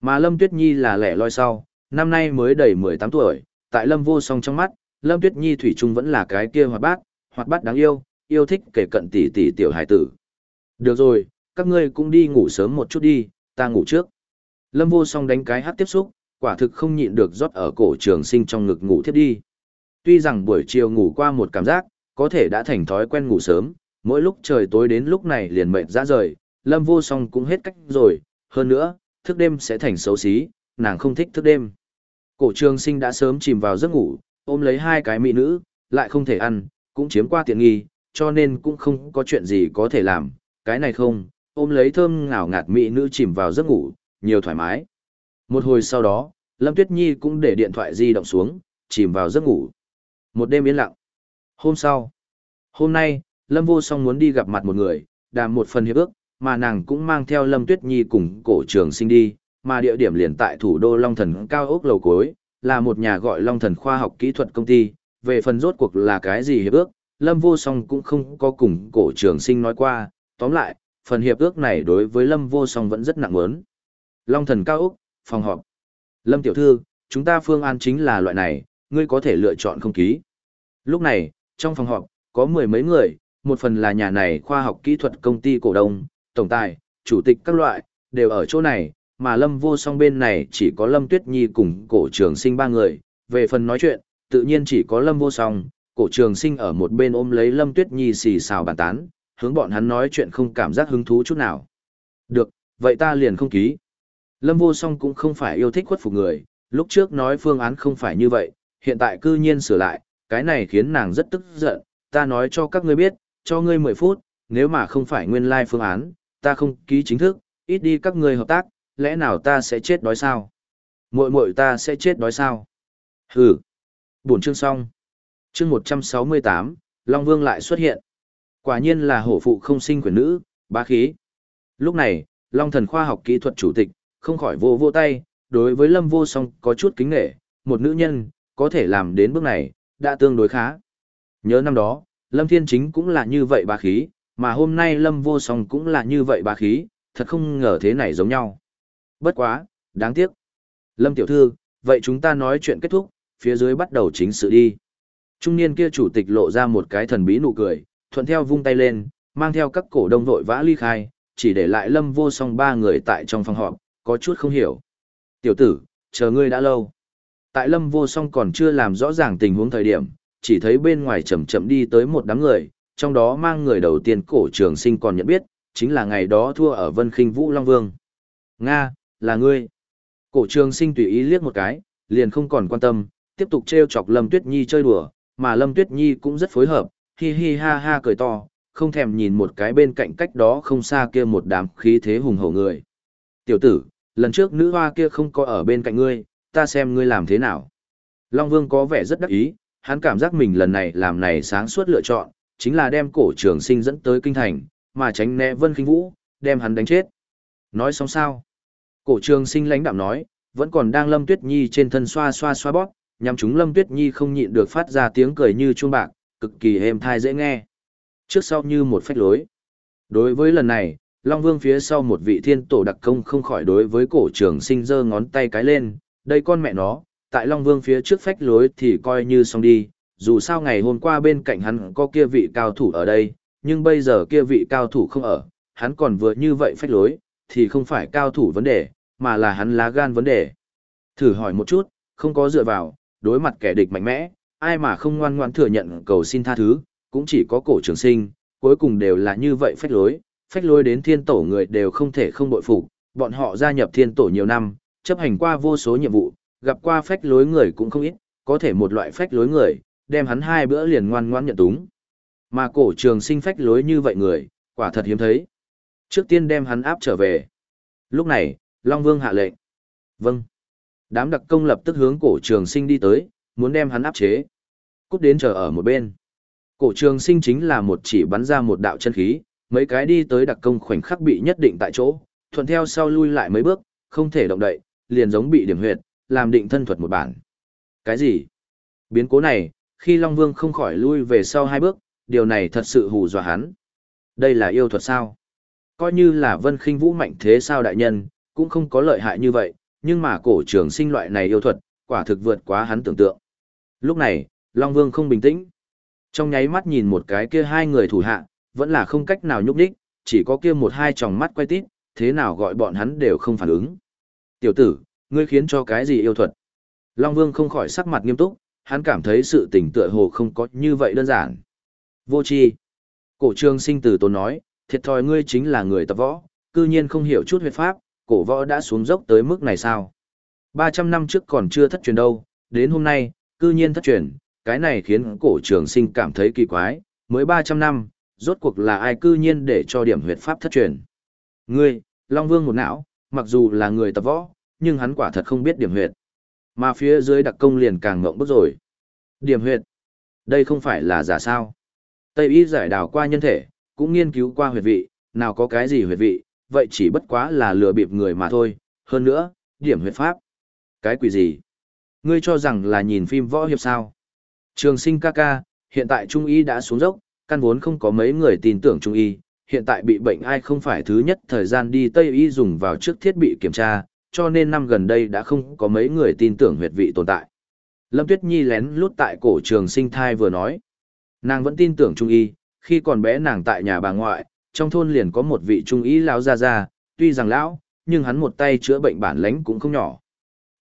Mà Lâm Tuyết Nhi là lẻ loi sau, năm nay mới đầy 18 tuổi, tại Lâm vô song trong mắt, Lâm Tuyết Nhi thủy chung vẫn là cái kia hoạt bát, hoạt bát đáng yêu, yêu thích kể cận tỷ tỷ tiểu hải tử. Được rồi, các ngươi cũng đi ngủ sớm một chút đi, ta ngủ trước. Lâm vô song đánh cái hát tiếp xúc, quả thực không nhịn được rót ở cổ trường sinh trong ngực ngủ thiếp đi. Tuy rằng buổi chiều ngủ qua một cảm giác, có thể đã thành thói quen ngủ sớm, mỗi lúc trời tối đến lúc này liền mệt ra rời, lâm vô song cũng hết cách rồi, hơn nữa, thức đêm sẽ thành xấu xí, nàng không thích thức đêm. Cổ trường sinh đã sớm chìm vào giấc ngủ, ôm lấy hai cái mỹ nữ, lại không thể ăn, cũng chiếm qua tiện nghi, cho nên cũng không có chuyện gì có thể làm, cái này không, ôm lấy thơm ngào ngạt mỹ nữ chìm vào giấc ngủ, nhiều thoải mái. Một hồi sau đó, Lâm Tuyết Nhi cũng để điện thoại di động xuống, chìm vào giấc ngủ. Một đêm yên lặng. Hôm sau, hôm nay, Lâm Vô Song muốn đi gặp mặt một người, đàm một phần hiệp ước, mà nàng cũng mang theo Lâm Tuyết Nhi cùng cổ trường sinh đi, mà địa điểm liền tại thủ đô Long Thần cao ốc lầu cuối, là một nhà gọi Long Thần khoa học kỹ thuật công ty, về phần rốt cuộc là cái gì hiệp ước, Lâm Vô Song cũng không có cùng cổ trường sinh nói qua, tóm lại, phần hiệp ước này đối với Lâm Vô Song vẫn rất nặng mớn. Long Thần cao ốc, phòng họp. Lâm Tiểu Thư, chúng ta phương án chính là loại này, ngươi có thể lựa chọn không ký. Lúc này, trong phòng họp, có mười mấy người, một phần là nhà này khoa học kỹ thuật công ty cổ đông, tổng tài, chủ tịch các loại, đều ở chỗ này, mà Lâm vô song bên này chỉ có Lâm Tuyết Nhi cùng cổ trường sinh ba người, về phần nói chuyện, tự nhiên chỉ có Lâm vô song, cổ trường sinh ở một bên ôm lấy Lâm Tuyết Nhi xì xào bàn tán, hướng bọn hắn nói chuyện không cảm giác hứng thú chút nào. Được, vậy ta liền không ký. Lâm vô song cũng không phải yêu thích khuất phục người, lúc trước nói phương án không phải như vậy, hiện tại cư nhiên sửa lại, cái này khiến nàng rất tức giận, ta nói cho các ngươi biết, cho ngươi 10 phút, nếu mà không phải nguyên lai like phương án, ta không ký chính thức, ít đi các ngươi hợp tác, lẽ nào ta sẽ chết đói sao? Muội muội ta sẽ chết đói sao? Hừ. Buổi chương xong. Chương 168, Long Vương lại xuất hiện. Quả nhiên là hổ phụ không sinh quyền nữ, bá khí. Lúc này, Long Thần khoa học kỹ thuật chủ tịch, không khỏi vô vô tay, đối với Lâm Vô Song có chút kính nể, một nữ nhân, có thể làm đến bước này, đã tương đối khá. Nhớ năm đó, Lâm Thiên Chính cũng là như vậy bà khí, mà hôm nay Lâm Vô Song cũng là như vậy bà khí, thật không ngờ thế này giống nhau. Bất quá, đáng tiếc. Lâm tiểu thư, vậy chúng ta nói chuyện kết thúc, phía dưới bắt đầu chính sự đi. Trung niên kia chủ tịch lộ ra một cái thần bí nụ cười, thuận theo vung tay lên, mang theo các cổ đông vội vã ly khai, chỉ để lại lâm vô song ba người tại trong phòng họp, có chút không hiểu. Tiểu tử, chờ ngươi đã lâu. Tại lâm vô song còn chưa làm rõ ràng tình huống thời điểm, chỉ thấy bên ngoài chậm chậm đi tới một đám người, trong đó mang người đầu tiên cổ trường sinh còn nhận biết, chính là ngày đó thua ở Vân Khinh Vũ Long Vương. Nga, là ngươi. Cổ trường sinh tùy ý liếc một cái, liền không còn quan tâm, tiếp tục treo chọc Lâm Tuyết Nhi chơi đùa, mà Lâm Tuyết Nhi cũng rất phối hợp, hi hi ha ha cười to, không thèm nhìn một cái bên cạnh cách đó không xa kia một đám khí thế hùng hổ người. Tiểu tử, lần trước nữ hoa kia không có ở bên cạnh ngươi, ta xem ngươi làm thế nào. Long Vương có vẻ rất đắc ý, hắn cảm giác mình lần này làm này sáng suốt lựa chọn, chính là đem cổ trường sinh dẫn tới kinh thành, mà tránh né Vân Kinh Vũ, đem hắn đánh chết. Nói xong sao? Cổ trường sinh lãnh đạm nói, vẫn còn đang Lâm Tuyết Nhi trên thân xoa xoa xoa bóp, nhằm chúng Lâm Tuyết Nhi không nhịn được phát ra tiếng cười như chuông bạc, cực kỳ êm thai dễ nghe. Trước sau như một phách lối. Đối với lần này, Long Vương phía sau một vị thiên tổ đặc công không khỏi đối với cổ trường sinh giơ ngón tay cái lên, đây con mẹ nó, tại Long Vương phía trước phách lối thì coi như xong đi, dù sao ngày hôm qua bên cạnh hắn có kia vị cao thủ ở đây, nhưng bây giờ kia vị cao thủ không ở, hắn còn vừa như vậy phách lối, thì không phải cao thủ vấn đề, mà là hắn lá gan vấn đề. Thử hỏi một chút, không có dựa vào, đối mặt kẻ địch mạnh mẽ, ai mà không ngoan ngoan thừa nhận cầu xin tha thứ, cũng chỉ có cổ trường sinh, cuối cùng đều là như vậy phách lối, phách lối đến thiên tổ người đều không thể không bội phục, bọn họ gia nhập thiên tổ nhiều năm, chấp hành qua vô số nhiệm vụ, gặp qua phách lối người cũng không ít, có thể một loại phách lối người, đem hắn hai bữa liền ngoan ngoãn nhận túng. Mà cổ trường sinh phách lối như vậy người, quả thật hiếm thấy. Trước tiên đem hắn áp trở về. Lúc này, Long Vương hạ lệnh. Vâng. Đám đặc công lập tức hướng cổ trường sinh đi tới, muốn đem hắn áp chế. Cút đến chờ ở một bên. Cổ trường sinh chính là một chỉ bắn ra một đạo chân khí, mấy cái đi tới đặc công khoảnh khắc bị nhất định tại chỗ, thuận theo sau lui lại mấy bước, không thể động đậy, liền giống bị điểm huyệt, làm định thân thuật một bản. Cái gì? Biến cố này, khi Long Vương không khỏi lui về sau hai bước, điều này thật sự hù dọa hắn. Đây là yêu thuật sao? Coi như là vân khinh vũ mạnh thế sao đại nhân, cũng không có lợi hại như vậy, nhưng mà cổ trường sinh loại này yêu thuật, quả thực vượt quá hắn tưởng tượng. Lúc này, Long Vương không bình tĩnh. Trong nháy mắt nhìn một cái kia hai người thủ hạ, vẫn là không cách nào nhúc nhích, chỉ có kia một hai tròng mắt quay tít, thế nào gọi bọn hắn đều không phản ứng. Tiểu tử, ngươi khiến cho cái gì yêu thuật? Long Vương không khỏi sắc mặt nghiêm túc, hắn cảm thấy sự tình tựa hồ không có như vậy đơn giản. Vô tri. Cổ trường sinh từ tốn nói, thiệt thòi ngươi chính là người tập võ, cư nhiên không hiểu chút huyết pháp, cổ võ đã xuống dốc tới mức này sao? 300 năm trước còn chưa thất truyền đâu, đến hôm nay, cư nhiên thất truyền, cái này khiến cổ trường sinh cảm thấy kỳ quái, mới 300 năm, rốt cuộc là ai cư nhiên để cho điểm huyệt pháp thất truyền. Ngươi, Long Vương một não, mặc dù là người tập võ, nhưng hắn quả thật không biết điểm huyệt. Mà phía dưới đặc công liền càng ngộng bức rồi. Điểm huyệt. Đây không phải là giả sao. Tây y giải đào qua nhân thể, cũng nghiên cứu qua huyệt vị, nào có cái gì huyệt vị, vậy chỉ bất quá là lừa bịp người mà thôi. Hơn nữa, điểm huyệt pháp. Cái quỷ gì? Ngươi cho rằng là nhìn phim võ hiệp sao? Trường sinh ca ca, hiện tại Trung y đã xuống dốc, căn vốn không có mấy người tin tưởng Trung y, hiện tại bị bệnh ai không phải thứ nhất thời gian đi Tây y dùng vào trước thiết bị kiểm tra, cho nên năm gần đây đã không có mấy người tin tưởng huyệt vị tồn tại. Lâm Tuyết Nhi lén lút tại cổ trường sinh thai vừa nói. Nàng vẫn tin tưởng Trung y, khi còn bé nàng tại nhà bà ngoại, trong thôn liền có một vị Trung y lão già già. tuy rằng lão, nhưng hắn một tay chữa bệnh bản lãnh cũng không nhỏ.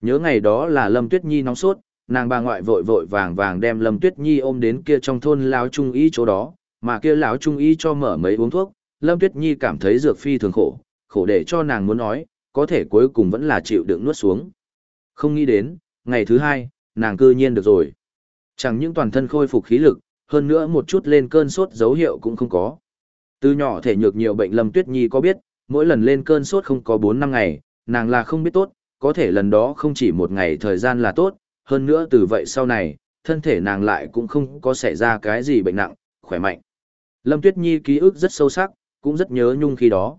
Nhớ ngày đó là Lâm Tuyết Nhi nóng sốt, nàng bà ngoại vội vội vàng vàng đem Lâm Tuyết Nhi ôm đến kia trong thôn lão trung y chỗ đó, mà kia lão trung y cho mở mấy uống thuốc, Lâm Tuyết Nhi cảm thấy dược phi thường khổ, khổ để cho nàng muốn nói, có thể cuối cùng vẫn là chịu đựng nuốt xuống. Không nghĩ đến, ngày thứ hai, nàng cư nhiên được rồi. Chẳng những toàn thân khôi phục khí lực, hơn nữa một chút lên cơn sốt dấu hiệu cũng không có. Từ nhỏ thể nhược nhiều bệnh Lâm Tuyết Nhi có biết, mỗi lần lên cơn sốt không có 4 năm ngày, nàng là không biết tốt, có thể lần đó không chỉ một ngày thời gian là tốt, hơn nữa từ vậy sau này, thân thể nàng lại cũng không có xảy ra cái gì bệnh nặng, khỏe mạnh. Lâm Tuyết Nhi ký ức rất sâu sắc, cũng rất nhớ nhung khi đó.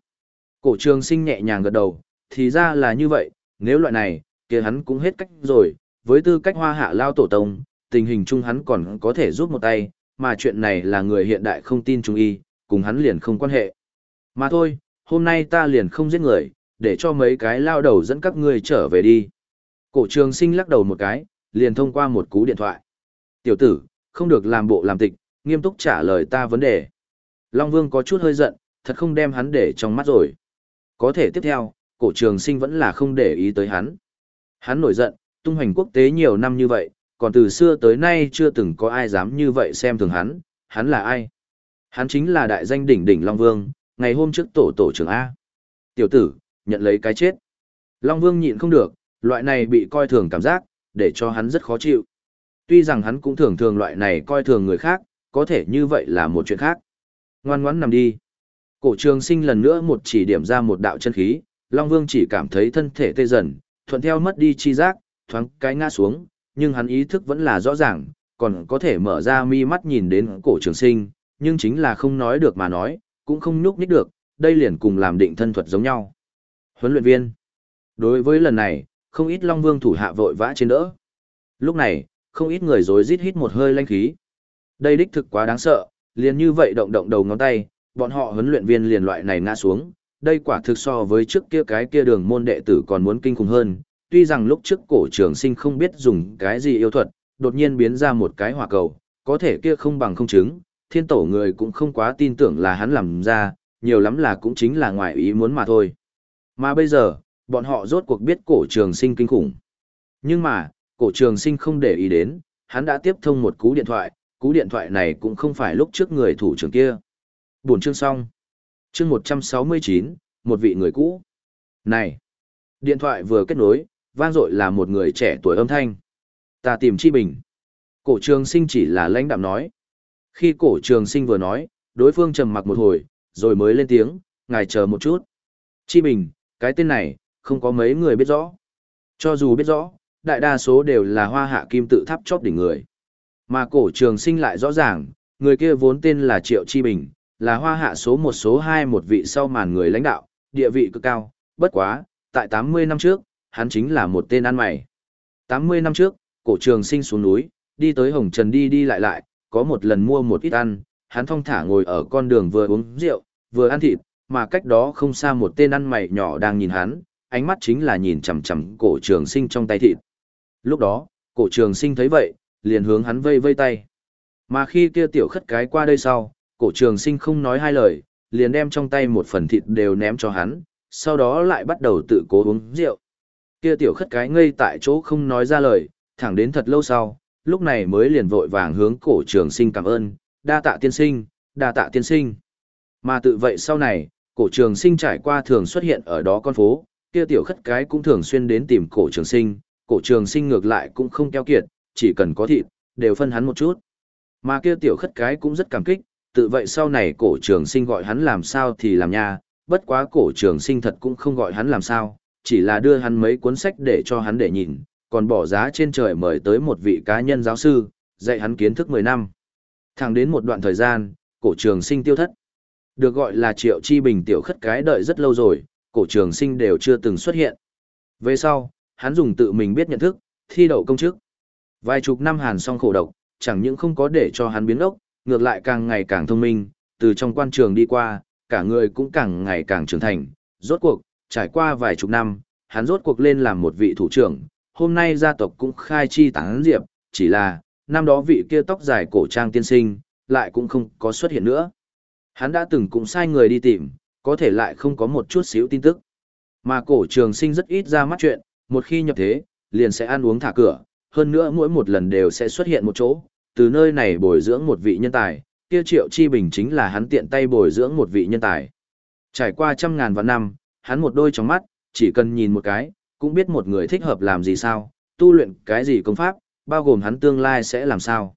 Cổ trường sinh nhẹ nhàng gật đầu, thì ra là như vậy, nếu loại này, kia hắn cũng hết cách rồi, với tư cách hoa hạ lao tổ tông, tình hình chung hắn còn có thể giúp một tay, mà chuyện này là người hiện đại không tin trung y, cùng hắn liền không quan hệ. Mà thôi, hôm nay ta liền không giết người, để cho mấy cái lao đầu dẫn các ngươi trở về đi. Cổ trường sinh lắc đầu một cái, liền thông qua một cú điện thoại. Tiểu tử, không được làm bộ làm tịch, nghiêm túc trả lời ta vấn đề. Long Vương có chút hơi giận, thật không đem hắn để trong mắt rồi. Có thể tiếp theo, cổ trường sinh vẫn là không để ý tới hắn. Hắn nổi giận, tung hoành quốc tế nhiều năm như vậy, còn từ xưa tới nay chưa từng có ai dám như vậy xem thường hắn, hắn là ai? Hắn chính là đại danh đỉnh đỉnh Long Vương, ngày hôm trước tổ tổ trưởng A. Tiểu tử, nhận lấy cái chết. Long Vương nhịn không được, loại này bị coi thường cảm giác, để cho hắn rất khó chịu. Tuy rằng hắn cũng thường thường loại này coi thường người khác, có thể như vậy là một chuyện khác. Ngoan ngoãn nằm đi. Cổ trường sinh lần nữa một chỉ điểm ra một đạo chân khí, Long Vương chỉ cảm thấy thân thể tê dần, thuận theo mất đi chi giác, thoáng cái ngã xuống, nhưng hắn ý thức vẫn là rõ ràng, còn có thể mở ra mi mắt nhìn đến cổ trường sinh, nhưng chính là không nói được mà nói, cũng không nhúc nhích được, đây liền cùng làm định thân thuật giống nhau. Huấn luyện viên. Đối với lần này, không ít Long Vương thủ hạ vội vã trên đỡ. Lúc này, không ít người rối rít hít một hơi lanh khí. Đây đích thực quá đáng sợ, liền như vậy động động đầu ngón tay, bọn họ huấn luyện viên liền loại này ngã xuống, đây quả thực so với trước kia cái kia đường môn đệ tử còn muốn kinh khủng hơn. Tuy rằng lúc trước cổ trường sinh không biết dùng cái gì yêu thuật, đột nhiên biến ra một cái hỏa cầu, có thể kia không bằng không chứng, thiên tổ người cũng không quá tin tưởng là hắn làm ra, nhiều lắm là cũng chính là ngoài ý muốn mà thôi. Mà bây giờ, bọn họ rốt cuộc biết cổ trường sinh kinh khủng. Nhưng mà, cổ trường sinh không để ý đến, hắn đã tiếp thông một cú điện thoại, cú điện thoại này cũng không phải lúc trước người thủ trưởng kia. Buồn chương xong. Chương 169, một vị người cũ. Này! Điện thoại vừa kết nối, vang dội là một người trẻ tuổi âm thanh. Ta tìm Chi Bình. Cổ trường sinh chỉ là lãnh đạm nói. Khi cổ trường sinh vừa nói, đối phương trầm mặc một hồi, rồi mới lên tiếng, ngài chờ một chút. Chi Bình, cái tên này, không có mấy người biết rõ. Cho dù biết rõ, đại đa số đều là hoa hạ kim tự tháp chóp đỉnh người. Mà cổ trường sinh lại rõ ràng, người kia vốn tên là Triệu Chi Bình, là hoa hạ số một số hai một vị sau màn người lãnh đạo, địa vị cực cao, bất quá, tại 80 năm trước, hắn chính là một tên ăn mày. 80 năm trước, cổ trường sinh xuống núi, đi tới Hồng Trần đi đi lại lại, có một lần mua một ít ăn, hắn thong thả ngồi ở con đường vừa uống rượu, vừa ăn thịt, mà cách đó không xa một tên ăn mày nhỏ đang nhìn hắn, ánh mắt chính là nhìn chằm chằm cổ trường sinh trong tay thịt. Lúc đó, cổ trường sinh thấy vậy, liền hướng hắn vây vây tay. Mà khi kia tiểu khất cái qua đây sau, cổ trường sinh không nói hai lời, liền đem trong tay một phần thịt đều ném cho hắn, sau đó lại bắt đầu tự cố uống rượu. Kia tiểu khất cái ngây tại chỗ không nói ra lời, thẳng đến thật lâu sau, lúc này mới liền vội vàng hướng cổ trường sinh cảm ơn, đa tạ tiên sinh, đa tạ tiên sinh. Mà tự vậy sau này, cổ trường sinh trải qua thường xuất hiện ở đó con phố, kia tiểu khất cái cũng thường xuyên đến tìm cổ trường sinh, cổ trường sinh ngược lại cũng không keo kiệt, chỉ cần có thịt, đều phân hắn một chút. Mà kia tiểu khất cái cũng rất cảm kích, tự vậy sau này cổ trường sinh gọi hắn làm sao thì làm nha, bất quá cổ trường sinh thật cũng không gọi hắn làm sao, chỉ là đưa hắn mấy cuốn sách để cho hắn để nhìn, còn bỏ giá trên trời mời tới một vị cá nhân giáo sư, dạy hắn kiến thức 10 năm. Thẳng đến một đoạn thời gian, cổ trường sinh tiêu thất. Được gọi là triệu chi bình tiểu khất cái đợi rất lâu rồi, cổ trường sinh đều chưa từng xuất hiện. Về sau, hắn dùng tự mình biết nhận thức, thi đậu công chức. Vài chục năm hàn song khổ độc, chẳng những không có để cho hắn biến ốc, ngược lại càng ngày càng thông minh, từ trong quan trường đi qua, cả người cũng càng ngày càng trưởng thành. Rốt cuộc, trải qua vài chục năm, hắn rốt cuộc lên làm một vị thủ trưởng, hôm nay gia tộc cũng khai chi tán diệp, chỉ là, năm đó vị kia tóc dài cổ trang tiên sinh, lại cũng không có xuất hiện nữa. Hắn đã từng cũng sai người đi tìm, có thể lại không có một chút xíu tin tức. Mà cổ trường sinh rất ít ra mắt chuyện, một khi nhập thế, liền sẽ ăn uống thả cửa, hơn nữa mỗi một lần đều sẽ xuất hiện một chỗ, từ nơi này bồi dưỡng một vị nhân tài, kia triệu chi bình chính là hắn tiện tay bồi dưỡng một vị nhân tài. Trải qua trăm ngàn vạn năm, hắn một đôi trong mắt, chỉ cần nhìn một cái, cũng biết một người thích hợp làm gì sao, tu luyện cái gì công pháp, bao gồm hắn tương lai sẽ làm sao.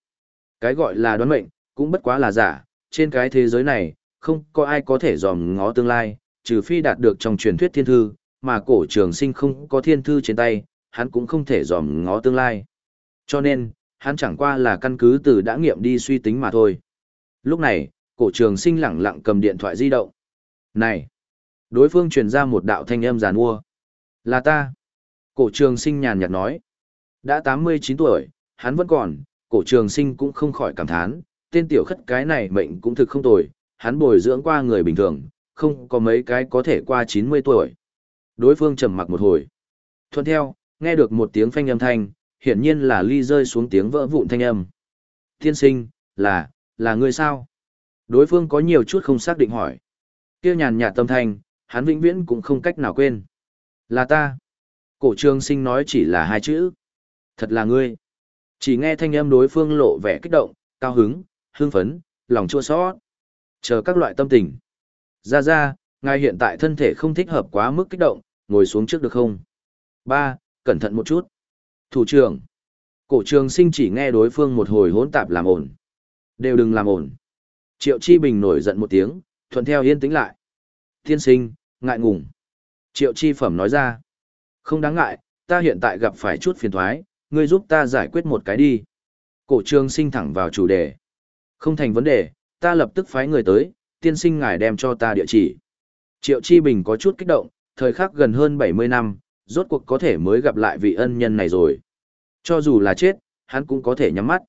Cái gọi là đoán mệnh, cũng bất quá là giả, trên cái thế giới này, không có ai có thể dòm ngó tương lai, trừ phi đạt được trong truyền thuyết thiên thư, mà cổ trường sinh không có thiên thư trên tay, hắn cũng không thể dòm ngó tương lai. Cho nên, hắn chẳng qua là căn cứ từ đã nghiệm đi suy tính mà thôi. Lúc này, cổ trường sinh lẳng lặng cầm điện thoại di động. Này! Đối phương truyền ra một đạo thanh âm giàn mua. Là ta. Cổ trường sinh nhàn nhạt nói. Đã 89 tuổi, hắn vẫn còn, cổ trường sinh cũng không khỏi cảm thán, tên tiểu khất cái này mệnh cũng thực không tồi, hắn bồi dưỡng qua người bình thường, không có mấy cái có thể qua 90 tuổi. Đối phương trầm mặc một hồi. Thuận theo, nghe được một tiếng phanh âm thanh, hiển nhiên là ly rơi xuống tiếng vỡ vụn thanh âm. Tiên sinh, là, là người sao? Đối phương có nhiều chút không xác định hỏi. Kia nhàn nhạt tâm thanh, hắn vĩnh viễn cũng không cách nào quên. Là ta. Cổ trường sinh nói chỉ là hai chữ. Thật là ngươi. Chỉ nghe thanh âm đối phương lộ vẻ kích động, cao hứng, hưng phấn, lòng chua xót. Chờ các loại tâm tình. Ra ra, ngài hiện tại thân thể không thích hợp quá mức kích động, ngồi xuống trước được không? Ba, cẩn thận một chút. Thủ trưởng. Cổ trường sinh chỉ nghe đối phương một hồi hỗn tạp làm ổn. Đều đừng làm ổn. Triệu Chi Bình nổi giận một tiếng, thuận theo yên tĩnh lại. Thiên sinh, ngại ngùng. Triệu Chi Phẩm nói ra. Không đáng ngại, ta hiện tại gặp phải chút phiền thoái, ngươi giúp ta giải quyết một cái đi. Cổ trường sinh thẳng vào chủ đề. Không thành vấn đề, ta lập tức phái người tới, tiên sinh ngài đem cho ta địa chỉ. Triệu Chi Bình có chút kích động, thời khắc gần hơn 70 năm, rốt cuộc có thể mới gặp lại vị ân nhân này rồi. Cho dù là chết, hắn cũng có thể nhắm mắt.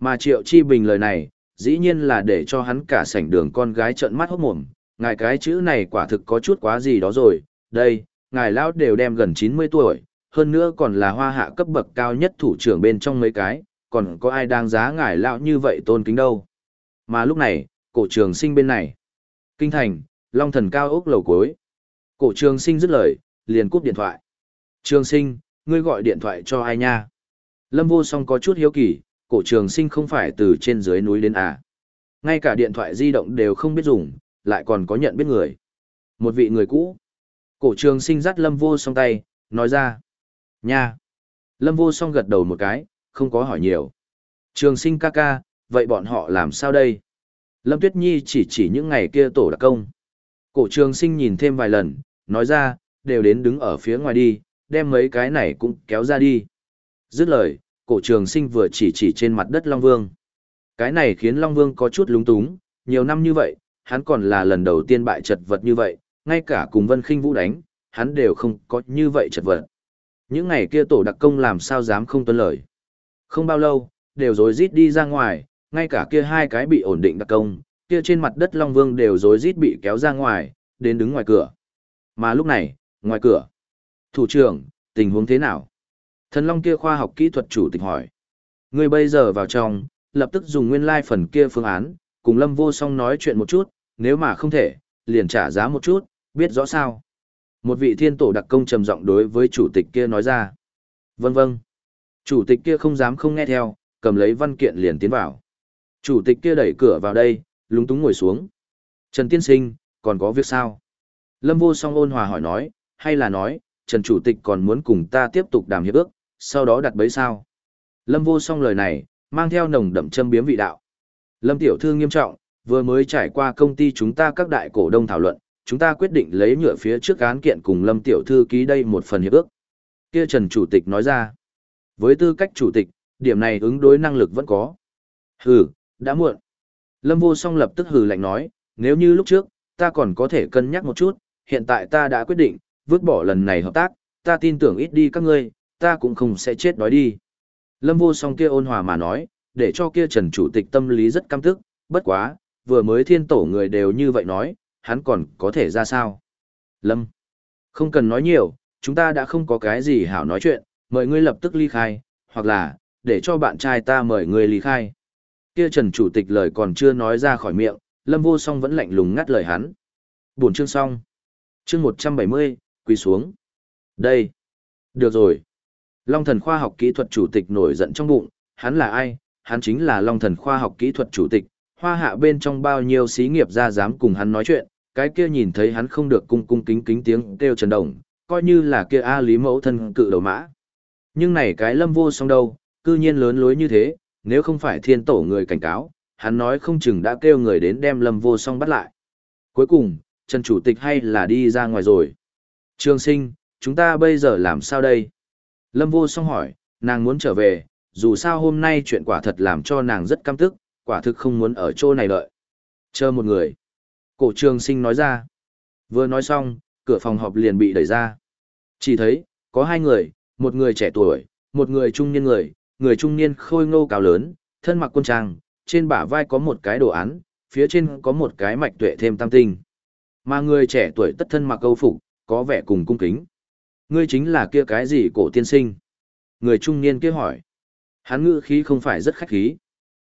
Mà Triệu Chi Bình lời này, dĩ nhiên là để cho hắn cả sảnh đường con gái trợn mắt hốt mồm, ngài cái chữ này quả thực có chút quá gì đó rồi, đây, ngài lão đều đem gần 90 tuổi, hơn nữa còn là hoa hạ cấp bậc cao nhất thủ trưởng bên trong mấy cái, còn có ai đang giá ngài lão như vậy tôn kính đâu. Mà lúc này, cổ trường sinh bên này. Kinh thành, long thần cao ốc lầu cuối. Cổ trường sinh dứt lời, liền cúp điện thoại. Trường sinh, ngươi gọi điện thoại cho ai nha? Lâm vô song có chút hiếu kỳ, cổ trường sinh không phải từ trên dưới núi đến à. Ngay cả điện thoại di động đều không biết dùng, lại còn có nhận biết người. Một vị người cũ. Cổ trường sinh dắt lâm vô song tay, nói ra. Nha. Lâm vô song gật đầu một cái, không có hỏi nhiều. Trường sinh ca ca, vậy bọn họ làm sao đây? Lâm Tuyết Nhi chỉ chỉ những ngày kia tổ đặc công. Cổ trường sinh nhìn thêm vài lần, nói ra, đều đến đứng ở phía ngoài đi, đem mấy cái này cũng kéo ra đi. Dứt lời, cổ trường sinh vừa chỉ chỉ trên mặt đất Long Vương. Cái này khiến Long Vương có chút lúng túng, nhiều năm như vậy, hắn còn là lần đầu tiên bại chật vật như vậy, ngay cả cùng Vân Khinh Vũ đánh, hắn đều không có như vậy chật vật. Những ngày kia tổ đặc công làm sao dám không tuân lời. Không bao lâu, đều rối rít đi ra ngoài, ngay cả kia hai cái bị ổn định đặc công, kia trên mặt đất Long Vương đều rối rít bị kéo ra ngoài, đến đứng ngoài cửa. Mà lúc này, ngoài cửa, thủ trưởng, tình huống thế nào? Thần Long kia khoa học kỹ thuật chủ tịch hỏi. Người bây giờ vào trong, lập tức dùng nguyên lai like phần kia phương án, cùng Lâm Vô Song nói chuyện một chút, nếu mà không thể, liền trả giá một chút, biết rõ sao. Một vị thiên tổ đặc công trầm giọng đối với chủ tịch kia nói ra. Vâng vâng. Chủ tịch kia không dám không nghe theo, cầm lấy văn kiện liền tiến vào. Chủ tịch kia đẩy cửa vào đây, lúng túng ngồi xuống. Trần Tiên Sinh, còn có việc sao? Lâm Vô Song ôn hòa hỏi nói, hay là nói, Trần Chủ tịch còn muốn cùng ta tiếp tục đàm hiệp ước, sau đó đặt bấy sao? Lâm Vô Song lời này, mang theo nồng đậm châm biếm vị đạo. Lâm Tiểu Thư nghiêm trọng, vừa mới trải qua công ty chúng ta các đại cổ đông thảo luận, chúng ta quyết định lấy nhựa phía trước án kiện cùng Lâm Tiểu Thư ký đây một phần hiệp ước. Kia Trần Chủ tịch nói ra, với tư cách Chủ tịch, điểm này ứng đối năng lực vẫn có. Hừ, đã muộn. Lâm Vô Song lập tức hừ lạnh nói, nếu như lúc trước, ta còn có thể cân nhắc một chút, hiện tại ta đã quyết định, vứt bỏ lần này hợp tác, ta tin tưởng ít đi các ngươi, ta cũng không sẽ chết đói đi. Lâm Vô Song kia ôn hòa mà nói, để cho kia Trần Chủ tịch tâm lý rất căm tức, bất quá, vừa mới thiên tổ người đều như vậy nói, hắn còn có thể ra sao? Lâm, không cần nói nhiều, chúng ta đã không có cái gì hảo nói chuyện, mời ngươi lập tức ly khai, hoặc là, để cho bạn trai ta mời ngươi ly khai. Kia Trần Chủ tịch lời còn chưa nói ra khỏi miệng, Lâm Vô Song vẫn lạnh lùng ngắt lời hắn. Buồn chương xong. Chương 170, quỳ xuống. Đây. Được rồi. Long thần khoa học kỹ thuật chủ tịch nổi giận trong bụng, hắn là ai? Hắn chính là Long thần khoa học kỹ thuật chủ tịch, hoa hạ bên trong bao nhiêu xí nghiệp ra dám cùng hắn nói chuyện, cái kia nhìn thấy hắn không được cung cung kính kính tiếng kêu trần đồng, coi như là kia A Lý mẫu thân cự đầu mã. Nhưng này cái lâm vô song đâu, cư nhiên lớn lối như thế, nếu không phải thiên tổ người cảnh cáo, hắn nói không chừng đã kêu người đến đem lâm vô song bắt lại. Cuối cùng, Trần Chủ tịch hay là đi ra ngoài rồi. Trường sinh, chúng ta bây giờ làm sao đây? Lâm vô song hỏi, nàng muốn trở về, dù sao hôm nay chuyện quả thật làm cho nàng rất căm tức, quả thực không muốn ở chỗ này đợi. Chờ một người. Cổ trường sinh nói ra. Vừa nói xong, cửa phòng họp liền bị đẩy ra. Chỉ thấy, có hai người, một người trẻ tuổi, một người trung niên người, người trung niên khôi ngô cao lớn, thân mặc quân trang, trên bả vai có một cái đồ án, phía trên có một cái mạch tuệ thêm tam tinh. Mà người trẻ tuổi tất thân mặc câu phục, có vẻ cùng cung kính. Ngươi chính là kia cái gì cổ tiên sinh? Người trung niên kia hỏi. Hắn ngữ khí không phải rất khách khí.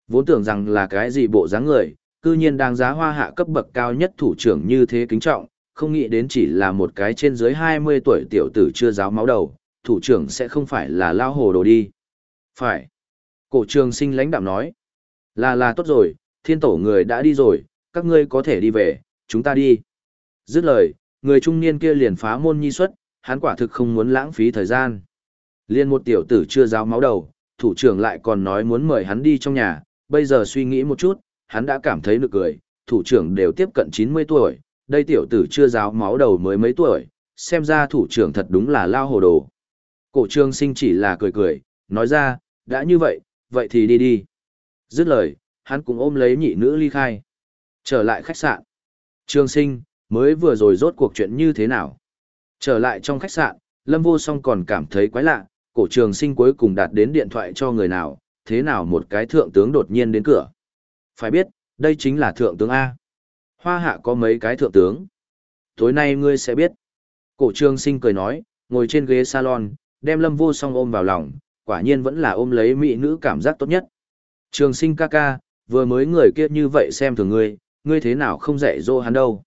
Vốn tưởng rằng là cái gì bộ dáng người, cư nhiên đang giá hoa hạ cấp bậc cao nhất thủ trưởng như thế kính trọng, không nghĩ đến chỉ là một cái trên dưới 20 tuổi tiểu tử chưa giáo máu đầu, thủ trưởng sẽ không phải là lao hồ đồ đi. Phải. Cổ trường sinh lãnh đạm nói. Là là tốt rồi, thiên tổ người đã đi rồi, các ngươi có thể đi về, chúng ta đi. Dứt lời, người trung niên kia liền phá môn nhi xuất, hắn quả thực không muốn lãng phí thời gian. Liên một tiểu tử chưa giáo máu đầu, thủ trưởng lại còn nói muốn mời hắn đi trong nhà, bây giờ suy nghĩ một chút, hắn đã cảm thấy nực cười, thủ trưởng đều tiếp cận 90 tuổi, đây tiểu tử chưa giáo máu đầu mới mấy tuổi, xem ra thủ trưởng thật đúng là lao hồ đồ. Cổ trường sinh chỉ là cười cười, nói ra, đã như vậy, vậy thì đi đi. Dứt lời, hắn cũng ôm lấy nhị nữ ly khai. Trở lại khách sạn. Trường sinh, mới vừa rồi rốt cuộc chuyện như thế nào? Trở lại trong khách sạn, Lâm Vô Song còn cảm thấy quái lạ, cổ trường sinh cuối cùng đạt đến điện thoại cho người nào, thế nào một cái thượng tướng đột nhiên đến cửa. Phải biết, đây chính là thượng tướng A. Hoa hạ có mấy cái thượng tướng. Tối nay ngươi sẽ biết. Cổ trường sinh cười nói, ngồi trên ghế salon, đem Lâm Vô Song ôm vào lòng, quả nhiên vẫn là ôm lấy mỹ nữ cảm giác tốt nhất. Trường sinh ca ca, vừa mới người kia như vậy xem thường ngươi, ngươi thế nào không dạy dỗ hắn đâu.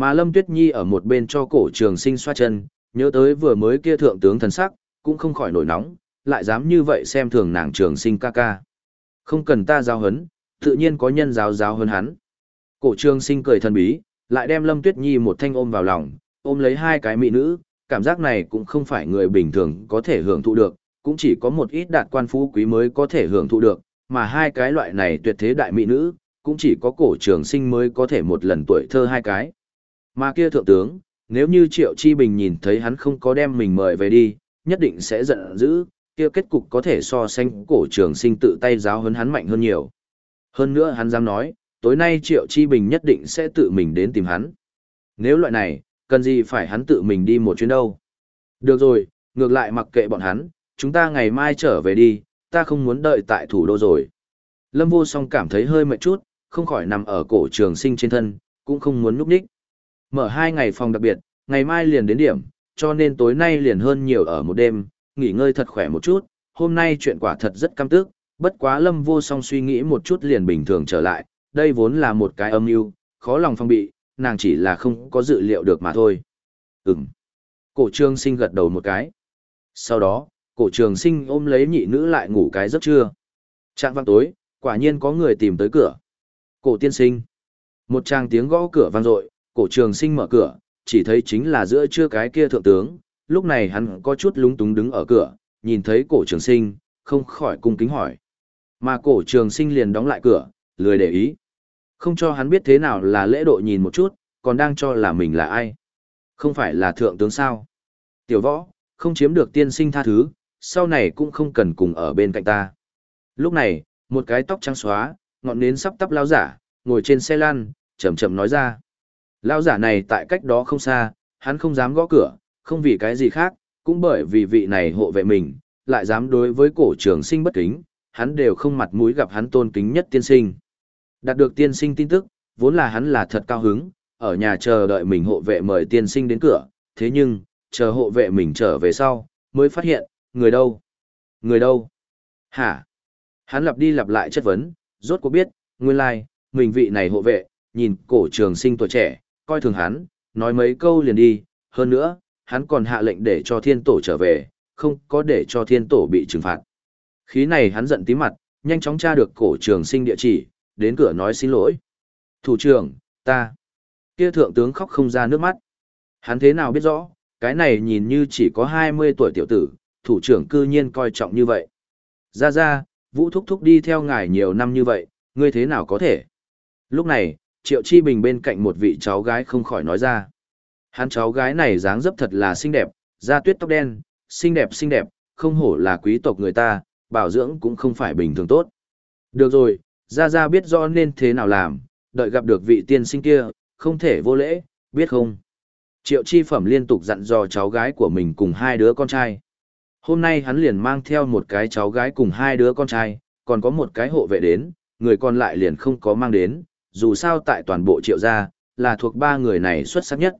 Mà Lâm Tuyết Nhi ở một bên cho cổ trường sinh xoa chân, nhớ tới vừa mới kia thượng tướng thần sắc, cũng không khỏi nổi nóng, lại dám như vậy xem thường nàng trường sinh ca ca. Không cần ta giáo hấn, tự nhiên có nhân giáo giáo hơn hắn. Cổ trường sinh cười thần bí, lại đem Lâm Tuyết Nhi một thanh ôm vào lòng, ôm lấy hai cái mỹ nữ, cảm giác này cũng không phải người bình thường có thể hưởng thụ được, cũng chỉ có một ít đạt quan phú quý mới có thể hưởng thụ được, mà hai cái loại này tuyệt thế đại mỹ nữ, cũng chỉ có cổ trường sinh mới có thể một lần tuổi thơ hai cái. Mà kia thượng tướng, nếu như Triệu Chi Bình nhìn thấy hắn không có đem mình mời về đi, nhất định sẽ giận dữ, kia kết cục có thể so sánh cổ trường sinh tự tay giáo hấn hắn mạnh hơn nhiều. Hơn nữa hắn dám nói, tối nay Triệu Chi Bình nhất định sẽ tự mình đến tìm hắn. Nếu loại này, cần gì phải hắn tự mình đi một chuyến đâu. Được rồi, ngược lại mặc kệ bọn hắn, chúng ta ngày mai trở về đi, ta không muốn đợi tại thủ đô rồi. Lâm vô song cảm thấy hơi mệt chút, không khỏi nằm ở cổ trường sinh trên thân, cũng không muốn núp đích. Mở hai ngày phòng đặc biệt, ngày mai liền đến điểm, cho nên tối nay liền hơn nhiều ở một đêm, nghỉ ngơi thật khỏe một chút, hôm nay chuyện quả thật rất căm tức, bất quá lâm vô song suy nghĩ một chút liền bình thường trở lại, đây vốn là một cái âm mưu khó lòng phong bị, nàng chỉ là không có dự liệu được mà thôi. Ừm. Cổ trường sinh gật đầu một cái. Sau đó, cổ trường sinh ôm lấy nhị nữ lại ngủ cái giấc trưa. Trạng vang tối, quả nhiên có người tìm tới cửa. Cổ tiên sinh. Một tràng tiếng gõ cửa vang dội, cổ trường sinh mở cửa, chỉ thấy chính là giữa trưa cái kia thượng tướng. Lúc này hắn có chút lúng túng đứng ở cửa, nhìn thấy cổ trường sinh, không khỏi cung kính hỏi. Mà cổ trường sinh liền đóng lại cửa, lười để ý. Không cho hắn biết thế nào là lễ độ nhìn một chút, còn đang cho là mình là ai. Không phải là thượng tướng sao. Tiểu võ, không chiếm được tiên sinh tha thứ, sau này cũng không cần cùng ở bên cạnh ta. Lúc này, một cái tóc trắng xóa, ngọn nến sắp tắp lao giả, ngồi trên xe lăn, chậm chậm nói ra. Lao giả này tại cách đó không xa, hắn không dám gõ cửa, không vì cái gì khác, cũng bởi vì vị này hộ vệ mình, lại dám đối với cổ trường sinh bất kính, hắn đều không mặt mũi gặp hắn tôn kính nhất tiên sinh. Đạt được tiên sinh tin tức, vốn là hắn là thật cao hứng, ở nhà chờ đợi mình hộ vệ mời tiên sinh đến cửa, thế nhưng, chờ hộ vệ mình trở về sau, mới phát hiện, người đâu? Người đâu? Hả? Hắn lặp đi lặp lại chất vấn, rốt cuộc biết, nguyên lai, like, mình vị này hộ vệ, nhìn cổ trường sinh tuổi trẻ, coi thường hắn, nói mấy câu liền đi, hơn nữa, hắn còn hạ lệnh để cho thiên tổ trở về, không có để cho thiên tổ bị trừng phạt. Khí này hắn giận tí mặt, nhanh chóng tra được cổ trường sinh địa chỉ, đến cửa nói xin lỗi. Thủ trưởng, ta. Kia thượng tướng khóc không ra nước mắt. Hắn thế nào biết rõ, cái này nhìn như chỉ có 20 tuổi tiểu tử, thủ trưởng cư nhiên coi trọng như vậy. Ra ra, Vũ Thúc Thúc đi theo ngài nhiều năm như vậy, ngươi thế nào có thể? Lúc này, Triệu Chi Bình bên cạnh một vị cháu gái không khỏi nói ra. Hắn cháu gái này dáng dấp thật là xinh đẹp, da tuyết tóc đen, xinh đẹp xinh đẹp, không hổ là quý tộc người ta, bảo dưỡng cũng không phải bình thường tốt. Được rồi, Ra Ra biết rõ nên thế nào làm, đợi gặp được vị tiên sinh kia, không thể vô lễ, biết không? Triệu Chi Phẩm liên tục dặn dò cháu gái của mình cùng hai đứa con trai. Hôm nay hắn liền mang theo một cái cháu gái cùng hai đứa con trai, còn có một cái hộ vệ đến, người còn lại liền không có mang đến, dù sao tại toàn bộ triệu gia, là thuộc ba người này xuất sắc nhất.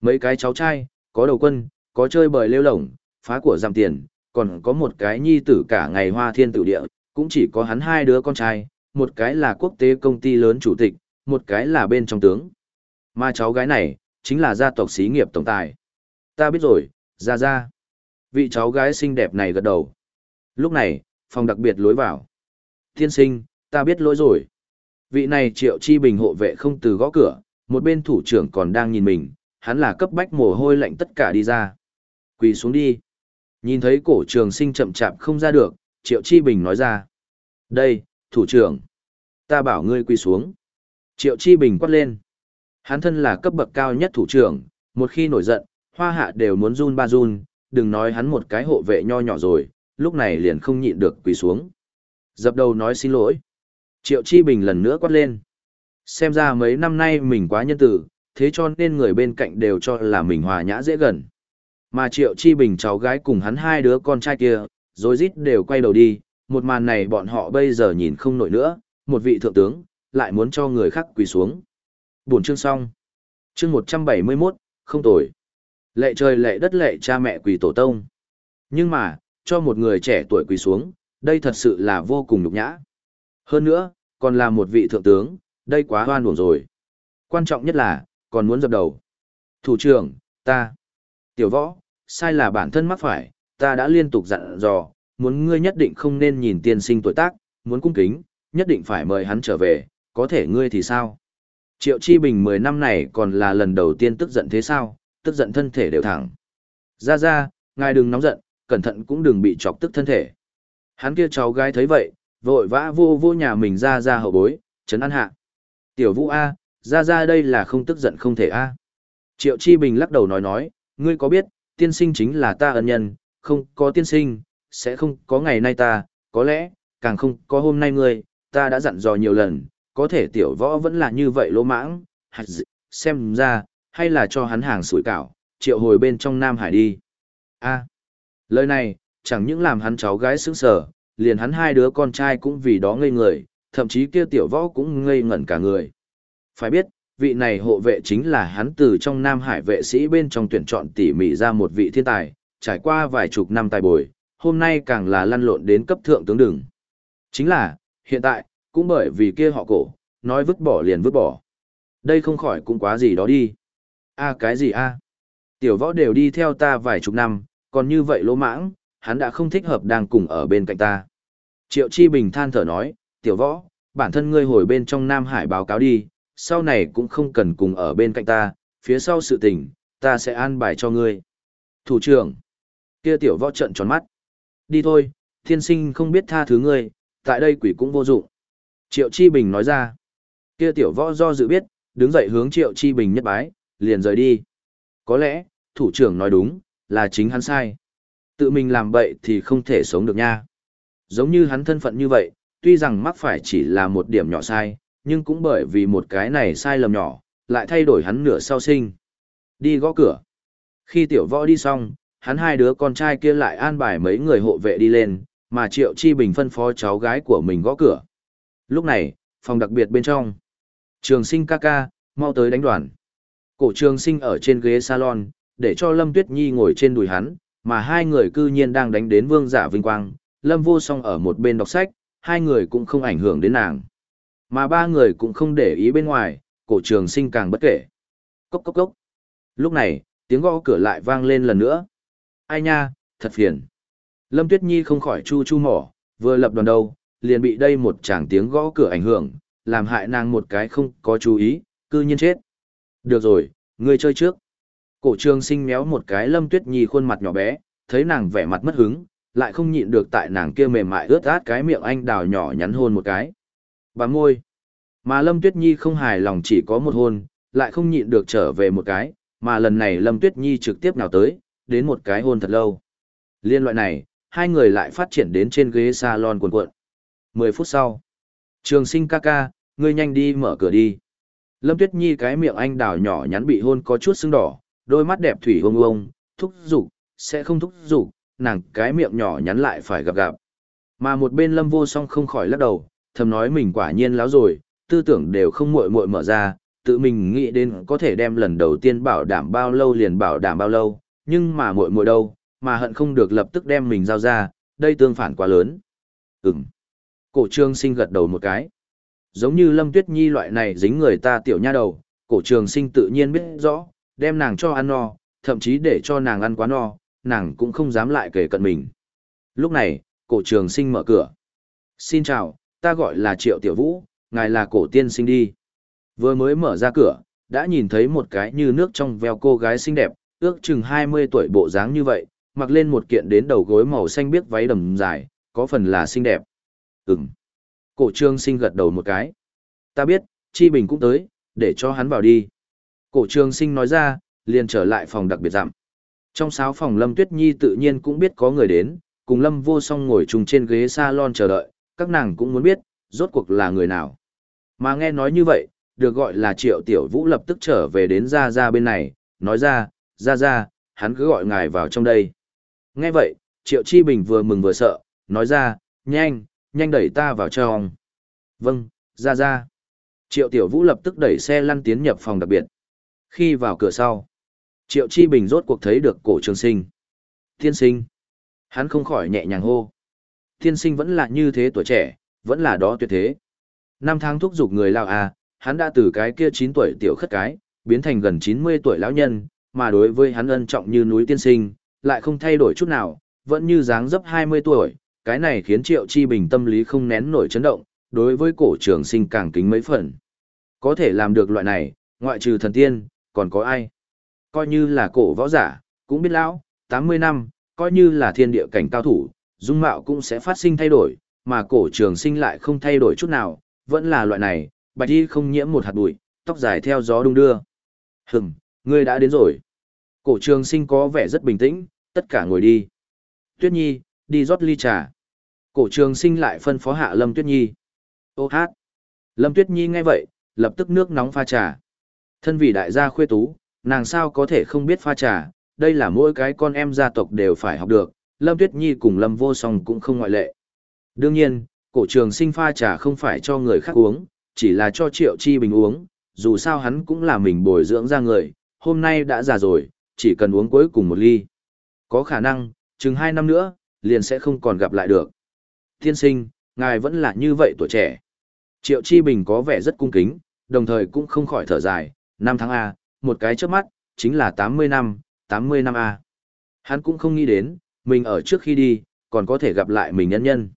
Mấy cái cháu trai, có đầu quân, có chơi bời lêu lổng, phá của giảm tiền, còn có một cái nhi tử cả ngày hoa thiên tử địa, cũng chỉ có hắn hai đứa con trai, một cái là quốc tế công ty lớn chủ tịch, một cái là bên trong tướng. Mà cháu gái này, chính là gia tộc xí nghiệp tổng tài. Ta biết rồi, ra ra. Vị cháu gái xinh đẹp này gật đầu. Lúc này, phòng đặc biệt lối vào. Thiên sinh, ta biết lỗi rồi. Vị này triệu chi bình hộ vệ không từ gõ cửa, một bên thủ trưởng còn đang nhìn mình, hắn là cấp bách mồ hôi lạnh tất cả đi ra. Quỳ xuống đi. Nhìn thấy cổ trường sinh chậm chạp không ra được, triệu chi bình nói ra. Đây, thủ trưởng. Ta bảo ngươi quỳ xuống. Triệu chi bình quát lên. Hắn thân là cấp bậc cao nhất thủ trưởng, một khi nổi giận, hoa hạ đều muốn run ba run, đừng nói hắn một cái hộ vệ nho nhỏ rồi, lúc này liền không nhịn được quỳ xuống. Dập đầu nói xin lỗi. Triệu Chi Bình lần nữa quát lên. Xem ra mấy năm nay mình quá nhân tử, thế cho nên người bên cạnh đều cho là mình hòa nhã dễ gần. Mà Triệu Chi Bình cháu gái cùng hắn hai đứa con trai kia, rồi rít đều quay đầu đi, một màn này bọn họ bây giờ nhìn không nổi nữa, một vị thượng tướng, lại muốn cho người khác quỳ xuống. Buồn chương xong. Chương 171, không tồi. Lệ trời lệ đất lệ cha mẹ quỳ tổ tông. Nhưng mà, cho một người trẻ tuổi quỳ xuống, đây thật sự là vô cùng nhục nhã. Hơn nữa, còn là một vị thượng tướng, đây quá hoan uổng rồi. Quan trọng nhất là, còn muốn dập đầu. Thủ trưởng, ta. Tiểu võ, sai là bản thân mắc phải, ta đã liên tục dặn dò, muốn ngươi nhất định không nên nhìn tiên sinh tuổi tác, muốn cung kính, nhất định phải mời hắn trở về, có thể ngươi thì sao? Triệu Chi Bình 10 năm này còn là lần đầu tiên tức giận thế sao, tức giận thân thể đều thẳng. Ra ra, ngài đừng nóng giận, cẩn thận cũng đừng bị chọc tức thân thể. Hắn kia cháu gái thấy vậy, vội vã vô vô nhà mình ra ra hậu bối, chấn an hạ. Tiểu vũ A, ra ra đây là không tức giận không thể A. Triệu Chi Bình lắc đầu nói nói, ngươi có biết, tiên sinh chính là ta ân nhân, không có tiên sinh, sẽ không có ngày nay ta, có lẽ, càng không có hôm nay ngươi, ta đã dặn dò nhiều lần, có thể tiểu võ vẫn là như vậy lỗ mãng, xem ra, hay là cho hắn hàng sủi cảo, triệu hồi bên trong Nam Hải đi. A, lời này, chẳng những làm hắn cháu gái sững sờ, liền hắn hai đứa con trai cũng vì đó ngây người, thậm chí kia tiểu võ cũng ngây ngẩn cả người. Phải biết, vị này hộ vệ chính là hắn từ trong Nam Hải vệ sĩ bên trong tuyển chọn tỉ mỉ ra một vị thiên tài, trải qua vài chục năm tài bồi, hôm nay càng là lăn lộn đến cấp thượng tướng đừng. Chính là, hiện tại, cũng bởi vì kia họ cổ, nói vứt bỏ liền vứt bỏ. Đây không khỏi cũng quá gì đó đi. a cái gì a Tiểu võ đều đi theo ta vài chục năm, còn như vậy lỗ mãng, hắn đã không thích hợp đang cùng ở bên cạnh ta. Triệu Chi Bình than thở nói, tiểu võ, bản thân ngươi hồi bên trong Nam Hải báo cáo đi, sau này cũng không cần cùng ở bên cạnh ta, phía sau sự tình, ta sẽ an bài cho ngươi. Thủ trưởng, kia tiểu võ trận tròn mắt. Đi thôi, thiên sinh không biết tha thứ ngươi, tại đây quỷ cũng vô dụng. Triệu Chi Bình nói ra, kia tiểu võ do dự biết, đứng dậy hướng Triệu Chi Bình nhất bái, liền rời đi. Có lẽ, thủ trưởng nói đúng, là chính hắn sai. Tự mình làm bậy thì không thể sống được nha. Giống như hắn thân phận như vậy, tuy rằng mắc phải chỉ là một điểm nhỏ sai, nhưng cũng bởi vì một cái này sai lầm nhỏ, lại thay đổi hắn nửa sau sinh. Đi gõ cửa. Khi tiểu võ đi xong, hắn hai đứa con trai kia lại an bài mấy người hộ vệ đi lên, mà Triệu Chi Bình phân phó cháu gái của mình gõ cửa. Lúc này, phòng đặc biệt bên trong. Trường sinh ca ca, mau tới đánh đoàn. Cổ trường sinh ở trên ghế salon, để cho Lâm Tuyết Nhi ngồi trên đùi hắn, mà hai người cư nhiên đang đánh đến vương giả vinh quang, Lâm Vô Song ở một bên đọc sách, hai người cũng không ảnh hưởng đến nàng. Mà ba người cũng không để ý bên ngoài, cổ trường sinh càng bất kể. Cốc cốc cốc. Lúc này, tiếng gõ cửa lại vang lên lần nữa. Ai nha, thật phiền. Lâm Tuyết Nhi không khỏi chu chu mỏ, vừa lập đoàn đầu, liền bị đây một chàng tiếng gõ cửa ảnh hưởng, làm hại nàng một cái không có chú ý, cư nhiên chết. Được rồi, ngươi chơi trước. Cổ trường sinh méo một cái Lâm Tuyết Nhi khuôn mặt nhỏ bé, thấy nàng vẻ mặt mất hứng, lại không nhịn được tại nàng kia mềm mại ướt át cái miệng anh đào nhỏ nhắn hôn một cái. Bà môi. Mà Lâm Tuyết Nhi không hài lòng chỉ có một hôn, lại không nhịn được trở về một cái, mà lần này Lâm Tuyết Nhi trực tiếp nào tới, đến một cái hôn thật lâu. Liên loại này, hai người lại phát triển đến trên ghế salon cuộn cuộn. Mười phút sau. Trường sinh ca ca, ngươi nhanh đi mở cửa đi. Lâm Tuyết Nhi cái miệng anh đào nhỏ nhắn bị hôn có chút sưng đỏ, đôi mắt đẹp thủy hông ông, thúc giục, sẽ không thúc giục, nàng cái miệng nhỏ nhắn lại phải gặp gặp. Mà một bên lâm vô song không khỏi lắc đầu, thầm nói mình quả nhiên láo rồi, tư tưởng đều không muội muội mở ra, tự mình nghĩ đến có thể đem lần đầu tiên bảo đảm bao lâu liền bảo đảm bao lâu, nhưng mà muội muội đâu, mà hận không được lập tức đem mình giao ra, đây tương phản quá lớn. Ừm. Cổ trường sinh gật đầu một cái. Giống như Lâm Tuyết Nhi loại này dính người ta tiểu nha đầu, cổ trường sinh tự nhiên biết rõ, đem nàng cho ăn no, thậm chí để cho nàng ăn quá no, nàng cũng không dám lại kể cận mình. Lúc này, cổ trường sinh mở cửa. Xin chào, ta gọi là Triệu Tiểu Vũ, ngài là cổ tiên sinh đi. Vừa mới mở ra cửa, đã nhìn thấy một cái như nước trong veo cô gái xinh đẹp, ước chừng 20 tuổi bộ dáng như vậy, mặc lên một kiện đến đầu gối màu xanh biếc váy đầm dài, có phần là xinh đẹp. Ừm. Cổ trương sinh gật đầu một cái. Ta biết, Chi Bình cũng tới, để cho hắn vào đi. Cổ trương sinh nói ra, liền trở lại phòng đặc biệt dặm. Trong sáu phòng Lâm Tuyết Nhi tự nhiên cũng biết có người đến, cùng Lâm vô song ngồi chung trên ghế salon chờ đợi, các nàng cũng muốn biết, rốt cuộc là người nào. Mà nghe nói như vậy, được gọi là Triệu Tiểu Vũ lập tức trở về đến gia gia bên này, nói ra, gia gia hắn cứ gọi ngài vào trong đây. Nghe vậy, Triệu Chi Bình vừa mừng vừa sợ, nói ra, nhanh, nhanh đẩy ta vào trong. Vâng, gia gia Triệu Tiểu Vũ lập tức đẩy xe lăn tiến nhập phòng đặc biệt. Khi vào cửa sau, Triệu Chi Bình rốt cuộc thấy được cổ trường sinh. Tiên sinh. Hắn không khỏi nhẹ nhàng hô. Tiên sinh vẫn là như thế tuổi trẻ, vẫn là đó tuyệt thế. Năm tháng thúc giục người lao à, hắn đã từ cái kia 9 tuổi tiểu khất cái, biến thành gần 90 tuổi lão nhân, mà đối với hắn ân trọng như núi tiên sinh, lại không thay đổi chút nào, vẫn như dáng dấp 20 tuổi, cái này khiến Triệu Chi Bình tâm lý không nén nổi chấn động, đối với cổ trường sinh càng kính mấy phần. Có thể làm được loại này, ngoại trừ thần tiên, còn có ai? Coi như là cổ võ giả, cũng biết lão, 80 năm, coi như là thiên địa cảnh cao thủ, dung mạo cũng sẽ phát sinh thay đổi, mà cổ trường sinh lại không thay đổi chút nào, vẫn là loại này, bạch y không nhiễm một hạt bụi, tóc dài theo gió đung đưa. Hừm, ngươi đã đến rồi. Cổ trường sinh có vẻ rất bình tĩnh, tất cả ngồi đi. Tuyết Nhi, đi rót ly trà. Cổ trường sinh lại phân phó hạ Lâm Tuyết Nhi. Ô hát. Lâm Tuyết Nhi nghe vậy, lập tức nước nóng pha trà. Thân vị đại gia khuê tú, nàng sao có thể không biết pha trà, đây là mỗi cái con em gia tộc đều phải học được, Lâm Tuyết Nhi cùng Lâm Vô Song cũng không ngoại lệ. Đương nhiên, cổ trường sinh pha trà không phải cho người khác uống, chỉ là cho Triệu Chi Bình uống, dù sao hắn cũng là mình bồi dưỡng ra người, hôm nay đã già rồi, chỉ cần uống cuối cùng một ly. Có khả năng, chừng hai năm nữa, liền sẽ không còn gặp lại được. Thiên sinh, ngài vẫn là như vậy tuổi trẻ. Triệu Chi Bình có vẻ rất cung kính, đồng thời cũng không khỏi thở dài, năm tháng A, một cái trước mắt, chính là 80 năm, 80 năm A. Hắn cũng không nghĩ đến, mình ở trước khi đi, còn có thể gặp lại mình nhân nhân.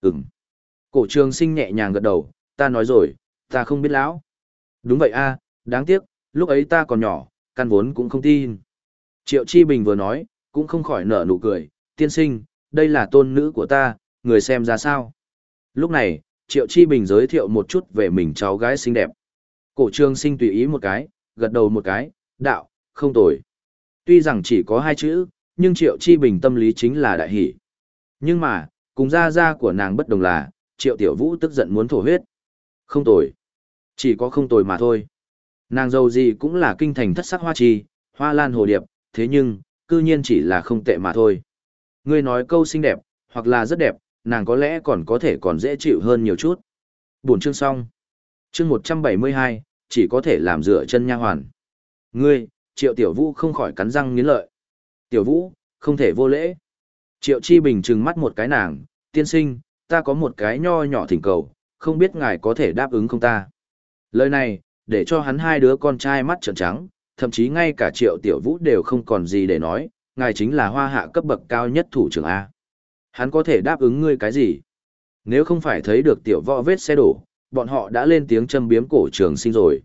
Ừm. Cổ trường sinh nhẹ nhàng gật đầu, ta nói rồi, ta không biết lão. Đúng vậy a, đáng tiếc, lúc ấy ta còn nhỏ, căn vốn cũng không tin. Triệu Chi Bình vừa nói, cũng không khỏi nở nụ cười, tiên sinh, đây là tôn nữ của ta, người xem ra sao. Lúc này, Triệu Chi Bình giới thiệu một chút về mình cháu gái xinh đẹp. Cổ trường sinh tùy ý một cái, gật đầu một cái, đạo, không tồi. Tuy rằng chỉ có hai chữ, nhưng Triệu Chi Bình tâm lý chính là đại hỷ. Nhưng mà, cùng gia gia của nàng bất đồng là, Triệu Tiểu Vũ tức giận muốn thổ huyết. Không tồi. Chỉ có không tồi mà thôi. Nàng dâu gì cũng là kinh thành thất sắc hoa trì, hoa lan hồ điệp, thế nhưng, cư nhiên chỉ là không tệ mà thôi. Ngươi nói câu xinh đẹp, hoặc là rất đẹp, nàng có lẽ còn có thể còn dễ chịu hơn nhiều chút. Buồn chương xong. Chương 172, chỉ có thể làm dựa chân nha hoàn. Ngươi, Triệu Tiểu Vũ không khỏi cắn răng nghiến lợi. Tiểu Vũ, không thể vô lễ. Triệu Chi Bình trừng mắt một cái nàng, tiên sinh, ta có một cái nho nhỏ thỉnh cầu, không biết ngài có thể đáp ứng không ta. Lời này, để cho hắn hai đứa con trai mắt trợn trắng, thậm chí ngay cả Triệu Tiểu Vũ đều không còn gì để nói, ngài chính là hoa hạ cấp bậc cao nhất thủ trưởng A. Hắn có thể đáp ứng ngươi cái gì? Nếu không phải thấy được tiểu võ vết xe đổ, bọn họ đã lên tiếng châm biếm cổ trường sinh rồi.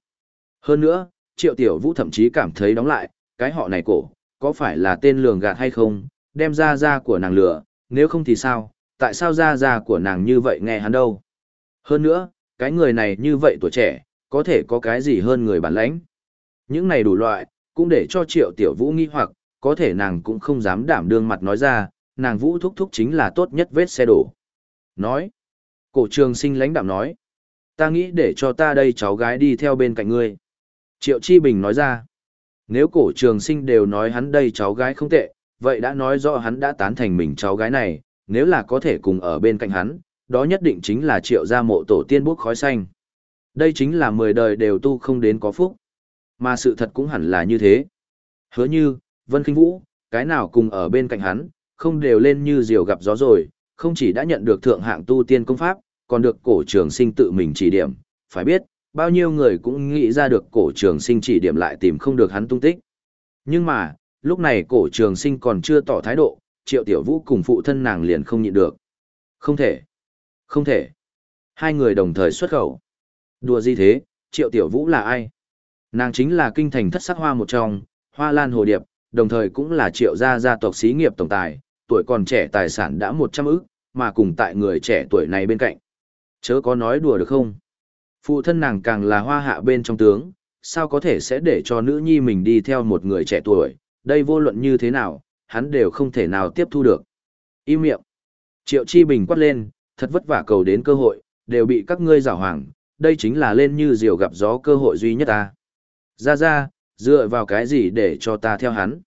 Hơn nữa, triệu tiểu vũ thậm chí cảm thấy đóng lại, cái họ này cổ, có phải là tên lường gạt hay không, đem ra ra của nàng lửa, nếu không thì sao, tại sao ra ra của nàng như vậy nghe hắn đâu. Hơn nữa, cái người này như vậy tuổi trẻ, có thể có cái gì hơn người bản lãnh. Những này đủ loại, cũng để cho triệu tiểu vũ nghi hoặc, có thể nàng cũng không dám đảm đương mặt nói ra, nàng vũ thúc thúc chính là tốt nhất vết xe đổ. Nói, cổ trường sinh lãnh đạm nói, ta nghĩ để cho ta đây cháu gái đi theo bên cạnh ngươi. Triệu Chi Bình nói ra, nếu cổ trường sinh đều nói hắn đây cháu gái không tệ, vậy đã nói rõ hắn đã tán thành mình cháu gái này, nếu là có thể cùng ở bên cạnh hắn, đó nhất định chính là triệu gia mộ tổ tiên bốc khói xanh. Đây chính là mười đời đều tu không đến có phúc. Mà sự thật cũng hẳn là như thế. Hứa như, Vân Kinh Vũ, cái nào cùng ở bên cạnh hắn, không đều lên như diều gặp gió rồi, không chỉ đã nhận được thượng hạng tu tiên công pháp, còn được cổ trường sinh tự mình chỉ điểm, phải biết, bao nhiêu người cũng nghĩ ra được cổ trường sinh chỉ điểm lại tìm không được hắn tung tích. Nhưng mà, lúc này cổ trường sinh còn chưa tỏ thái độ, triệu tiểu vũ cùng phụ thân nàng liền không nhịn được. Không thể. Không thể. Hai người đồng thời xuất khẩu. Đùa gì thế, triệu tiểu vũ là ai? Nàng chính là kinh thành thất sắc hoa một trong, hoa lan hồ điệp, đồng thời cũng là triệu gia gia tộc xí nghiệp tổng tài, tuổi còn trẻ tài sản đã một trăm ức, mà cùng tại người trẻ tuổi này bên cạnh. Chớ có nói đùa được không? Phụ thân nàng càng là hoa hạ bên trong tướng, sao có thể sẽ để cho nữ nhi mình đi theo một người trẻ tuổi, đây vô luận như thế nào, hắn đều không thể nào tiếp thu được. Im miệng. Triệu Chi Bình quát lên, thật vất vả cầu đến cơ hội, đều bị các ngươi giảo hoàng, đây chính là lên như diều gặp gió cơ hội duy nhất ta. Ra ra, dựa vào cái gì để cho ta theo hắn.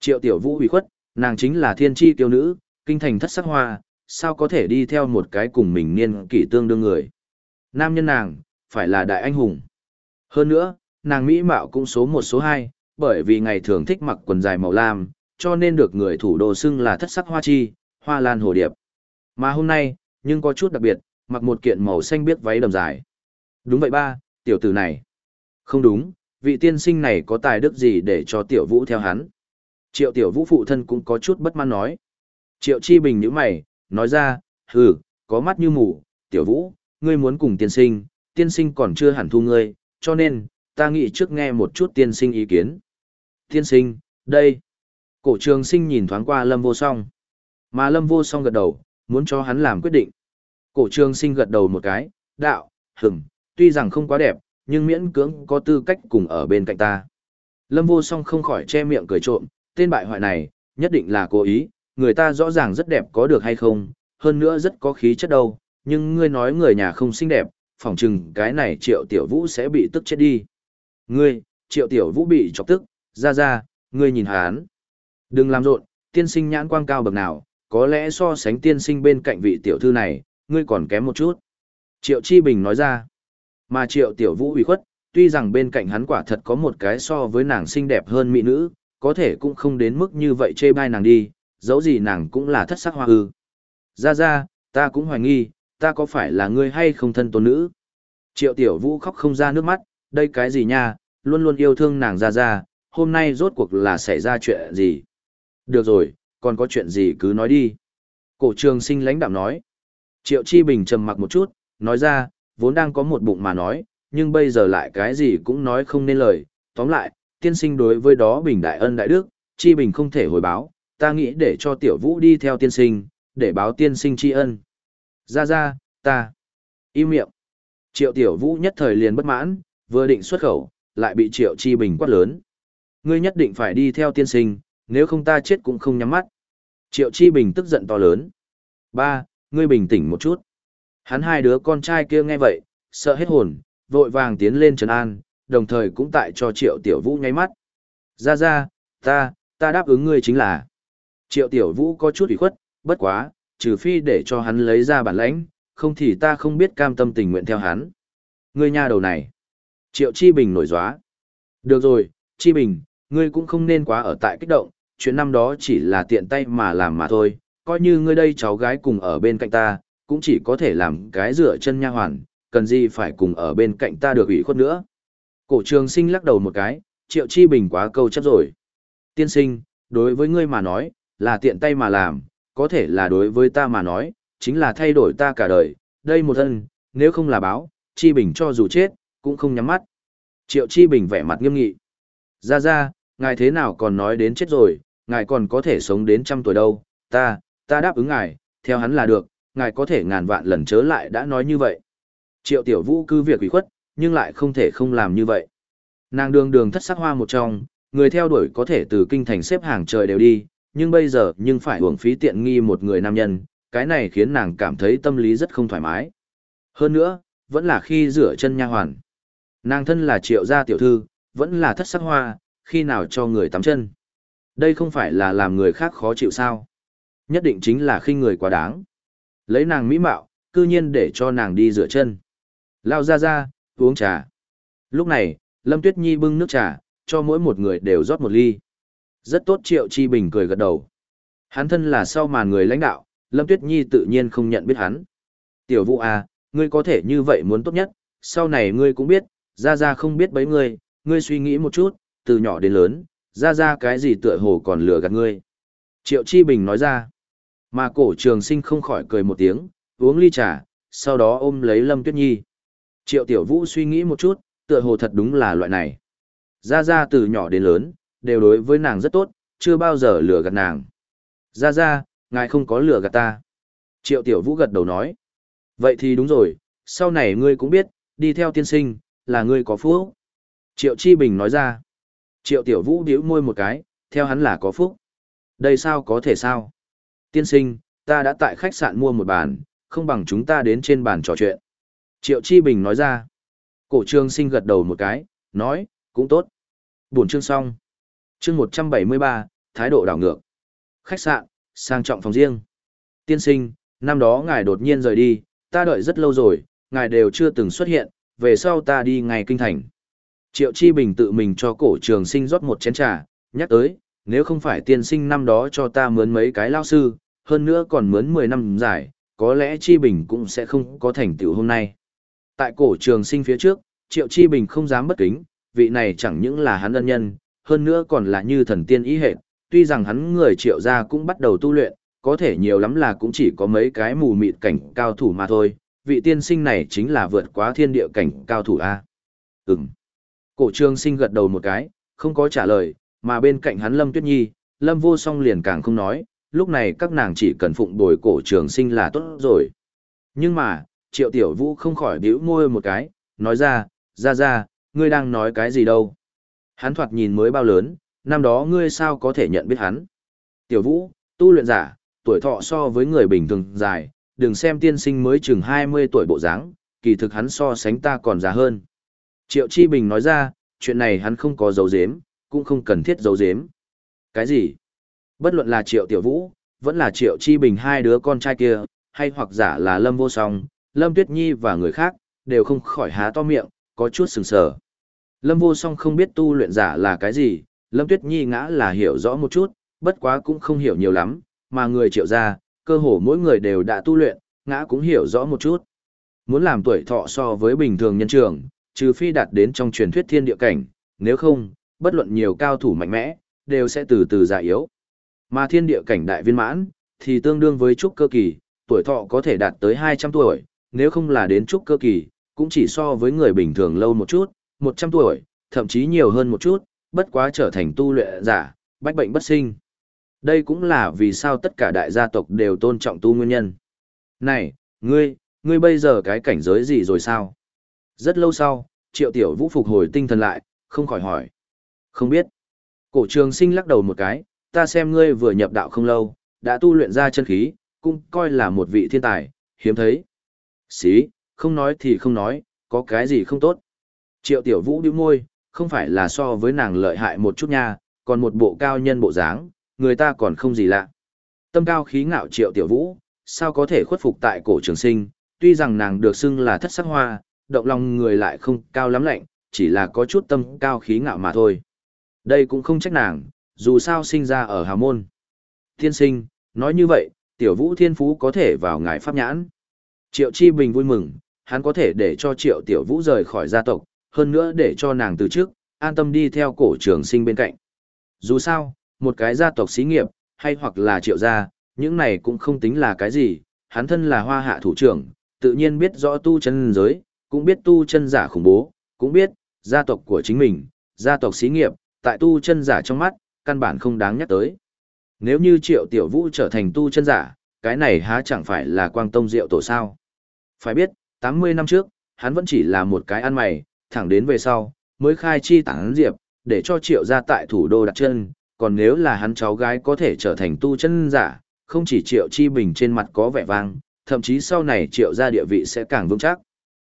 Triệu Tiểu Vũ hủy khuất, nàng chính là thiên tri kiêu nữ, kinh thành thất sắc hoa, sao có thể đi theo một cái cùng mình niên kỷ tương đương người. Nam nhân nàng, phải là đại anh hùng. Hơn nữa, nàng Mỹ Mạo cũng số một số hai, bởi vì ngày thường thích mặc quần dài màu lam, cho nên được người thủ đô xưng là thất sắc hoa chi, hoa lan hồ điệp. Mà hôm nay, nhưng có chút đặc biệt, mặc một kiện màu xanh biếc váy đầm dài. Đúng vậy ba, tiểu tử này. Không đúng, vị tiên sinh này có tài đức gì để cho tiểu vũ theo hắn. Triệu tiểu vũ phụ thân cũng có chút bất mãn nói. Triệu chi bình như mày, nói ra, hừ, có mắt như mù, tiểu vũ, ngươi muốn cùng tiên sinh, tiên sinh còn chưa hẳn thu ngươi, cho nên, ta nghĩ trước nghe một chút tiên sinh ý kiến. Tiên sinh, đây. Cổ trường sinh nhìn thoáng qua lâm vô song. Mà lâm vô song gật đầu, muốn cho hắn làm quyết định. Cổ trường sinh gật đầu một cái, đạo, hừng, tuy rằng không quá đẹp, nhưng miễn cưỡng có tư cách cùng ở bên cạnh ta. Lâm vô song không khỏi che miệng cười trộm, tên bại hoại này, nhất định là cố ý, người ta rõ ràng rất đẹp có được hay không, hơn nữa rất có khí chất đâu, nhưng ngươi nói người nhà không xinh đẹp, phỏng chừng cái này triệu tiểu vũ sẽ bị tức chết đi. Ngươi, triệu tiểu vũ bị chọc tức, ra ra, ngươi nhìn hán. Đừng làm rộn, tiên sinh nhãn quang cao bậc nào, có lẽ so sánh tiên sinh bên cạnh vị tiểu thư này, ngươi còn kém một chút. Triệu Chi Bình nói ra, mà triệu tiểu vũ ủy khuất, tuy rằng bên cạnh hắn quả thật có một cái so với nàng xinh đẹp hơn mỹ nữ, có thể cũng không đến mức như vậy chê bai nàng đi, dẫu gì nàng cũng là thất sắc hoa ư. Ra ra, ta cũng hoài nghi, ta có phải là ngươi hay không thân tôn nữ? Triệu tiểu vũ khóc không ra nước mắt, đây cái gì nha, luôn luôn yêu thương nàng ra ra, hôm nay rốt cuộc là xảy ra chuyện gì? Được rồi, còn có chuyện gì cứ nói đi. Cổ trường sinh lãnh đạm nói. Triệu Chi Bình trầm mặc một chút, nói ra, vốn đang có một bụng mà nói, nhưng bây giờ lại cái gì cũng nói không nên lời. Tóm lại, tiên sinh đối với đó Bình đại ân đại đức, Chi Bình không thể hồi báo, ta nghĩ để cho tiểu vũ đi theo tiên sinh, để báo tiên sinh tri ân. Ra ra, ta. Im miệng. Triệu tiểu vũ nhất thời liền bất mãn, vừa định xuất khẩu, lại bị triệu chi bình quát lớn. Ngươi nhất định phải đi theo tiên sinh, nếu không ta chết cũng không nhắm mắt. Triệu chi bình tức giận to lớn. Ba, ngươi bình tĩnh một chút. Hắn hai đứa con trai kia nghe vậy, sợ hết hồn, vội vàng tiến lên trấn an, đồng thời cũng tại cho triệu tiểu vũ nháy mắt. Ra ra, ta, ta đáp ứng ngươi chính là. Triệu tiểu vũ có chút ủy khuất, bất quá, trừ phi để cho hắn lấy ra bản lãnh, không thì ta không biết cam tâm tình nguyện theo hắn. Ngươi nhà đầu này. Triệu Chi Bình nổi gióa. Được rồi, Chi Bình, ngươi cũng không nên quá ở tại kích động, chuyện năm đó chỉ là tiện tay mà làm mà thôi, coi như ngươi đây cháu gái cùng ở bên cạnh ta, cũng chỉ có thể làm cái rửa chân nha hoàn, cần gì phải cùng ở bên cạnh ta được ủy khuất nữa. Cổ trường sinh lắc đầu một cái, Triệu Chi Bình quá câu chấp rồi. Tiên sinh, đối với ngươi mà nói, là tiện tay mà làm, có thể là đối với ta mà nói, chính là thay đổi ta cả đời, đây một thân, nếu không là báo, Chi Bình cho dù chết, cũng không nhắm mắt. Triệu Chi Bình vẻ mặt nghiêm nghị. Ra ra, ngài thế nào còn nói đến chết rồi, ngài còn có thể sống đến trăm tuổi đâu, ta, ta đáp ứng ngài, theo hắn là được, ngài có thể ngàn vạn lần chớ lại đã nói như vậy. Triệu Tiểu Vũ cứ việc ủy khuất, nhưng lại không thể không làm như vậy. Nàng đường đường thất sắc hoa một trong, người theo đuổi có thể từ kinh thành xếp hàng trời đều đi, nhưng bây giờ nhưng phải hưởng phí tiện nghi một người nam nhân, cái này khiến nàng cảm thấy tâm lý rất không thoải mái. Hơn nữa, vẫn là khi rửa chân nha hoàn. Nàng thân là triệu gia tiểu thư, vẫn là thất sắc hoa, khi nào cho người tắm chân. Đây không phải là làm người khác khó chịu sao. Nhất định chính là khi người quá đáng. Lấy nàng mỹ mạo, cư nhiên để cho nàng đi rửa chân. Lao ra ra, uống trà. Lúc này, Lâm Tuyết Nhi bưng nước trà, cho mỗi một người đều rót một ly. Rất tốt Triệu Chi Bình cười gật đầu. Hắn thân là sau màn người lãnh đạo, Lâm Tuyết Nhi tự nhiên không nhận biết hắn. Tiểu Vũ à, ngươi có thể như vậy muốn tốt nhất, sau này ngươi cũng biết, ra ra không biết bấy ngươi, ngươi suy nghĩ một chút, từ nhỏ đến lớn, ra ra cái gì tựa hồ còn lừa gạt ngươi. Triệu Chi Bình nói ra, mà cổ trường sinh không khỏi cười một tiếng, uống ly trà, sau đó ôm lấy Lâm Tuyết Nhi. Triệu Tiểu Vũ suy nghĩ một chút, tựa hồ thật đúng là loại này. Ra ra từ nhỏ đến lớn, đều đối với nàng rất tốt, chưa bao giờ lừa gạt nàng. Ra ra, ngài không có lừa gạt ta. Triệu Tiểu Vũ gật đầu nói. Vậy thì đúng rồi, sau này ngươi cũng biết, đi theo tiên sinh, là ngươi có phúc. Triệu Chi Bình nói ra. Triệu Tiểu Vũ điếu môi một cái, theo hắn là có phúc. Đây sao có thể sao? Tiên sinh, ta đã tại khách sạn mua một bàn, không bằng chúng ta đến trên bàn trò chuyện. Triệu Chi Bình nói ra. Cổ trương sinh gật đầu một cái, nói, cũng tốt. Buồn chương xong. Chương 173, thái độ đảo ngược. Khách sạn, sang trọng phòng riêng. Tiên sinh, năm đó ngài đột nhiên rời đi, ta đợi rất lâu rồi, ngài đều chưa từng xuất hiện, về sau ta đi ngày kinh thành. Triệu Chi Bình tự mình cho cổ trường sinh rót một chén trà, nhắc tới, nếu không phải tiên sinh năm đó cho ta mướn mấy cái lao sư, hơn nữa còn mướn 10 năm dài, có lẽ Chi Bình cũng sẽ không có thành tựu hôm nay. Tại cổ trường sinh phía trước, Triệu Chi Bình không dám bất kính, vị này chẳng những là hắn ân nhân, hơn nữa còn là như thần tiên ý hệ, tuy rằng hắn người Triệu gia cũng bắt đầu tu luyện, có thể nhiều lắm là cũng chỉ có mấy cái mù mịt cảnh cao thủ mà thôi, vị tiên sinh này chính là vượt quá thiên địa cảnh cao thủ A. Ừm. Cổ trường sinh gật đầu một cái, không có trả lời, mà bên cạnh hắn Lâm Tuyết Nhi, Lâm vô song liền càng không nói, lúc này các nàng chỉ cần phụng bồi cổ trường sinh là tốt rồi. Nhưng mà, triệu tiểu vũ không khỏi bĩu môi một cái, nói ra, ra ra, ngươi đang nói cái gì đâu. Hắn thoạt nhìn mới bao lớn, năm đó ngươi sao có thể nhận biết hắn. Tiểu vũ, tu luyện giả, tuổi thọ so với người bình thường dài, đừng xem tiên sinh mới chừng 20 tuổi bộ dáng, kỳ thực hắn so sánh ta còn già hơn. Triệu Chi Bình nói ra, chuyện này hắn không có dấu dếm, cũng không cần thiết dấu dếm. Cái gì? Bất luận là Triệu Tiểu Vũ, vẫn là Triệu Chi Bình hai đứa con trai kia, hay hoặc giả là Lâm Vô Song, Lâm Tuyết Nhi và người khác, đều không khỏi há to miệng, có chút sừng sờ. Lâm Vô Song không biết tu luyện giả là cái gì, Lâm Tuyết Nhi ngã là hiểu rõ một chút, bất quá cũng không hiểu nhiều lắm, mà người triệu gia, cơ hồ mỗi người đều đã tu luyện, ngã cũng hiểu rõ một chút. Muốn làm tuổi thọ so với bình thường nhân trường, trừ phi đạt đến trong truyền thuyết thiên địa cảnh, nếu không, bất luận nhiều cao thủ mạnh mẽ, đều sẽ từ từ già yếu. Mà thiên địa cảnh đại viên mãn, thì tương đương với trúc cơ kỳ, tuổi thọ có thể đạt tới 200 tuổi, nếu không là đến trúc cơ kỳ, cũng chỉ so với người bình thường lâu một chút, 100 tuổi, thậm chí nhiều hơn một chút, bất quá trở thành tu luyện giả, bách bệnh bất sinh. Đây cũng là vì sao tất cả đại gia tộc đều tôn trọng tu nguyên nhân. Này, ngươi, ngươi bây giờ cái cảnh giới gì rồi sao? Rất lâu sau, triệu tiểu vũ phục hồi tinh thần lại, không khỏi hỏi. Không biết. Cổ trường sinh lắc đầu một cái, ta xem ngươi vừa nhập đạo không lâu, đã tu luyện ra chân khí, cũng coi là một vị thiên tài, hiếm thấy. Xí, không nói thì không nói, có cái gì không tốt. Triệu tiểu vũ điếu môi, không phải là so với nàng lợi hại một chút nha, còn một bộ cao nhân bộ dáng, người ta còn không gì lạ. Tâm cao khí ngạo triệu tiểu vũ, sao có thể khuất phục tại cổ trường sinh, tuy rằng nàng được xưng là thất sắc hoa, động lòng người lại không cao lắm lạnh, chỉ là có chút tâm cao khí ngạo mà thôi. Đây cũng không trách nàng, dù sao sinh ra ở Hà môn. Thiên sinh, nói như vậy, tiểu vũ thiên phú có thể vào ngài pháp nhãn. Triệu Chi Bình vui mừng, hắn có thể để cho triệu tiểu vũ rời khỏi gia tộc, hơn nữa để cho nàng từ trước, an tâm đi theo cổ trường sinh bên cạnh. Dù sao, một cái gia tộc xí nghiệp, hay hoặc là triệu gia, những này cũng không tính là cái gì, hắn thân là hoa hạ thủ trưởng, tự nhiên biết rõ tu chân giới, cũng biết tu chân giả khủng bố, cũng biết, gia tộc của chính mình, gia tộc xí nghiệp, tại tu chân giả trong mắt, căn bản không đáng nhắc tới. Nếu như triệu tiểu vũ trở thành tu chân giả, cái này há chẳng phải là quang tông diệu tổ sao. Phải biết, 80 năm trước, hắn vẫn chỉ là một cái ăn mày, thẳng đến về sau, mới khai chi tán diệp, để cho triệu gia tại thủ đô đặt chân, còn nếu là hắn cháu gái có thể trở thành tu chân giả, không chỉ triệu chi bình trên mặt có vẻ vang, thậm chí sau này triệu gia địa vị sẽ càng vững chắc.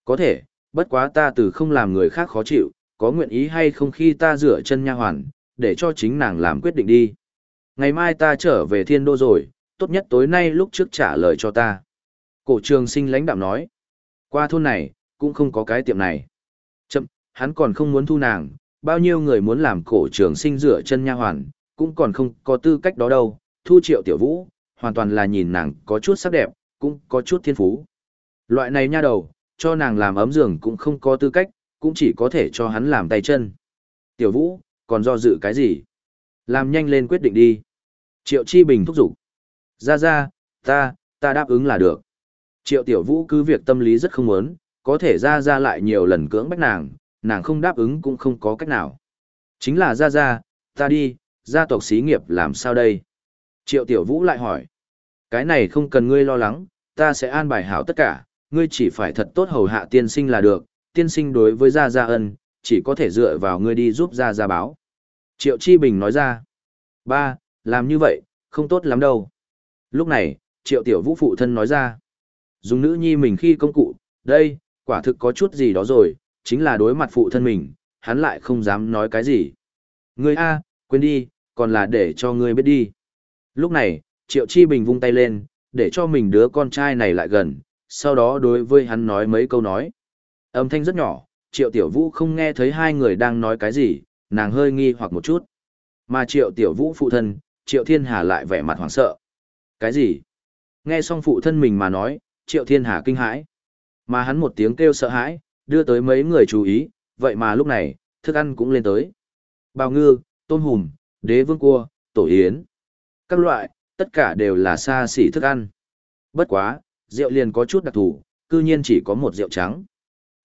Có thể, bất quá ta từ không làm người khác khó chịu, có nguyện ý hay không khi ta rửa chân nha hoàn, để cho chính nàng làm quyết định đi. Ngày mai ta trở về thiên đô rồi, tốt nhất tối nay lúc trước trả lời cho ta. Cổ trường sinh lãnh đạm nói, qua thôn này, cũng không có cái tiệm này hắn còn không muốn thu nàng, bao nhiêu người muốn làm cổ trường sinh rửa chân nha hoàn, cũng còn không có tư cách đó đâu, thu triệu tiểu vũ, hoàn toàn là nhìn nàng có chút sắc đẹp, cũng có chút thiên phú. Loại này nha đầu, cho nàng làm ấm giường cũng không có tư cách, cũng chỉ có thể cho hắn làm tay chân. Tiểu vũ, còn do dự cái gì? Làm nhanh lên quyết định đi. Triệu Chi Bình thúc giục. Ra ra, ta, ta đáp ứng là được. Triệu Tiểu Vũ cứ việc tâm lý rất không muốn, có thể ra ra lại nhiều lần cưỡng bách nàng, nàng không đáp ứng cũng không có cách nào. Chính là ra ra, ta đi, gia tộc xí nghiệp làm sao đây? Triệu Tiểu Vũ lại hỏi. Cái này không cần ngươi lo lắng, ta sẽ an bài hảo tất cả, ngươi chỉ phải thật tốt hầu hạ tiên sinh là được, tiên sinh đối với Gia Gia ân, chỉ có thể dựa vào ngươi đi giúp Gia Gia báo. Triệu Chi Bình nói ra. Ba, làm như vậy, không tốt lắm đâu. Lúc này, Triệu Tiểu Vũ phụ thân nói ra. Dùng nữ nhi mình khi công cụ, đây, quả thực có chút gì đó rồi, chính là đối mặt phụ thân mình, hắn lại không dám nói cái gì. Ngươi A, quên đi, còn là để cho ngươi biết đi. Lúc này, Triệu Chi Bình vung tay lên, để cho mình đứa con trai này lại gần, sau đó đối với hắn nói mấy câu nói. Âm thanh rất nhỏ, Triệu Tiểu Vũ không nghe thấy hai người đang nói cái gì, nàng hơi nghi hoặc một chút. Mà Triệu Tiểu Vũ phụ thân, Triệu Thiên Hà lại vẻ mặt hoảng sợ. Cái gì? Nghe xong phụ thân mình mà nói, Triệu Thiên Hà kinh hãi. Mà hắn một tiếng kêu sợ hãi, đưa tới mấy người chú ý, vậy mà lúc này, thức ăn cũng lên tới. Bào ngư, tôm hùm, đế vương cua, tổ yến. Các loại, tất cả đều là xa xỉ thức ăn. Bất quá, rượu liền có chút đặc thù, cư nhiên chỉ có một rượu trắng.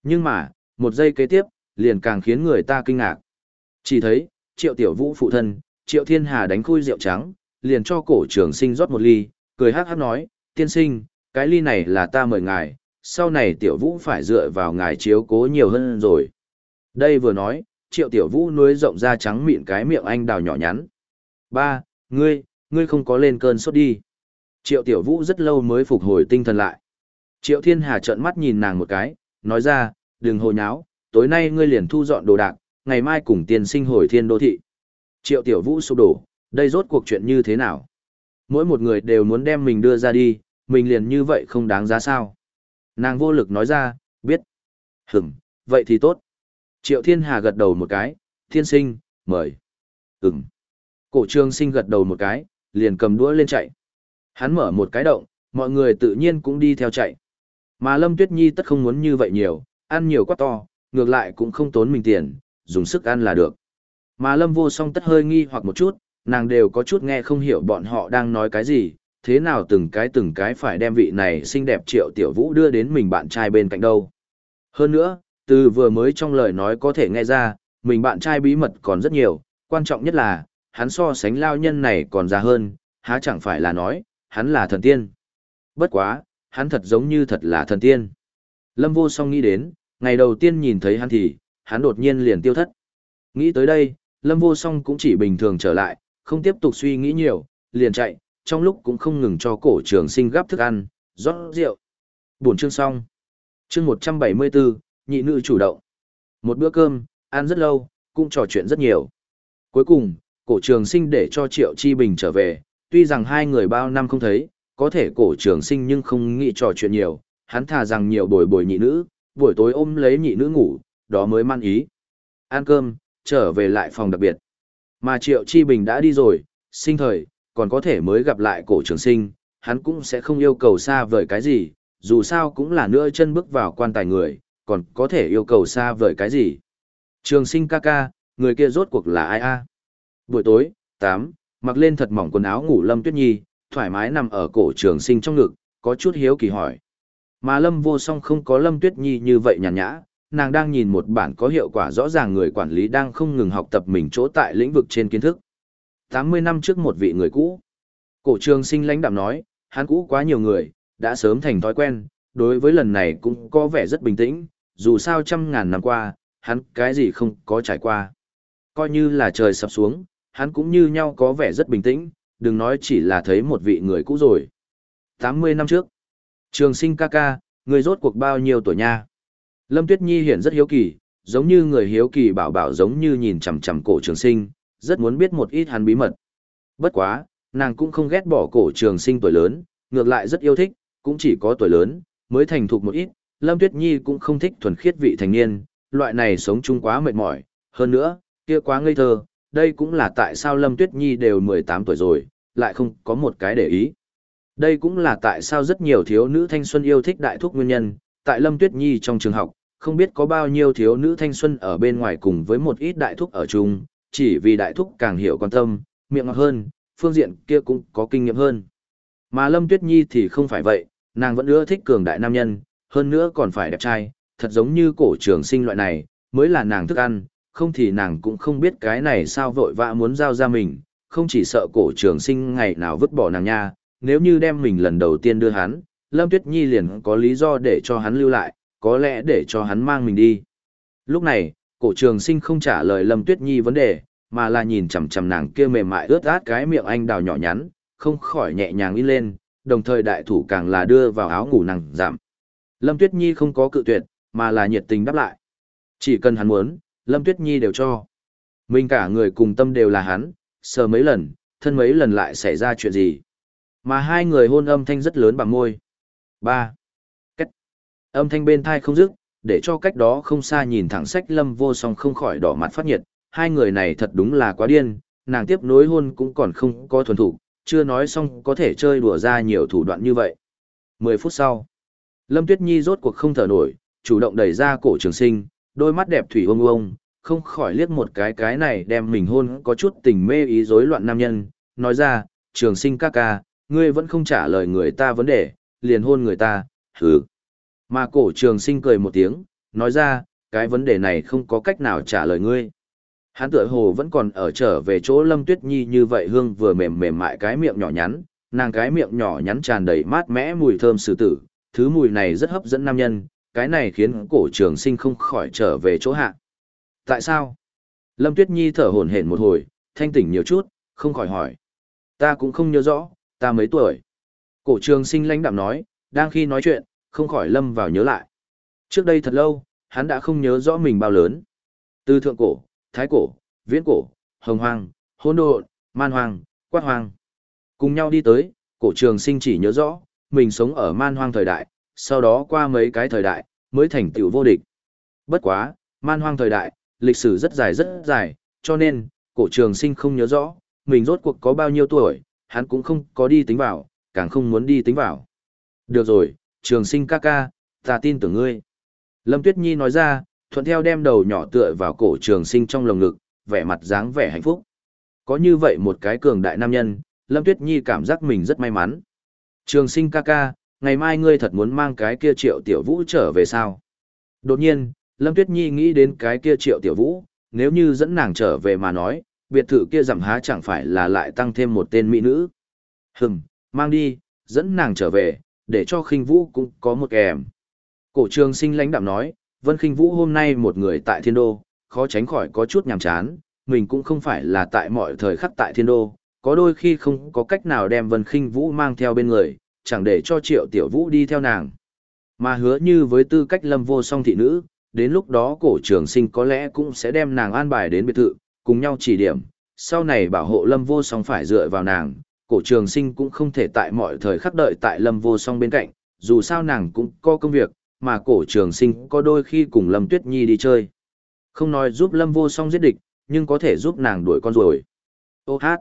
Nhưng mà, một giây kế tiếp, liền càng khiến người ta kinh ngạc. Chỉ thấy, triệu tiểu vũ phụ thân, triệu thiên hà đánh khui rượu trắng, liền cho cổ trưởng sinh rót một ly, cười hát hát nói, tiên sinh, cái ly này là ta mời ngài, sau này tiểu vũ phải dựa vào ngài chiếu cố nhiều hơn rồi. Đây vừa nói, triệu tiểu vũ nuối rộng ra trắng miệng cái miệng anh đào nhỏ nhắn. Ba, ngươi, ngươi không có lên cơn sốt đi. Triệu tiểu vũ rất lâu mới phục hồi tinh thần lại. Triệu thiên hà trợn mắt nhìn nàng một cái, nói ra, đừng hồ nháo, tối nay ngươi liền thu dọn đồ đạc, ngày mai cùng tiền sinh hồi thiên đô thị. Triệu tiểu vũ sụp đổ, đây rốt cuộc chuyện như thế nào? Mỗi một người đều muốn đem mình đưa ra đi, mình liền như vậy không đáng giá sao? Nàng vô lực nói ra, biết. Hửm, vậy thì tốt. Triệu thiên hà gật đầu một cái, thiên sinh, mời. Ừm. Cổ trương sinh gật đầu một cái, liền cầm đũa lên chạy. Hắn mở một cái động, mọi người tự nhiên cũng đi theo chạy. Mà Lâm Tuyết Nhi tất không muốn như vậy nhiều, ăn nhiều quá to, ngược lại cũng không tốn mình tiền, dùng sức ăn là được. Mà Lâm vô song tất hơi nghi hoặc một chút, nàng đều có chút nghe không hiểu bọn họ đang nói cái gì, thế nào từng cái từng cái phải đem vị này xinh đẹp triệu tiểu vũ đưa đến mình bạn trai bên cạnh đâu. Hơn nữa, từ vừa mới trong lời nói có thể nghe ra, mình bạn trai bí mật còn rất nhiều, quan trọng nhất là, hắn so sánh lao nhân này còn già hơn, há chẳng phải là nói, hắn là thần tiên. Bất quá, hắn thật giống như thật là thần tiên. Lâm vô song nghĩ đến, ngày đầu tiên nhìn thấy hắn thì, hắn đột nhiên liền tiêu thất. Nghĩ tới đây, Lâm vô song cũng chỉ bình thường trở lại, không tiếp tục suy nghĩ nhiều, liền chạy, trong lúc cũng không ngừng cho cổ trường sinh gắp thức ăn, rót rượu. Buổi chương xong. Chương 174, nhị nữ chủ động. Một bữa cơm, ăn rất lâu, cũng trò chuyện rất nhiều. Cuối cùng, cổ trường sinh để cho Triệu Chi Bình trở về, tuy rằng hai người bao năm không thấy, có thể cổ trường sinh nhưng không nghĩ trò chuyện nhiều, hắn thà rằng nhiều bồi bồi nhị nữ, buổi tối ôm lấy nhị nữ ngủ, đó mới man ý. Ăn cơm, trở về lại phòng đặc biệt. Mà Triệu Chi Bình đã đi rồi, sinh thời, còn có thể mới gặp lại cổ trường sinh, hắn cũng sẽ không yêu cầu xa vời cái gì, dù sao cũng là nữa chân bước vào quan tài người, còn có thể yêu cầu xa vời cái gì. Trường sinh ca ca, người kia rốt cuộc là ai a? Buổi tối, 8, mặc lên thật mỏng quần áo ngủ Lâm Tuyết Nhi, thoải mái nằm ở cổ trường sinh trong ngực, có chút hiếu kỳ hỏi. Mà Lâm vô song không có Lâm Tuyết Nhi như vậy nhàn nhã, nàng đang nhìn một bản có hiệu quả rõ ràng người quản lý đang không ngừng học tập mình chỗ tại lĩnh vực trên kiến thức. 80 năm trước một vị người cũ. Cổ trường sinh lãnh đạm nói, hắn cũ quá nhiều người, đã sớm thành thói quen, đối với lần này cũng có vẻ rất bình tĩnh, dù sao trăm ngàn năm qua, hắn cái gì không có trải qua. Coi như là trời sập xuống, hắn cũng như nhau có vẻ rất bình tĩnh, đừng nói chỉ là thấy một vị người cũ rồi. 80 năm trước, trường sinh ca ca, người rốt cuộc bao nhiêu tuổi nha? Lâm Tuyết Nhi hiện rất hiếu kỳ, giống như người hiếu kỳ bảo bảo giống như nhìn chằm chằm cổ trường sinh, rất muốn biết một ít hắn bí mật. Bất quá, nàng cũng không ghét bỏ cổ trường sinh tuổi lớn, ngược lại rất yêu thích, cũng chỉ có tuổi lớn, mới thành thục một ít. Lâm Tuyết Nhi cũng không thích thuần khiết vị thành niên, loại này sống chung quá mệt mỏi, hơn nữa, kia quá ngây thơ, đây cũng là tại sao Lâm Tuyết Nhi đều 18 tuổi rồi, lại không có một cái để ý. Đây cũng là tại sao rất nhiều thiếu nữ thanh xuân yêu thích đại thúc nguyên nhân, tại Lâm Tuyết Nhi trong trường học, không biết có bao nhiêu thiếu nữ thanh xuân ở bên ngoài cùng với một ít đại thúc ở chung, chỉ vì đại thúc càng hiểu quan tâm, miệng ngọt hơn, phương diện kia cũng có kinh nghiệm hơn. Mà Lâm Tuyết Nhi thì không phải vậy, nàng vẫn ưa thích cường đại nam nhân, hơn nữa còn phải đẹp trai, thật giống như cổ trường sinh loại này, mới là nàng thức ăn, không thì nàng cũng không biết cái này sao vội vã muốn giao ra mình, không chỉ sợ cổ trường sinh ngày nào vứt bỏ nàng nha, nếu như đem mình lần đầu tiên đưa hắn, Lâm Tuyết Nhi liền có lý do để cho hắn lưu lại, có lẽ để cho hắn mang mình đi. Lúc này, cổ trường sinh không trả lời Lâm Tuyết Nhi vấn đề, mà là nhìn chằm chằm nàng kia mềm mại ướt át cái miệng anh đào nhỏ nhắn, không khỏi nhẹ nhàng in lên, đồng thời đại thủ càng là đưa vào áo ngủ nàng giảm. Lâm Tuyết Nhi không có cự tuyệt, mà là nhiệt tình đáp lại. Chỉ cần hắn muốn, Lâm Tuyết Nhi đều cho. Mình cả người cùng tâm đều là hắn, sờ mấy lần, thân mấy lần lại xảy ra chuyện gì. Mà hai người hôn âm thanh rất lớn bằng môi. ba Cách. Âm thanh bên thai không dứt, để cho cách đó không xa nhìn thẳng sách lâm vô song không khỏi đỏ mặt phát nhiệt. Hai người này thật đúng là quá điên, nàng tiếp nối hôn cũng còn không có thuần thủ, chưa nói xong có thể chơi đùa ra nhiều thủ đoạn như vậy. Mười phút sau, Lâm Tuyết Nhi rốt cuộc không thở nổi, chủ động đẩy ra cổ trường sinh, đôi mắt đẹp thủy ông ông, không khỏi liếc một cái cái này đem mình hôn có chút tình mê ý rối loạn nam nhân, nói ra, trường sinh ca ca, ngươi vẫn không trả lời người ta vấn đề, liền hôn người ta, hừ. Mà cổ trường sinh cười một tiếng, nói ra, cái vấn đề này không có cách nào trả lời ngươi. Hắn tựa hồ vẫn còn ở trở về chỗ Lâm Tuyết Nhi như vậy hương vừa mềm mềm mại cái miệng nhỏ nhắn, nàng cái miệng nhỏ nhắn tràn đầy mát mẽ mùi thơm sử tử, thứ mùi này rất hấp dẫn nam nhân, cái này khiến cổ trường sinh không khỏi trở về chỗ hạ. Tại sao? Lâm Tuyết Nhi thở hổn hển một hồi, thanh tỉnh nhiều chút, không khỏi hỏi. Ta cũng không nhớ rõ, ta mấy tuổi. Cổ trường sinh lãnh đạm nói, đang khi nói chuyện, không khỏi lâm vào nhớ lại. Trước đây thật lâu, hắn đã không nhớ rõ mình bao lớn. Từ thượng cổ, thái cổ, viễn cổ, hồng hoang, hôn độn, man hoang, quát hoang. Cùng nhau đi tới, cổ trường sinh chỉ nhớ rõ, mình sống ở man hoang thời đại, sau đó qua mấy cái thời đại, mới thành tựu vô địch. Bất quá, man hoang thời đại, lịch sử rất dài rất dài, cho nên, cổ trường sinh không nhớ rõ, mình rốt cuộc có bao nhiêu tuổi, hắn cũng không có đi tính vào, càng không muốn đi tính vào. Được rồi, trường sinh ca ca, ta tin tưởng ngươi. Lâm Tuyết Nhi nói ra, thuận theo đem đầu nhỏ tựa vào cổ trường sinh trong lồng ngực, vẻ mặt dáng vẻ hạnh phúc. Có như vậy một cái cường đại nam nhân, Lâm Tuyết Nhi cảm giác mình rất may mắn. Trường sinh ca ca, ngày mai ngươi thật muốn mang cái kia triệu tiểu vũ trở về sao? Đột nhiên, Lâm Tuyết Nhi nghĩ đến cái kia triệu tiểu vũ, nếu như dẫn nàng trở về mà nói, biệt thự kia giảm há chẳng phải là lại tăng thêm một tên mỹ nữ. Hừm, mang đi, dẫn nàng trở về, để cho khinh vũ cũng có một kèm. Cổ trường sinh lãnh đạm nói, Vân khinh vũ hôm nay một người tại thiên đô, khó tránh khỏi có chút nhàm chán, mình cũng không phải là tại mọi thời khắc tại thiên đô, có đôi khi không có cách nào đem Vân khinh vũ mang theo bên người, chẳng để cho triệu tiểu vũ đi theo nàng. Mà hứa như với tư cách lâm vô song thị nữ, đến lúc đó cổ trường sinh có lẽ cũng sẽ đem nàng an bài đến biệt thự, cùng nhau chỉ điểm, sau này bảo hộ lâm vô song phải dựa vào nàng, cổ trường sinh cũng không thể tại mọi thời khắc đợi tại lâm vô song bên cạnh, dù sao nàng cũng có công việc, mà cổ trường sinh có đôi khi cùng lâm tuyết nhi đi chơi. Không nói giúp lâm vô song giết địch, nhưng có thể giúp nàng đuổi con rồi. Ô hát!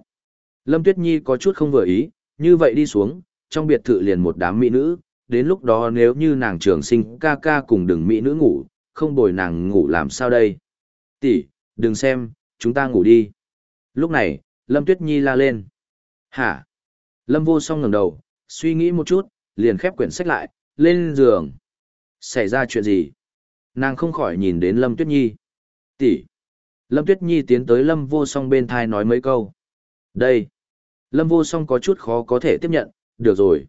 Lâm tuyết nhi có chút không vừa ý, như vậy đi xuống, trong biệt thự liền một đám mỹ nữ, đến lúc đó nếu như nàng trường sinh ca ca cùng đừng mỹ nữ ngủ, không bồi nàng ngủ làm sao đây? Tỷ, đừng xem, chúng ta ngủ đi. Lúc này, Lâm Tuyết Nhi la lên. Hả? Lâm vô song ngẩng đầu, suy nghĩ một chút, liền khép quyển sách lại, lên giường. Xảy ra chuyện gì? Nàng không khỏi nhìn đến Lâm Tuyết Nhi. Tỷ. Lâm Tuyết Nhi tiến tới Lâm vô song bên thai nói mấy câu. Đây. Lâm vô song có chút khó có thể tiếp nhận, được rồi.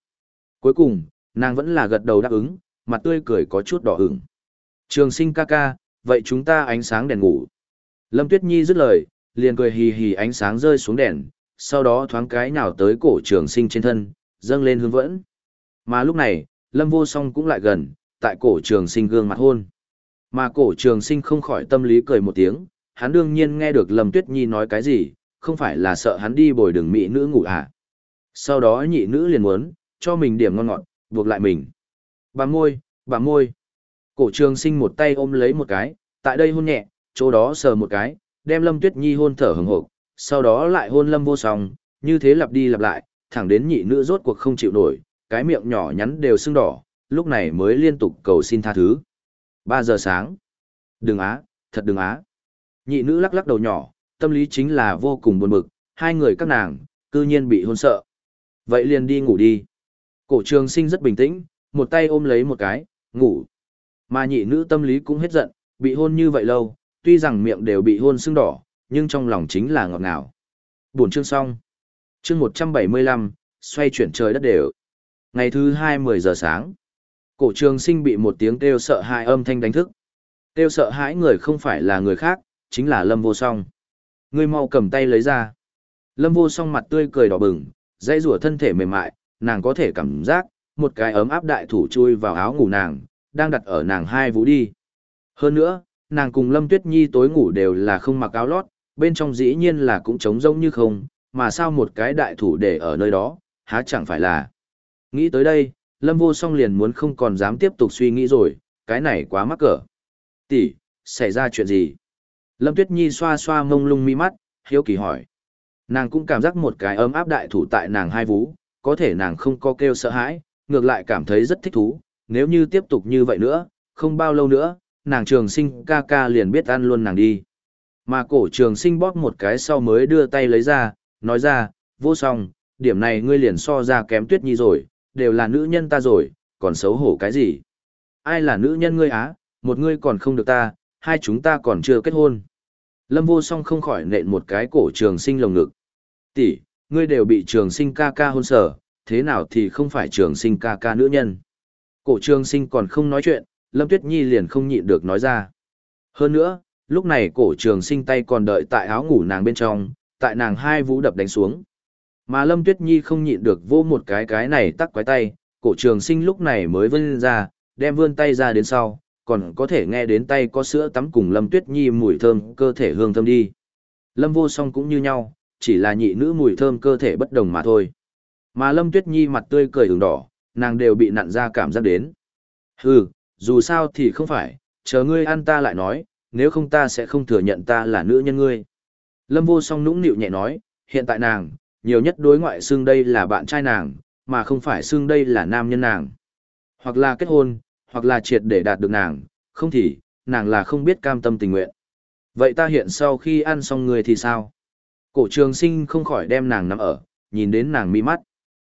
Cuối cùng, nàng vẫn là gật đầu đáp ứng, mặt tươi cười có chút đỏ ửng. Trường sinh ca ca, vậy chúng ta ánh sáng đèn ngủ. Lâm Tuyết Nhi dứt lời, liền cười hì hì ánh sáng rơi xuống đèn, sau đó thoáng cái nào tới cổ trường sinh trên thân, dâng lên hương vẫn. Mà lúc này, Lâm Vô Song cũng lại gần, tại cổ trường sinh gương mặt hôn. Mà cổ trường sinh không khỏi tâm lý cười một tiếng, hắn đương nhiên nghe được Lâm Tuyết Nhi nói cái gì, không phải là sợ hắn đi bồi đường mỹ nữ ngủ à. Sau đó nhị nữ liền muốn, cho mình điểm ngon ngọt, buộc lại mình. Bà môi, bà môi. Cổ trường sinh một tay ôm lấy một cái, tại đây hôn nhẹ, chỗ đó sờ một cái, đem Lâm Tuyết Nhi hôn thở hừng hộp, sau đó lại hôn Lâm Vô Song, như thế lặp đi lặp lại, thẳng đến nhị nữ rốt cuộc không chịu nổi, cái miệng nhỏ nhắn đều sưng đỏ, lúc này mới liên tục cầu xin tha thứ. 3 giờ sáng. Đừng á, thật đừng á. Nhị nữ lắc lắc đầu nhỏ, tâm lý chính là vô cùng buồn bực, hai người các nàng, cư nhiên bị hôn sợ. Vậy liền đi ngủ đi. Cổ trường sinh rất bình tĩnh, một tay ôm lấy một cái, ngủ. Mà nhị nữ tâm lý cũng hết giận, bị hôn như vậy lâu, tuy rằng miệng đều bị hôn sưng đỏ, nhưng trong lòng chính là ngọt ngào. Buồn chương xong. Chương 175, xoay chuyển trời đất đều. Ngày thứ 2 10 giờ sáng. Cổ trường sinh bị một tiếng kêu sợ hãi âm thanh đánh thức. Kêu sợ hãi người không phải là người khác, chính là Lâm Vô Song. Người mau cầm tay lấy ra. Lâm Vô Song mặt tươi cười đỏ bừng, dây rủa thân thể mềm mại, nàng có thể cảm giác, một cái ấm áp đại thủ chui vào áo ngủ nàng, đang đặt ở nàng hai vú đi. Hơn nữa, nàng cùng Lâm Tuyết Nhi tối ngủ đều là không mặc áo lót, bên trong dĩ nhiên là cũng trống rỗng như không, mà sao một cái đại thủ để ở nơi đó, há chẳng phải là. Nghĩ tới đây, Lâm Vô Song liền muốn không còn dám tiếp tục suy nghĩ rồi, cái này quá mắc cỡ. Tỷ, xảy ra chuyện gì? Lâm Tuyết Nhi xoa xoa mông lung mi mắt, hiếu kỳ hỏi. Nàng cũng cảm giác một cái ấm áp đại thủ tại nàng hai vú, có thể nàng không có kêu sợ hãi, ngược lại cảm thấy rất thích thú, nếu như tiếp tục như vậy nữa, không bao lâu nữa, nàng trường sinh ca ca liền biết ăn luôn nàng đi. Mà cổ trường sinh bóp một cái sau mới đưa tay lấy ra, nói ra, vô song, điểm này ngươi liền so ra kém tuyết nhi rồi, đều là nữ nhân ta rồi, còn xấu hổ cái gì? Ai là nữ nhân ngươi á, một ngươi còn không được ta, hai chúng ta còn chưa kết hôn. Lâm vô song không khỏi nện một cái cổ trường sinh lồng ngực. Tỷ, ngươi đều bị trường sinh ca ca hôn sở, thế nào thì không phải trường sinh ca ca nữ nhân. Cổ trường sinh còn không nói chuyện, Lâm Tuyết Nhi liền không nhịn được nói ra. Hơn nữa, lúc này cổ trường sinh tay còn đợi tại áo ngủ nàng bên trong, tại nàng hai vũ đập đánh xuống. Mà Lâm Tuyết Nhi không nhịn được vô một cái cái này tắc quái tay, cổ trường sinh lúc này mới vươn ra, đem vươn tay ra đến sau, còn có thể nghe đến tay có sữa tắm cùng Lâm Tuyết Nhi mùi thơm cơ thể hương thơm đi. Lâm vô song cũng như nhau, chỉ là nhị nữ mùi thơm cơ thể bất đồng mà thôi. Mà Lâm Tuyết Nhi mặt tươi cười ửng đỏ, nàng đều bị nặn ra cảm giác đến. Hừ, dù sao thì không phải, chờ ngươi ăn ta lại nói, nếu không ta sẽ không thừa nhận ta là nữ nhân ngươi. Lâm vô song nũng nịu nhẹ nói, hiện tại nàng, nhiều nhất đối ngoại xương đây là bạn trai nàng, mà không phải xương đây là nam nhân nàng. Hoặc là kết hôn, hoặc là triệt để đạt được nàng, không thì, nàng là không biết cam tâm tình nguyện. Vậy ta hiện sau khi ăn xong người thì sao? Cổ trường sinh không khỏi đem nàng nằm ở, nhìn đến nàng mi mắt.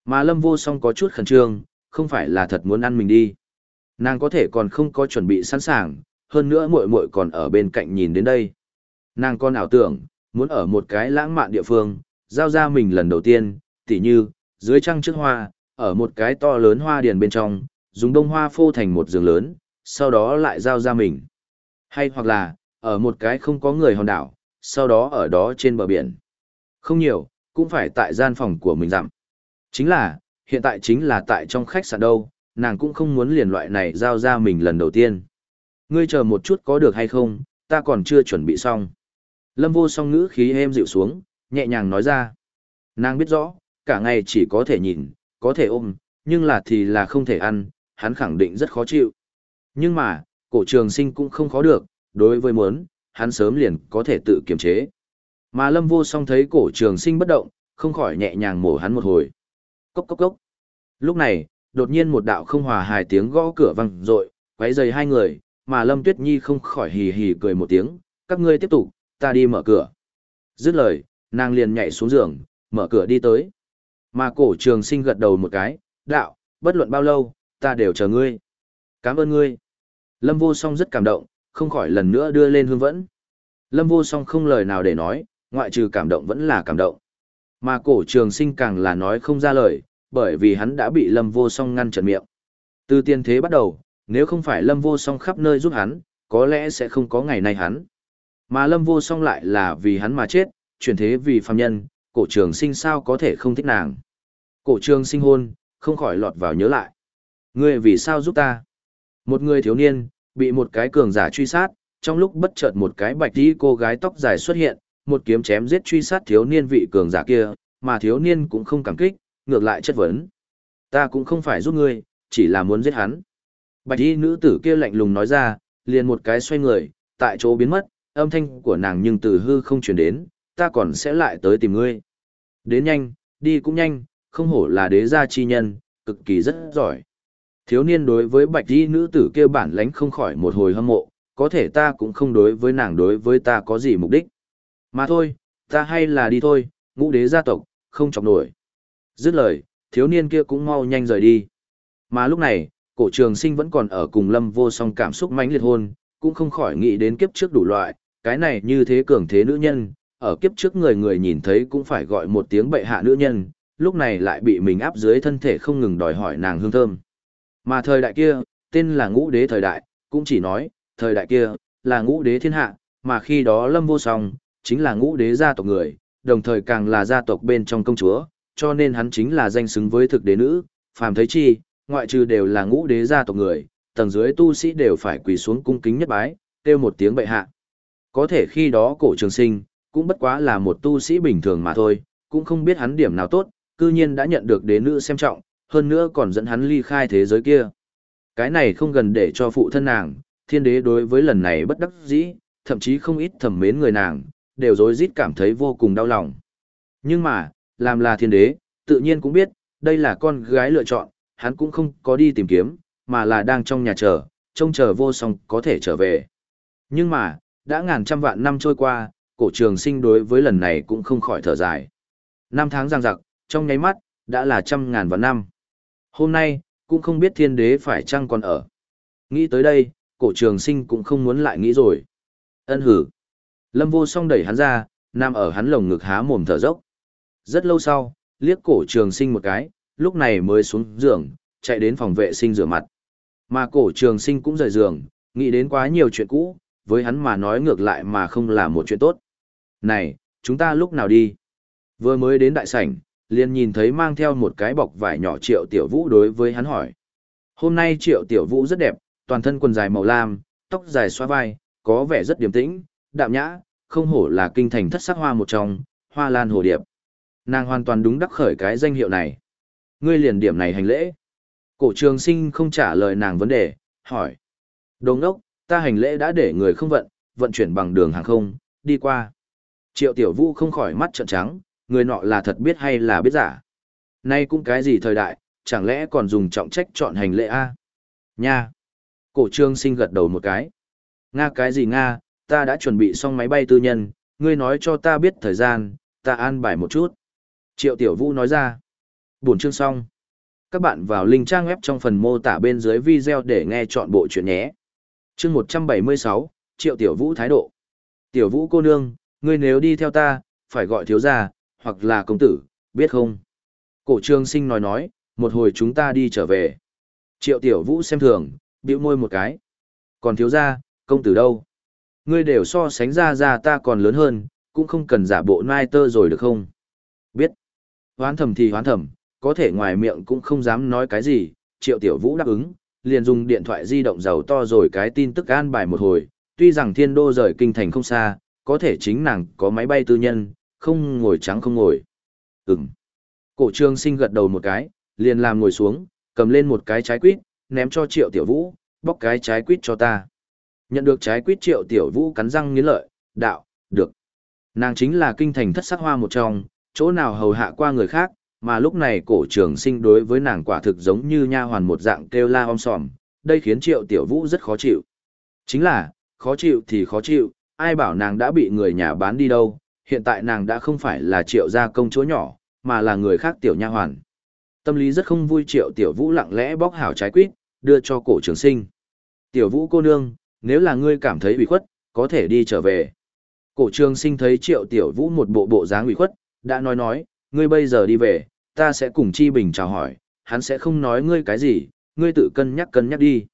Mà lâm vô song có chút khẩn trương, không phải là thật muốn ăn mình đi. Nàng có thể còn không có chuẩn bị sẵn sàng, hơn nữa muội muội còn ở bên cạnh nhìn đến đây. Nàng con ảo tưởng, muốn ở một cái lãng mạn địa phương, giao ra mình lần đầu tiên, tỉ như, dưới trăng trước hoa, ở một cái to lớn hoa điền bên trong, dùng đông hoa phô thành một giường lớn, sau đó lại giao ra mình. Hay hoặc là, ở một cái không có người hòn đảo, sau đó ở đó trên bờ biển. Không nhiều, cũng phải tại gian phòng của mình dặm. Chính là, hiện tại chính là tại trong khách sạn đâu, nàng cũng không muốn liền loại này giao ra mình lần đầu tiên. Ngươi chờ một chút có được hay không, ta còn chưa chuẩn bị xong. Lâm vô song ngữ khí êm dịu xuống, nhẹ nhàng nói ra. Nàng biết rõ, cả ngày chỉ có thể nhìn, có thể ôm, nhưng là thì là không thể ăn, hắn khẳng định rất khó chịu. Nhưng mà, cổ trường sinh cũng không khó được, đối với muốn, hắn sớm liền có thể tự kiềm chế. Mà lâm vô song thấy cổ trường sinh bất động, không khỏi nhẹ nhàng mổ hắn một hồi. Cốc cốc cốc. Lúc này, đột nhiên một đạo không hòa hài tiếng gõ cửa vang rội, quấy rầy hai người, mà Lâm Tuyết Nhi không khỏi hì hì cười một tiếng, các ngươi tiếp tục, ta đi mở cửa. Dứt lời, nàng liền nhảy xuống giường, mở cửa đi tới. Mà cổ trường sinh gật đầu một cái, đạo, bất luận bao lâu, ta đều chờ ngươi. Cảm ơn ngươi. Lâm vô song rất cảm động, không khỏi lần nữa đưa lên hương vẫn. Lâm vô song không lời nào để nói, ngoại trừ cảm động vẫn là cảm động. Mà cổ trường sinh càng là nói không ra lời, bởi vì hắn đã bị lâm vô song ngăn chặn miệng. Từ tiên thế bắt đầu, nếu không phải lâm vô song khắp nơi giúp hắn, có lẽ sẽ không có ngày nay hắn. Mà lâm vô song lại là vì hắn mà chết, chuyển thế vì phàm nhân, cổ trường sinh sao có thể không thích nàng. Cổ trường sinh hôn, không khỏi lọt vào nhớ lại. Ngươi vì sao giúp ta? Một người thiếu niên, bị một cái cường giả truy sát, trong lúc bất chợt một cái bạch tí cô gái tóc dài xuất hiện, một kiếm chém giết truy sát thiếu niên vị cường giả kia, mà thiếu niên cũng không cảm kích, ngược lại chất vấn. Ta cũng không phải giúp ngươi, chỉ là muốn giết hắn. Bạch y nữ tử kia lạnh lùng nói ra, liền một cái xoay người, tại chỗ biến mất, âm thanh của nàng nhưng từ hư không truyền đến, ta còn sẽ lại tới tìm ngươi. Đến nhanh, đi cũng nhanh, không hổ là đế gia chi nhân, cực kỳ rất giỏi. Thiếu niên đối với bạch y nữ tử kia bản lãnh không khỏi một hồi hâm mộ, có thể ta cũng không đối với nàng đối với ta có gì mục đích. Mà thôi, ta hay là đi thôi, ngũ đế gia tộc, không chọc nổi. Dứt lời, thiếu niên kia cũng mau nhanh rời đi. Mà lúc này, cổ trường sinh vẫn còn ở cùng lâm vô song cảm xúc mãnh liệt hôn, cũng không khỏi nghĩ đến kiếp trước đủ loại, cái này như thế cường thế nữ nhân, ở kiếp trước người người nhìn thấy cũng phải gọi một tiếng bệ hạ nữ nhân, lúc này lại bị mình áp dưới thân thể không ngừng đòi hỏi nàng hương thơm. Mà thời đại kia, tên là ngũ đế thời đại, cũng chỉ nói, thời đại kia, là ngũ đế thiên hạ, mà khi đó lâm vô song, chính là ngũ đế gia tộc người, đồng thời càng là gia tộc bên trong công chúa, cho nên hắn chính là danh xứng với thực đế nữ, phàm thấy chi, ngoại trừ đều là ngũ đế gia tộc người, tầng dưới tu sĩ đều phải quỳ xuống cung kính nhất bái, kêu một tiếng bệ hạ. Có thể khi đó cổ trường sinh, cũng bất quá là một tu sĩ bình thường mà thôi, cũng không biết hắn điểm nào tốt, cư nhiên đã nhận được đế nữ xem trọng, hơn nữa còn dẫn hắn ly khai thế giới kia. Cái này không gần để cho phụ thân nàng, thiên đế đối với lần này bất đắc dĩ, thậm chí không ít thầm mến người nàng, đều rối rít cảm thấy vô cùng đau lòng. Nhưng mà, làm là thiên đế, tự nhiên cũng biết, đây là con gái lựa chọn, hắn cũng không có đi tìm kiếm, mà là đang trong nhà chờ, trông chờ vô song có thể trở về. Nhưng mà, đã ngàn trăm vạn năm trôi qua, cổ trường sinh đối với lần này cũng không khỏi thở dài. Năm tháng giang giặc, trong nháy mắt, đã là trăm ngàn vạn năm. Hôm nay, cũng không biết thiên đế phải chăng còn ở. Nghĩ tới đây, cổ trường sinh cũng không muốn lại nghĩ rồi. Ân hử. Lâm vô song đẩy hắn ra, nằm ở hắn lồng ngực há mồm thở dốc. Rất lâu sau, liếc cổ trường sinh một cái, lúc này mới xuống giường, chạy đến phòng vệ sinh rửa mặt. Mà cổ trường sinh cũng rời giường, nghĩ đến quá nhiều chuyện cũ, với hắn mà nói ngược lại mà không là một chuyện tốt. Này, chúng ta lúc nào đi? Vừa mới đến đại sảnh, liền nhìn thấy mang theo một cái bọc vải nhỏ triệu tiểu vũ đối với hắn hỏi. Hôm nay triệu tiểu vũ rất đẹp, toàn thân quần dài màu lam, tóc dài xoa vai, có vẻ rất điềm tĩnh, đạm nhã, không hổ là kinh thành thất sắc hoa một trong, hoa lan hồ điệp. Nàng hoàn toàn đúng đắc khởi cái danh hiệu này. Ngươi liền điểm này hành lễ. Cổ trường sinh không trả lời nàng vấn đề, hỏi. Đồ ngốc, ta hành lễ đã để người không vận, vận chuyển bằng đường hàng không, đi qua. Triệu tiểu vũ không khỏi mắt trợn trắng, người nọ là thật biết hay là biết giả. Nay cũng cái gì thời đại, chẳng lẽ còn dùng trọng trách chọn hành lễ A? Nha! Cổ trương sinh gật đầu một cái. Nga cái gì Nga, ta đã chuẩn bị xong máy bay tư nhân, ngươi nói cho ta biết thời gian, ta an bài một chút. Triệu Tiểu Vũ nói ra. Buổi chương xong. Các bạn vào link trang web trong phần mô tả bên dưới video để nghe chọn bộ chuyện nhé. Chương 176, Triệu Tiểu Vũ thái độ. Tiểu Vũ cô nương, ngươi nếu đi theo ta, phải gọi thiếu gia, hoặc là công tử, biết không? Cổ trương sinh nói nói, một hồi chúng ta đi trở về. Triệu Tiểu Vũ xem thường, bĩu môi một cái. Còn thiếu gia, công tử đâu? Ngươi đều so sánh ra ra ta còn lớn hơn, cũng không cần giả bộ nai tơ rồi được không? Biết. Hoán thầm thì hoán thầm, có thể ngoài miệng cũng không dám nói cái gì, triệu tiểu vũ đáp ứng, liền dùng điện thoại di động giàu to rồi cái tin tức an bài một hồi, tuy rằng thiên đô rời kinh thành không xa, có thể chính nàng có máy bay tư nhân, không ngồi trắng không ngồi. Ừm. Cổ trương sinh gật đầu một cái, liền làm ngồi xuống, cầm lên một cái trái quýt, ném cho triệu tiểu vũ, bóc cái trái quýt cho ta. Nhận được trái quýt triệu tiểu vũ cắn răng nghiến lợi, đạo, được. Nàng chính là kinh thành thất sắc hoa một trong, chỗ nào hầu hạ qua người khác, mà lúc này cổ trường sinh đối với nàng quả thực giống như nha hoàn một dạng kêu la om sòm, đây khiến triệu tiểu vũ rất khó chịu. Chính là, khó chịu thì khó chịu, ai bảo nàng đã bị người nhà bán đi đâu, hiện tại nàng đã không phải là triệu gia công chúa nhỏ, mà là người khác tiểu nha hoàn. Tâm lý rất không vui triệu tiểu vũ lặng lẽ bóc hảo trái quýt, đưa cho cổ trường sinh. Tiểu vũ cô nương, nếu là ngươi cảm thấy bị khuất, có thể đi trở về. Cổ trường sinh thấy triệu tiểu vũ một bộ bộ dáng ủy khuất, đã nói nói, ngươi bây giờ đi về, ta sẽ cùng Chi Bình chào hỏi, hắn sẽ không nói ngươi cái gì, ngươi tự cân nhắc cân nhắc đi.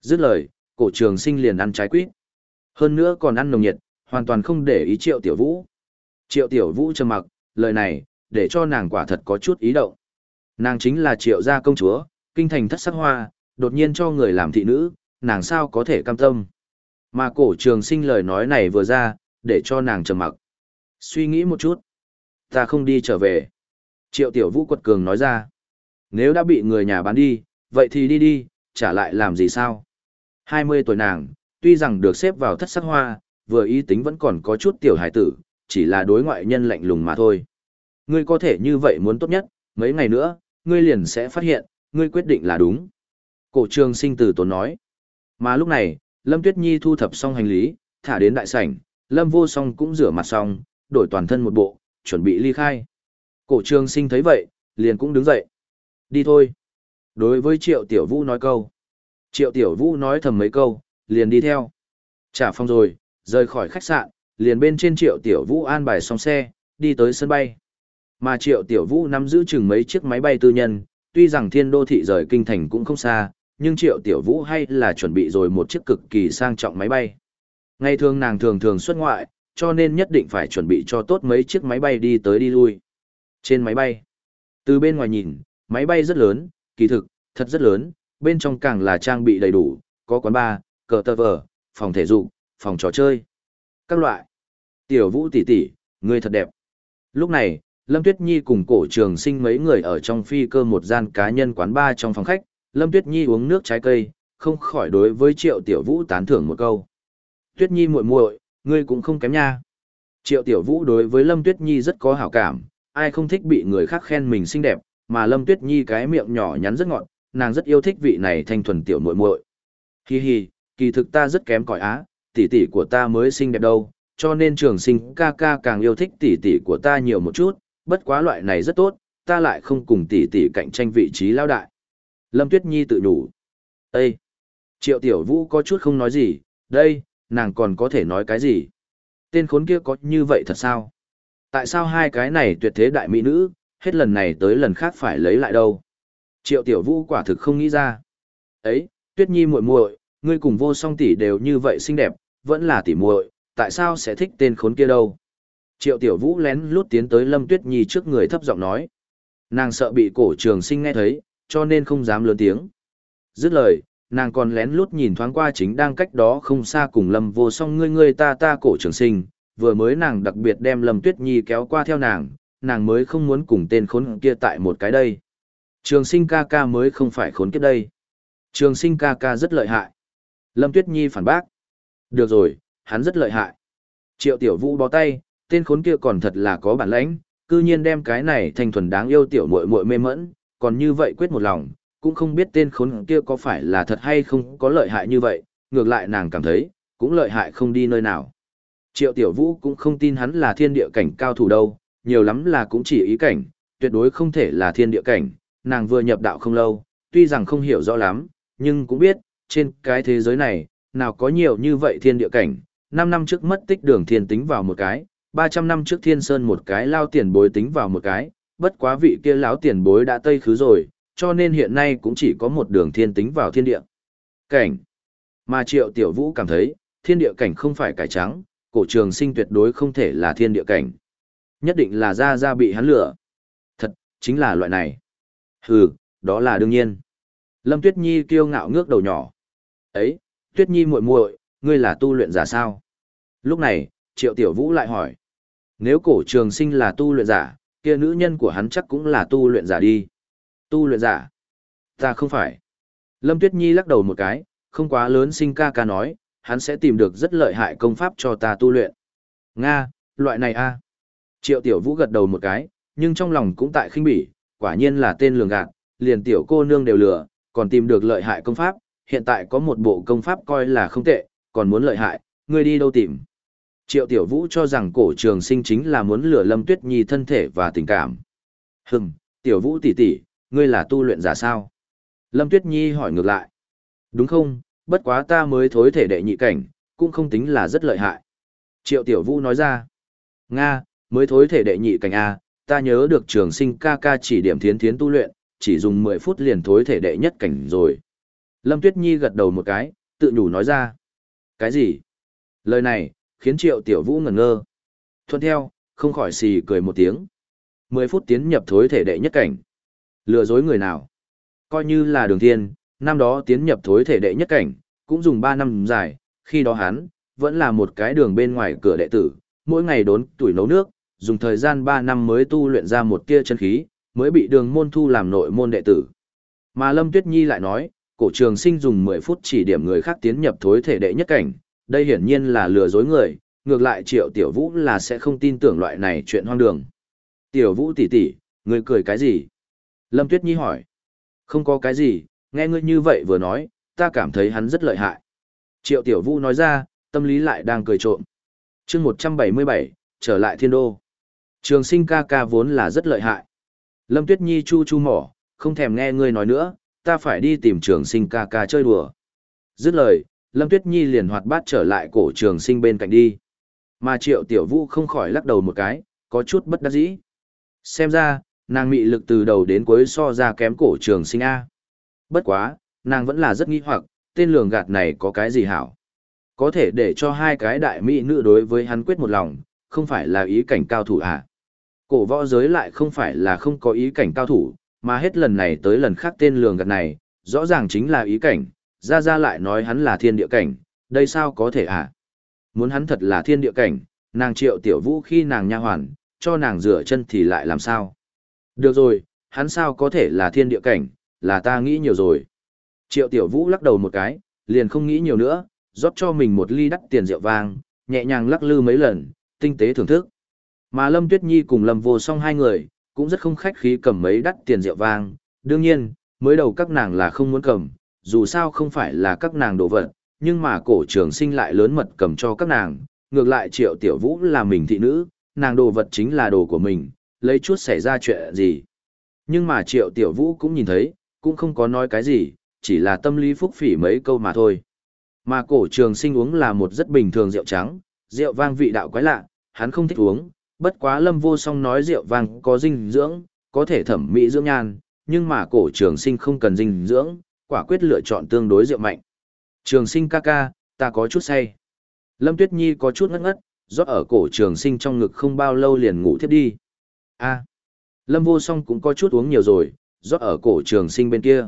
Dứt lời, cổ trường sinh liền ăn trái quýt. Hơn nữa còn ăn nồng nhiệt, hoàn toàn không để ý triệu tiểu vũ. Triệu tiểu vũ trầm mặc, lời này, để cho nàng quả thật có chút ý động. Nàng chính là triệu gia công chúa, kinh thành thất sắc hoa, đột nhiên cho người làm thị nữ, nàng sao có thể cam tâm. Mà cổ trường sinh lời nói này vừa ra, để cho nàng trầm mặc. Suy nghĩ một chút. Ta không đi trở về. Triệu tiểu vũ quật cường nói ra. Nếu đã bị người nhà bán đi, vậy thì đi đi, trả lại làm gì sao? 20 tuổi nàng, tuy rằng được xếp vào thất sắc hoa, vừa ý tính vẫn còn có chút tiểu hài tử, chỉ là đối ngoại nhân lạnh lùng mà thôi. Ngươi có thể như vậy muốn tốt nhất, mấy ngày nữa, ngươi liền sẽ phát hiện, ngươi quyết định là đúng. Cổ trường sinh từ tốn nói. Mà lúc này, Lâm Tuyết Nhi thu thập xong hành lý, thả đến đại sảnh, Lâm vô song cũng rửa mặt xong, đổi toàn thân một bộ, chuẩn bị ly khai. Cổ trường sinh thấy vậy, liền cũng đứng dậy. Đi thôi. Đối với Triệu Tiểu Vũ nói câu. Triệu Tiểu Vũ nói thầm mấy câu, liền đi theo. Trả phòng rồi, rời khỏi khách sạn, liền bên trên Triệu Tiểu Vũ an bài xong xe, đi tới sân bay. Mà Triệu Tiểu Vũ nắm giữ chừng mấy chiếc máy bay tư nhân, tuy rằng thiên đô thị rời kinh thành cũng không xa, nhưng Triệu Tiểu Vũ hay là chuẩn bị rồi một chiếc cực kỳ sang trọng máy bay. Ngày thường nàng thường thường xuất ngoại, cho nên nhất định phải chuẩn bị cho tốt mấy chiếc máy bay đi tới đi lui. Trên máy bay, từ bên ngoài nhìn, máy bay rất lớn, kỳ thực, thật rất lớn, bên trong càng là trang bị đầy đủ, có quán bar, cờ tơ vở, phòng thể dục, phòng trò chơi. Các loại. Tiểu Vũ tỷ tỷ, người thật đẹp. Lúc này, Lâm Tuyết Nhi cùng cổ trường sinh mấy người ở trong phi cơ một gian cá nhân quán bar trong phòng khách, Lâm Tuyết Nhi uống nước trái cây, không khỏi đối với Triệu Tiểu Vũ tán thưởng một câu. Tuyết Nhi muội muội, ngươi cũng không kém nha. Triệu Tiểu Vũ đối với Lâm Tuyết Nhi rất có hảo cảm, ai không thích bị người khác khen mình xinh đẹp, mà Lâm Tuyết Nhi cái miệng nhỏ nhắn rất ngọt, nàng rất yêu thích vị này thanh thuần tiểu muội muội. Hi hi, kỳ thực ta rất kém cỏi á, tỷ tỷ của ta mới xinh đẹp đâu, cho nên trường sinh ca ca càng yêu thích tỷ tỷ của ta nhiều một chút, bất quá loại này rất tốt, ta lại không cùng tỷ tỷ cạnh tranh vị trí lao đại. Lâm Tuyết Nhi tự đủ. Ê! Triệu Tiểu Vũ có chút không nói gì, đây, nàng còn có thể nói cái gì? Tên khốn kia có như vậy thật sao? Tại sao hai cái này tuyệt thế đại mỹ nữ, hết lần này tới lần khác phải lấy lại đâu? Triệu Tiểu Vũ quả thực không nghĩ ra. Ấy, Tuyết Nhi muội muội, ngươi cùng vô song tỷ đều như vậy xinh đẹp, vẫn là tỷ muội, tại sao sẽ thích tên khốn kia đâu? Triệu Tiểu Vũ lén lút tiến tới Lâm Tuyết Nhi trước người thấp giọng nói. Nàng sợ bị cổ trường sinh nghe thấy, cho nên không dám lớn tiếng. Dứt lời, nàng còn lén lút nhìn thoáng qua chính đang cách đó không xa cùng Lâm vô song ngươi ngươi ta ta cổ trường sinh, vừa mới nàng đặc biệt đem Lâm Tuyết Nhi kéo qua theo nàng, nàng mới không muốn cùng tên khốn kia tại một cái đây. Trường sinh ca ca mới không phải khốn kiếp đây. Trường sinh ca ca rất lợi hại. Lâm Tuyết Nhi phản bác. Được rồi, hắn rất lợi hại. Triệu Tiểu Vũ bó tay, tên khốn kia còn thật là có bản lãnh, cư nhiên đem cái này thành thuần đáng yêu tiểu muội muội mê mẫn, còn như vậy quyết một lòng, cũng không biết tên khốn kia có phải là thật hay không có lợi hại như vậy, ngược lại nàng cảm thấy, cũng lợi hại không đi nơi nào. Triệu Tiểu Vũ cũng không tin hắn là thiên địa cảnh cao thủ đâu, nhiều lắm là cũng chỉ ý cảnh, tuyệt đối không thể là thiên địa cảnh, nàng vừa nhập đạo không lâu, tuy rằng không hiểu rõ lắm, nhưng cũng biết, trên cái thế giới này, nào có nhiều như vậy thiên địa cảnh, 5 năm trước mất tích đường thiên tính vào một cái, 300 năm trước thiên sơn một cái lao tiền bối tính vào một cái, bất quá vị kia lão tiền bối đã tây khứ rồi, cho nên hiện nay cũng chỉ có một đường thiên tính vào thiên địa. Cảnh. Mà triệu tiểu vũ cảm thấy, thiên địa cảnh không phải cải trắng, cổ trường sinh tuyệt đối không thể là thiên địa cảnh. Nhất định là ra ra bị hắn lửa. Thật, chính là loại này. Hừ, đó là đương nhiên. Lâm Tuyết Nhi kiêu ngạo ngước đầu nhỏ. Ấy, Tuyết Nhi muội muội, ngươi là tu luyện giả sao? Lúc này, Triệu Tiểu Vũ lại hỏi. Nếu cổ trường sinh là tu luyện giả, kia nữ nhân của hắn chắc cũng là tu luyện giả đi. Tu luyện giả? Ta không phải. Lâm Tuyết Nhi lắc đầu một cái, không quá lớn sinh ca ca nói, hắn sẽ tìm được rất lợi hại công pháp cho ta tu luyện. Nga, loại này a Triệu Tiểu Vũ gật đầu một cái, nhưng trong lòng cũng tại khinh bỉ, quả nhiên là tên lường gạt, liền tiểu cô nương đều lừa, còn tìm được lợi hại công pháp, hiện tại có một bộ công pháp coi là không tệ, còn muốn lợi hại, ngươi đi đâu tìm. Triệu Tiểu Vũ cho rằng cổ trường sinh chính là muốn lừa Lâm Tuyết Nhi thân thể và tình cảm. Hừm, Tiểu Vũ tỷ tỷ, ngươi là tu luyện giả sao? Lâm Tuyết Nhi hỏi ngược lại. Đúng không, bất quá ta mới thối thể đệ nhị cảnh, cũng không tính là rất lợi hại. Triệu Tiểu Vũ nói ra. Nga, mới thối thể đệ nhị cảnh A, ta nhớ được trường sinh ca ca chỉ điểm thiến thiến tu luyện, chỉ dùng 10 phút liền thối thể đệ nhất cảnh rồi. Lâm Tuyết Nhi gật đầu một cái, tự nhủ nói ra. Cái gì? Lời này, khiến triệu tiểu vũ ngẩn ngơ. Thuận theo, không khỏi xì cười một tiếng. 10 phút tiến nhập thối thể đệ nhất cảnh. Lừa dối người nào? Coi như là đường thiên, năm đó tiến nhập thối thể đệ nhất cảnh, cũng dùng 3 năm dài, khi đó hắn, vẫn là một cái đường bên ngoài cửa đệ tử, mỗi ngày đốn tuổi nấu nước, dùng thời gian 3 năm mới tu luyện ra một tia chân khí, mới bị đường môn thu làm nội môn đệ tử. Mà Lâm Tuyết Nhi lại nói, cổ trường sinh dùng 10 phút chỉ điểm người khác tiến nhập thối thể đệ nhất cảnh, đây hiển nhiên là lừa dối người, ngược lại triệu tiểu vũ là sẽ không tin tưởng loại này chuyện hoang đường. Tiểu vũ tỷ tỷ, người cười cái gì? Lâm Tuyết Nhi hỏi. Không có cái gì, nghe ngươi như vậy vừa nói, ta cảm thấy hắn rất lợi hại. Triệu tiểu vũ nói ra, tâm lý lại đang cười trộm. chương 177, trở lại thiên đô. Trường sinh ca ca vốn là rất lợi hại. Lâm Tuyết Nhi chu chu mỏ, không thèm nghe ngươi nói nữa, ta phải đi tìm trường sinh ca ca chơi đùa. Dứt lời, Lâm Tuyết Nhi liền hoạt bát trở lại cổ trường sinh bên cạnh đi. Mà triệu tiểu vũ không khỏi lắc đầu một cái, có chút bất đắc dĩ. Xem ra, nàng mị lực từ đầu đến cuối so ra kém cổ trường sinh A. Bất quá, nàng vẫn là rất nghi hoặc, tên lường gạt này có cái gì hảo. Có thể để cho hai cái đại mỹ nữ đối với hắn quyết một lòng, không phải là ý cảnh cao thủ à. Cổ võ giới lại không phải là không có ý cảnh cao thủ, mà hết lần này tới lần khác tên lường gạt này, rõ ràng chính là ý cảnh, ra ra lại nói hắn là thiên địa cảnh, đây sao có thể à? Muốn hắn thật là thiên địa cảnh, nàng triệu tiểu vũ khi nàng nha hoàn, cho nàng rửa chân thì lại làm sao? Được rồi, hắn sao có thể là thiên địa cảnh, là ta nghĩ nhiều rồi. Triệu tiểu vũ lắc đầu một cái, liền không nghĩ nhiều nữa, rót cho mình một ly đắt tiền rượu vang, nhẹ nhàng lắc lư mấy lần, tinh tế thưởng thức. Mà Lâm Tuyết Nhi cùng Lâm Vô Song hai người, cũng rất không khách khí cầm mấy đắt tiền rượu vang, đương nhiên, mới đầu các nàng là không muốn cầm, dù sao không phải là các nàng đồ vật, nhưng mà cổ trường sinh lại lớn mật cầm cho các nàng, ngược lại triệu tiểu vũ là mình thị nữ, nàng đồ vật chính là đồ của mình, lấy chút xảy ra chuyện gì. Nhưng mà triệu tiểu vũ cũng nhìn thấy, cũng không có nói cái gì, chỉ là tâm lý phúc phỉ mấy câu mà thôi. Mà cổ trường sinh uống là một rất bình thường rượu trắng, rượu vang vị đạo quái lạ, hắn không thích uống, bất quá lâm vô song nói rượu vang có dinh dưỡng, có thể thẩm mỹ dưỡng nhan, nhưng mà cổ trường sinh không cần dinh dưỡng, quả quyết lựa chọn tương đối rượu mạnh. Trường sinh ca ca, ta có chút say. Lâm Tuyết Nhi có chút ngất ngất, rót ở cổ trường sinh trong ngực không bao lâu liền ngủ thiếp đi. a Lâm vô song cũng có chút uống nhiều rồi, rót ở cổ trường sinh bên kia.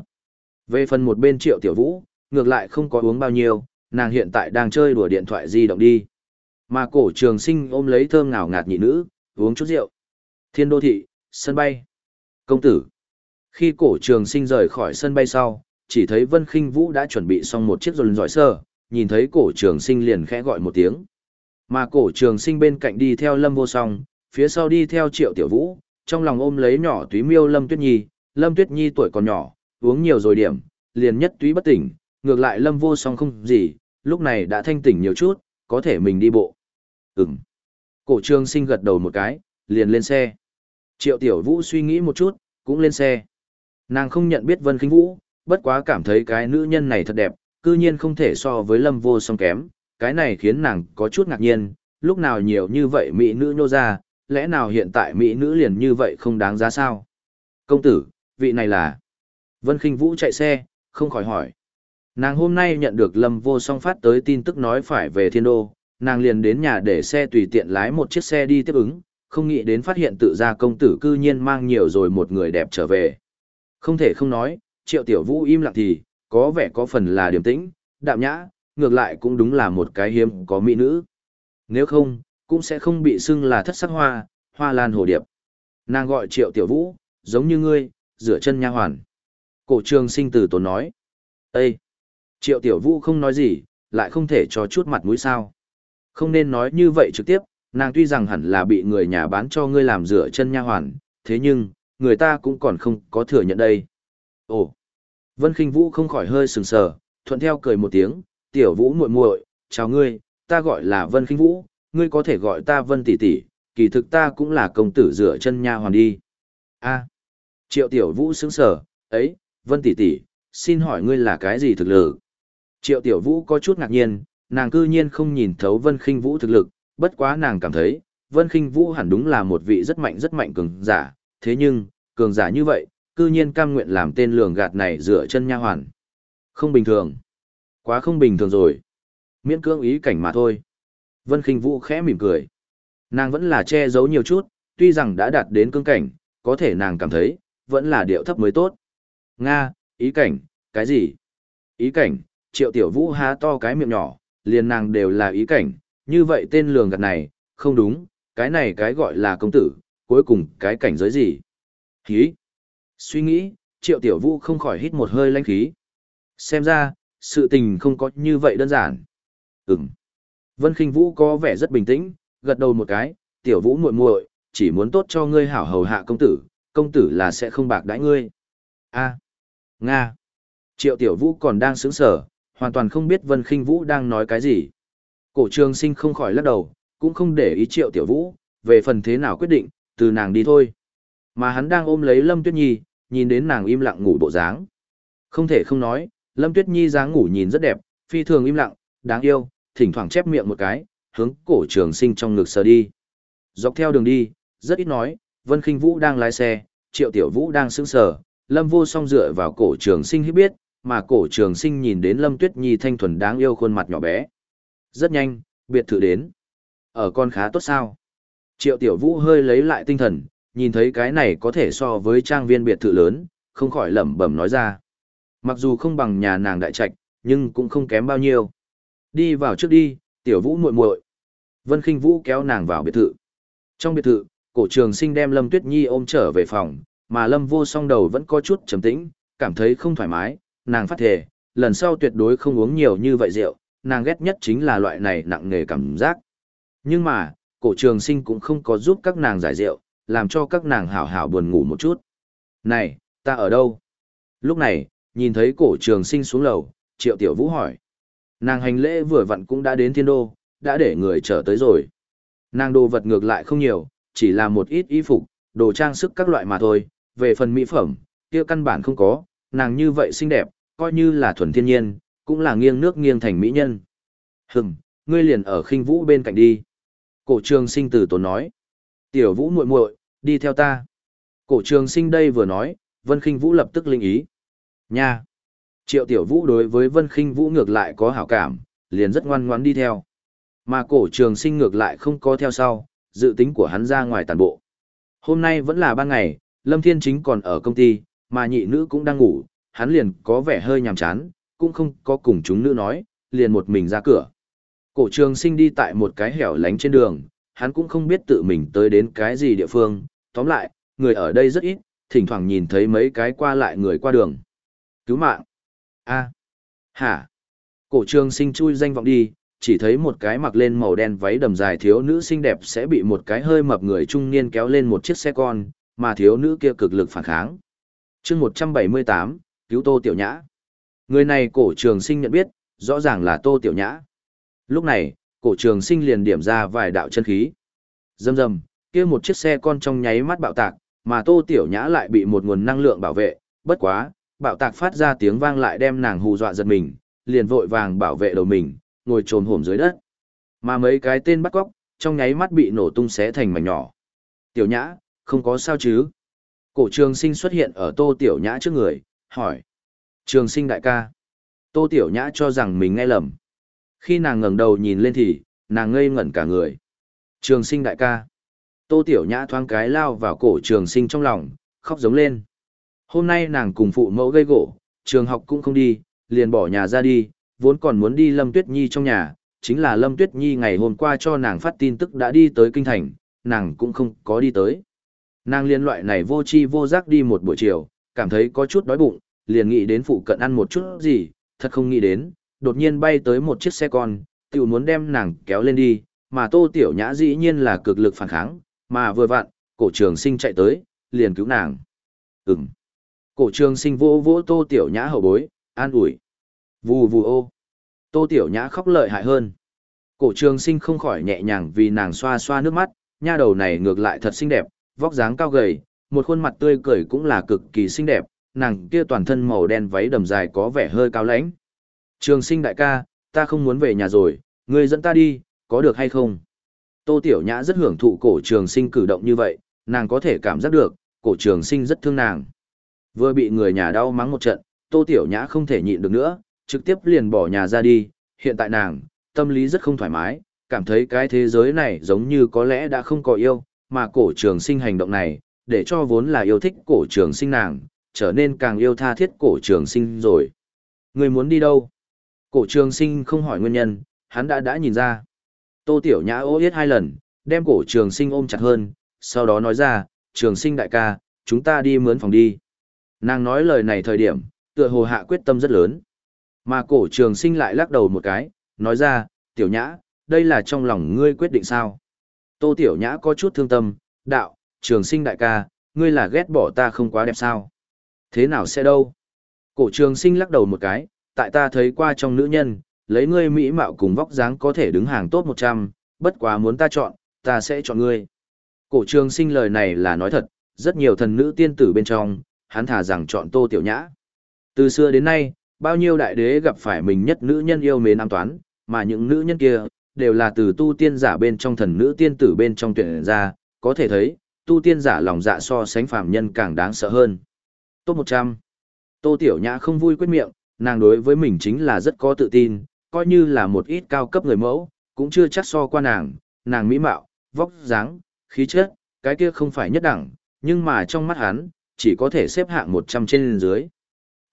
Về phần một bên triệu tiểu vũ, ngược lại không có uống bao nhiêu, nàng hiện tại đang chơi đùa điện thoại di động đi. Mà cổ trường sinh ôm lấy thơm ngào ngạt nhị nữ, uống chút rượu. Thiên đô thị, sân bay. Công tử. Khi cổ trường sinh rời khỏi sân bay sau, chỉ thấy Vân Kinh Vũ đã chuẩn bị xong một chiếc rồn giỏi sơ, nhìn thấy cổ trường sinh liền khẽ gọi một tiếng. Mà cổ trường sinh bên cạnh đi theo Lâm Vô Song, phía sau đi theo Triệu Tiểu Vũ, trong lòng ôm lấy nhỏ túy miêu Lâm Tuyết Nhi, Lâm Tuyết Nhi tuổi còn nhỏ, uống nhiều rồi điểm, liền nhất túy bất tỉnh, ngược lại Lâm Vô Song không gì, lúc này đã thanh tỉnh nhiều chút, có thể mình đi bộ. Ừm. Cổ Trương sinh gật đầu một cái, liền lên xe. Triệu Tiểu Vũ suy nghĩ một chút, cũng lên xe. Nàng không nhận biết Vân Khinh Vũ, bất quá cảm thấy cái nữ nhân này thật đẹp, cư nhiên không thể so với Lâm Vô Song kém, cái này khiến nàng có chút ngạc nhiên, lúc nào nhiều như vậy mỹ nữ nhô ra, lẽ nào hiện tại mỹ nữ liền như vậy không đáng giá sao? Công tử, vị này là... Vân khinh Vũ chạy xe, không khỏi hỏi. Nàng hôm nay nhận được Lâm Vô Song phát tới tin tức nói phải về thiên đô, nàng liền đến nhà để xe tùy tiện lái một chiếc xe đi tiếp ứng, không nghĩ đến phát hiện tự ra công tử cư nhiên mang nhiều rồi một người đẹp trở về. Không thể không nói, triệu tiểu vũ im lặng thì, có vẻ có phần là điềm tĩnh, đạm nhã, ngược lại cũng đúng là một cái hiếm có mỹ nữ. Nếu không, cũng sẽ không bị xưng là thất sắc hoa, hoa lan hồ điệp. Nàng gọi triệu tiểu vũ, giống như ngươi, rửa chân nha hoàn. Cổ trường sinh từ tốn nói. Ê! Triệu tiểu vũ không nói gì, lại không thể cho chút mặt mũi sao. Không nên nói như vậy trực tiếp, nàng tuy rằng hẳn là bị người nhà bán cho ngươi làm rửa chân nha hoàn, thế nhưng, người ta cũng còn không có thừa nhận đây. Ồ! Vân Kinh Vũ không khỏi hơi sừng sờ, thuận theo cười một tiếng, tiểu vũ muội muội, chào ngươi, ta gọi là Vân Kinh Vũ, ngươi có thể gọi ta Vân tỷ tỷ, kỳ thực ta cũng là công tử rửa chân nha hoàn đi. A. Triệu tiểu vũ sững sờ, ấy, Vân tỷ tỷ, xin hỏi ngươi là cái gì thực lực? Triệu tiểu vũ có chút ngạc nhiên, nàng cư nhiên không nhìn thấu Vân Kinh Vũ thực lực, bất quá nàng cảm thấy, Vân Kinh Vũ hẳn đúng là một vị rất mạnh rất mạnh cường giả, thế nhưng, cường giả như vậy, cư nhiên cam nguyện làm tên lường gạt này dựa chân nha hoàn. Không bình thường. Quá không bình thường rồi. Miễn cưỡng ý cảnh mà thôi. Vân Kinh Vũ khẽ mỉm cười. Nàng vẫn là che giấu nhiều chút, tuy rằng đã đạt đến cương cảnh, có thể nàng cảm thấy, vẫn là điệu thấp mới tốt. Nga, ý cảnh, cái gì? Ý cảnh, triệu tiểu vũ há to cái miệng nhỏ, liền nàng đều là ý cảnh, như vậy tên lường gạt này, không đúng, cái này cái gọi là công tử, cuối cùng cái cảnh giới gì? khí. Suy nghĩ, triệu tiểu vũ không khỏi hít một hơi lãnh khí. Xem ra, sự tình không có như vậy đơn giản. Ừm. Vân Kinh Vũ có vẻ rất bình tĩnh, gật đầu một cái, tiểu vũ muội muội, chỉ muốn tốt cho ngươi hảo hầu hạ công tử, công tử là sẽ không bạc đãi ngươi. A. Nga. Triệu tiểu vũ còn đang sướng sở, hoàn toàn không biết Vân khinh Vũ đang nói cái gì. Cổ trường sinh không khỏi lắc đầu, cũng không để ý triệu tiểu vũ, về phần thế nào quyết định, từ nàng đi thôi. Mà hắn đang ôm lấy Lâm Tuyết Nhi, nhìn đến nàng im lặng ngủ bộ dáng. Không thể không nói, Lâm Tuyết Nhi dáng ngủ nhìn rất đẹp, phi thường im lặng, đáng yêu, thỉnh thoảng chép miệng một cái, hướng cổ trường sinh trong ngực sờ đi. Dọc theo đường đi, rất ít nói, Vân Kinh Vũ đang lái xe, Triệu Tiểu Vũ đang sững sờ, Lâm Vô Song dựa vào cổ trường sinh hiếp biết, mà cổ trường sinh nhìn đến Lâm Tuyết Nhi thanh thuần đáng yêu khuôn mặt nhỏ bé. Rất nhanh, biệt thự đến. Ở con khá tốt sao? Triệu Tiểu Vũ hơi lấy lại tinh thần, nhìn thấy cái này có thể so với trang viên biệt thự lớn, không khỏi lẩm bẩm nói ra. Mặc dù không bằng nhà nàng đại trạch, nhưng cũng không kém bao nhiêu. Đi vào trước đi, Tiểu Vũ muội muội. Vân Khinh Vũ kéo nàng vào biệt thự. Trong biệt thự, cổ trường sinh đem Lâm Tuyết Nhi ôm trở về phòng, mà Lâm vô song đầu vẫn có chút trầm tĩnh, cảm thấy không thoải mái, nàng phát thề, lần sau tuyệt đối không uống nhiều như vậy rượu, nàng ghét nhất chính là loại này nặng nề cảm giác. Nhưng mà, cổ trường sinh cũng không có giúp các nàng giải rượu, làm cho các nàng hảo hảo buồn ngủ một chút. Này, ta ở đâu? Lúc này, nhìn thấy cổ trường sinh xuống lầu, triệu tiểu vũ hỏi. Nàng hành lễ vừa vặn cũng đã đến thiên đô, đã để người trở tới rồi. Nàng đồ vật ngược lại không nhiều, chỉ là một ít y phục, đồ trang sức các loại mà thôi, về phần mỹ phẩm, kia căn bản không có, nàng như vậy xinh đẹp, coi như là thuần thiên nhiên, cũng là nghiêng nước nghiêng thành mỹ nhân. Hừm, ngươi liền ở khinh vũ bên cạnh đi. Cổ trường sinh từ tốn nói. Tiểu vũ muội muội, đi theo ta. Cổ trường sinh đây vừa nói, Vân Khinh Vũ lập tức linh ý. Nha! Triệu Tiểu Vũ đối với Vân Khinh Vũ ngược lại có hảo cảm, liền rất ngoan ngoãn đi theo. Mà cổ trường sinh ngược lại không có theo sau, dự tính của hắn ra ngoài tàn bộ. Hôm nay vẫn là ban ngày, Lâm Thiên Chính còn ở công ty, mà nhị nữ cũng đang ngủ, hắn liền có vẻ hơi nhàm chán, cũng không có cùng chúng nữ nói, liền một mình ra cửa. Cổ trường sinh đi tại một cái hẻo lánh trên đường, hắn cũng không biết tự mình tới đến cái gì địa phương, tóm lại, người ở đây rất ít, thỉnh thoảng nhìn thấy mấy cái qua lại người qua đường. Cứu mạng! a Hả? Cổ trường sinh chui danh vọng đi, chỉ thấy một cái mặc lên màu đen váy đầm dài thiếu nữ xinh đẹp sẽ bị một cái hơi mập người trung niên kéo lên một chiếc xe con, mà thiếu nữ kia cực lực phản kháng. chương 178, cứu Tô Tiểu Nhã. Người này cổ trường sinh nhận biết, rõ ràng là Tô Tiểu Nhã. Lúc này, cổ trường sinh liền điểm ra vài đạo chân khí. Dầm dầm, kia một chiếc xe con trong nháy mắt bạo tạc, mà Tô Tiểu Nhã lại bị một nguồn năng lượng bảo vệ, bất quá, bạo tạc phát ra tiếng vang lại đem nàng hù dọa giật mình, liền vội vàng bảo vệ đầu mình, ngồi trồn hổm dưới đất. Mà mấy cái tên bắt cóc, trong nháy mắt bị nổ tung xé thành mảnh nhỏ. Tiểu Nhã, không có sao chứ? Cổ trường sinh xuất hiện ở Tô Tiểu Nhã trước người, hỏi. Trường sinh đại ca. Tô Tiểu Nhã cho rằng mình nghe lầm. Khi nàng ngẩng đầu nhìn lên thì, nàng ngây ngẩn cả người. Trường sinh đại ca. Tô Tiểu Nhã thoáng cái lao vào cổ trường sinh trong lòng, khóc giống lên. Hôm nay nàng cùng phụ mẫu gây gỗ, trường học cũng không đi, liền bỏ nhà ra đi, vốn còn muốn đi Lâm Tuyết Nhi trong nhà, chính là Lâm Tuyết Nhi ngày hôm qua cho nàng phát tin tức đã đi tới kinh thành, nàng cũng không có đi tới. Nàng liên loại này vô chi vô giác đi một buổi chiều, cảm thấy có chút đói bụng, liền nghĩ đến phụ cận ăn một chút gì, thật không nghĩ đến, đột nhiên bay tới một chiếc xe con, tiểu muốn đem nàng kéo lên đi, mà Tô Tiểu Nhã dĩ nhiên là cực lực phản kháng, mà vừa vặn, cổ trường sinh chạy tới, liền cứu nàng. Ừm. Cổ trường sinh vô vỗ Tô Tiểu Nhã hậu bối, an ủi. Vù vù ô. Tô Tiểu Nhã khóc lợi hại hơn. Cổ trường sinh không khỏi nhẹ nhàng vì nàng xoa xoa nước mắt, nha đầu này ngược lại thật xinh đẹp, vóc dáng cao gầy, một khuôn mặt tươi cười cũng là cực kỳ xinh đẹp, nàng kia toàn thân màu đen váy đầm dài có vẻ hơi cao lãnh. Trường sinh đại ca, ta không muốn về nhà rồi, ngươi dẫn ta đi, có được hay không? Tô Tiểu Nhã rất hưởng thụ cổ trường sinh cử động như vậy, nàng có thể cảm giác được, cổ trường sinh rất thương nàng. Vừa bị người nhà đau mắng một trận, Tô Tiểu Nhã không thể nhịn được nữa, trực tiếp liền bỏ nhà ra đi, hiện tại nàng, tâm lý rất không thoải mái, cảm thấy cái thế giới này giống như có lẽ đã không có yêu, mà cổ trường sinh hành động này, để cho vốn là yêu thích cổ trường sinh nàng, trở nên càng yêu tha thiết cổ trường sinh rồi. Người muốn đi đâu? Cổ trường sinh không hỏi nguyên nhân, hắn đã đã nhìn ra. Tô Tiểu Nhã ô yết hai lần, đem cổ trường sinh ôm chặt hơn, sau đó nói ra, trường sinh đại ca, chúng ta đi mướn phòng đi. Nàng nói lời này thời điểm, tựa hồ hạ quyết tâm rất lớn. Mà cổ trường sinh lại lắc đầu một cái, nói ra, tiểu nhã, đây là trong lòng ngươi quyết định sao? Tô tiểu nhã có chút thương tâm, đạo, trường sinh đại ca, ngươi là ghét bỏ ta không quá đẹp sao? Thế nào sẽ đâu? Cổ trường sinh lắc đầu một cái, tại ta thấy qua trong nữ nhân, lấy ngươi mỹ mạo cùng vóc dáng có thể đứng hàng tốt 100, bất quá muốn ta chọn, ta sẽ chọn ngươi. Cổ trường sinh lời này là nói thật, rất nhiều thần nữ tiên tử bên trong, hắn thả rằng chọn tô tiểu nhã. Từ xưa đến nay, bao nhiêu đại đế gặp phải mình nhất nữ nhân yêu mến an toán, mà những nữ nhân kia, đều là từ tu tiên giả bên trong thần nữ tiên tử bên trong tuyển ra, có thể thấy, tu tiên giả lòng dạ so sánh phàm nhân càng đáng sợ hơn. Top 100 Tô Tiểu Nhã không vui quyết miệng, nàng đối với mình chính là rất có tự tin, coi như là một ít cao cấp người mẫu, cũng chưa chắc so qua nàng, nàng mỹ mạo, vóc dáng, khí chất, cái kia không phải nhất đẳng, nhưng mà trong mắt hắn, chỉ có thể xếp hạng 100 trên dưới.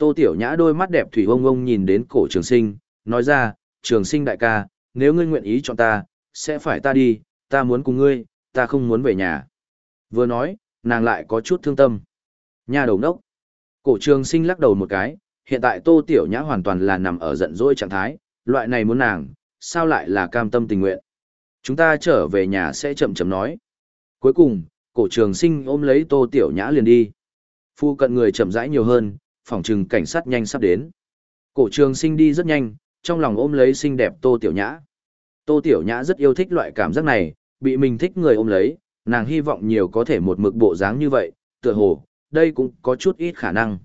Tô Tiểu Nhã đôi mắt đẹp thủy ông ông nhìn đến cổ trường sinh, nói ra, trường sinh đại ca, nếu ngươi nguyện ý chọn ta, sẽ phải ta đi, ta muốn cùng ngươi, ta không muốn về nhà. Vừa nói, nàng lại có chút thương tâm. Nhà đầu nốc. Cổ trường sinh lắc đầu một cái, hiện tại Tô Tiểu Nhã hoàn toàn là nằm ở giận dỗi trạng thái, loại này muốn nàng, sao lại là cam tâm tình nguyện. Chúng ta trở về nhà sẽ chậm chậm nói. Cuối cùng, cổ trường sinh ôm lấy Tô Tiểu Nhã liền đi. Phu cận người chậm rãi nhiều hơn, phòng trừng cảnh sát nhanh sắp đến. Cổ trường sinh đi rất nhanh, trong lòng ôm lấy xinh đẹp Tô Tiểu Nhã. Tô Tiểu Nhã rất yêu thích loại cảm giác này, bị mình thích người ôm lấy, nàng hy vọng nhiều có thể một mực bộ dáng như vậy, tựa hồ, đây cũng có chút ít khả năng.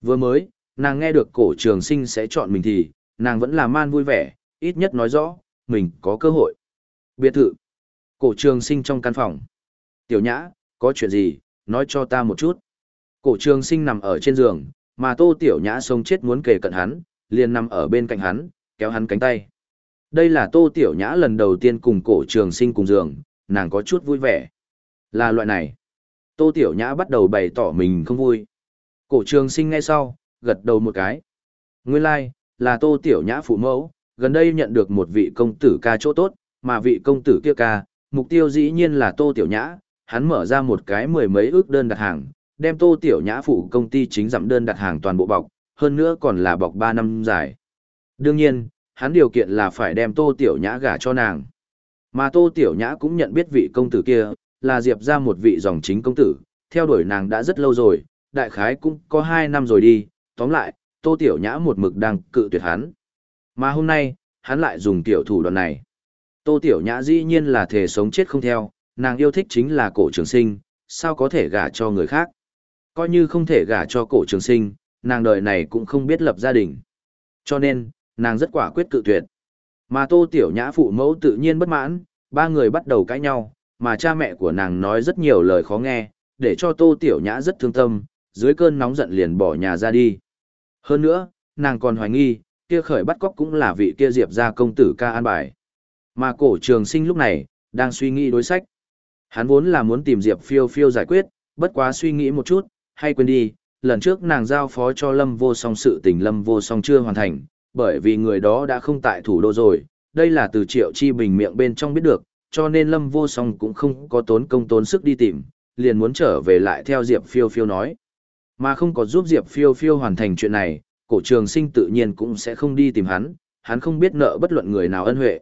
Vừa mới, nàng nghe được cổ trường sinh sẽ chọn mình thì, nàng vẫn là man vui vẻ, ít nhất nói rõ, mình có cơ hội. Biệt thự. Cổ trường sinh trong căn phòng. Tiểu nhã, có chuyện gì, nói cho ta một chút. Cổ trường sinh nằm ở trên giường, mà tô tiểu nhã sống chết muốn kề cận hắn, liền nằm ở bên cạnh hắn, kéo hắn cánh tay. Đây là tô tiểu nhã lần đầu tiên cùng cổ trường sinh cùng giường, nàng có chút vui vẻ. Là loại này. Tô tiểu nhã bắt đầu bày tỏ mình không vui. Cổ trường sinh ngay sau, gật đầu một cái. Nguyên lai, like, là tô tiểu nhã phụ mẫu, gần đây nhận được một vị công tử ca chỗ tốt, mà vị công tử kia ca, mục tiêu dĩ nhiên là tô tiểu nhã, hắn mở ra một cái mười mấy ước đơn đặt hàng, đem tô tiểu nhã phụ công ty chính giảm đơn đặt hàng toàn bộ bọc, hơn nữa còn là bọc 3 năm dài. Đương nhiên, hắn điều kiện là phải đem tô tiểu nhã gả cho nàng. Mà tô tiểu nhã cũng nhận biết vị công tử kia, là diệp ra một vị dòng chính công tử, theo đuổi nàng đã rất lâu rồi, đại khái cũng có 2 năm rồi đi, tóm lại, tô tiểu nhã một mực đang cự tuyệt hắn. Mà hôm nay, hắn lại dùng tiểu thủ đoạn này. Tô tiểu nhã dĩ nhiên là thể sống chết không theo, nàng yêu thích chính là cổ trường sinh, sao có thể gả cho người khác. Coi như không thể gả cho cổ trường sinh, nàng đời này cũng không biết lập gia đình. Cho nên, nàng rất quả quyết cự tuyệt. Mà tô tiểu nhã phụ mẫu tự nhiên bất mãn, ba người bắt đầu cãi nhau, mà cha mẹ của nàng nói rất nhiều lời khó nghe, để cho tô tiểu nhã rất thương tâm, dưới cơn nóng giận liền bỏ nhà ra đi. Hơn nữa, nàng còn hoài nghi, kia khởi bắt cóc cũng là vị kia diệp ra công tử ca an bài. Mà cổ trường sinh lúc này, đang suy nghĩ đối sách. Hắn vốn là muốn tìm diệp phiêu phiêu giải quyết, bất quá suy nghĩ một chút, hay quên đi, lần trước nàng giao phó cho Lâm vô song sự tình Lâm vô song chưa hoàn thành, bởi vì người đó đã không tại thủ đô rồi, đây là từ triệu chi bình miệng bên trong biết được, cho nên Lâm vô song cũng không có tốn công tốn sức đi tìm, liền muốn trở về lại theo Diệp phiêu phiêu nói. Mà không có giúp Diệp phiêu phiêu hoàn thành chuyện này, cổ trường sinh tự nhiên cũng sẽ không đi tìm hắn, hắn không biết nợ bất luận người nào ân huệ.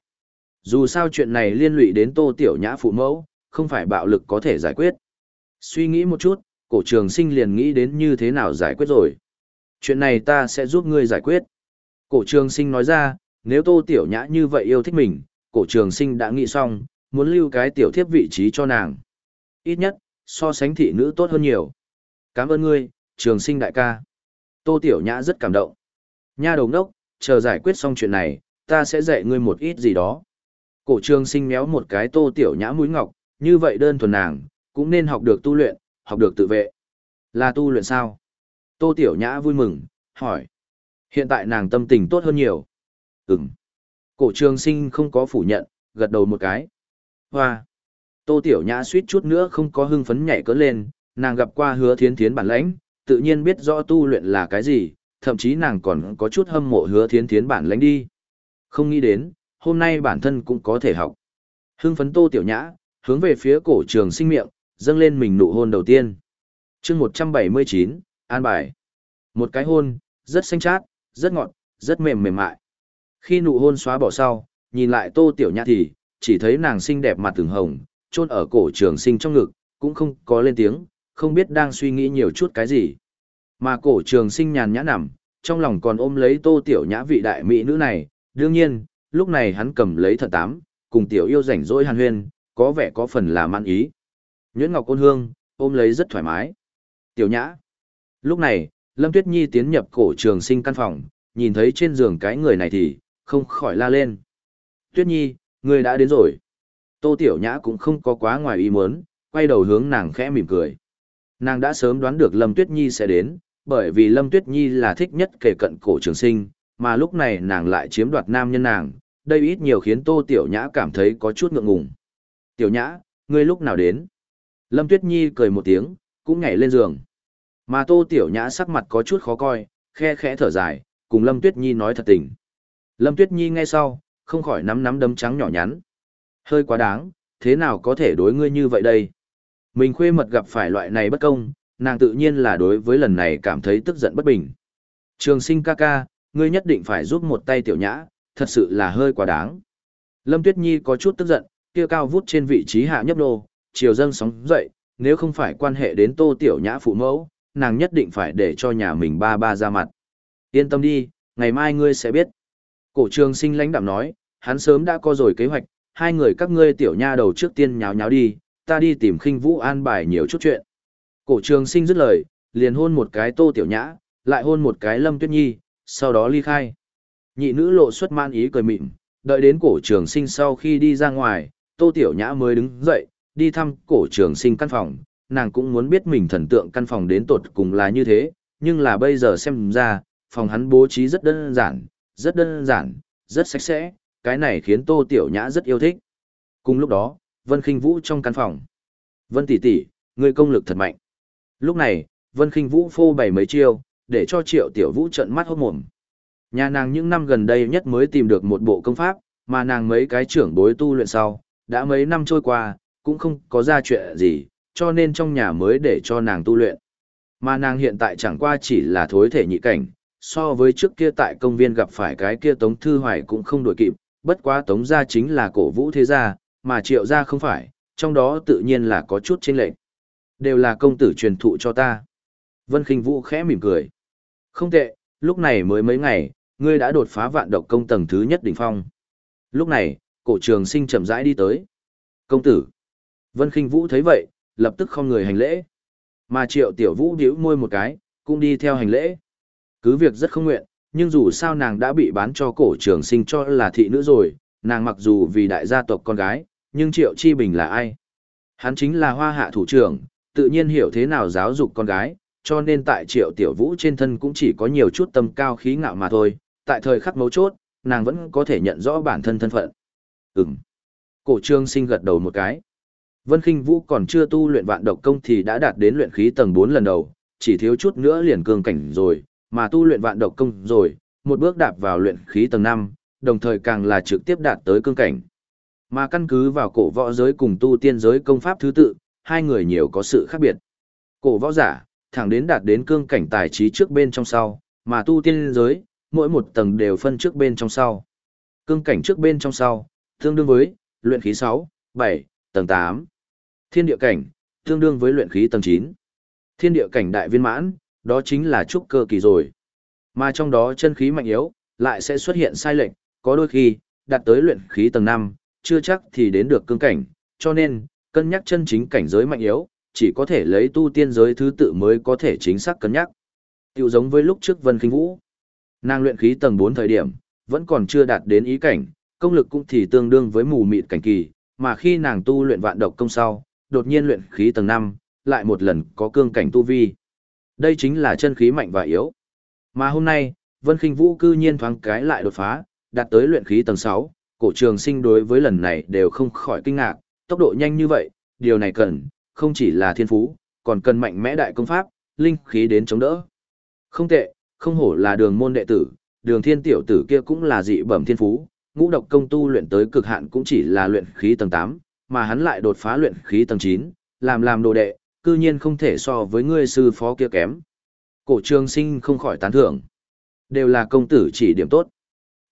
Dù sao chuyện này liên lụy đến tô tiểu nhã phụ mẫu, không phải bạo lực có thể giải quyết. Suy nghĩ một chút, cổ trường sinh liền nghĩ đến như thế nào giải quyết rồi. Chuyện này ta sẽ giúp ngươi giải quyết. Cổ trường sinh nói ra, nếu tô tiểu nhã như vậy yêu thích mình, cổ trường sinh đã nghĩ xong, muốn lưu cái tiểu thiếp vị trí cho nàng. Ít nhất, so sánh thị nữ tốt hơn nhiều. Cảm ơn ngươi, trường sinh đại ca. Tô tiểu nhã rất cảm động. Nha đồng đốc, chờ giải quyết xong chuyện này, ta sẽ dạy ngươi một ít gì đó. Cổ trường sinh méo một cái tô tiểu nhã mũi ngọc, như vậy đơn thuần nàng, cũng nên học được tu luyện, học được tự vệ. Là tu luyện sao? Tô tiểu nhã vui mừng, hỏi. Hiện tại nàng tâm tình tốt hơn nhiều. Ừm. Cổ trường sinh không có phủ nhận, gật đầu một cái. Hoa. Tô tiểu nhã suýt chút nữa không có hưng phấn nhảy cỡ lên, nàng gặp qua hứa thiến thiến bản lãnh, tự nhiên biết rõ tu luyện là cái gì, thậm chí nàng còn có chút hâm mộ hứa thiến thiến bản lãnh đi. Không nghĩ đến, hôm nay bản thân cũng có thể học. Hưng phấn tô tiểu nhã, hướng về phía cổ trường sinh miệng, dâng lên mình nụ hôn đầu tiên. chương 179, an bài. Một cái hôn, rất xanh chát, rất ngọt, rất mềm mềm mại. Khi nụ hôn xóa bỏ sau, nhìn lại Tô Tiểu Nhã thì, chỉ thấy nàng xinh đẹp mặt từng hồng, chôn ở cổ trường sinh trong ngực, cũng không có lên tiếng, không biết đang suy nghĩ nhiều chút cái gì. Mà cổ trường sinh nhàn nhã nằm, trong lòng còn ôm lấy Tô Tiểu Nhã vị đại mỹ nữ này, đương nhiên, lúc này hắn cầm lấy thật tám, cùng Tiểu yêu rảnh rỗi hàn huyên, có vẻ có phần là man ý. Nhuyễn Ngọc Ôn Hương, ôm lấy rất thoải mái. Tiểu Nhã. Lúc này, Lâm Tuyết Nhi tiến nhập cổ trường sinh căn phòng, nhìn thấy trên giường cái người này thì, không khỏi la lên. Tuyết Nhi, người đã đến rồi. Tô Tiểu Nhã cũng không có quá ngoài ý muốn, quay đầu hướng nàng khẽ mỉm cười. Nàng đã sớm đoán được Lâm Tuyết Nhi sẽ đến, bởi vì Lâm Tuyết Nhi là thích nhất kể cận cổ trường sinh, mà lúc này nàng lại chiếm đoạt nam nhân nàng, đây ít nhiều khiến Tô Tiểu Nhã cảm thấy có chút ngượng ngùng. Tiểu Nhã, ngươi lúc nào đến? Lâm Tuyết Nhi cười một tiếng, cũng nhảy lên giường. Mà Tô Tiểu Nhã sắc mặt có chút khó coi, khe khẽ thở dài, cùng Lâm Tuyết Nhi nói thật tình. Lâm Tuyết Nhi nghe sau, không khỏi nắm nắm đấm trắng nhỏ nhắn. Hơi quá đáng, thế nào có thể đối ngươi như vậy đây? Mình khuê mật gặp phải loại này bất công, nàng tự nhiên là đối với lần này cảm thấy tức giận bất bình. Trường sinh ca ca, ngươi nhất định phải giúp một tay tiểu nhã, thật sự là hơi quá đáng. Lâm Tuyết Nhi có chút tức giận, kia cao vút trên vị trí hạ nhấp nô, chiều dâng sóng dậy, nếu không phải quan hệ đến tô tiểu nhã phụ mẫu, nàng nhất định phải để cho nhà mình ba ba ra mặt. Yên tâm đi, ngày mai ngươi sẽ biết. Cổ trường sinh lãnh đạm nói, hắn sớm đã có rồi kế hoạch, hai người các ngươi tiểu nha đầu trước tiên nháo nháo đi, ta đi tìm khinh vũ an bài nhiều chút chuyện. Cổ trường sinh dứt lời, liền hôn một cái tô tiểu nhã, lại hôn một cái lâm tuyết nhi, sau đó ly khai. Nhị nữ lộ xuất man ý cười mịn, đợi đến cổ trường sinh sau khi đi ra ngoài, tô tiểu nhã mới đứng dậy, đi thăm cổ trường sinh căn phòng, nàng cũng muốn biết mình thần tượng căn phòng đến tột cùng là như thế, nhưng là bây giờ xem ra, phòng hắn bố trí rất đơn giản, rất đơn giản, rất sạch sẽ, cái này khiến tô tiểu nhã rất yêu thích. Cùng lúc đó, Vân Kinh Vũ trong căn phòng. Vân tỷ tỷ, ngươi công lực thật mạnh. Lúc này, Vân Kinh Vũ phô bày mấy chiêu, để cho Triệu Tiểu Vũ trợn mắt hốt mồm. Nhà nàng những năm gần đây nhất mới tìm được một bộ công pháp, mà nàng mấy cái trưởng bối tu luyện sau, đã mấy năm trôi qua, cũng không có ra chuyện gì, cho nên trong nhà mới để cho nàng tu luyện. Mà nàng hiện tại chẳng qua chỉ là thối thể nhị cảnh, so với trước kia tại công viên gặp phải cái kia Tống Thư Hoài cũng không đổi kịp, bất quá Tống gia chính là cổ vũ thế gia, mà Triệu gia không phải, trong đó tự nhiên là có chút chênh lệch. Đều là công tử truyền thụ cho ta. Vân Kinh Vũ khẽ mỉm cười. Không tệ, lúc này mới mấy ngày, ngươi đã đột phá vạn độc công tầng thứ nhất đỉnh phong. Lúc này, cổ trường sinh chậm rãi đi tới. Công tử. Vân Kinh Vũ thấy vậy, lập tức không người hành lễ. Mà triệu tiểu vũ điếu môi một cái, cũng đi theo hành lễ. Cứ việc rất không nguyện, nhưng dù sao nàng đã bị bán cho cổ trường sinh cho là thị nữ rồi, nàng mặc dù vì đại gia tộc con gái, nhưng triệu chi bình là ai? Hắn chính là hoa hạ thủ trưởng, tự nhiên hiểu thế nào giáo dục con gái, cho nên tại triệu tiểu vũ trên thân cũng chỉ có nhiều chút tâm cao khí ngạo mà thôi, tại thời khắc mấu chốt, nàng vẫn có thể nhận rõ bản thân thân phận. Ừm. Cổ trương sinh gật đầu một cái. Vân Kinh Vũ còn chưa tu luyện vạn độc công thì đã đạt đến luyện khí tầng 4 lần đầu, chỉ thiếu chút nữa liền cương cảnh rồi, mà tu luyện vạn độc công rồi, một bước đạp vào luyện khí tầng 5, đồng thời càng là trực tiếp đạt tới cương cảnh. Mà căn cứ vào cổ võ giới cùng tu tiên giới công pháp thứ tự, hai người nhiều có sự khác biệt. Cổ võ giả, thẳng đến đạt đến cương cảnh tài trí trước bên trong sau, mà tu tiên giới, mỗi một tầng đều phân trước bên trong sau. Cương cảnh trước bên trong sau, tương đương với luyện khí 6, 7, tầng 8. Thiên địa cảnh, tương đương với luyện khí tầng 9. Thiên địa cảnh đại viên mãn, đó chính là trúc cơ kỳ rồi. Mà trong đó chân khí mạnh yếu, lại sẽ xuất hiện sai lệch, có đôi khi, đạt tới luyện khí tầng 5, chưa chắc thì đến được cương cảnh, cho nên, cân nhắc chân chính cảnh giới mạnh yếu, chỉ có thể lấy tu tiên giới thứ tự mới có thể chính xác cân nhắc. Tiểu giống với lúc trước Vân Kinh Vũ. Nàng luyện khí tầng 4 thời điểm, vẫn còn chưa đạt đến ý cảnh, công lực cũng thì tương đương với mù mịt cảnh kỳ, mà khi nàng tu luyện vạn độc công sau, đột nhiên luyện khí tầng 5, lại một lần có cương cảnh tu vi. Đây chính là chân khí mạnh và yếu. Mà hôm nay, Vân Kinh Vũ cư nhiên thoáng cái lại đột phá, đạt tới luyện khí tầng 6, cổ trường sinh đối với lần này đều không khỏi kinh ngạc, tốc độ nhanh như vậy, điều này cần, không chỉ là thiên phú, còn cần mạnh mẽ đại công pháp, linh khí đến chống đỡ. Không tệ, không hổ là đường môn đệ tử, đường thiên tiểu tử kia cũng là dị bẩm thiên phú, ngũ độc công tu luyện tới cực hạn cũng chỉ là luyện khí tầng 8, mà hắn lại đột phá luyện khí tầng 9, làm làm đồ đệ, cư nhiên không thể so với ngươi sư phó kia kém. Cổ trường sinh không khỏi tán thưởng. Đều là công tử chỉ điểm tốt.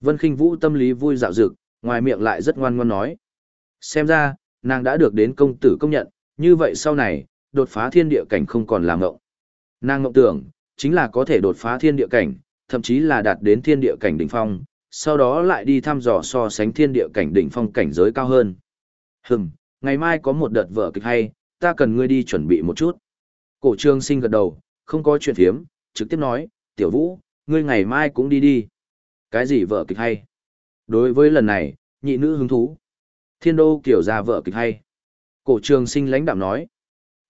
Vân Kinh Vũ tâm lý vui dạo dực, ngoài miệng lại rất ngoan ngoan nói. Xem ra, nàng đã được đến công tử công nhận, như vậy sau này, đột phá thiên địa cảnh không còn là ngộng. Nàng ngộng tưởng, chính là có thể đột phá thiên địa cảnh, thậm chí là đạt đến thiên địa cảnh đỉnh phong, sau đó lại đi thăm dò so sánh thiên địa cảnh đỉnh phong cảnh giới cao hơn. Hừm, ngày mai có một đợt vở kịch hay, ta cần ngươi đi chuẩn bị một chút. Cổ trương sinh gật đầu, không có chuyện thiếm, trực tiếp nói, tiểu vũ, ngươi ngày mai cũng đi đi. Cái gì vở kịch hay? Đối với lần này, nhị nữ hứng thú. Thiên đô kiểu ra vở kịch hay. Cổ trường sinh lãnh đạm nói,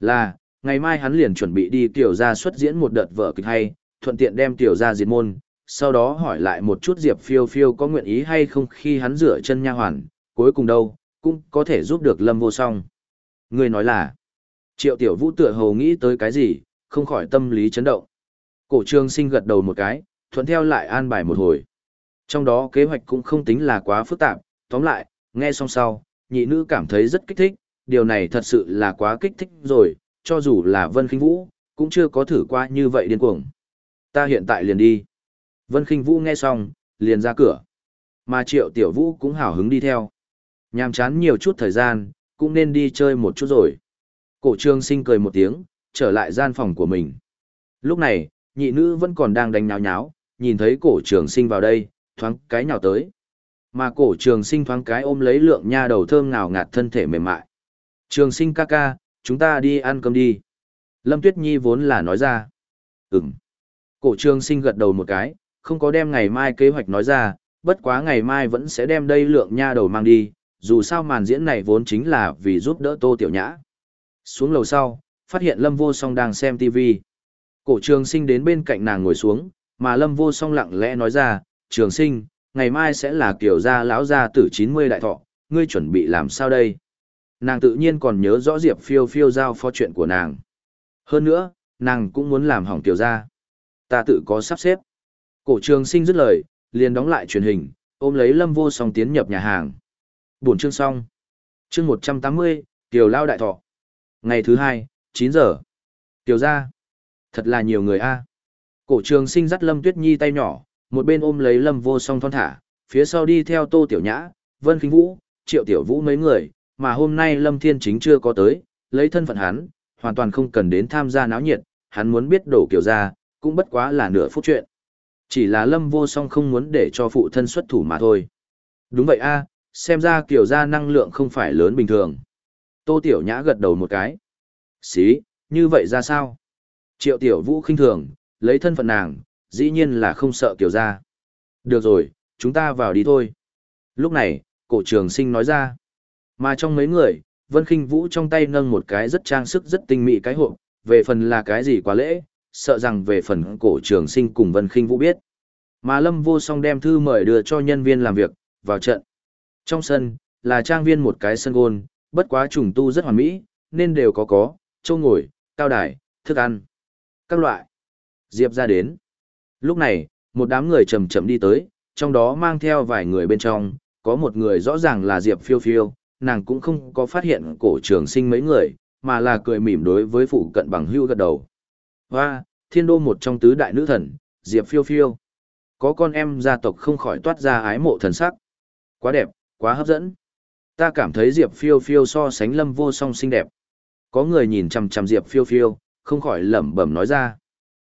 là, ngày mai hắn liền chuẩn bị đi kiểu ra xuất diễn một đợt vở kịch hay, thuận tiện đem tiểu ra diệt môn, sau đó hỏi lại một chút Diệp Phiêu Phiêu có nguyện ý hay không khi hắn rửa chân nha hoàn, cuối cùng đâu, cũng có thể giúp được Lâm Vô Song. Người nói là, Triệu Tiểu Vũ tựa hồ nghĩ tới cái gì, không khỏi tâm lý chấn động. Cổ trương sinh gật đầu một cái, thuận theo lại an bài một hồi. Trong đó kế hoạch cũng không tính là quá phức tạp, tóm lại, nghe xong sau, nhị nữ cảm thấy rất kích thích, điều này thật sự là quá kích thích rồi, cho dù là Vân Kinh Vũ, cũng chưa có thử qua như vậy điên cuồng. Ta hiện tại liền đi. Vân Kinh Vũ nghe xong, liền ra cửa. Mà Triệu Tiểu Vũ cũng hào hứng đi theo. Nhàm chán nhiều chút thời gian, cũng nên đi chơi một chút rồi. Cổ trương sinh cười một tiếng, trở lại gian phòng của mình. Lúc này, nhị nữ vẫn còn đang đánh nháo nháo, nhìn thấy cổ trường sinh vào đây, thoáng cái nhào tới. Mà cổ trường sinh thoáng cái ôm lấy lượng nha đầu thơm ngào ngạt thân thể mềm mại. Trường sinh ca ca, chúng ta đi ăn cơm đi. Lâm Tuyết Nhi vốn là nói ra. Ừm. Cổ trường sinh gật đầu một cái, không có đem ngày mai kế hoạch nói ra, bất quá ngày mai vẫn sẽ đem đây lượng nha đầu mang đi, dù sao màn diễn này vốn chính là vì giúp đỡ Tô Tiểu Nhã. Xuống lầu sau, phát hiện Lâm Vô Song đang xem TV. Cổ trường sinh đến bên cạnh nàng ngồi xuống, mà Lâm Vô Song lặng lẽ nói ra, trường sinh, ngày mai sẽ là kiểu gia lão gia tử 90 đại thọ, ngươi chuẩn bị làm sao đây? Nàng tự nhiên còn nhớ rõ Diệp phiêu phiêu giao phó chuyện của nàng. Hơn nữa, nàng cũng muốn làm hỏng tiểu gia. Ta tự có sắp xếp. Cổ trường sinh dứt lời, liền đóng lại truyền hình, ôm lấy lâm vô song tiến nhập nhà hàng. Buổi chương xong. Chương 180, Tiểu Lao Đại Thọ. Ngày thứ hai, 9 giờ. Tiểu gia. Thật là nhiều người a. Cổ trường sinh dắt lâm tuyết nhi tay nhỏ, một bên ôm lấy lâm vô song thon thả, phía sau đi theo tô tiểu nhã, vân Kinh vũ, triệu tiểu vũ mấy người, mà hôm nay lâm thiên chính chưa có tới, lấy thân phận hắn, hoàn toàn không cần đến tham gia náo nhiệt, hắn muốn biết đổ kiểu ra, cũng bất quá là nửa phút chuyện. Chỉ là lâm vô song không muốn để cho phụ thân xuất thủ mà thôi. Đúng vậy a, xem ra kiểu ra năng lượng không phải lớn bình thường. Tô tiểu nhã gật đầu một cái. Xí, như vậy ra sao? Triệu tiểu vũ khinh thường, lấy thân phận nàng, dĩ nhiên là không sợ kiểu ra. Được rồi, chúng ta vào đi thôi. Lúc này, cổ trường sinh nói ra. Mà trong mấy người, Vân Kinh Vũ trong tay nâng một cái rất trang sức rất tinh mỹ cái hộp, về phần là cái gì quá lễ, sợ rằng về phần cổ trường sinh cùng Vân Kinh Vũ biết. Mà Lâm Vô Song đem thư mời đưa cho nhân viên làm việc, vào trận. Trong sân, là trang viên một cái sân gôn, bất quá trùng tu rất hoàn mỹ, nên đều có có, châu ngồi, cao đài, thức ăn. Các loại. Diệp ra đến. Lúc này, một đám người chậm chậm đi tới, trong đó mang theo vài người bên trong, có một người rõ ràng là Diệp phiêu phiêu, nàng cũng không có phát hiện cổ trường sinh mấy người, mà là cười mỉm đối với phụ cận bằng hưu gật đầu. Và, thiên đô một trong tứ đại nữ thần, Diệp phiêu phiêu. Có con em gia tộc không khỏi toát ra ái mộ thần sắc. Quá đẹp, quá hấp dẫn. Ta cảm thấy Diệp phiêu phiêu so sánh lâm vô song xinh đẹp. Có người nhìn chằm chằm Diệp phiêu phiêu, không khỏi lẩm bẩm nói ra.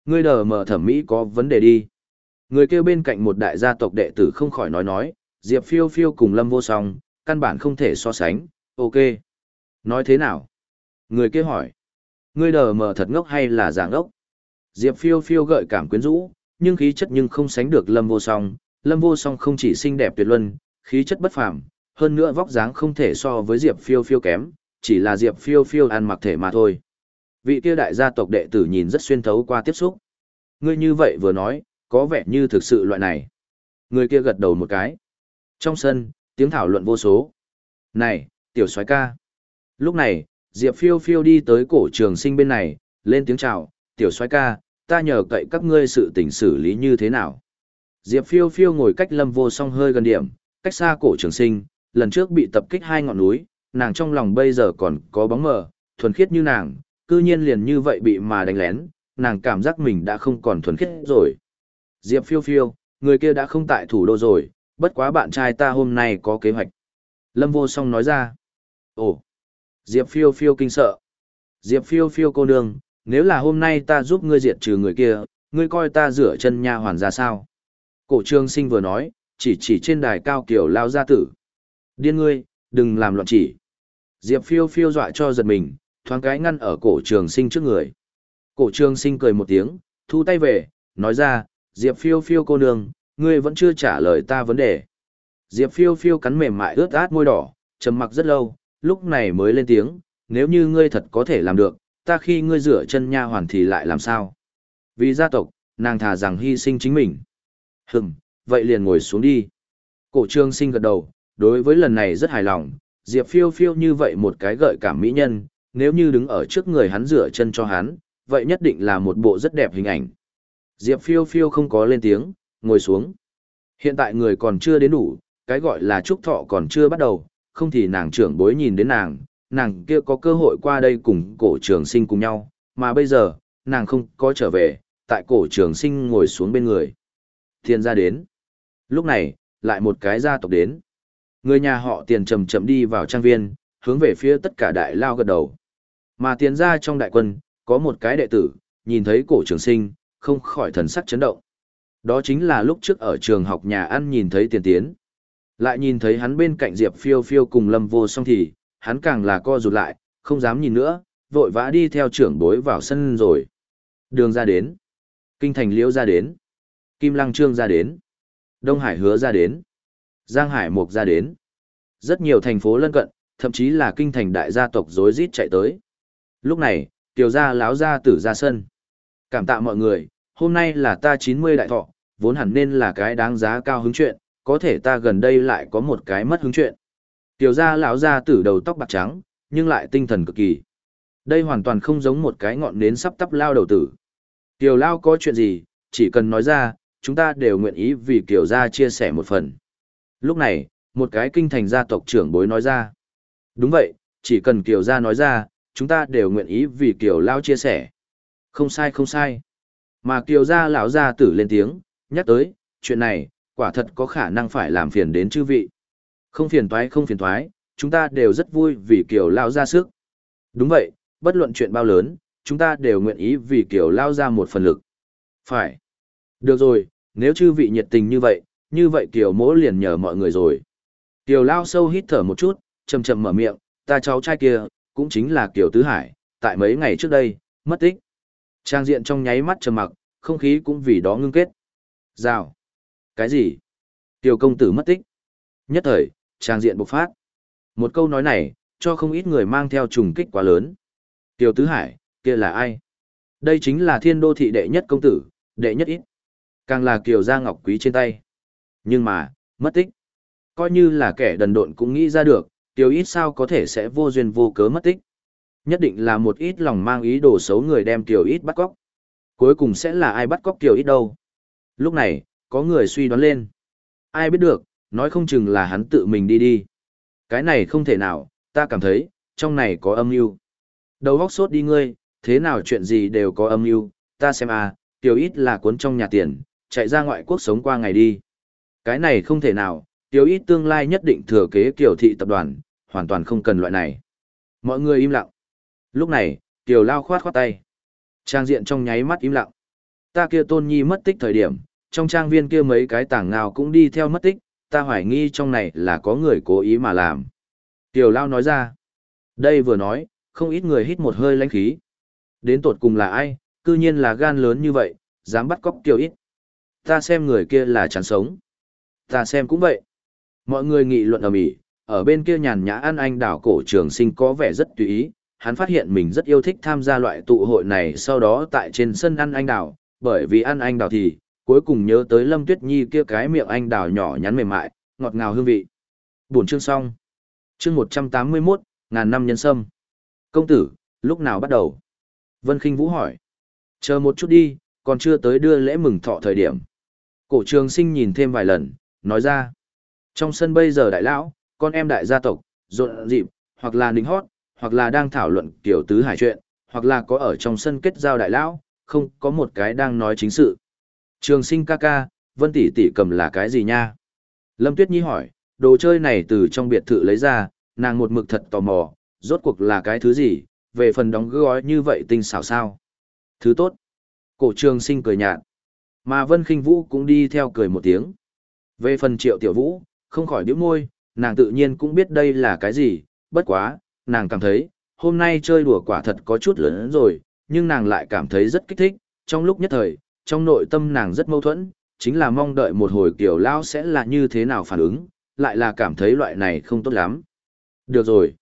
Ngươi đờ mờ thẩm mỹ có vấn đề đi. Người kêu bên cạnh một đại gia tộc đệ tử không khỏi nói nói, Diệp phiêu phiêu cùng lâm vô song, căn bản không thể so sánh, ok. Nói thế nào? Người kia hỏi. Ngươi đờ mờ thật ngốc hay là giả ngốc? Diệp phiêu phiêu gợi cảm quyến rũ, nhưng khí chất nhưng không sánh được lâm vô song. Lâm vô song không chỉ xinh đẹp tuyệt luân, khí chất bất phàm, hơn nữa vóc dáng không thể so với Diệp phiêu phiêu kém, chỉ là Diệp phiêu phiêu ăn mặc thể mà thôi. Vị kia đại gia tộc đệ tử nhìn rất xuyên thấu qua tiếp xúc. Ngươi như vậy vừa nói, có vẻ như thực sự loại này. Người kia gật đầu một cái. Trong sân, tiếng thảo luận vô số. Này, tiểu soái ca. Lúc này, Diệp phiêu phiêu đi tới cổ trường sinh bên này, lên tiếng chào, tiểu soái ca, ta nhờ cậy các ngươi sự tình xử lý như thế nào. Diệp phiêu phiêu ngồi cách lâm vô song hơi gần điểm, cách xa cổ trường sinh, lần trước bị tập kích hai ngọn núi, nàng trong lòng bây giờ còn có bóng mờ, thuần khiết như nàng, cư nhiên liền như vậy bị mà đánh lén, nàng cảm giác mình đã không còn thuần khiết rồi. Diệp phiêu phiêu, người kia đã không tại thủ đô rồi, bất quá bạn trai ta hôm nay có kế hoạch. Lâm vô song nói ra. Ồ! Diệp phiêu phiêu kinh sợ. Diệp phiêu phiêu cô nương, nếu là hôm nay ta giúp ngươi diệt trừ người kia, ngươi coi ta rửa chân nha hoàn ra sao? Cổ trương sinh vừa nói, chỉ chỉ trên đài cao kiểu lao gia tử. Điên ngươi, đừng làm loạn chỉ. Diệp phiêu phiêu dọa cho giật mình, thoáng cái ngăn ở cổ trường sinh trước người. Cổ trường sinh cười một tiếng, thu tay về, nói ra, Diệp phiêu phiêu cô nương, ngươi vẫn chưa trả lời ta vấn đề. Diệp phiêu phiêu cắn mềm mại ướt át môi đỏ, trầm mặc rất lâu, lúc này mới lên tiếng, nếu như ngươi thật có thể làm được, ta khi ngươi rửa chân nha hoàn thì lại làm sao? Vì gia tộc, nàng thà rằng hy sinh chính mình. Hừm, vậy liền ngồi xuống đi. Cổ trương sinh gật đầu, đối với lần này rất hài lòng, Diệp phiêu phiêu như vậy một cái gợi cảm mỹ nhân, nếu như đứng ở trước người hắn rửa chân cho hắn, vậy nhất định là một bộ rất đẹp hình ảnh. Diệp phiêu phiêu không có lên tiếng, ngồi xuống. Hiện tại người còn chưa đến đủ, cái gọi là trúc thọ còn chưa bắt đầu, không thì nàng trưởng bối nhìn đến nàng, nàng kia có cơ hội qua đây cùng cổ trường sinh cùng nhau, mà bây giờ, nàng không có trở về, tại cổ trường sinh ngồi xuống bên người. Thiên gia đến. Lúc này, lại một cái gia tộc đến. Người nhà họ tiền chậm chậm đi vào trang viên, hướng về phía tất cả đại lao gật đầu. Mà tiền gia trong đại quân, có một cái đệ tử, nhìn thấy cổ trường sinh, không khỏi thần sắc chấn động. Đó chính là lúc trước ở trường học nhà ăn nhìn thấy tiền tiến. Lại nhìn thấy hắn bên cạnh Diệp phiêu phiêu cùng lâm vô song thì, hắn càng là co rụt lại, không dám nhìn nữa, vội vã đi theo trưởng bối vào sân rồi. Đường ra đến. Kinh thành liễu ra đến. Kim lăng trương ra đến. Đông Hải hứa ra đến. Giang Hải mục ra đến. Rất nhiều thành phố lân cận, thậm chí là kinh thành đại gia tộc rối rít chạy tới. Lúc này, tiểu gia láo gia tử ra sân. Cảm tạ mọi người, hôm nay là ta 90 đại thọ, vốn hẳn nên là cái đáng giá cao hứng chuyện, có thể ta gần đây lại có một cái mất hứng chuyện. Tiểu gia lão gia tử đầu tóc bạc trắng, nhưng lại tinh thần cực kỳ. Đây hoàn toàn không giống một cái ngọn nến sắp tắp lao đầu tử. Tiểu lao có chuyện gì, chỉ cần nói ra, chúng ta đều nguyện ý vì Kiều gia chia sẻ một phần. Lúc này, một cái kinh thành gia tộc trưởng bối nói ra. Đúng vậy, chỉ cần Kiều gia nói ra, chúng ta đều nguyện ý vì Kiều lao chia sẻ. Không sai không sai. Mà Kiều gia lão gia tử lên tiếng, nhắc tới, chuyện này, quả thật có khả năng phải làm phiền đến chư vị. Không phiền toái không phiền toái, chúng ta đều rất vui vì Kiều lao ra sức. Đúng vậy, bất luận chuyện bao lớn, chúng ta đều nguyện ý vì Kiều lao ra một phần lực. Phải. Được rồi, nếu chư vị nhiệt tình như vậy, như vậy Kiều mỗ liền nhờ mọi người rồi. Kiều lao sâu hít thở một chút, chầm chậm mở miệng, ta cháu trai kia, cũng chính là Kiều Tứ Hải, tại mấy ngày trước đây, mất tích. Trang diện trong nháy mắt trầm mặc, không khí cũng vì đó ngưng kết. Rào. Cái gì? Kiều công tử mất tích. Nhất thời, trang diện bộc phát. Một câu nói này, cho không ít người mang theo trùng kích quá lớn. Kiều Tứ Hải, kia là ai? Đây chính là thiên đô thị đệ nhất công tử, đệ nhất ít. Càng là Kiều Gia Ngọc Quý trên tay. Nhưng mà, mất tích. Coi như là kẻ đần độn cũng nghĩ ra được, Kiều ít sao có thể sẽ vô duyên vô cớ mất tích. Nhất định là một ít lòng mang ý đồ xấu người đem Kiều ít bắt cóc. Cuối cùng sẽ là ai bắt cóc Kiều ít đâu. Lúc này, có người suy đoán lên. Ai biết được, nói không chừng là hắn tự mình đi đi. Cái này không thể nào, ta cảm thấy, trong này có âm mưu. Đầu góc sốt đi ngươi, thế nào chuyện gì đều có âm mưu, ta xem à, tiểu ít là cuốn trong nhà tiền, chạy ra ngoại quốc sống qua ngày đi. Cái này không thể nào, tiểu ít tương lai nhất định thừa kế kiểu thị tập đoàn, hoàn toàn không cần loại này. Mọi người im lặng. Lúc này, tiểu lao khoát khoát tay. Trang diện trong nháy mắt im lặng. Ta kia tôn nhi mất tích thời điểm, trong trang viên kia mấy cái tảng ngào cũng đi theo mất tích, ta hoài nghi trong này là có người cố ý mà làm. Tiểu Lao nói ra. Đây vừa nói, không ít người hít một hơi lãnh khí. Đến tột cùng là ai, cư nhiên là gan lớn như vậy, dám bắt cóc Tiểu ít. Ta xem người kia là chán sống. Ta xem cũng vậy. Mọi người nghị luận ở mỹ, ở bên kia nhàn nhã ăn anh đảo cổ trường sinh có vẻ rất tùy ý. Hắn phát hiện mình rất yêu thích tham gia loại tụ hội này sau đó tại trên sân ăn anh đảo, bởi vì ăn anh đảo thì, cuối cùng nhớ tới Lâm Tuyết Nhi kia cái miệng anh đào nhỏ nhắn mềm mại, ngọt ngào hương vị. Buổi chương xong. Chương 181, ngàn năm nhân sâm. Công tử, lúc nào bắt đầu? Vân Kinh Vũ hỏi. Chờ một chút đi, còn chưa tới đưa lễ mừng thọ thời điểm. Cổ trường sinh nhìn thêm vài lần, nói ra. Trong sân bây giờ đại lão, con em đại gia tộc, rộn dịp, hoặc là nính hót, hoặc là đang thảo luận kiểu tứ hải chuyện, hoặc là có ở trong sân kết giao đại lão, không có một cái đang nói chính sự. Trường sinh ca ca, Vân tỷ tỷ cầm là cái gì nha? Lâm Tuyết Nhi hỏi, đồ chơi này từ trong biệt thự lấy ra, nàng một mực thật tò mò, rốt cuộc là cái thứ gì, về phần đóng gói như vậy tinh xảo sao. Thứ tốt. Cổ trường sinh cười nhạt. Mà Vân Kinh Vũ cũng đi theo cười một tiếng. Về phần triệu tiểu vũ, không khỏi nhíu môi, nàng tự nhiên cũng biết đây là cái gì, bất quá, nàng cảm thấy, hôm nay chơi đùa quả thật có chút lớn rồi, nhưng nàng lại cảm thấy rất kích thích, trong lúc nhất thời, trong nội tâm nàng rất mâu thuẫn, chính là mong đợi một hồi kiểu lao sẽ là như thế nào phản ứng, lại là cảm thấy loại này không tốt lắm. Được rồi.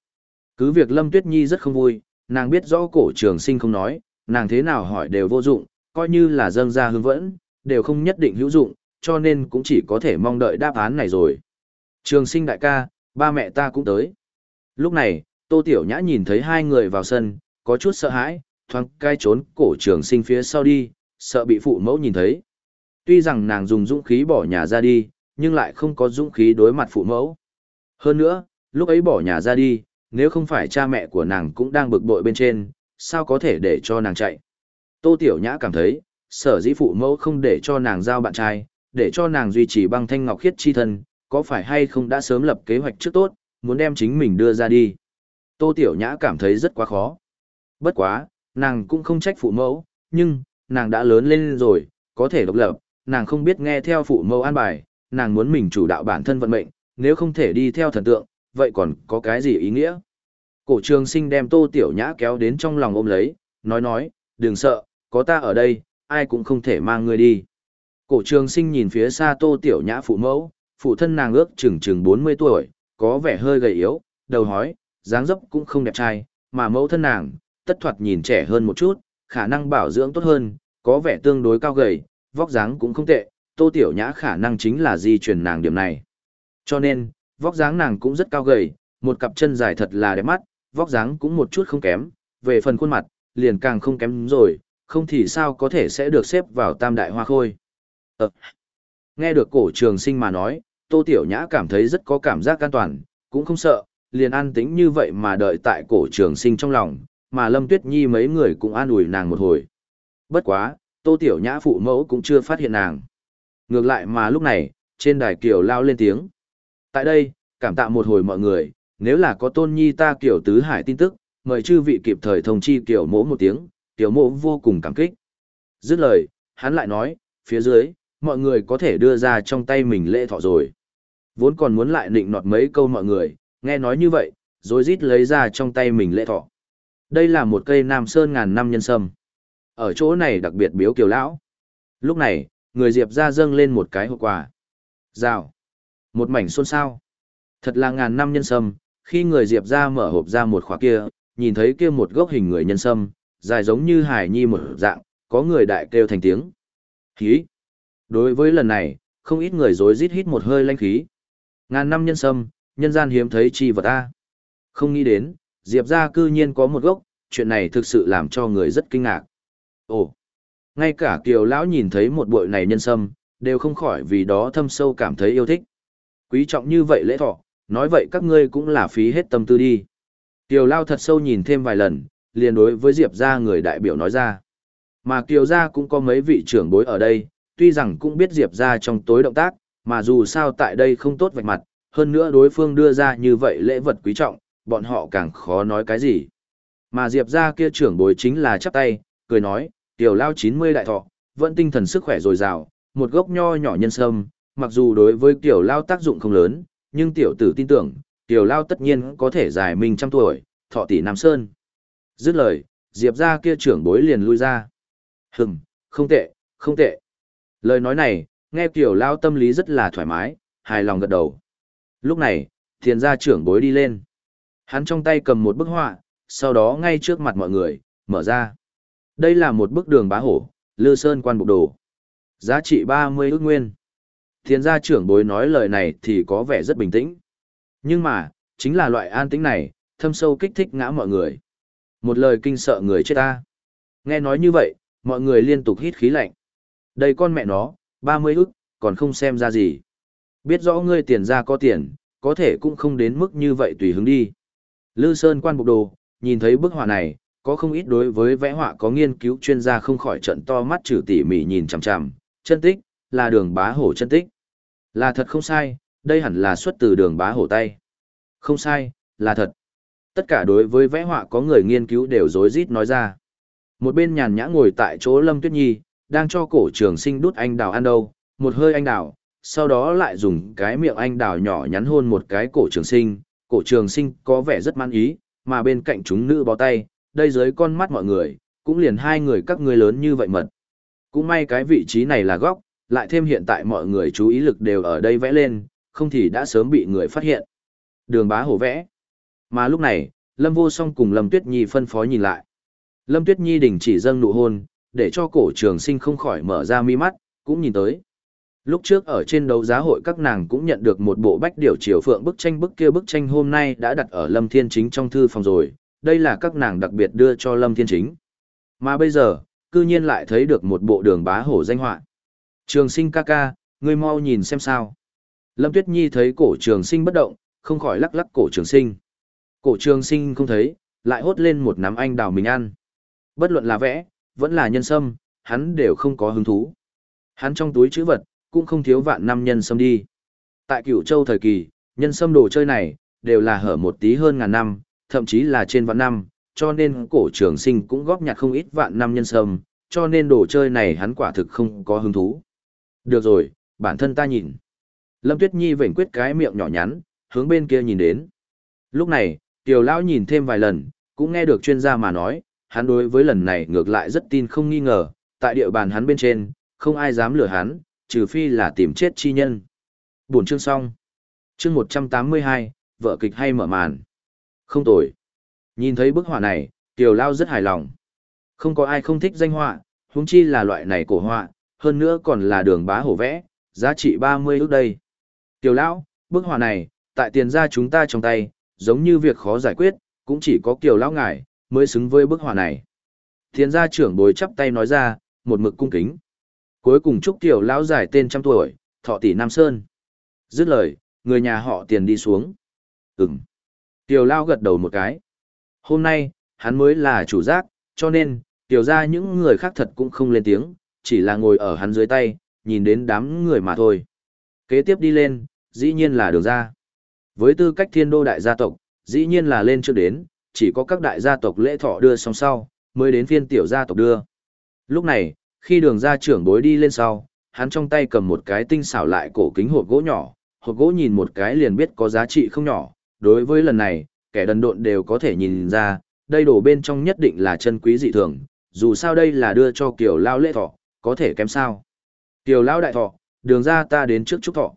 Cứ việc Lâm Tuyết Nhi rất không vui, nàng biết rõ cổ trường sinh không nói, nàng thế nào hỏi đều vô dụng, coi như là dâng ra hương vẫn, đều không nhất định hữu dụng, cho nên cũng chỉ có thể mong đợi đáp án này rồi. Trường sinh đại ca, ba mẹ ta cũng tới. Lúc này, Tô Tiểu Nhã nhìn thấy hai người vào sân, có chút sợ hãi, thoáng cai trốn cổ trường sinh phía sau đi, sợ bị phụ mẫu nhìn thấy. Tuy rằng nàng dùng dũng khí bỏ nhà ra đi, nhưng lại không có dũng khí đối mặt phụ mẫu. Hơn nữa, lúc ấy bỏ nhà ra đi, nếu không phải cha mẹ của nàng cũng đang bực bội bên trên, sao có thể để cho nàng chạy. Tô Tiểu Nhã cảm thấy, sở dĩ phụ mẫu không để cho nàng giao bạn trai, để cho nàng duy trì băng thanh ngọc khiết chi thân, có phải hay không đã sớm lập kế hoạch trước tốt, muốn đem chính mình đưa ra đi. Tô Tiểu Nhã cảm thấy rất quá khó. Bất quá, nàng cũng không trách phụ mẫu, nhưng, nàng đã lớn lên rồi, có thể độc lập, nàng không biết nghe theo phụ mẫu an bài, nàng muốn mình chủ đạo bản thân vận mệnh, nếu không thể đi theo thần tượng, vậy còn có cái gì ý nghĩa? Cổ trường sinh đem Tô Tiểu Nhã kéo đến trong lòng ôm lấy, nói nói, đừng sợ, có ta ở đây, ai cũng không thể mang ngươi đi. Cổ trường sinh nhìn phía xa Tô Tiểu Nhã phụ mẫu, phụ thân nàng ước chừng chừng 40 tuổi, có vẻ hơi gầy yếu, đầu hói, dáng dấp cũng không đẹp trai, mà mẫu thân nàng, tất thoạt nhìn trẻ hơn một chút, khả năng bảo dưỡng tốt hơn, có vẻ tương đối cao gầy, vóc dáng cũng không tệ, Tô Tiểu Nhã khả năng chính là di truyền nàng điểm này. Cho nên, vóc dáng nàng cũng rất cao gầy, một cặp chân dài thật là đẹp mắt, vóc dáng cũng một chút không kém, về phần khuôn mặt, liền càng không kém rồi, không thì sao có thể sẽ được xếp vào tam đại hoa khôi. Ờ. Nghe được cổ trường sinh mà nói, Tô Tiểu Nhã cảm thấy rất có cảm giác an toàn, cũng không sợ, liền an tĩnh như vậy mà đợi tại cổ trường sinh trong lòng, mà Lâm Tuyết Nhi mấy người cũng an ủi nàng một hồi. Bất quá, Tô Tiểu Nhã phụ mẫu cũng chưa phát hiện nàng. Ngược lại mà lúc này, trên đài kiều lao lên tiếng. Tại đây, cảm tạ một hồi mọi người, nếu là có tôn nhi ta kiểu tứ hải tin tức, mời chư vị kịp thời thông chi kiểu mỗ một tiếng, Tiểu mỗ vô cùng cảm kích. Dứt lời, hắn lại nói, phía dưới, mọi người có thể đưa ra trong tay mình lễ thọ rồi. Vốn còn muốn lại nịnh nọt mấy câu mọi người, nghe nói như vậy, rồi rít lấy ra trong tay mình lễ thọ. Đây là một cây nam sơn ngàn năm nhân sâm. Ở chỗ này đặc biệt biếu kiều lão. Lúc này, người Diệp ra dâng lên một cái hộp quà. Rào. Một mảnh xôn xao. Thật là ngàn năm nhân sâm, khi người Diệp ra mở hộp ra một khóa kia, nhìn thấy kia một gốc hình người nhân sâm, dài giống như hải nhi một dạng, có người đại kêu thành tiếng. Khí. Đối với lần này, không ít người rối rít hít một hơi lanh khí. Ngàn năm nhân sâm, nhân gian hiếm thấy chi vật ta. Không nghĩ đến, Diệp ra cư nhiên có một gốc, chuyện này thực sự làm cho người rất kinh ngạc. Ồ, ngay cả kiều lão nhìn thấy một bội này nhân sâm, đều không khỏi vì đó thâm sâu cảm thấy yêu thích. Quý trọng như vậy lễ thọ, nói vậy các ngươi cũng là phí hết tâm tư đi. Kiều lao thật sâu nhìn thêm vài lần, liền đối với Diệp ra người đại biểu nói ra. Mà Kiều gia cũng có mấy vị trưởng bối ở đây, tuy rằng cũng biết Diệp ra trong tối động tác, mà dù sao tại đây không tốt vạch mặt, hơn nữa đối phương đưa ra như vậy lễ vật quý trọng, bọn họ càng khó nói cái gì. Mà Diệp ra kia trưởng bối chính là chắp tay, cười nói, tiểu lao 90 đại thọ, vẫn tinh thần sức khỏe dồi dào, một gốc nho nhỏ nhân sâm, mặc dù đối với tiểu lao tác dụng không lớn, nhưng tiểu tử tin tưởng, tiểu lao tất nhiên có thể dài mình trăm tuổi, thọ tỷ Nam Sơn. Dứt lời, Diệp ra kia trưởng bối liền lui ra. Hừm, không tệ, không tệ. Lời nói này, nghe tiểu lao tâm lý rất là thoải mái, hài lòng gật đầu. Lúc này, thiền gia trưởng bối đi lên. Hắn trong tay cầm một bức họa, sau đó ngay trước mặt mọi người, mở ra. Đây là một bức đường bá hổ, lư sơn quan bục đồ. Giá trị 30 ước nguyên. Thiền gia trưởng bối nói lời này thì có vẻ rất bình tĩnh. Nhưng mà, chính là loại an tĩnh này, thâm sâu kích thích ngã mọi người. Một lời kinh sợ người chết ta. Nghe nói như vậy, mọi người liên tục hít khí lạnh. Đây con mẹ nó, 30 ức, còn không xem ra gì. Biết rõ ngươi tiền ra có tiền, có thể cũng không đến mức như vậy tùy hứng đi. Lư Sơn quan bục đồ, nhìn thấy bức họa này, có không ít đối với vẽ họa có nghiên cứu chuyên gia không khỏi trận to mắt trừ tỉ mỉ nhìn chằm chằm, Chân tích, là đường bá hổ chân tích. Là thật không sai, đây hẳn là xuất từ đường bá hổ tay. Không sai, là thật. Tất cả đối với vẽ họa có người nghiên cứu đều rối rít nói ra. Một bên nhàn nhã ngồi tại chỗ Lâm Tuyết Nhi, đang cho cổ trường sinh đút anh đào ăn đâu, một hơi anh đào, sau đó lại dùng cái miệng anh đào nhỏ nhắn hôn một cái cổ trường sinh, cổ trường sinh có vẻ rất man ý, mà bên cạnh chúng nữ bó tay, đây dưới con mắt mọi người, cũng liền hai người các ngươi lớn như vậy mật. Cũng may cái vị trí này là góc, lại thêm hiện tại mọi người chú ý lực đều ở đây vẽ lên, không thì đã sớm bị người phát hiện. Đường bá hổ vẽ. Mà lúc này, Lâm Vô Song cùng Lâm Tuyết Nhi phân phó nhìn lại. Lâm Tuyết Nhi đình chỉ dâng nụ hôn, để cho cổ trường sinh không khỏi mở ra mi mắt, cũng nhìn tới. Lúc trước ở trên đấu giá hội các nàng cũng nhận được một bộ bách điều triều phượng bức tranh bức kia bức tranh hôm nay đã đặt ở Lâm Thiên Chính trong thư phòng rồi, đây là các nàng đặc biệt đưa cho Lâm Thiên Chính. Mà bây giờ, cư nhiên lại thấy được một bộ đường bá hổ danh họa. Trường sinh ca ca, ngươi mau nhìn xem sao. Lâm Tuyết Nhi thấy cổ trường sinh bất động, không khỏi lắc lắc cổ trường sinh. Cổ trường sinh không thấy, lại hốt lên một nắm anh đào mình ăn. Bất luận là vẽ, vẫn là nhân sâm, hắn đều không có hứng thú. Hắn trong túi chữ vật, cũng không thiếu vạn năm nhân sâm đi. Tại cửu châu thời kỳ, nhân sâm đồ chơi này, đều là hở một tí hơn ngàn năm, thậm chí là trên vạn năm, cho nên cổ trường sinh cũng góp nhặt không ít vạn năm nhân sâm, cho nên đồ chơi này hắn quả thực không có hứng thú. Được rồi, bản thân ta nhìn. Lâm Tuyết Nhi vểnh quyết cái miệng nhỏ nhắn, hướng bên kia nhìn đến. Lúc này, Tiểu Lão nhìn thêm vài lần, cũng nghe được chuyên gia mà nói, hắn đối với lần này ngược lại rất tin không nghi ngờ, tại địa bàn hắn bên trên, không ai dám lừa hắn, trừ phi là tìm chết chi nhân. Buồn chương xong. Chương 182, vợ kịch hay mở màn. Không tồi. Nhìn thấy bức họa này, Tiểu Lao rất hài lòng. Không có ai không thích danh họa, huống chi là loại này cổ họa, hơn nữa còn là đường bá hổ vẽ, giá trị 30 ước đây. Tiểu Lão, bức họa này, tại tiền gia chúng ta trong tay, giống như việc khó giải quyết, cũng chỉ có Kiều Lão ngài, mới xứng với bức họa này. Thiên gia trưởng bồi chắp tay nói ra, một mực cung kính. Cuối cùng chúc Kiều Lão giải tên trăm tuổi, thọ tỷ Nam Sơn. Dứt lời, người nhà họ tiền đi xuống. Ừm. Kiều Lão gật đầu một cái. Hôm nay, hắn mới là chủ giác, cho nên, tiểu ra những người khác thật cũng không lên tiếng, chỉ là ngồi ở hắn dưới tay, nhìn đến đám người mà thôi. Kế tiếp đi lên, dĩ nhiên là đường ra. Với tư cách thiên đô đại gia tộc, dĩ nhiên là lên trước đến, chỉ có các đại gia tộc lễ thọ đưa xong sau, mới đến phiên tiểu gia tộc đưa. Lúc này, khi đường gia trưởng bối đi lên sau, hắn trong tay cầm một cái tinh xảo lại cổ kính hộp gỗ nhỏ, hộp gỗ nhìn một cái liền biết có giá trị không nhỏ, đối với lần này, kẻ đần độn đều có thể nhìn ra, đây đổ bên trong nhất định là chân quý dị thường, dù sao đây là đưa cho kiểu lao lễ thọ, có thể kém sao. Kiều lao đại thọ, đường ra ta đến trước chúc thọ.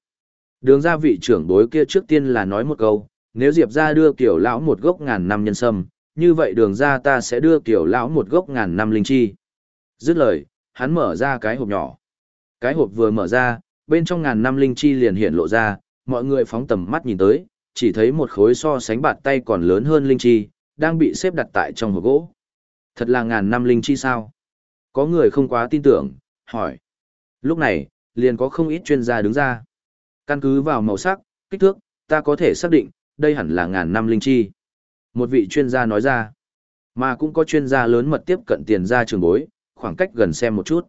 Đường ra vị trưởng đối kia trước tiên là nói một câu, nếu Diệp ra đưa tiểu lão một gốc ngàn năm nhân sâm, như vậy đường ra ta sẽ đưa tiểu lão một gốc ngàn năm linh chi. Dứt lời, hắn mở ra cái hộp nhỏ. Cái hộp vừa mở ra, bên trong ngàn năm linh chi liền hiện lộ ra, mọi người phóng tầm mắt nhìn tới, chỉ thấy một khối so sánh bạt tay còn lớn hơn linh chi, đang bị xếp đặt tại trong hộp gỗ. Thật là ngàn năm linh chi sao? Có người không quá tin tưởng, hỏi. Lúc này, liền có không ít chuyên gia đứng ra. Căn cứ vào màu sắc, kích thước, ta có thể xác định, đây hẳn là ngàn năm linh chi. Một vị chuyên gia nói ra. Mà cũng có chuyên gia lớn mật tiếp cận tiền ra trường bối, khoảng cách gần xem một chút.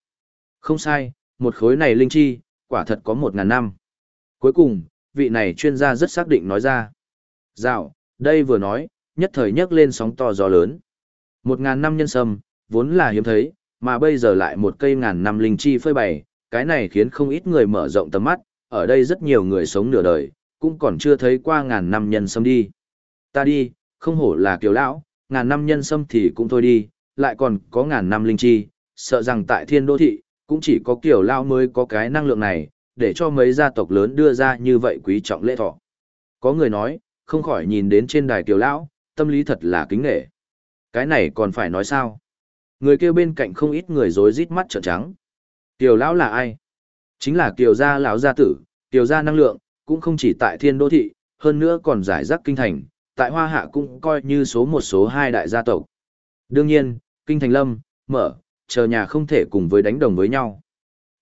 Không sai, một khối này linh chi, quả thật có một ngàn năm. Cuối cùng, vị này chuyên gia rất xác định nói ra. Dạo, đây vừa nói, nhất thời nhấc lên sóng to gió lớn. Một ngàn năm nhân sâm, vốn là hiếm thấy, mà bây giờ lại một cây ngàn năm linh chi phơi bày, cái này khiến không ít người mở rộng tầm mắt, ở đây rất nhiều người sống nửa đời, cũng còn chưa thấy qua ngàn năm nhân sâm đi. Ta đi, không hổ là kiều lão, ngàn năm nhân sâm thì cũng thôi đi, lại còn có ngàn năm linh chi, sợ rằng tại thiên đô thị, cũng chỉ có kiều lão mới có cái năng lượng này, để cho mấy gia tộc lớn đưa ra như vậy quý trọng lễ thọ. Có người nói, không khỏi nhìn đến trên đài kiều lão, tâm lý thật là kính nghệ. Cái này còn phải nói sao? Người kêu bên cạnh không ít người rối rít mắt trợn trắng. Kiều lão là ai? Chính là Kiều gia lão gia tử, Kiều gia năng lượng, cũng không chỉ tại thiên đô thị, hơn nữa còn giải rác kinh thành, tại Hoa Hạ cũng coi như số một số hai đại gia tộc. Đương nhiên, kinh thành lâm, mở, chờ nhà không thể cùng với đánh đồng với nhau.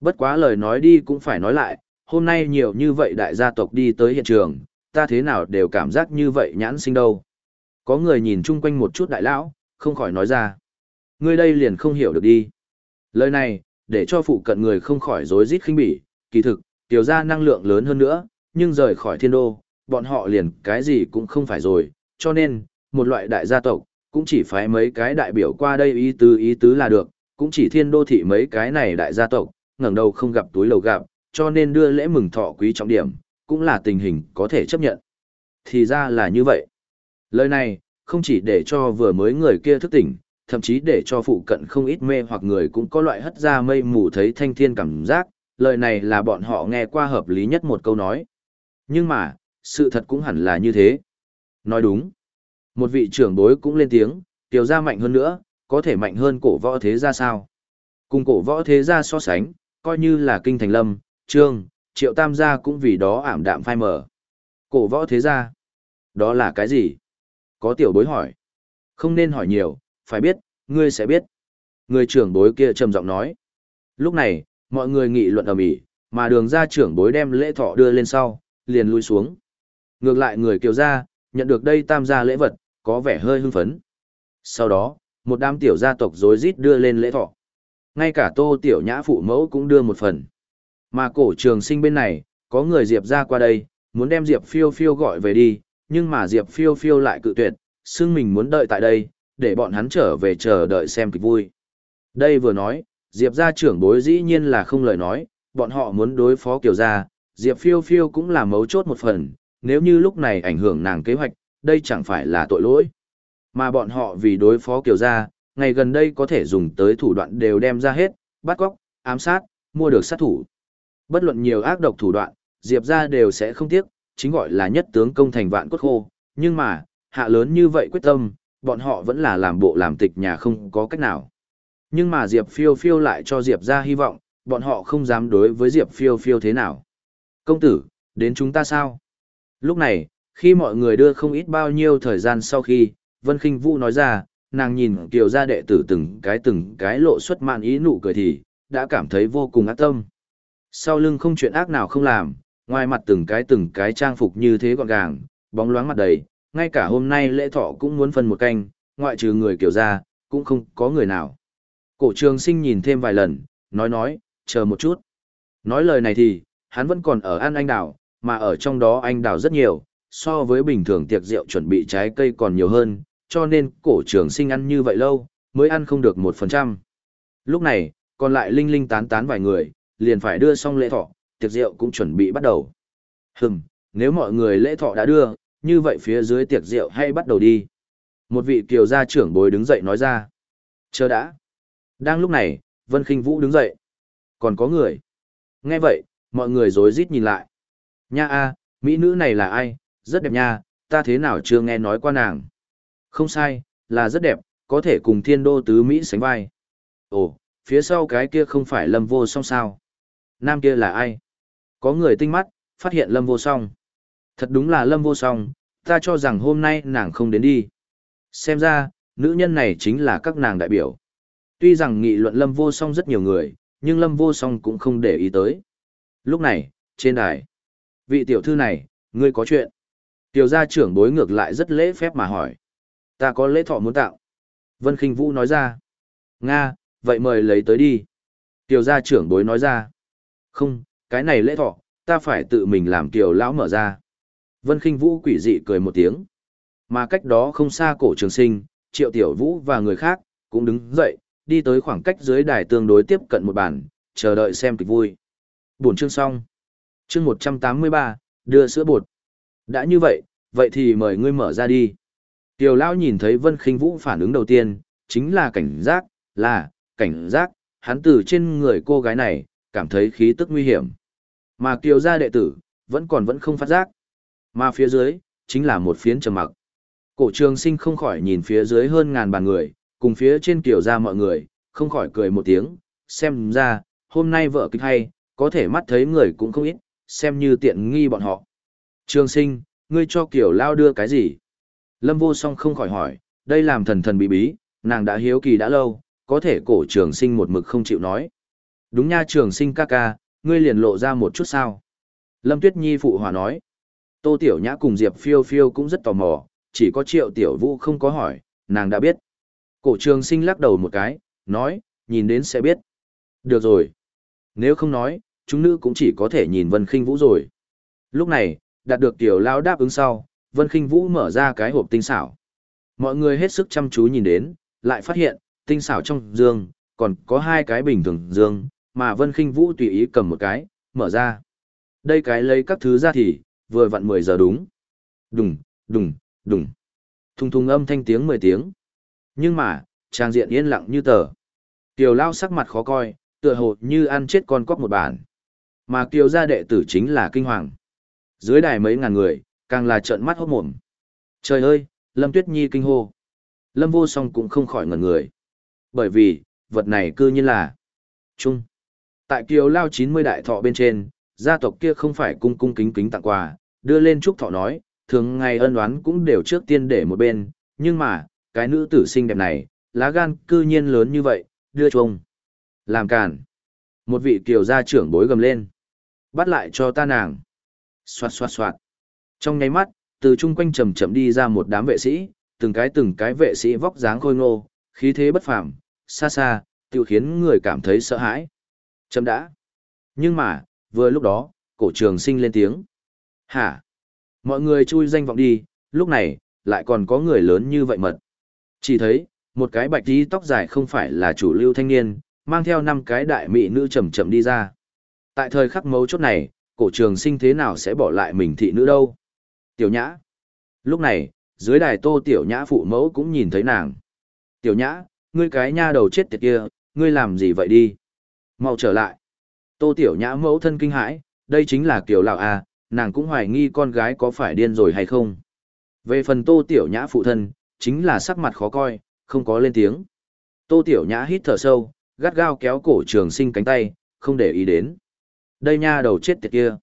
Bất quá lời nói đi cũng phải nói lại, hôm nay nhiều như vậy đại gia tộc đi tới hiện trường, ta thế nào đều cảm giác như vậy nhãn sinh đâu. Có người nhìn chung quanh một chút đại lão, không khỏi nói ra. Ngươi đây liền không hiểu được đi. Lời này, để cho phụ cận người không khỏi rối rít khinh bỉ, kỳ thực, tiểu gia năng lượng lớn hơn nữa, nhưng rời khỏi thiên đô, bọn họ liền cái gì cũng không phải rồi, cho nên, một loại đại gia tộc, cũng chỉ phải mấy cái đại biểu qua đây ý tứ ý tứ là được, cũng chỉ thiên đô thị mấy cái này đại gia tộc, ngẩng đầu không gặp túi lầu gặp, cho nên đưa lễ mừng thọ quý trọng điểm, cũng là tình hình có thể chấp nhận. Thì ra là như vậy. Lời này, không chỉ để cho vừa mới người kia thức tỉnh, thậm chí để cho phụ cận không ít mê hoặc người cũng có loại hất ra mây mù thấy thanh thiên cảm giác, lời này là bọn họ nghe qua hợp lý nhất một câu nói. Nhưng mà, sự thật cũng hẳn là như thế. Nói đúng. Một vị trưởng bối cũng lên tiếng, tiểu gia mạnh hơn nữa, có thể mạnh hơn cổ võ thế gia sao. Cùng cổ võ thế gia so sánh, coi như là kinh thành lâm, trương, triệu tam gia cũng vì đó ảm đạm phai mờ. Cổ võ thế gia. Đó là cái gì? Có tiểu bối hỏi. Không nên hỏi nhiều, phải biết, ngươi sẽ biết. Người trưởng bối kia trầm giọng nói. Lúc này, mọi người nghị luận ầm ĩ, mà đường ra trưởng bối đem lễ thọ đưa lên sau, liền lui xuống. Ngược lại người kiều gia, nhận được đây tam gia lễ vật, có vẻ hơi hưng phấn. Sau đó, một đám tiểu gia tộc rối rít đưa lên lễ thọ. Ngay cả tô tiểu nhã phụ mẫu cũng đưa một phần. Mà cổ trường sinh bên này, có người Diệp ra qua đây, muốn đem Diệp phiêu phiêu gọi về đi, nhưng mà Diệp phiêu phiêu lại cự tuyệt, xưng mình muốn đợi tại đây, để bọn hắn trở về chờ đợi xem kịch vui. Đây vừa nói, Diệp gia trưởng bối dĩ nhiên là không lời nói, bọn họ muốn đối phó Kiều gia, Diệp phiêu phiêu cũng là mấu chốt một phần, nếu như lúc này ảnh hưởng nàng kế hoạch, đây chẳng phải là tội lỗi. Mà bọn họ vì đối phó Kiều gia, ngày gần đây có thể dùng tới thủ đoạn đều đem ra hết, bắt cóc, ám sát, mua được sát thủ. Bất luận nhiều ác độc thủ đoạn, Diệp gia đều sẽ không tiếc, chính gọi là nhất tướng công thành vạn cốt khô, nhưng mà, hạ lớn như vậy quyết tâm, bọn họ vẫn là làm bộ làm tịch nhà không có cách nào. Nhưng mà Diệp phiêu phiêu lại cho Diệp ra hy vọng, bọn họ không dám đối với Diệp phiêu phiêu thế nào. Công tử, đến chúng ta sao? Lúc này, khi mọi người đưa không ít bao nhiêu thời gian sau khi, Vân Kinh Vũ nói ra, nàng nhìn kiều gia đệ tử từng cái từng cái lộ xuất mạn ý nụ cười thì, đã cảm thấy vô cùng ác tâm. Sau lưng không chuyện ác nào không làm, ngoài mặt từng cái từng cái trang phục như thế gọn gàng, bóng loáng mặt đầy, ngay cả hôm nay lễ thọ cũng muốn phân một canh, ngoại trừ người kiểu ra, cũng không có người nào. Cổ trường sinh nhìn thêm vài lần, nói nói, chờ một chút. Nói lời này thì, hắn vẫn còn ở ăn anh đào, mà ở trong đó anh đào rất nhiều, so với bình thường tiệc rượu chuẩn bị trái cây còn nhiều hơn, cho nên cổ trường sinh ăn như vậy lâu, mới ăn không được một phần trăm. Lúc này, còn lại linh linh tán tán vài người, liền phải đưa xong lễ thọ, tiệc rượu cũng chuẩn bị bắt đầu. Hừm, nếu mọi người lễ thọ đã đưa, như vậy phía dưới tiệc rượu hay bắt đầu đi. Một vị kiều gia trưởng bối đứng dậy nói ra. Chờ đã. Đang lúc này, Vân Kinh Vũ đứng dậy. Còn có người. Nghe vậy, mọi người rối rít nhìn lại. Nha a, mỹ nữ này là ai? Rất đẹp nha, ta thế nào chưa nghe nói qua nàng. Không sai, là rất đẹp, có thể cùng thiên đô tứ Mỹ sánh vai. Ồ, phía sau cái kia không phải lâm vô song sao? Nam kia là ai? Có người tinh mắt, phát hiện lâm vô song. Thật đúng là lâm vô song, ta cho rằng hôm nay nàng không đến đi. Xem ra, nữ nhân này chính là các nàng đại biểu. Tuy rằng nghị luận lâm vô song rất nhiều người, nhưng lâm vô song cũng không để ý tới. Lúc này, trên đài, vị tiểu thư này, ngươi có chuyện. Tiểu gia trưởng bối ngược lại rất lễ phép mà hỏi. Ta có lễ thọ muốn tạo. Vân Kinh Vũ nói ra. Nga, vậy mời lấy tới đi. Tiểu gia trưởng bối nói ra. Không, cái này lễ thọ, ta phải tự mình làm tiểu lão mở ra. Vân Kinh Vũ quỷ dị cười một tiếng. Mà cách đó không xa cổ trường sinh, Triệu Tiểu Vũ và người khác, cũng đứng dậy, đi tới khoảng cách dưới đài tương đối tiếp cận một bàn, chờ đợi xem kịch vui. Buổi chương xong. Chương 183, đưa sữa bột. Đã như vậy, vậy thì mời ngươi mở ra đi. Tiểu Lão nhìn thấy Vân Kinh Vũ phản ứng đầu tiên, chính là cảnh giác, là, cảnh giác, hắn từ trên người cô gái này, cảm thấy khí tức nguy hiểm. Mà Kiều gia đệ tử, vẫn còn vẫn không phát giác. Mà phía dưới, chính là một phiến trầm mặc. Cổ trường sinh không khỏi nhìn phía dưới hơn ngàn bàn người, cùng phía trên kiểu ra mọi người, không khỏi cười một tiếng, xem ra, hôm nay vợ kịch hay, có thể mắt thấy người cũng không ít, xem như tiện nghi bọn họ. Trường sinh, ngươi cho kiểu lao đưa cái gì? Lâm vô song không khỏi hỏi, đây làm thần thần bí bí, nàng đã hiếu kỳ đã lâu, có thể cổ trường sinh một mực không chịu nói. Đúng nha trường sinh ca ca, ngươi liền lộ ra một chút sao. Lâm Tuyết Nhi phụ hòa nói. Tô Tiểu Nhã cùng Diệp Phiêu Phiêu cũng rất tò mò, chỉ có Triệu Tiểu Vũ không có hỏi, nàng đã biết. Cổ trường sinh lắc đầu một cái, nói, nhìn đến sẽ biết. Được rồi. Nếu không nói, chúng nữ cũng chỉ có thể nhìn Vân Kinh Vũ rồi. Lúc này, đạt được tiểu lao đáp ứng sau, Vân Kinh Vũ mở ra cái hộp tinh xảo. Mọi người hết sức chăm chú nhìn đến, lại phát hiện, tinh xảo trong dương, còn có hai cái bình thường dương, mà Vân Kinh Vũ tùy ý cầm một cái, mở ra. Đây cái lấy các thứ ra thì, vừa vặn 10 giờ đúng. Đùng, đùng, đùng. Thùng thùng âm thanh tiếng 10 tiếng. Nhưng mà, trang diện yên lặng như tờ. kiều lao sắc mặt khó coi, tựa hồ như ăn chết con cóc một bản. Mà kiều gia đệ tử chính là kinh hoàng. Dưới đài mấy ngàn người, càng là trợn mắt hốt mồm. Trời ơi, Lâm Tuyết Nhi kinh hô. Lâm vô song cũng không khỏi ngẩn người. Bởi vì, vật này cư nhiên là Trung. Tại kiều lao 90 đại thọ bên trên, gia tộc kia không phải cung cung kính kính tặng quà, đưa lên chúc thọ nói, thường ngày ân oán cũng đều trước tiên để một bên, nhưng mà, cái nữ tử xinh đẹp này, lá gan cư nhiên lớn như vậy, đưa chung. Làm cản. Một vị kiều gia trưởng bối gầm lên. Bắt lại cho ta nàng. Xoạt xoạt xoạt. Trong nháy mắt, từ chung quanh chậm chậm đi ra một đám vệ sĩ, từng cái từng cái vệ sĩ vóc dáng khôi ngô, khí thế bất phàm, xa xa, tự khiến người cảm thấy sợ hãi. Chậm đã. Nhưng mà, vừa lúc đó, cổ trường sinh lên tiếng. Hả? Mọi người chui danh vọng đi, lúc này, lại còn có người lớn như vậy mật. Chỉ thấy, một cái bạch tí tóc dài không phải là chủ lưu thanh niên, mang theo năm cái đại mỹ nữ chậm chậm đi ra. Tại thời khắc mấu chốt này, cổ trường sinh thế nào sẽ bỏ lại mình thị nữ đâu? Tiểu nhã. Lúc này, dưới đài tô tiểu nhã phụ mẫu cũng nhìn thấy nàng. Tiểu nhã, ngươi cái nha đầu chết tiệt kia, ngươi làm gì vậy đi? Mau trở lại. Tô tiểu nhã mẫu thân kinh hãi, đây chính là kiểu lão à, nàng cũng hoài nghi con gái có phải điên rồi hay không. Về phần tô tiểu nhã phụ thân, chính là sắc mặt khó coi, không có lên tiếng. Tô tiểu nhã hít thở sâu, gắt gao kéo cổ trường sinh cánh tay, không để ý đến. Đây nha đầu chết tiệt kia.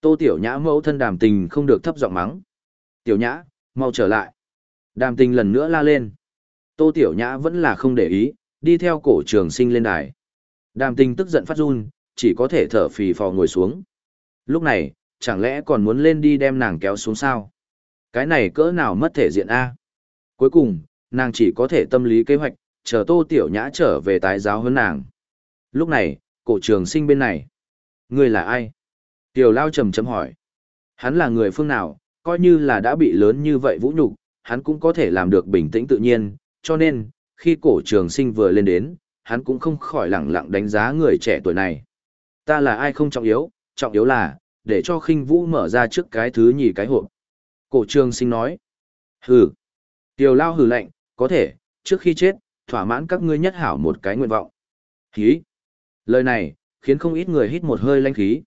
Tô tiểu nhã mẫu thân đàm tình không được thấp giọng mắng. Tiểu nhã, mau trở lại. Đàm tình lần nữa la lên. Tô tiểu nhã vẫn là không để ý, đi theo cổ trường sinh lên đài. Đàm tình tức giận phát run, chỉ có thể thở phì phò ngồi xuống. Lúc này, chẳng lẽ còn muốn lên đi đem nàng kéo xuống sao? Cái này cỡ nào mất thể diện A? Cuối cùng, nàng chỉ có thể tâm lý kế hoạch, chờ tô tiểu nhã trở về tái giáo hơn nàng. Lúc này, cổ trường sinh bên này. Người là ai? Tiểu lao trầm chấm hỏi. Hắn là người phương nào, coi như là đã bị lớn như vậy vũ nhục, hắn cũng có thể làm được bình tĩnh tự nhiên, cho nên, khi cổ trường sinh vừa lên đến, hắn cũng không khỏi lẳng lặng đánh giá người trẻ tuổi này. Ta là ai không trọng yếu, trọng yếu là, để cho khinh vũ mở ra trước cái thứ nhì cái hộp. Cổ trường sinh nói. Hừ. Tiểu lao hừ lạnh, có thể, trước khi chết, thỏa mãn các ngươi nhất hảo một cái nguyện vọng. Khí. Lời này, khiến không ít người hít một hơi lanh khí.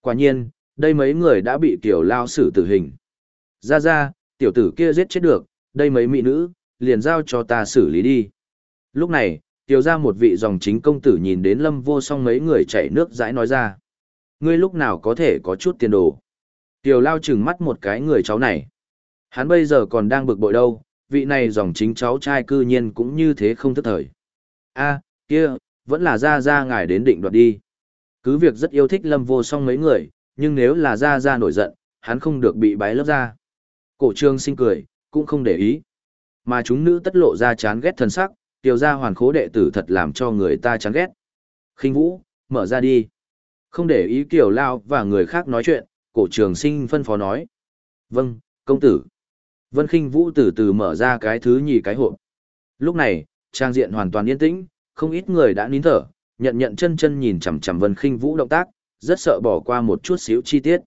Quả nhiên, đây mấy người đã bị tiểu lao xử tử hình. Ra ra, tiểu tử kia giết chết được, đây mấy mỹ nữ, liền giao cho ta xử lý đi. Lúc này, tiểu ra một vị dòng chính công tử nhìn đến lâm vô song mấy người chảy nước dãi nói ra. Ngươi lúc nào có thể có chút tiền đồ. Tiểu lao chừng mắt một cái người cháu này. Hắn bây giờ còn đang bực bội đâu, vị này dòng chính cháu trai cư nhiên cũng như thế không thất thời. a kia, vẫn là ra ra ngài đến định đoạt đi. Cứ việc rất yêu thích lâm vô song mấy người, nhưng nếu là ra ra nổi giận, hắn không được bị bái lớp ra. Cổ trương sinh cười, cũng không để ý. Mà chúng nữ tất lộ ra chán ghét thần sắc, tiểu gia hoàn khố đệ tử thật làm cho người ta chán ghét. khinh vũ, mở ra đi. Không để ý Kiều lao và người khác nói chuyện, cổ trường sinh phân phó nói. Vâng, công tử. Vân khinh vũ từ từ mở ra cái thứ nhì cái hộp. Lúc này, trang diện hoàn toàn yên tĩnh, không ít người đã nín thở, nhận nhận chân chân nhìn chằm chằm Vân Khinh Vũ động tác, rất sợ bỏ qua một chút xíu chi tiết.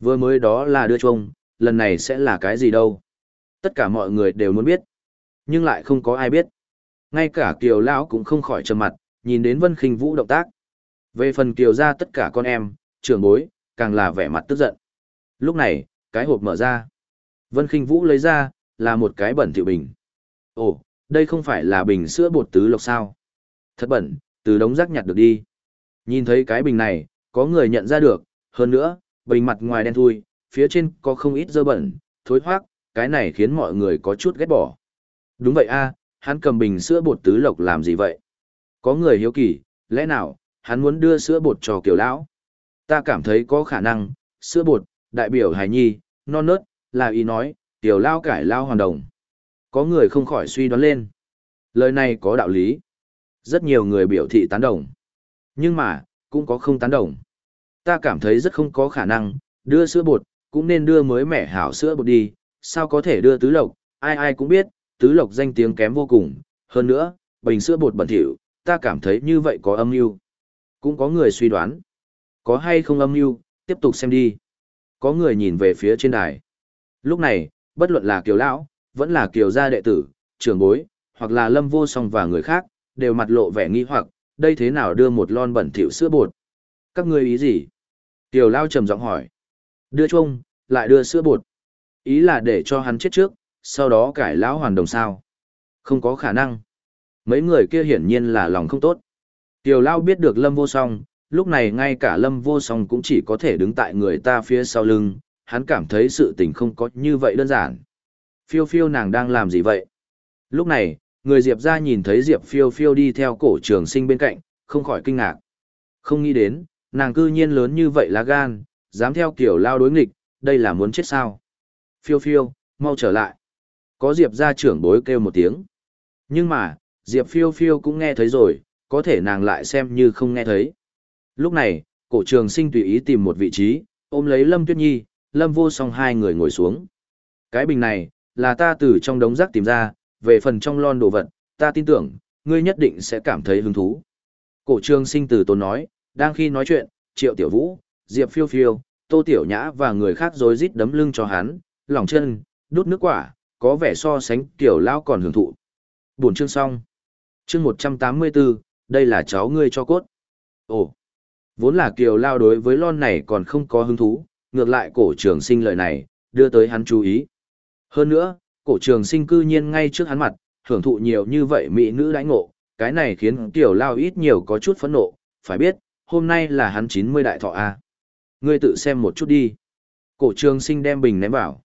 Vừa mới đó là đưa chuông, lần này sẽ là cái gì đâu? Tất cả mọi người đều muốn biết, nhưng lại không có ai biết. Ngay cả Kiều lão cũng không khỏi trầm mặt, nhìn đến Vân Khinh Vũ động tác. Về phần Kiều gia tất cả con em, trưởng bối, càng là vẻ mặt tức giận. Lúc này, cái hộp mở ra. Vân Khinh Vũ lấy ra, là một cái bẩn thiệu bình. Ồ, đây không phải là bình sữa bột tứ lộc sao? Thật bẩn, từ đống rác nhặt được đi. Nhìn thấy cái bình này, có người nhận ra được, hơn nữa, bình mặt ngoài đen thui, phía trên có không ít dơ bẩn, thối hoác, cái này khiến mọi người có chút ghét bỏ. Đúng vậy a, hắn cầm bình sữa bột tứ lộc làm gì vậy? Có người hiếu kỳ, lẽ nào, hắn muốn đưa sữa bột cho kiểu lão? Ta cảm thấy có khả năng, sữa bột, đại biểu hài nhi, non nớt, là ý nói, tiểu lao cải lao hoàn đồng. Có người không khỏi suy đoán lên. Lời này có đạo lý. Rất nhiều người biểu thị tán đồng. Nhưng mà, cũng có không tán đồng. Ta cảm thấy rất không có khả năng, đưa sữa bột, cũng nên đưa mới mẻ hảo sữa bột đi, sao có thể đưa tứ lộc, ai ai cũng biết, tứ lộc danh tiếng kém vô cùng, hơn nữa, bình sữa bột bẩn thỉu, ta cảm thấy như vậy có âm mưu. Cũng có người suy đoán, có hay không âm mưu, tiếp tục xem đi. Có người nhìn về phía trên đài. Lúc này, bất luận là Kiều lão, vẫn là Kiều gia đệ tử, trưởng bối, hoặc là Lâm Vô Song và người khác, đều mặt lộ vẻ nghi hoặc, đây thế nào đưa một lon bẩn thỉu sữa bột? Các ngươi ý gì? Kiều lão trầm giọng hỏi. Đưa chung, lại đưa sữa bột. Ý là để cho hắn chết trước, sau đó cải lão hoàn đồng sao? Không có khả năng. Mấy người kia hiển nhiên là lòng không tốt. Kiều lão biết được Lâm Vô Song, lúc này ngay cả Lâm Vô Song cũng chỉ có thể đứng tại người ta phía sau lưng, hắn cảm thấy sự tình không có như vậy đơn giản. Phiêu phiêu nàng đang làm gì vậy? Lúc này, người Diệp ra nhìn thấy Diệp phiêu phiêu đi theo cổ trường sinh bên cạnh, không khỏi kinh ngạc. Không nghĩ đến, nàng cư nhiên lớn như vậy là gan, dám theo kiểu lao đối nghịch, đây là muốn chết sao? Phiêu phiêu, mau trở lại. Có Diệp ra trưởng bối kêu một tiếng. Nhưng mà, Diệp phiêu phiêu cũng nghe thấy rồi, có thể nàng lại xem như không nghe thấy. Lúc này, cổ trường sinh tùy ý tìm một vị trí, ôm lấy Lâm Tuyết Nhi, Lâm vô song hai người ngồi xuống. Cái bình này, là ta từ trong đống rác tìm ra, về phần trong lon đồ vật, ta tin tưởng, ngươi nhất định sẽ cảm thấy hứng thú. Cổ trường sinh từ tốn nói, đang khi nói chuyện, triệu tiểu vũ, diệp phiêu phiêu, tô tiểu nhã và người khác rối rít đấm lưng cho hắn, lòng chân, đút nước quả, có vẻ so sánh tiểu lao còn hưởng thụ. Buồn chương xong. Chương 184, đây là cháu ngươi cho cốt. Ồ, vốn là kiều lao đối với lon này còn không có hứng thú, ngược lại cổ trường sinh lời này, đưa tới hắn chú ý. Hơn nữa, cổ trường sinh cư nhiên ngay trước hắn mặt, hưởng thụ nhiều như vậy mỹ nữ đãi ngộ, cái này khiến tiểu lao ít nhiều có chút phẫn nộ, phải biết, hôm nay là hắn 90 đại thọ A. Ngươi tự xem một chút đi. Cổ trường sinh đem bình ném vào.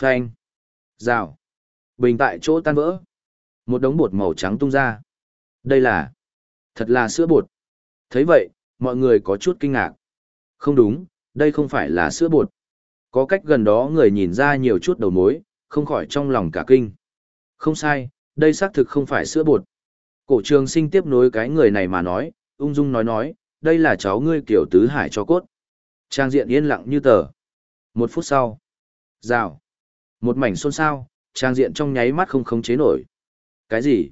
Phanh. Rào. Bình tại chỗ tan vỡ. Một đống bột màu trắng tung ra. Đây là... Thật là sữa bột. thấy vậy, mọi người có chút kinh ngạc. Không đúng, đây không phải là sữa bột. Có cách gần đó người nhìn ra nhiều chút đầu mối, không khỏi trong lòng cả kinh. Không sai, đây xác thực không phải sữa bột. Cổ trường sinh tiếp nối cái người này mà nói, ung dung nói nói, đây là cháu ngươi kiểu tứ hải cho cốt. Trang diện yên lặng như tờ. Một phút sau. Rào. Một mảnh xôn xao, trang diện trong nháy mắt không khống chế nổi. Cái gì?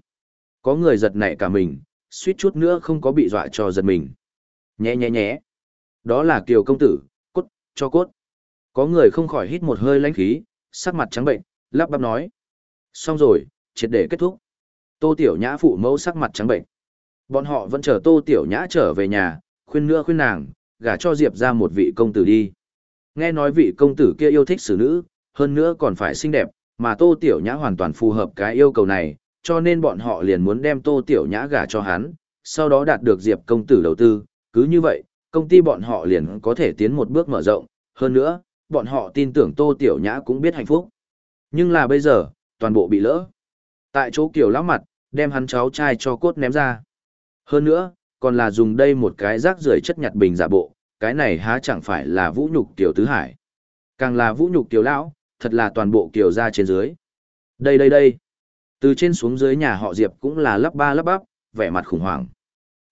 Có người giật nảy cả mình, suýt chút nữa không có bị dọa cho giật mình. Nhé nhé nhé. Đó là kiều công tử, cốt, cho cốt. Có người không khỏi hít một hơi lãnh khí, sắc mặt trắng bệnh, lắp bắp nói. Xong rồi, triệt để kết thúc. Tô Tiểu Nhã phụ mẫu sắc mặt trắng bệnh. Bọn họ vẫn chờ Tô Tiểu Nhã trở về nhà, khuyên nữa khuyên nàng, gả cho Diệp ra một vị công tử đi. Nghe nói vị công tử kia yêu thích xử nữ, hơn nữa còn phải xinh đẹp, mà Tô Tiểu Nhã hoàn toàn phù hợp cái yêu cầu này, cho nên bọn họ liền muốn đem Tô Tiểu Nhã gả cho hắn, sau đó đạt được Diệp công tử đầu tư, cứ như vậy, công ty bọn họ liền có thể tiến một bước mở rộng, hơn nữa, bọn họ tin tưởng Tô Tiểu Nhã cũng biết hạnh phúc. Nhưng là bây giờ, toàn bộ bị lỡ. Tại chỗ kiểu lão mặt, đem hắn cháu trai cho cốt ném ra. Hơn nữa, còn là dùng đây một cái rác rưởi chất nhặt bình giả bộ, cái này há chẳng phải là vũ nhục tiểu tứ hải. Càng là vũ nhục tiểu lão, thật là toàn bộ kiểu ra trên dưới. Đây đây đây. Từ trên xuống dưới nhà họ Diệp cũng là lắp ba lắp bắp, vẻ mặt khủng hoảng.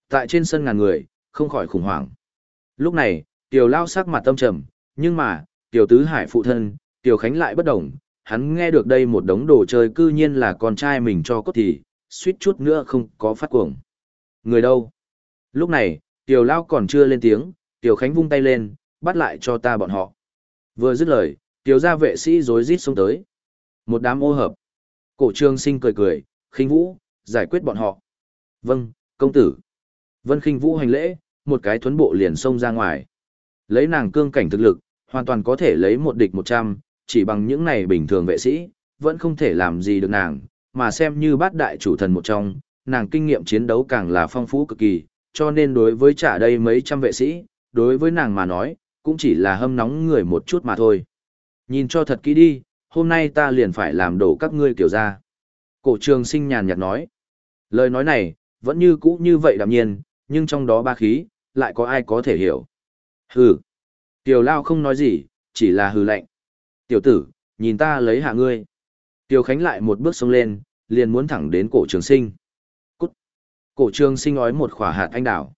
Tại trên sân ngàn người, không khỏi khủng hoảng. Lúc này, tiểu lão sắc mặt tâm trầm, nhưng mà, tiểu tứ hải phụ thân, tiểu khánh lại bất đồng, hắn nghe được đây một đống đồ chơi cư nhiên là con trai mình cho cốt thì, suýt chút nữa không có phát cuồng. Người đâu? Lúc này, tiểu lao còn chưa lên tiếng, tiểu khánh vung tay lên, bắt lại cho ta bọn họ. Vừa dứt lời, tiểu gia vệ sĩ rối rít xông tới. Một đám ô hợp. Cổ trương sinh cười cười, khinh vũ, giải quyết bọn họ. Vâng, công tử. Vân khinh vũ hành lễ, một cái thuấn bộ liền xông ra ngoài. Lấy nàng cương cảnh thực lực, hoàn toàn có thể lấy một địch một trăm, chỉ bằng những này bình thường vệ sĩ, vẫn không thể làm gì được nàng, mà xem như bát đại chủ thần một trong, nàng kinh nghiệm chiến đấu càng là phong phú cực kỳ, cho nên đối với trả đây mấy trăm vệ sĩ, đối với nàng mà nói, cũng chỉ là hâm nóng người một chút mà thôi. Nhìn cho thật kỹ đi, hôm nay ta liền phải làm đổ các ngươi kiểu ra. Cổ trường sinh nhàn nhạt nói. Lời nói này, vẫn như cũ như vậy đạm nhiên, nhưng trong đó ba khí, lại có ai có thể hiểu. Hừ. Tiểu Lao không nói gì, chỉ là hừ lạnh. Tiểu tử, nhìn ta lấy hạ ngươi. Tiểu Khánh lại một bước xông lên, liền muốn thẳng đến cổ trường sinh. Cút. Cổ trường sinh nói một khỏa hạt anh đảo.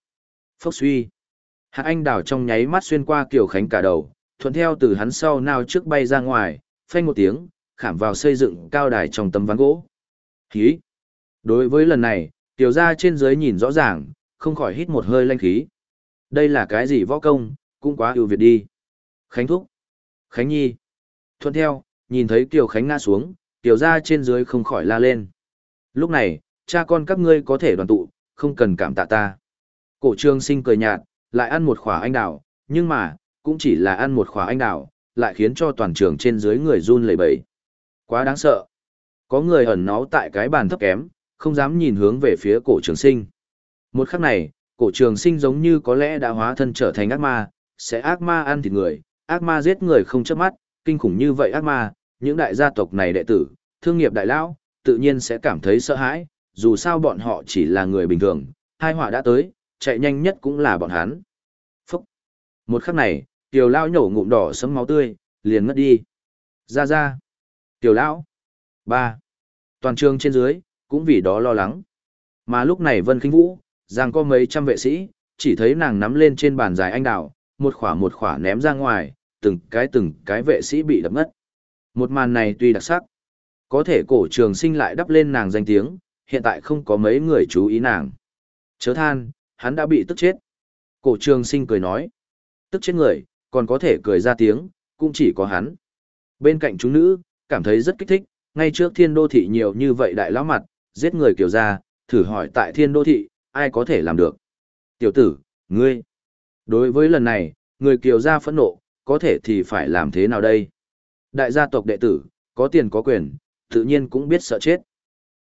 Phốc suy. Hạt anh đào trong nháy mắt xuyên qua Kiều Khánh cả đầu, thuận theo từ hắn sau nào trước bay ra ngoài, phanh một tiếng, khảm vào xây dựng cao đài trong tấm ván gỗ. Khí. Đối với lần này, tiểu gia trên dưới nhìn rõ ràng, không khỏi hít một hơi lanh khí. Đây là cái gì võ công, cũng quá ưu việt đi. Khánh Thúc. Khánh Nhi. Thuận theo, nhìn thấy tiểu Khánh ngã xuống, tiểu gia trên dưới không khỏi la lên. Lúc này, cha con các ngươi có thể đoàn tụ, không cần cảm tạ ta. Cổ trương sinh cười nhạt, lại ăn một khỏa anh đào, nhưng mà, cũng chỉ là ăn một khóa anh đào, lại khiến cho toàn trường trên dưới người run lẩy bẩy. Quá đáng sợ. Có người ẩn náu tại cái bàn thấp kém, không dám nhìn hướng về phía cổ trường sinh. Một khắc này, cổ trường sinh giống như có lẽ đã hóa thân trở thành ác ma, sẽ ác ma ăn thịt người, ác ma giết người không chớp mắt, kinh khủng như vậy ác ma, những đại gia tộc này đệ tử, thương nghiệp đại lão, tự nhiên sẽ cảm thấy sợ hãi, dù sao bọn họ chỉ là người bình thường, hai họa đã tới, chạy nhanh nhất cũng là bọn hắn. Phúc! Một khắc này, tiểu lão nhổ ngụm đỏ sấm máu tươi, liền ngất đi. Ra ra! Tiểu lão! Ba! Toàn trường trên dưới, cũng vì đó lo lắng. Mà lúc này Vân Kinh Vũ, giang có mấy trăm vệ sĩ, chỉ thấy nàng nắm lên trên bàn dài anh đào, một khỏa một khỏa ném ra ngoài, từng cái từng cái vệ sĩ bị đập ngất. Một màn này tuy đặc sắc, có thể cổ trường sinh lại đắp lên nàng danh tiếng, hiện tại không có mấy người chú ý nàng. Chớ than, hắn đã bị tức chết. Cổ trường sinh cười nói, tức chết người, còn có thể cười ra tiếng, cũng chỉ có hắn. Bên cạnh chúng nữ, cảm thấy rất kích thích, ngay trước thiên đô thị nhiều như vậy đại lão mặt, giết người kiểu ra, thử hỏi tại thiên đô thị, ai có thể làm được. Tiểu tử, ngươi. Đối với lần này, người kiều gia phẫn nộ, có thể thì phải làm thế nào đây? Đại gia tộc đệ tử, có tiền có quyền, tự nhiên cũng biết sợ chết.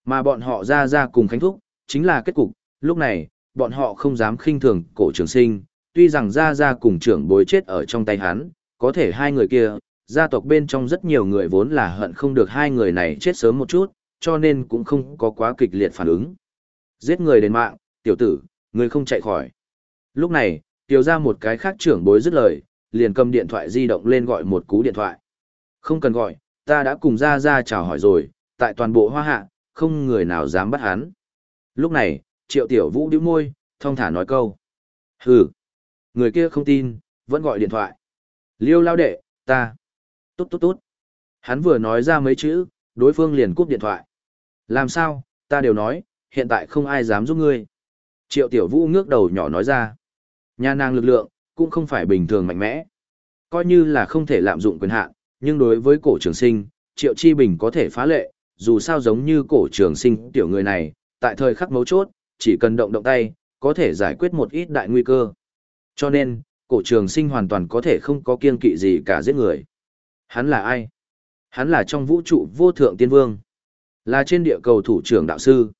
Mà bọn họ ra ra cùng khánh thúc, chính là kết cục, lúc này, bọn họ không dám khinh thường cổ trường sinh, tuy rằng gia gia cùng trưởng bối chết ở trong tay hắn, có thể hai người kia, gia tộc bên trong rất nhiều người vốn là hận không được hai người này chết sớm một chút, cho nên cũng không có quá kịch liệt phản ứng. Giết người đến mạng, tiểu tử, người không chạy khỏi. Lúc này, tiểu ra một cái khác trưởng bối dứt lời, liền cầm điện thoại di động lên gọi một cú điện thoại. Không cần gọi, ta đã cùng ra ra chào hỏi rồi, tại toàn bộ hoa hạ, không người nào dám bắt hắn. Lúc này, triệu tiểu vũ điếu môi, thong thả nói câu. Hừ, người kia không tin, vẫn gọi điện thoại. Liêu lao đệ, ta. Tốt tốt tốt. Hắn vừa nói ra mấy chữ, đối phương liền cúp điện thoại. Làm sao, ta đều nói, hiện tại không ai dám giúp ngươi. Triệu tiểu vũ ngước đầu nhỏ nói ra. Nhà nàng lực lượng, cũng không phải bình thường mạnh mẽ. Coi như là không thể lạm dụng quyền hạn, nhưng đối với cổ trường sinh, Triệu Chi Bình có thể phá lệ, dù sao giống như cổ trường sinh tiểu người này, tại thời khắc mấu chốt, chỉ cần động động tay, có thể giải quyết một ít đại nguy cơ. Cho nên, cổ trường sinh hoàn toàn có thể không có kiên kỵ gì cả giết người. Hắn là ai? Hắn là trong vũ trụ vô thượng tiên vương. Là trên địa cầu thủ trưởng đạo sư.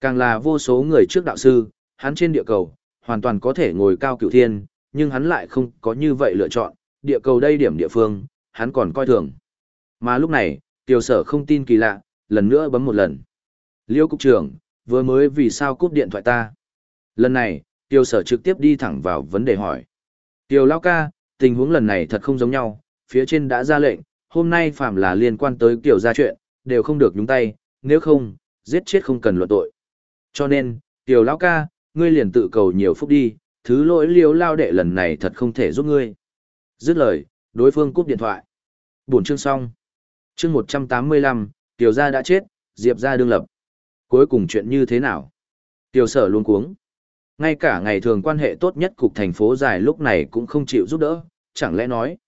Càng là vô số người trước đạo sư, hắn trên địa cầu, hoàn toàn có thể ngồi cao cửu thiên, nhưng hắn lại không có như vậy lựa chọn, địa cầu đây điểm địa phương, hắn còn coi thường. Mà lúc này, tiểu sở không tin kỳ lạ, lần nữa bấm một lần. Liêu cục trưởng, vừa mới vì sao cúp điện thoại ta? Lần này, Tiêu sở trực tiếp đi thẳng vào vấn đề hỏi. Tiêu lao ca, tình huống lần này thật không giống nhau, phía trên đã ra lệnh, hôm nay phạm là liên quan tới kiểu ra chuyện, đều không được nhúng tay, nếu không, giết chết không cần luận tội. Cho nên, tiểu lão ca, ngươi liền tự cầu nhiều phúc đi, thứ lỗi liêu lao đệ lần này thật không thể giúp ngươi. Dứt lời, đối phương cúp điện thoại. Buổi chương xong. Chương 185, tiểu gia đã chết, diệp gia đương lập. Cuối cùng chuyện như thế nào? Tiểu sở luôn cuống. Ngay cả ngày thường quan hệ tốt nhất cục thành phố dài lúc này cũng không chịu giúp đỡ, chẳng lẽ nói.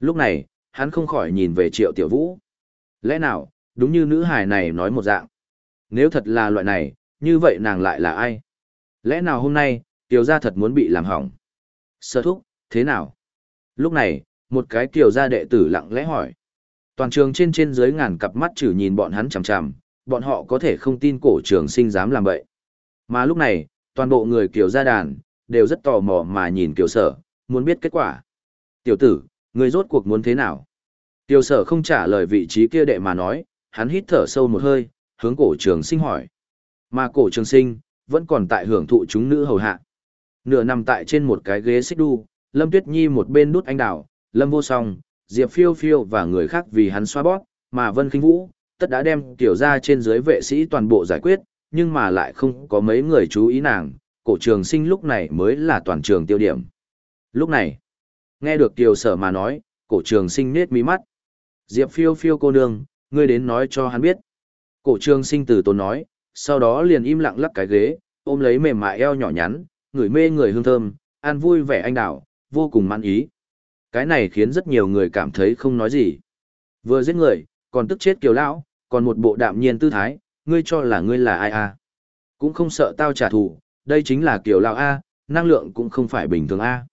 Lúc này, hắn không khỏi nhìn về triệu tiểu vũ. Lẽ nào, đúng như nữ hài này nói một dạng. Nếu thật là loại này, như vậy nàng lại là ai? Lẽ nào hôm nay, tiểu gia thật muốn bị làm hỏng? Sơ thúc, thế nào? Lúc này, một cái tiểu gia đệ tử lặng lẽ hỏi. Toàn trường trên trên dưới ngàn cặp mắt chử nhìn bọn hắn chằm chằm, bọn họ có thể không tin cổ trường sinh dám làm vậy. Mà lúc này, toàn bộ người kiểu gia đàn, đều rất tò mò mà nhìn kiểu sở, muốn biết kết quả. Tiểu tử, người rốt cuộc muốn thế nào? Tiểu sở không trả lời vị trí kia đệ mà nói, hắn hít thở sâu một hơi, hướng cổ trường sinh hỏi. Mà cổ trường sinh, vẫn còn tại hưởng thụ chúng nữ hầu hạ. Nửa nằm tại trên một cái ghế xích đu, Lâm Tuyết Nhi một bên đút anh đào, Lâm vô song, Diệp phiêu phiêu và người khác vì hắn xoa bóp, mà Vân Kinh Vũ, tất đã đem tiểu ra trên dưới vệ sĩ toàn bộ giải quyết, nhưng mà lại không có mấy người chú ý nàng, cổ trường sinh lúc này mới là toàn trường tiêu điểm. Lúc này, nghe được Kiều Sở mà nói, cổ trường sinh nết mí mắt. Diệp phiêu phiêu cô nương, ngươi đến nói cho hắn biết. Cổ trường sinh từ tốn nói, sau đó liền im lặng lắc cái ghế, ôm lấy mềm mại eo nhỏ nhắn, người mê người hương thơm, ăn vui vẻ anh đảo, vô cùng mãn ý. Cái này khiến rất nhiều người cảm thấy không nói gì. Vừa giết người, còn tức chết kiều lão, còn một bộ đạm nhiên tư thái, ngươi cho là ngươi là ai à? Cũng không sợ tao trả thù, đây chính là kiều lão A, năng lượng cũng không phải bình thường A.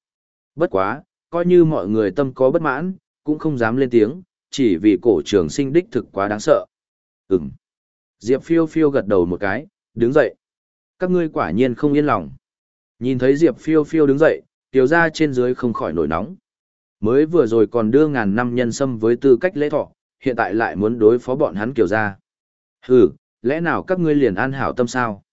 Bất quá, coi như mọi người tâm có bất mãn, cũng không dám lên tiếng, chỉ vì cổ trường sinh đích thực quá đáng sợ. Ừm. Diệp phiêu phiêu gật đầu một cái, đứng dậy. Các ngươi quả nhiên không yên lòng. Nhìn thấy Diệp phiêu phiêu đứng dậy, tiểu ra trên dưới không khỏi nổi nóng. Mới vừa rồi còn đưa ngàn năm nhân sâm với tư cách lễ thọ, hiện tại lại muốn đối phó bọn hắn kiểu ra. Hừ, lẽ nào các ngươi liền an hảo tâm sao?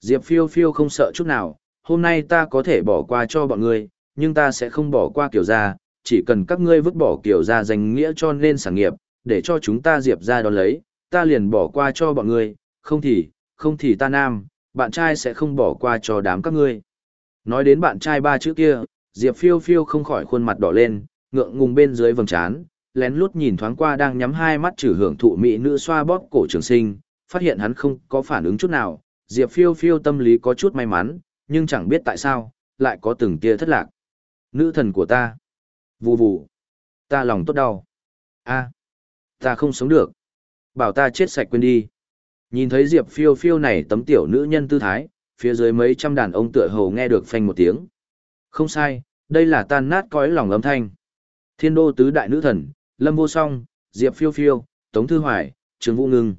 Diệp phiêu phiêu không sợ chút nào, hôm nay ta có thể bỏ qua cho bọn ngươi, nhưng ta sẽ không bỏ qua kiểu Gia. chỉ cần các ngươi vứt bỏ kiểu Gia danh nghĩa cho nên sản nghiệp, để cho chúng ta diệp ra đón lấy, ta liền bỏ qua cho bọn ngươi, không thì, không thì ta nam, bạn trai sẽ không bỏ qua cho đám các ngươi. Nói đến bạn trai ba chữ kia, Diệp phiêu phiêu không khỏi khuôn mặt đỏ lên, ngượng ngùng bên dưới vầng trán, lén lút nhìn thoáng qua đang nhắm hai mắt trừ hưởng thụ mỹ nữ xoa bóp cổ trường sinh, phát hiện hắn không có phản ứng chút nào, Diệp phiêu phiêu tâm lý có chút may mắn, nhưng chẳng biết tại sao, lại có từng tia thất lạc. Nữ thần của ta. Vù vù. Ta lòng tốt đau. a Ta không sống được. Bảo ta chết sạch quên đi. Nhìn thấy Diệp phiêu phiêu này tấm tiểu nữ nhân tư thái, phía dưới mấy trăm đàn ông tựa hồ nghe được phanh một tiếng. Không sai, đây là tan nát cõi lòng âm thanh. Thiên đô tứ đại nữ thần, Lâm Vô Song, Diệp Phiêu Phiêu, Tống Thư Hoài, Trương Vũ Ngưng.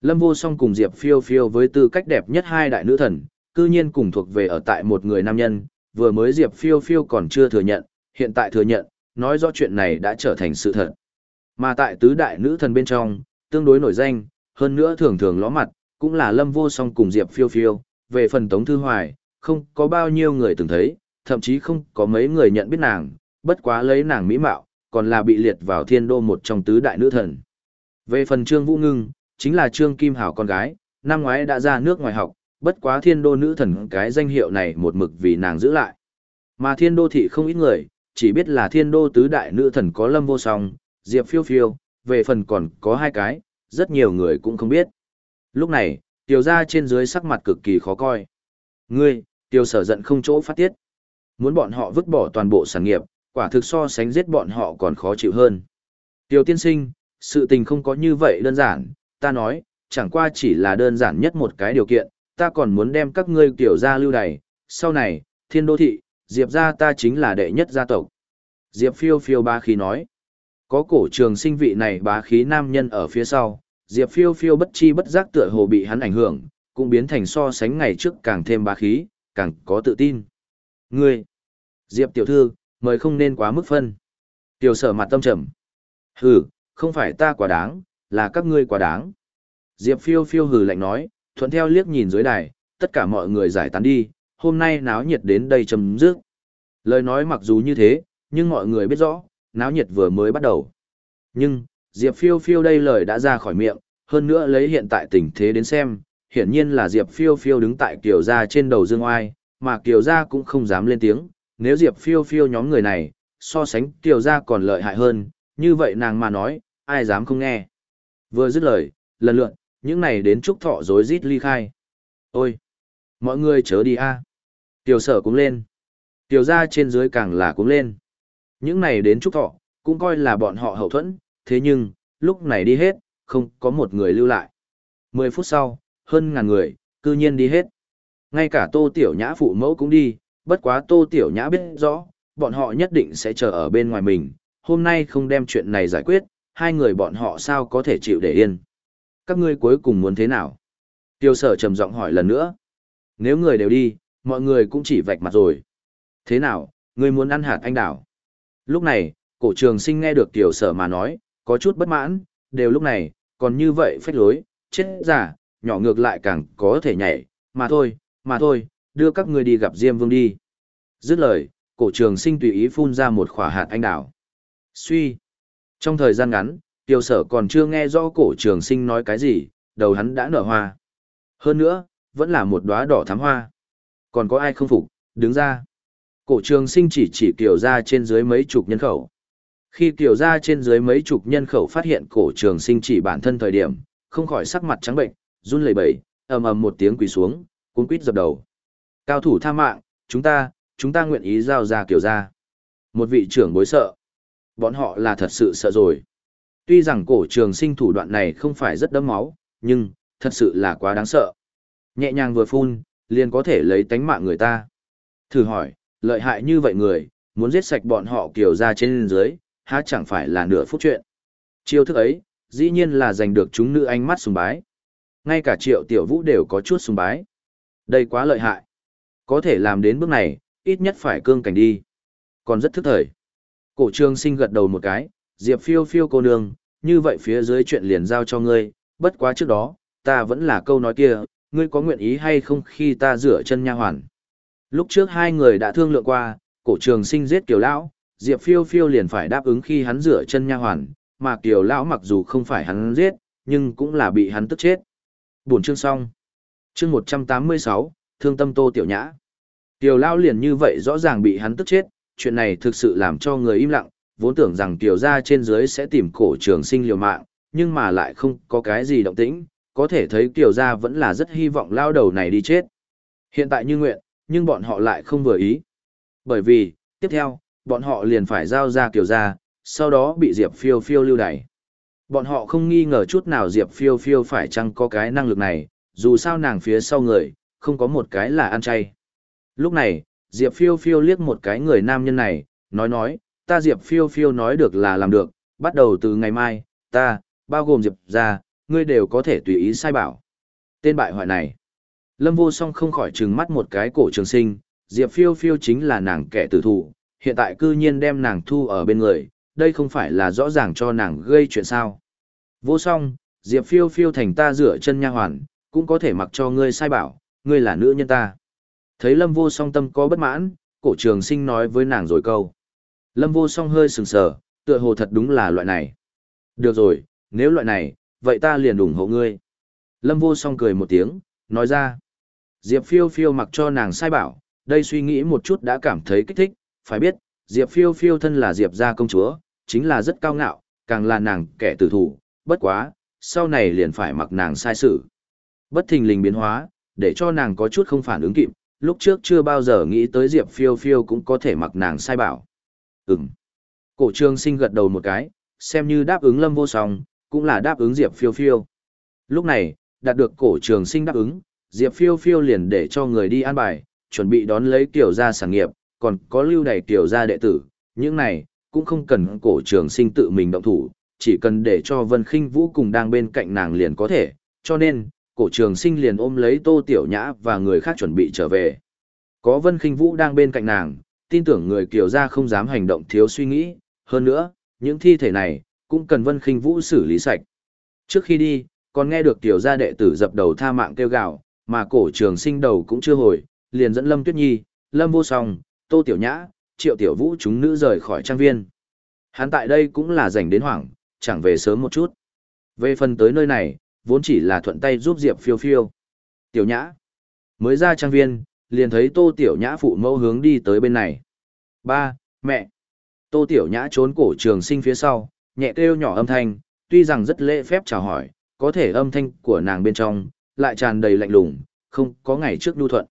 Lâm Vô Song cùng Diệp Phiêu Phiêu với tư cách đẹp nhất hai đại nữ thần, cư nhiên cùng thuộc về ở tại một người nam nhân, vừa mới Diệp Phiêu Phiêu còn chưa thừa nhận, hiện tại thừa nhận, nói rõ chuyện này đã trở thành sự thật. Mà tại tứ đại nữ thần bên trong, tương đối nổi danh, hơn nữa thường thường ló mặt, cũng là Lâm Vô Song cùng Diệp Phiêu Phiêu, về phần Tống Thư Hoài, không có bao nhiêu người từng thấy, thậm chí không có mấy người nhận biết nàng, bất quá lấy nàng mỹ mạo, còn là bị liệt vào thiên đô một trong tứ đại nữ thần. Về phần Trương Vũ Ngưng, chính là Trương Kim Hảo con gái, năm ngoái đã ra nước ngoài học, bất quá thiên đô nữ thần cái danh hiệu này một mực vì nàng giữ lại. Mà thiên đô thị không ít người, chỉ biết là thiên đô tứ đại nữ thần có lâm vô song, diệp phiêu phiêu, về phần còn có hai cái, rất nhiều người cũng không biết. Lúc này, tiểu ra trên dưới sắc mặt cực kỳ khó coi. Ngươi, tiểu sở giận không chỗ phát tiết. Muốn bọn họ vứt bỏ toàn bộ sản nghiệp, quả thực so sánh giết bọn họ còn khó chịu hơn. Tiểu tiên sinh, sự tình không có như vậy đơn giản, ta nói, chẳng qua chỉ là đơn giản nhất một cái điều kiện, ta còn muốn đem các ngươi tiểu ra lưu đày, sau này, thiên đô thị, diệp gia ta chính là đệ nhất gia tộc. Diệp phiêu phiêu ba khí nói, có cổ trường sinh vị này bá khí nam nhân ở phía sau, diệp phiêu phiêu bất chi bất giác tựa hồ bị hắn ảnh hưởng, cũng biến thành so sánh ngày trước càng thêm bá khí, càng có tự tin. Ngươi, Diệp tiểu thư, mời không nên quá mức phân. Tiểu sở mặt tâm trầm. Hừ, không phải ta quá đáng, là các ngươi quá đáng. Diệp phiêu phiêu hừ lạnh nói, thuận theo liếc nhìn dưới đài, tất cả mọi người giải tán đi, hôm nay náo nhiệt đến đây chấm dứt. Lời nói mặc dù như thế, nhưng mọi người biết rõ, náo nhiệt vừa mới bắt đầu. Nhưng, Diệp phiêu phiêu đây lời đã ra khỏi miệng, hơn nữa lấy hiện tại tình thế đến xem, hiển nhiên là Diệp phiêu phiêu đứng tại kiều gia trên đầu dương oai, mà kiều gia cũng không dám lên tiếng, nếu Diệp phiêu phiêu nhóm người này, so sánh kiều gia còn lợi hại hơn, như vậy nàng mà nói, ai dám không nghe. Vừa dứt lời, lần lượt, những này đến trúc thọ rối rít ly khai. Ôi! Mọi người chớ đi a Tiểu sở cũng lên. Tiểu gia trên dưới càng là cũng lên. Những này đến trúc thọ, cũng coi là bọn họ hậu thuẫn, thế nhưng, lúc này đi hết, không có một người lưu lại. Mười phút sau, hơn ngàn người, cư nhiên đi hết. Ngay cả tô tiểu nhã phụ mẫu cũng đi, bất quá tô tiểu nhã biết rõ, bọn họ nhất định sẽ chờ ở bên ngoài mình, hôm nay không đem chuyện này giải quyết, hai người bọn họ sao có thể chịu để yên. Các ngươi cuối cùng muốn thế nào? Tiêu sở trầm giọng hỏi lần nữa. Nếu người đều đi, mọi người cũng chỉ vạch mặt rồi. Thế nào, ngươi muốn ăn hạt anh đảo? Lúc này, cổ trường sinh nghe được tiểu sở mà nói, có chút bất mãn, đều lúc này, còn như vậy phách lối, chết giả, nhỏ ngược lại càng có thể nhảy, mà thôi, mà thôi, đưa các ngươi đi gặp Diêm Vương đi. Dứt lời, cổ trường sinh tùy ý phun ra một khỏa hạt anh đảo. Suy. Trong thời gian ngắn, tiểu sở còn chưa nghe rõ cổ trường sinh nói cái gì, đầu hắn đã nở hoa. Hơn nữa, vẫn là một đóa đỏ thắm hoa. Còn có ai không phục, đứng ra. Cổ trường sinh chỉ chỉ kiểu ra trên dưới mấy chục nhân khẩu. Khi kiểu ra trên dưới mấy chục nhân khẩu phát hiện cổ trường sinh chỉ bản thân thời điểm, không khỏi sắc mặt trắng bệnh, run lẩy bẩy, ầm ầm một tiếng quỳ xuống, cuốn quýt dập đầu. Cao thủ tha mạng, chúng ta, chúng ta nguyện ý giao ra kiểu ra. Một vị trưởng bối sợ. Bọn họ là thật sự sợ rồi. Tuy rằng cổ trường sinh thủ đoạn này không phải rất đẫm máu, nhưng, thật sự là quá đáng sợ. Nhẹ nhàng vừa phun, liền có thể lấy tánh mạng người ta. Thử hỏi, lợi hại như vậy người, muốn giết sạch bọn họ kiểu ra trên dưới, há chẳng phải là nửa phút chuyện. Chiêu thức ấy, dĩ nhiên là giành được chúng nữ ánh mắt sùng bái. Ngay cả triệu tiểu vũ đều có chút sùng bái. Đây quá lợi hại. Có thể làm đến bước này, ít nhất phải cương cảnh đi. Còn rất thức thời. Cổ Trường sinh gật đầu một cái, diệp phiêu phiêu cô nương, như vậy phía dưới chuyện liền giao cho ngươi, bất quá trước đó, ta vẫn là câu nói kia, ngươi có nguyện ý hay không khi ta rửa chân nha hoàn. Lúc trước hai người đã thương lượng qua, cổ trường sinh giết kiều lão, diệp phiêu phiêu liền phải đáp ứng khi hắn rửa chân nha hoàn, mà kiều lão mặc dù không phải hắn giết, nhưng cũng là bị hắn tức chết. Buổi chương xong. Chương 186, thương tâm tô tiểu nhã. Kiều lão liền như vậy rõ ràng bị hắn tức chết, chuyện này thực sự làm cho người im lặng, vốn tưởng rằng tiểu gia trên dưới sẽ tìm cổ trường sinh liều mạng, nhưng mà lại không có cái gì động tĩnh, có thể thấy tiểu gia vẫn là rất hy vọng lao đầu này đi chết. Hiện tại như nguyện, nhưng bọn họ lại không vừa ý. Bởi vì, tiếp theo, bọn họ liền phải giao ra tiểu gia, sau đó bị Diệp Phiêu Phiêu lưu đày. Bọn họ không nghi ngờ chút nào Diệp Phiêu Phiêu phải chăng có cái năng lực này, dù sao nàng phía sau người, không có một cái là ăn chay. Lúc này, Diệp Phiêu Phiêu liếc một cái người nam nhân này, nói nói, ta Diệp Phiêu Phiêu nói được là làm được, bắt đầu từ ngày mai, ta, bao gồm Diệp ra, ngươi đều có thể tùy ý sai bảo. Tên bại hoại này. Lâm vô song không khỏi trừng mắt một cái cổ trường sinh, Diệp Phiêu Phiêu chính là nàng kẻ tử thủ, hiện tại cư nhiên đem nàng thu ở bên người, đây không phải là rõ ràng cho nàng gây chuyện sao. Vô song, Diệp Phiêu Phiêu thành ta rửa chân nha hoàn, cũng có thể mặc cho ngươi sai bảo, ngươi là nữ nhân ta. Thấy Lâm vô song tâm có bất mãn, cổ trường sinh nói với nàng rồi câu. Lâm vô song hơi sừng sờ, tựa hồ thật đúng là loại này. Được rồi, nếu loại này, vậy ta liền ủng hộ ngươi. Lâm vô song cười một tiếng, nói ra. Diệp phiêu phiêu mặc cho nàng sai bảo, đây suy nghĩ một chút đã cảm thấy kích thích, phải biết, Diệp phiêu phiêu thân là Diệp gia công chúa, chính là rất cao ngạo, càng là nàng kẻ tử thủ, bất quá, sau này liền phải mặc nàng sai sự. Bất thình lình biến hóa, để cho nàng có chút không phản ứng kịp, lúc trước chưa bao giờ nghĩ tới Diệp phiêu phiêu cũng có thể mặc nàng sai bảo. Ừm. Cổ trương sinh gật đầu một cái, xem như đáp ứng lâm vô song, cũng là đáp ứng Diệp phiêu phiêu. Lúc này, đạt được cổ trường sinh đáp ứng, Diệp phiêu phiêu liền để cho người đi an bài, chuẩn bị đón lấy kiểu gia sản nghiệp, còn có lưu đầy kiểu gia đệ tử, những này, cũng không cần cổ trường sinh tự mình động thủ, chỉ cần để cho Vân Khinh Vũ cùng đang bên cạnh nàng liền có thể, cho nên, cổ trường sinh liền ôm lấy Tô Tiểu Nhã và người khác chuẩn bị trở về. Có Vân Khinh Vũ đang bên cạnh nàng, tin tưởng người kiều gia không dám hành động thiếu suy nghĩ, hơn nữa, những thi thể này, cũng cần Vân Khinh Vũ xử lý sạch. Trước khi đi, còn nghe được Kiều gia đệ tử dập đầu tha mạng kêu gào, mà cổ trường sinh đầu cũng chưa hồi, liền dẫn Lâm Tuyết Nhi, Lâm Vô Song, Tô Tiểu Nhã, Triệu Tiểu Vũ chúng nữ rời khỏi trang viên. Hắn tại đây cũng là rảnh đến hoảng, chẳng về sớm một chút. Về phần tới nơi này, vốn chỉ là thuận tay giúp Diệp phiêu phiêu. Tiểu Nhã, mới ra trang viên, liền thấy Tô Tiểu Nhã phụ mẫu hướng đi tới bên này. Ba, mẹ. Tô Tiểu Nhã trốn cổ trường sinh phía sau, nhẹ kêu nhỏ âm thanh, tuy rằng rất lễ phép chào hỏi, có thể âm thanh của nàng bên trong, lại tràn đầy lạnh lùng, không có ngày trước đu thuận.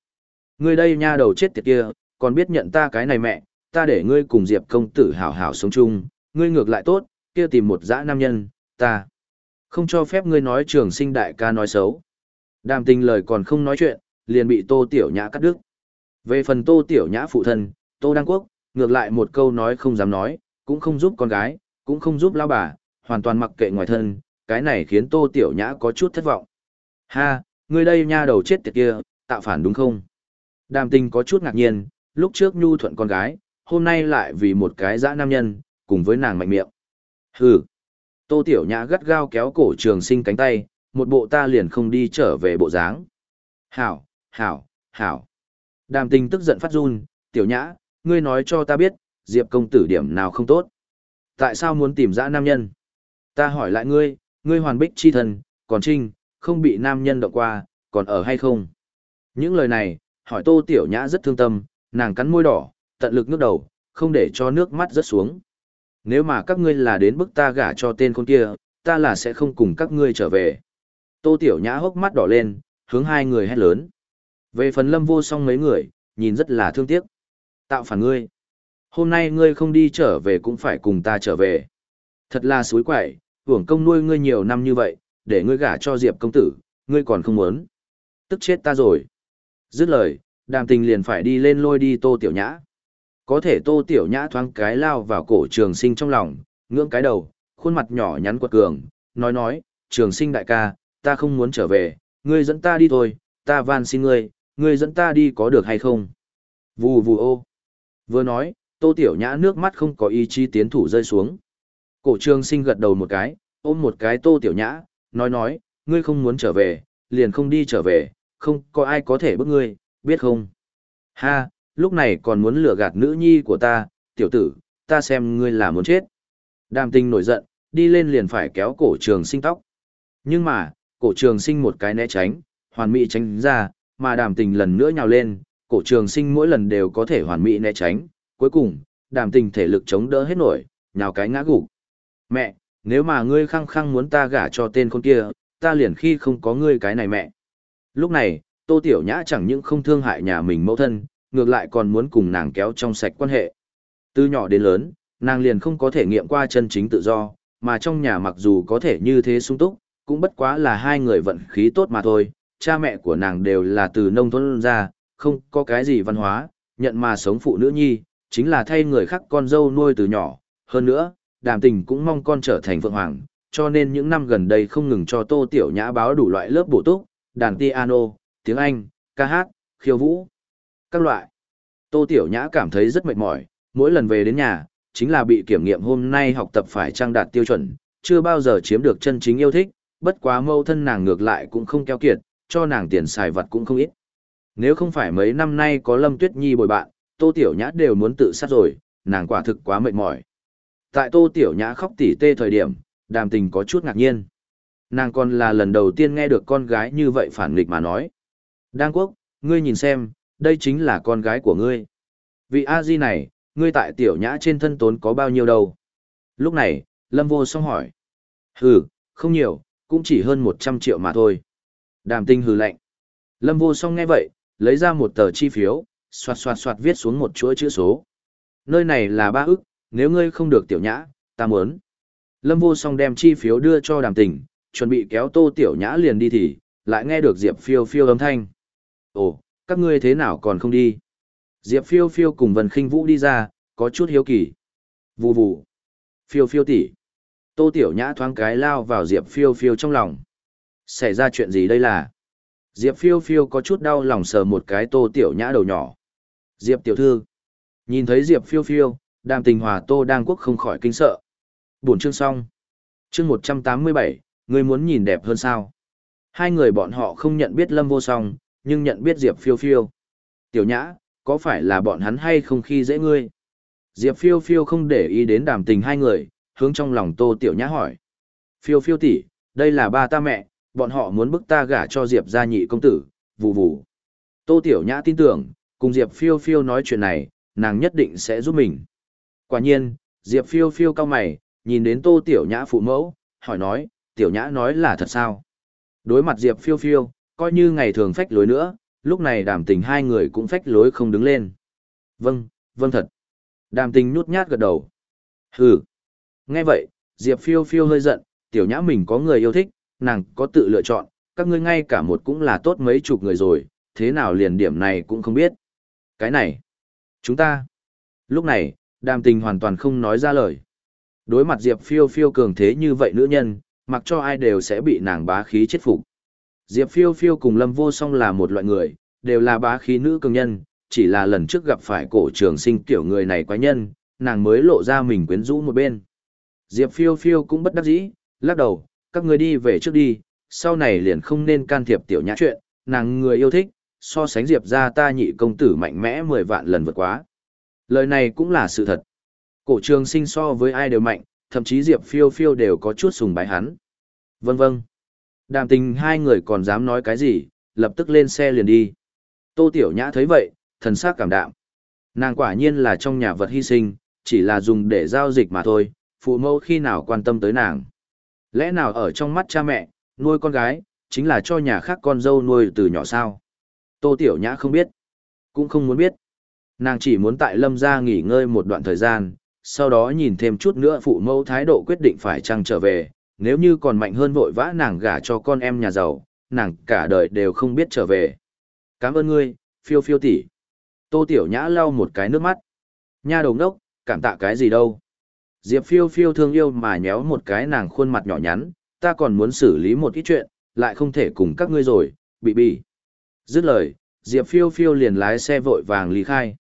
Ngươi đây nha đầu chết tiệt kia, còn biết nhận ta cái này mẹ, ta để ngươi cùng Diệp công tử hảo hảo sống chung, ngươi ngược lại tốt, kia tìm một dã nam nhân, ta. Không cho phép ngươi nói trường sinh đại ca nói xấu. Đàm tình lời còn không nói chuyện, liền bị Tô Tiểu Nhã cắt đứt. Về phần Tô Tiểu Nhã phụ thân, Tô Đăng Quốc, ngược lại một câu nói không dám nói, cũng không giúp con gái, cũng không giúp lao bà, hoàn toàn mặc kệ ngoài thân, cái này khiến Tô Tiểu Nhã có chút thất vọng. Ha, ngươi đây nha đầu chết tiệt kia, tạo phản đúng không? Đàm tình có chút ngạc nhiên, lúc trước nhu thuận con gái, hôm nay lại vì một cái dã nam nhân, cùng với nàng mạnh miệng. Hừ. Tô Tiểu Nhã gắt gao kéo cổ trường sinh cánh tay, một bộ ta liền không đi trở về bộ dáng. Hảo, hảo, hảo. Đàm tình tức giận phát run, Tiểu Nhã, ngươi nói cho ta biết, Diệp công tử điểm nào không tốt. Tại sao muốn tìm dã nam nhân? Ta hỏi lại ngươi, ngươi hoàn bích chi thần, còn trinh, không bị nam nhân động qua, còn ở hay không? Những lời này, hỏi Tô Tiểu Nhã rất thương tâm, nàng cắn môi đỏ, tận lực nước đầu, không để cho nước mắt rớt xuống. Nếu mà các ngươi là đến bức ta gả cho tên con kia, ta là sẽ không cùng các ngươi trở về. Tô Tiểu Nhã hốc mắt đỏ lên, hướng hai người hét lớn. Về phần lâm vô song mấy người, nhìn rất là thương tiếc. Tạo phản ngươi. Hôm nay ngươi không đi trở về cũng phải cùng ta trở về. Thật là suối quậy, hưởng công nuôi ngươi nhiều năm như vậy, để ngươi gả cho Diệp công tử, ngươi còn không muốn. Tức chết ta rồi. Dứt lời, đàm tình liền phải đi lên lôi đi tô tiểu nhã. Có thể tô tiểu nhã thoáng cái lao vào cổ trường sinh trong lòng, ngưỡng cái đầu, khuôn mặt nhỏ nhắn quật cường, nói nói, trường sinh đại ca, ta không muốn trở về, ngươi dẫn ta đi thôi, ta van xin ngươi, ngươi dẫn ta đi có được hay không? Vù vù ô. Vừa nói, tô tiểu nhã nước mắt không có ý chí tiến thủ rơi xuống. Cổ trường sinh gật đầu một cái, ôm một cái tô tiểu nhã, nói nói, ngươi không muốn trở về, liền không đi trở về, không có ai có thể bước ngươi, biết không? Ha, lúc này còn muốn lừa gạt nữ nhi của ta, tiểu tử, ta xem ngươi là muốn chết. Đàm Tinh nổi giận, đi lên liền phải kéo cổ trường sinh tóc. Nhưng mà, cổ trường sinh một cái né tránh, hoàn mỹ tránh ra, mà đàm tình lần nữa nhào lên, cổ trường sinh mỗi lần đều có thể hoàn mỹ né tránh. Cuối cùng, đàm tình thể lực chống đỡ hết nổi, nhào cái ngã gục. Mẹ, nếu mà ngươi khăng khăng muốn ta gả cho tên con kia, ta liền khi không có ngươi cái này mẹ. Lúc này, Tô Tiểu Nhã chẳng những không thương hại nhà mình mẫu thân, ngược lại còn muốn cùng nàng kéo trong sạch quan hệ. Từ nhỏ đến lớn, nàng liền không có thể nghiệm qua chân chính tự do, mà trong nhà mặc dù có thể như thế sung túc, cũng bất quá là hai người vận khí tốt mà thôi. Cha mẹ của nàng đều là từ nông thôn ra, không có cái gì văn hóa, nhận mà sống phụ nữ nhi, chính là thay người khác con dâu nuôi từ nhỏ. Hơn nữa, đàm tình cũng mong con trở thành vượng hoàng, cho nên những năm gần đây không ngừng cho Tô Tiểu Nhã báo đủ loại lớp bổ túc, đàn piano, tiếng Anh, ca hát, khiêu vũ, các loại. Tô Tiểu Nhã cảm thấy rất mệt mỏi, mỗi lần về đến nhà, chính là bị kiểm nghiệm hôm nay học tập phải trang đạt tiêu chuẩn, chưa bao giờ chiếm được chân chính yêu thích, bất quá mâu thân nàng ngược lại cũng không keo kiệt, cho nàng tiền xài vật cũng không ít. Nếu không phải mấy năm nay có Lâm Tuyết Nhi bồi bạn, Tô Tiểu Nhã đều muốn tự sát rồi, nàng quả thực quá mệt mỏi. Tại Tô Tiểu Nhã khóc tỉ tê thời điểm, đàm tình có chút ngạc nhiên. Nàng còn là lần đầu tiên nghe được con gái như vậy phản nghịch mà nói. Đang quốc, ngươi nhìn xem, đây chính là con gái của ngươi. Vị A-di này, ngươi tại tiểu nhã trên thân tốn có bao nhiêu đâu? Lúc này, Lâm vô song hỏi. Hừ, không nhiều, cũng chỉ hơn 100 triệu mà thôi. Đàm tinh hừ lạnh. Lâm vô song nghe vậy, lấy ra một tờ chi phiếu, xoạt xoạt xoạt viết xuống một chuỗi chữ số. Nơi này là ba ức, nếu ngươi không được tiểu nhã, ta muốn. Lâm vô song đem chi phiếu đưa cho đàm tình, chuẩn bị kéo tô tiểu nhã liền đi thì, lại nghe được Diệp phiêu phiêu âm thanh. Ồ, các ngươi thế nào còn không đi? Diệp phiêu phiêu cùng Vân Kinh Vũ đi ra, có chút hiếu kỳ. Vù vù. Phiêu phiêu tỷ. Tô tiểu nhã thoáng cái lao vào Diệp phiêu phiêu trong lòng. Xảy ra chuyện gì đây là? Diệp phiêu phiêu có chút đau lòng sờ một cái tô tiểu nhã đầu nhỏ. Diệp tiểu thư. Nhìn thấy Diệp phiêu phiêu, đàm tình hòa tô đang quốc không khỏi kinh sợ. Buồn chương xong. Chương 187, ngươi muốn nhìn đẹp hơn sao? Hai người bọn họ không nhận biết Lâm Vô Song, nhưng nhận biết Diệp Phiêu Phiêu. Tiểu Nhã, có phải là bọn hắn hay không khi dễ ngươi? Diệp Phiêu Phiêu không để ý đến đàm tình hai người, hướng trong lòng Tô Tiểu Nhã hỏi. Phiêu Phiêu tỷ, đây là ba ta mẹ, bọn họ muốn bức ta gả cho Diệp gia nhị công tử, vù vù. Tô Tiểu Nhã tin tưởng, cùng Diệp Phiêu Phiêu nói chuyện này, nàng nhất định sẽ giúp mình. Quả nhiên, Diệp Phiêu Phiêu cao mày, nhìn đến Tô Tiểu Nhã phụ mẫu, hỏi nói, Tiểu Nhã nói là thật sao? Đối mặt Diệp Phiêu Phiêu, coi như ngày thường phách lối nữa, lúc này đàm tình hai người cũng phách lối không đứng lên. Vâng, vâng thật. Đàm tình nhút nhát gật đầu. Hừ. Nghe vậy, Diệp Phiêu Phiêu hơi giận, Tiểu Nhã mình có người yêu thích, nàng có tự lựa chọn, các ngươi ngay cả một cũng là tốt mấy chục người rồi, thế nào liền điểm này cũng không biết. Cái này, chúng ta. Lúc này, đàm tình hoàn toàn không nói ra lời. Đối mặt Diệp Phiêu Phiêu cường thế như vậy nữ nhân, mặc cho ai đều sẽ bị nàng bá khí chết phục. Diệp Phiêu Phiêu cùng Lâm Vô Song là một loại người, đều là bá khí nữ cường nhân, chỉ là lần trước gặp phải cổ trường sinh kiểu người này quái nhân, nàng mới lộ ra mình quyến rũ một bên. Diệp Phiêu Phiêu cũng bất đắc dĩ, lắc đầu, các người đi về trước đi, sau này liền không nên can thiệp tiểu nhã chuyện, nàng người yêu thích, so sánh Diệp ra ta nhị công tử mạnh mẽ 10 vạn lần vượt quá. Lời này cũng là sự thật. Cổ trường sinh so với ai đều mạnh, thậm chí Diệp phiêu phiêu đều có chút sùng bái hắn. Vâng vâng. Đàm tình hai người còn dám nói cái gì, lập tức lên xe liền đi. Tô Tiểu Nhã thấy vậy, thần sắc cảm đạm. Nàng quả nhiên là trong nhà vật hy sinh, chỉ là dùng để giao dịch mà thôi, phụ mẫu khi nào quan tâm tới nàng. Lẽ nào ở trong mắt cha mẹ, nuôi con gái, chính là cho nhà khác con dâu nuôi từ nhỏ sao? Tô Tiểu Nhã không biết, cũng không muốn biết. Nàng chỉ muốn tại lâm gia nghỉ ngơi một đoạn thời gian, sau đó nhìn thêm chút nữa phụ mẫu thái độ quyết định phải trăng trở về, nếu như còn mạnh hơn vội vã nàng gả cho con em nhà giàu, nàng cả đời đều không biết trở về. Cảm ơn ngươi, phiêu phiêu tỷ. Tô Tiểu Nhã lau một cái nước mắt. Nha đầu ngốc, cảm tạ cái gì đâu. Diệp phiêu phiêu thương yêu mà nhéo một cái nàng khuôn mặt nhỏ nhắn, ta còn muốn xử lý một ít chuyện, lại không thể cùng các ngươi rồi, bị bị. Dứt lời, Diệp phiêu phiêu liền lái xe vội vàng ly khai.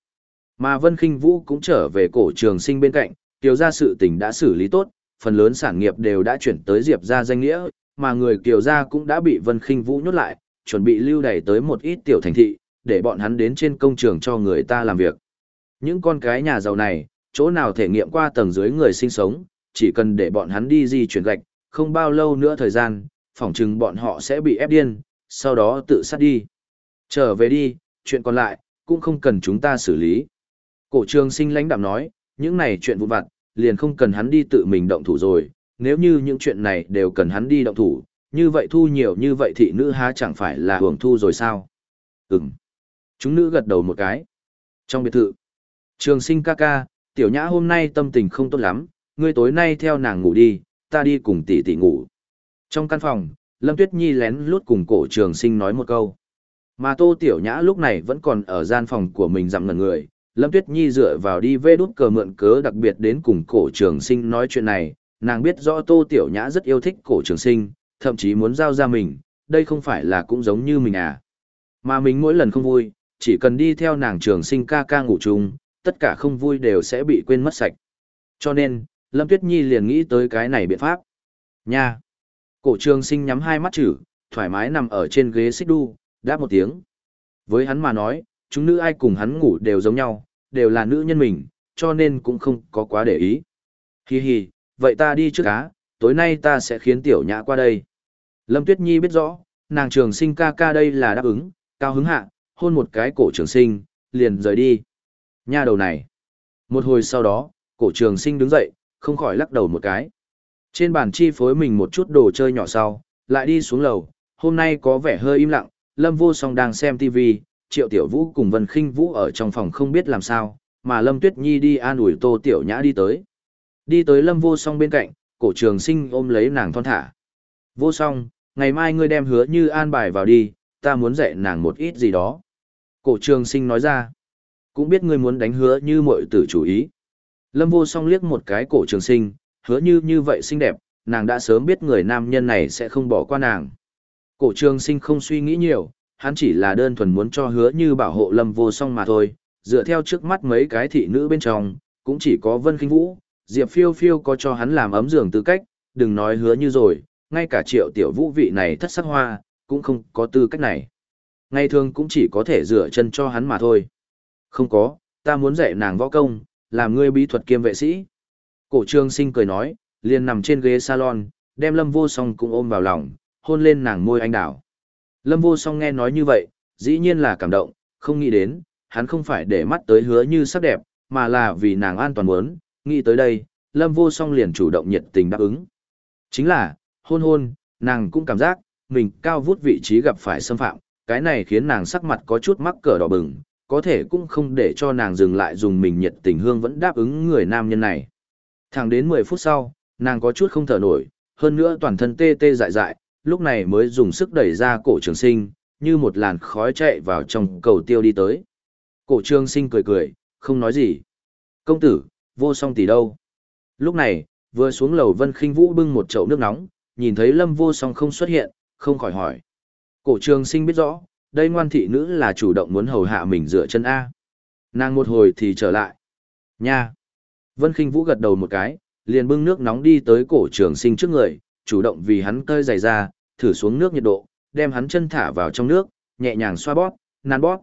Mà Vân Kinh Vũ cũng trở về cổ trường sinh bên cạnh, tiểu ra sự tình đã xử lý tốt, phần lớn sản nghiệp đều đã chuyển tới Diệp gia danh nghĩa, mà người kiều gia cũng đã bị Vân Kinh Vũ nhốt lại, chuẩn bị lưu đày tới một ít tiểu thành thị, để bọn hắn đến trên công trường cho người ta làm việc. Những con cái nhà giàu này, chỗ nào thể nghiệm qua tầng dưới người sinh sống, chỉ cần để bọn hắn đi di chuyển gạch, không bao lâu nữa thời gian, phỏng chừng bọn họ sẽ bị ép điên, sau đó tự sát đi. Trở về đi, chuyện còn lại, cũng không cần chúng ta xử lý. Cổ trường sinh lãnh đạm nói, những này chuyện vụn vặt, liền không cần hắn đi tự mình động thủ rồi, nếu như những chuyện này đều cần hắn đi động thủ, như vậy thu nhiều như vậy thị nữ há chẳng phải là hưởng thu rồi sao? Ừm. Chúng nữ gật đầu một cái. Trong biệt thự, trường sinh ca ca, tiểu nhã hôm nay tâm tình không tốt lắm, ngươi tối nay theo nàng ngủ đi, ta đi cùng tỷ tỷ ngủ. Trong căn phòng, Lâm Tuyết Nhi lén lút cùng cổ trường sinh nói một câu. Mà Tô Tiểu Nhã lúc này vẫn còn ở gian phòng của mình dặm ngần người, Lâm Tuyết Nhi dựa vào đi vê đút cờ mượn cớ đặc biệt đến cùng cổ trường sinh nói chuyện này, nàng biết rõ Tô Tiểu Nhã rất yêu thích cổ trường sinh, thậm chí muốn giao ra mình, đây không phải là cũng giống như mình à. Mà mình mỗi lần không vui, chỉ cần đi theo nàng trường sinh ca ca ngủ chung, tất cả không vui đều sẽ bị quên mất sạch. Cho nên, Lâm Tuyết Nhi liền nghĩ tới cái này biện pháp. Nha! Cổ trường sinh nhắm hai mắt chữ, thoải mái nằm ở trên ghế xích đu, đáp một tiếng. Với hắn mà nói, chúng nữ ai cùng hắn ngủ đều giống nhau, đều là nữ nhân mình, cho nên cũng không có quá để ý. Hi hi, vậy ta đi trước á, tối nay ta sẽ khiến tiểu nhã qua đây. Lâm Tuyết Nhi biết rõ, nàng trường sinh ca ca đây là đáp ứng, cao hứng hạ, hôn một cái cổ trường sinh, liền rời đi. Nha đầu này. Một hồi sau đó, cổ trường sinh đứng dậy, không khỏi lắc đầu một cái. Trên bàn chi phối mình một chút đồ chơi nhỏ sau, lại đi xuống lầu, hôm nay có vẻ hơi im lặng, Lâm Vô Song đang xem TV, Triệu Tiểu Vũ cùng Vân Khinh Vũ ở trong phòng không biết làm sao, mà Lâm Tuyết Nhi đi an ủi Tô Tiểu Nhã đi tới. Đi tới Lâm Vô Song bên cạnh, cổ trường sinh ôm lấy nàng thon thả. Vô Song, ngày mai ngươi đem hứa như an bài vào đi, ta muốn dạy nàng một ít gì đó. Cổ trường sinh nói ra, cũng biết ngươi muốn đánh hứa như muội tử chủ ý. Lâm Vô Song liếc một cái cổ trường sinh, hứa như như vậy xinh đẹp, nàng đã sớm biết người nam nhân này sẽ không bỏ qua nàng. Cổ trường sinh không suy nghĩ nhiều, hắn chỉ là đơn thuần muốn cho hứa như bảo hộ lâm vô song mà thôi, dựa theo trước mắt mấy cái thị nữ bên trong, cũng chỉ có Vân Kinh Vũ, Diệp Phiêu Phiêu có cho hắn làm ấm giường tư cách, đừng nói hứa như rồi, ngay cả triệu tiểu vũ vị này thất sắc hoa, cũng không có tư cách này. Ngày thường cũng chỉ có thể rửa chân cho hắn mà thôi. Không có, ta muốn dạy nàng võ công, làm ngươi bí thuật kiêm vệ sĩ. Cổ trương sinh cười nói, liền nằm trên ghế salon, đem lâm vô song cũng ôm vào lòng, hôn lên nàng môi anh đảo. Lâm vô song nghe nói như vậy, dĩ nhiên là cảm động, không nghĩ đến, hắn không phải để mắt tới hứa như sắc đẹp, mà là vì nàng an toàn muốn, nghĩ tới đây, lâm vô song liền chủ động nhiệt tình đáp ứng. Chính là, hôn hôn, nàng cũng cảm giác, mình cao vút vị trí gặp phải xâm phạm, cái này khiến nàng sắc mặt có chút mắc cỡ đỏ bừng, có thể cũng không để cho nàng dừng lại dùng mình nhiệt tình hương vẫn đáp ứng người nam nhân này. Thẳng đến 10 phút sau, nàng có chút không thở nổi, hơn nữa toàn thân tê tê dại dại, lúc này mới dùng sức đẩy ra cổ trường sinh, như một làn khói chạy vào trong cầu tiêu đi tới. Cổ trường sinh cười cười, không nói gì. Công tử, vô song tỷ đâu? Lúc này, vừa xuống lầu Vân Khinh Vũ bưng một chậu nước nóng, nhìn thấy Lâm Vô Song không xuất hiện, không khỏi hỏi. Cổ trường sinh biết rõ, đây ngoan thị nữ là chủ động muốn hầu hạ mình dựa chân A. Nàng một hồi thì trở lại. Nha! Vân Khinh Vũ gật đầu một cái, liền bưng nước nóng đi tới cổ trường sinh trước người, chủ động vì hắn cơi giày ra, thử xuống nước nhiệt độ, đem hắn chân thả vào trong nước, nhẹ nhàng xoa bóp, nan bóp.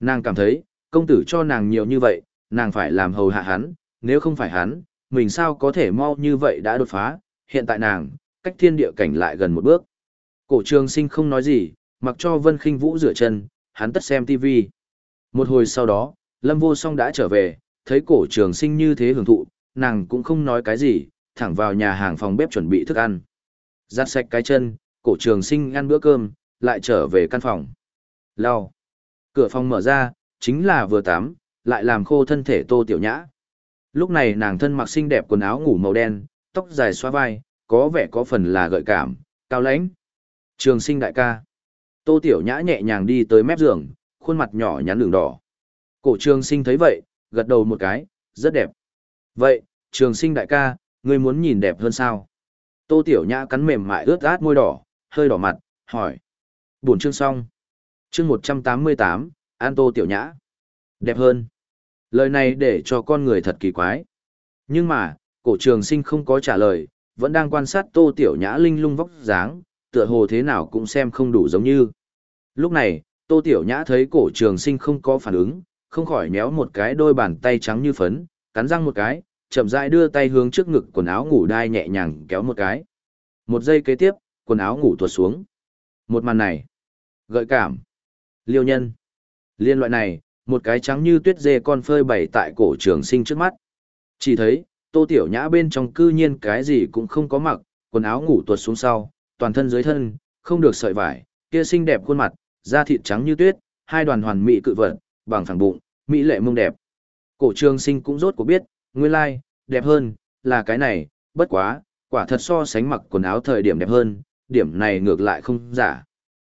Nàng cảm thấy, công tử cho nàng nhiều như vậy, nàng phải làm hầu hạ hắn, nếu không phải hắn, mình sao có thể mau như vậy đã đột phá, hiện tại nàng, cách thiên địa cảnh lại gần một bước. Cổ trường sinh không nói gì, mặc cho Vân Khinh Vũ rửa chân, hắn tất xem TV. Một hồi sau đó, Lâm Vô Song đã trở về, thấy cổ trường sinh như thế hưởng thụ, nàng cũng không nói cái gì, thẳng vào nhà hàng phòng bếp chuẩn bị thức ăn. Giặt sạch cái chân, cổ trường sinh ăn bữa cơm, lại trở về căn phòng. Lau. Cửa phòng mở ra, chính là vừa tắm, lại làm khô thân thể tô tiểu nhã. Lúc này nàng thân mặc xinh đẹp quần áo ngủ màu đen, tóc dài xoa vai, có vẻ có phần là gợi cảm, cao lãnh. Trường sinh đại ca. Tô tiểu nhã nhẹ nhàng đi tới mép giường, khuôn mặt nhỏ nhắn đường đỏ. Cổ trường sinh thấy vậy, gật đầu một cái, rất đẹp. Vậy, trường sinh đại ca, ngươi muốn nhìn đẹp hơn sao? Tô tiểu nhã cắn mềm mại ướt át môi đỏ, hơi đỏ mặt, hỏi. Buồn chương xong. Chương 188, An Tô tiểu nhã. Đẹp hơn. Lời này để cho con người thật kỳ quái. Nhưng mà, cổ trường sinh không có trả lời, vẫn đang quan sát tô tiểu nhã linh lung vóc dáng, tựa hồ thế nào cũng xem không đủ giống như. Lúc này, tô tiểu nhã thấy cổ trường sinh không có phản ứng, không khỏi méo một cái đôi bàn tay trắng như phấn, cắn răng một cái, chậm rãi đưa tay hướng trước ngực quần áo ngủ đai nhẹ nhàng kéo một cái. Một giây kế tiếp, quần áo ngủ tuột xuống. Một màn này, gợi cảm, liêu nhân, liên loại này, một cái trắng như tuyết dê con phơi bày tại cổ trường sinh trước mắt. Chỉ thấy, tô tiểu nhã bên trong cư nhiên cái gì cũng không có mặc, quần áo ngủ tuột xuống sau, toàn thân dưới thân, không được sợi vải, kia xinh đẹp khuôn mặt, da thịt trắng như tuyết, hai đoàn hoàn mỹ cự vật, bằng phẳng bụng, mỹ lệ mông đẹp. Cổ trường sinh cũng rốt cuộc biết, nguyên lai, đẹp hơn, là cái này, bất quá, quả thật so sánh mặc quần áo thời điểm đẹp hơn, điểm này ngược lại không giả.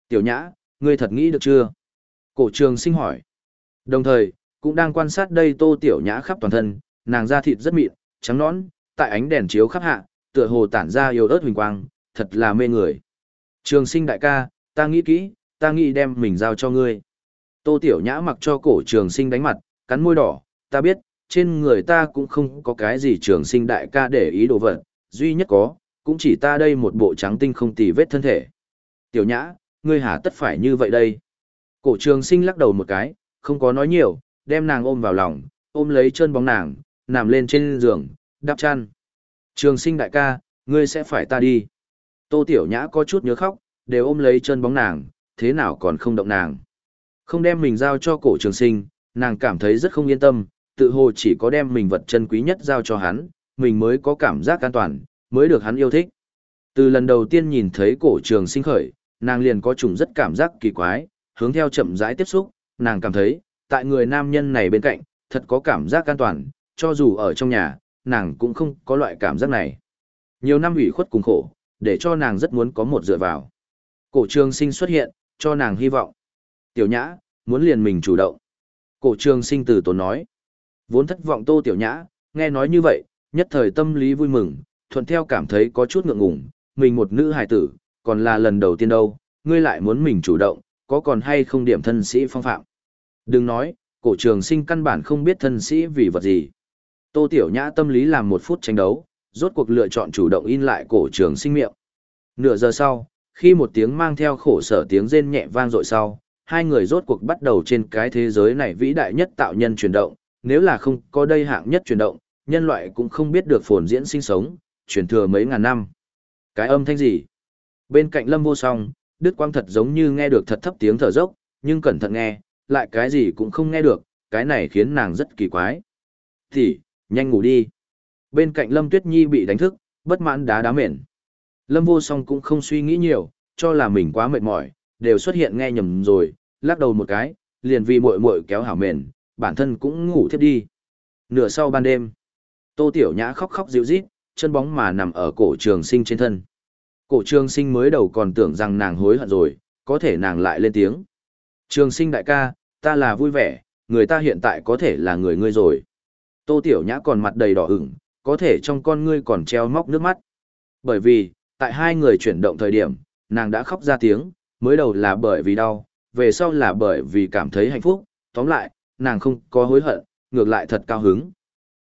Tiểu nhã, ngươi thật nghĩ được chưa? Cổ trường sinh hỏi. Đồng thời, cũng đang quan sát đây tô tiểu nhã khắp toàn thân, nàng da thịt rất mịn, trắng nõn, tại ánh đèn chiếu khắp hạ, tựa hồ tản ra yêu ớt huỳnh quang, thật là mê người. Trường sinh đại ca, ta nghĩ kỹ, ta nghĩ đem mình giao cho ngươi. Tô tiểu nhã mặc cho cổ trường sinh đánh mặt, cắn môi đỏ, ta biết, trên người ta cũng không có cái gì trường sinh đại ca để ý đồ vật, duy nhất có, cũng chỉ ta đây một bộ trắng tinh không tì vết thân thể. Tiểu nhã, ngươi hả tất phải như vậy đây. Cổ trường sinh lắc đầu một cái, không có nói nhiều, đem nàng ôm vào lòng, ôm lấy chân bóng nàng, nằm lên trên giường, đắp chăn. Trường sinh đại ca, ngươi sẽ phải ta đi. Tô Tiểu Nhã có chút nhớ khóc, đều ôm lấy chân bóng nàng, thế nào còn không động nàng. Không đem mình giao cho cổ trường sinh, nàng cảm thấy rất không yên tâm, tự hồ chỉ có đem mình vật chân quý nhất giao cho hắn, mình mới có cảm giác an toàn, mới được hắn yêu thích. Từ lần đầu tiên nhìn thấy cổ trường sinh khởi, nàng liền có chủng rất cảm giác kỳ quái, hướng theo chậm rãi tiếp xúc, nàng cảm thấy, tại người nam nhân này bên cạnh, thật có cảm giác an toàn, cho dù ở trong nhà, nàng cũng không có loại cảm giác này. Nhiều năm ủy khuất cùng khổ, để cho nàng rất muốn có một dựa vào. Cổ trường sinh xuất hiện, cho nàng hy vọng. Tiểu nhã, muốn liền mình chủ động. Cổ trường sinh từ tốn nói. Vốn thất vọng tô tiểu nhã, nghe nói như vậy, nhất thời tâm lý vui mừng, thuận theo cảm thấy có chút ngượng ngùng, mình một nữ hài tử, còn là lần đầu tiên đâu, ngươi lại muốn mình chủ động, có còn hay không điểm thân sĩ phong phạm. Đừng nói, cổ trường sinh căn bản không biết thân sĩ vì vật gì. Tô Tiểu Nhã tâm lý làm một phút tranh đấu, rốt cuộc lựa chọn chủ động in lại cổ trường sinh miệng. Nửa giờ sau, khi một tiếng mang theo khổ sở tiếng rên nhẹ vang dội sau, hai người rốt cuộc bắt đầu trên cái thế giới này vĩ đại nhất tạo nhân chuyển động, nếu là không có đây hạng nhất chuyển động, nhân loại cũng không biết được phồn diễn sinh sống, truyền thừa mấy ngàn năm. Cái âm thanh gì? Bên cạnh Lâm Vô Song, Đức Quang thật giống như nghe được thật thấp tiếng thở dốc, nhưng cẩn thận nghe, lại cái gì cũng không nghe được, cái này khiến nàng rất kỳ quái. Thì, nhanh ngủ đi. Bên cạnh Lâm Tuyết Nhi bị đánh thức, bất mãn đá đá mền. Lâm Vô Song cũng không suy nghĩ nhiều, cho là mình quá mệt mỏi, đều xuất hiện nghe nhầm rồi, lắc đầu một cái, liền vì muội muội kéo hảo mền, bản thân cũng ngủ thiếp đi. Nửa sau ban đêm, Tô Tiểu Nhã khóc khóc dịu rít, chân bóng mà nằm ở cổ trường sinh trên thân. Cổ trường sinh mới đầu còn tưởng rằng nàng hối hận rồi, có thể nàng lại lên tiếng. Trường sinh đại ca, ta là vui vẻ, người ta hiện tại có thể là người ngươi rồi. Tô Tiểu Nhã còn mặt đầy đỏ ửng, có thể trong con ngươi còn treo móc nước mắt. Bởi vì, tại hai người chuyển động thời điểm, nàng đã khóc ra tiếng, mới đầu là bởi vì đau, về sau là bởi vì cảm thấy hạnh phúc, tóm lại, nàng không có hối hận, ngược lại thật cao hứng.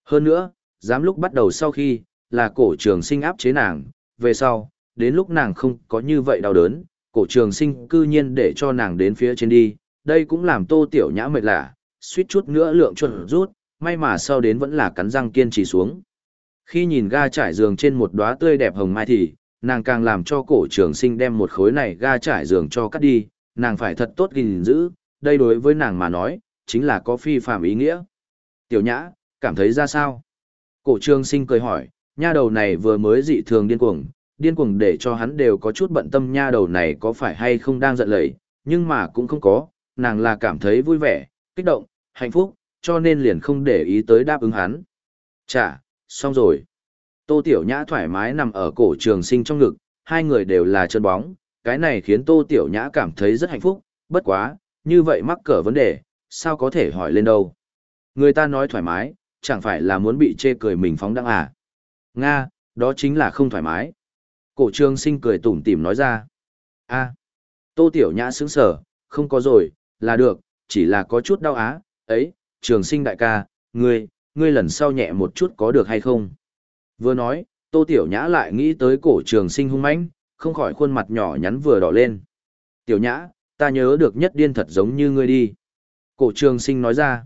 Hơn nữa, dám lúc bắt đầu sau khi, là cổ trường sinh áp chế nàng, về sau, đến lúc nàng không có như vậy đau đớn, cổ trường sinh cư nhiên để cho nàng đến phía trên đi, đây cũng làm tô tiểu nhã mệt lạ, suýt chút nữa lượng chuẩn rút, may mà sau đến vẫn là cắn răng kiên trì xuống. Khi nhìn ga trải giường trên một đóa tươi đẹp hồng mai thì, nàng càng làm cho cổ trường sinh đem một khối này ga trải giường cho cắt đi, nàng phải thật tốt gìn giữ, đây đối với nàng mà nói, chính là có phi phạm ý nghĩa. Tiểu nhã, cảm thấy ra sao? Cổ trường sinh cười hỏi, nha đầu này vừa mới dị thường điên cuồng, điên cuồng để cho hắn đều có chút bận tâm nha đầu này có phải hay không đang giận lẩy, nhưng mà cũng không có, nàng là cảm thấy vui vẻ, kích động, hạnh phúc, cho nên liền không để ý tới đáp ứng hắn. Chà, xong rồi. Tô Tiểu Nhã thoải mái nằm ở cổ trường sinh trong ngực, hai người đều là chân bóng, cái này khiến Tô Tiểu Nhã cảm thấy rất hạnh phúc, bất quá, như vậy mắc cỡ vấn đề, sao có thể hỏi lên đâu. Người ta nói thoải mái, chẳng phải là muốn bị chê cười mình phóng đăng à. Nga, đó chính là không thoải mái. Cổ trường sinh cười tủm tỉm nói ra. a Tô Tiểu Nhã sững sờ, không có rồi, là được, chỉ là có chút đau á, ấy, trường sinh đại ca, ngươi, ngươi lần sau nhẹ một chút có được hay không? Vừa nói, Tô Tiểu Nhã lại nghĩ tới cổ trường sinh hung mãnh, không khỏi khuôn mặt nhỏ nhắn vừa đỏ lên. Tiểu Nhã, ta nhớ được nhất điên thật giống như ngươi đi. Cổ trường sinh nói ra.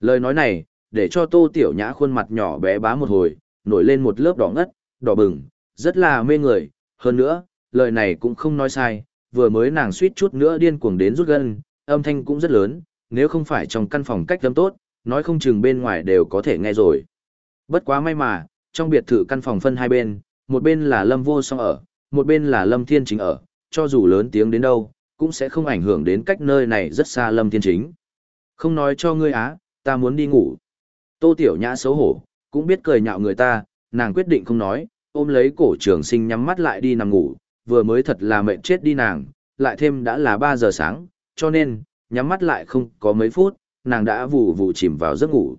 Lời nói này, để cho Tô Tiểu Nhã khuôn mặt nhỏ bé bá một hồi, nổi lên một lớp đỏ ngất, đỏ bừng, rất là mê người. Hơn nữa, lời này cũng không nói sai, vừa mới nàng suýt chút nữa điên cuồng đến rút gân, âm thanh cũng rất lớn, nếu không phải trong căn phòng cách âm tốt, nói không chừng bên ngoài đều có thể nghe rồi. Bất quá may mà, trong biệt thự căn phòng phân hai bên, một bên là Lâm Vô Song ở, một bên là Lâm Thiên Chính ở, cho dù lớn tiếng đến đâu, cũng sẽ không ảnh hưởng đến cách nơi này rất xa Lâm Thiên Chính. Không nói cho ngươi á, ta muốn đi ngủ. Tô Tiểu Nhã xấu hổ, cũng biết cười nhạo người ta, nàng quyết định không nói, ôm lấy cổ trường sinh nhắm mắt lại đi nằm ngủ, vừa mới thật là mệt chết đi nàng, lại thêm đã là 3 giờ sáng, cho nên, nhắm mắt lại không có mấy phút, nàng đã vụ vụ chìm vào giấc ngủ.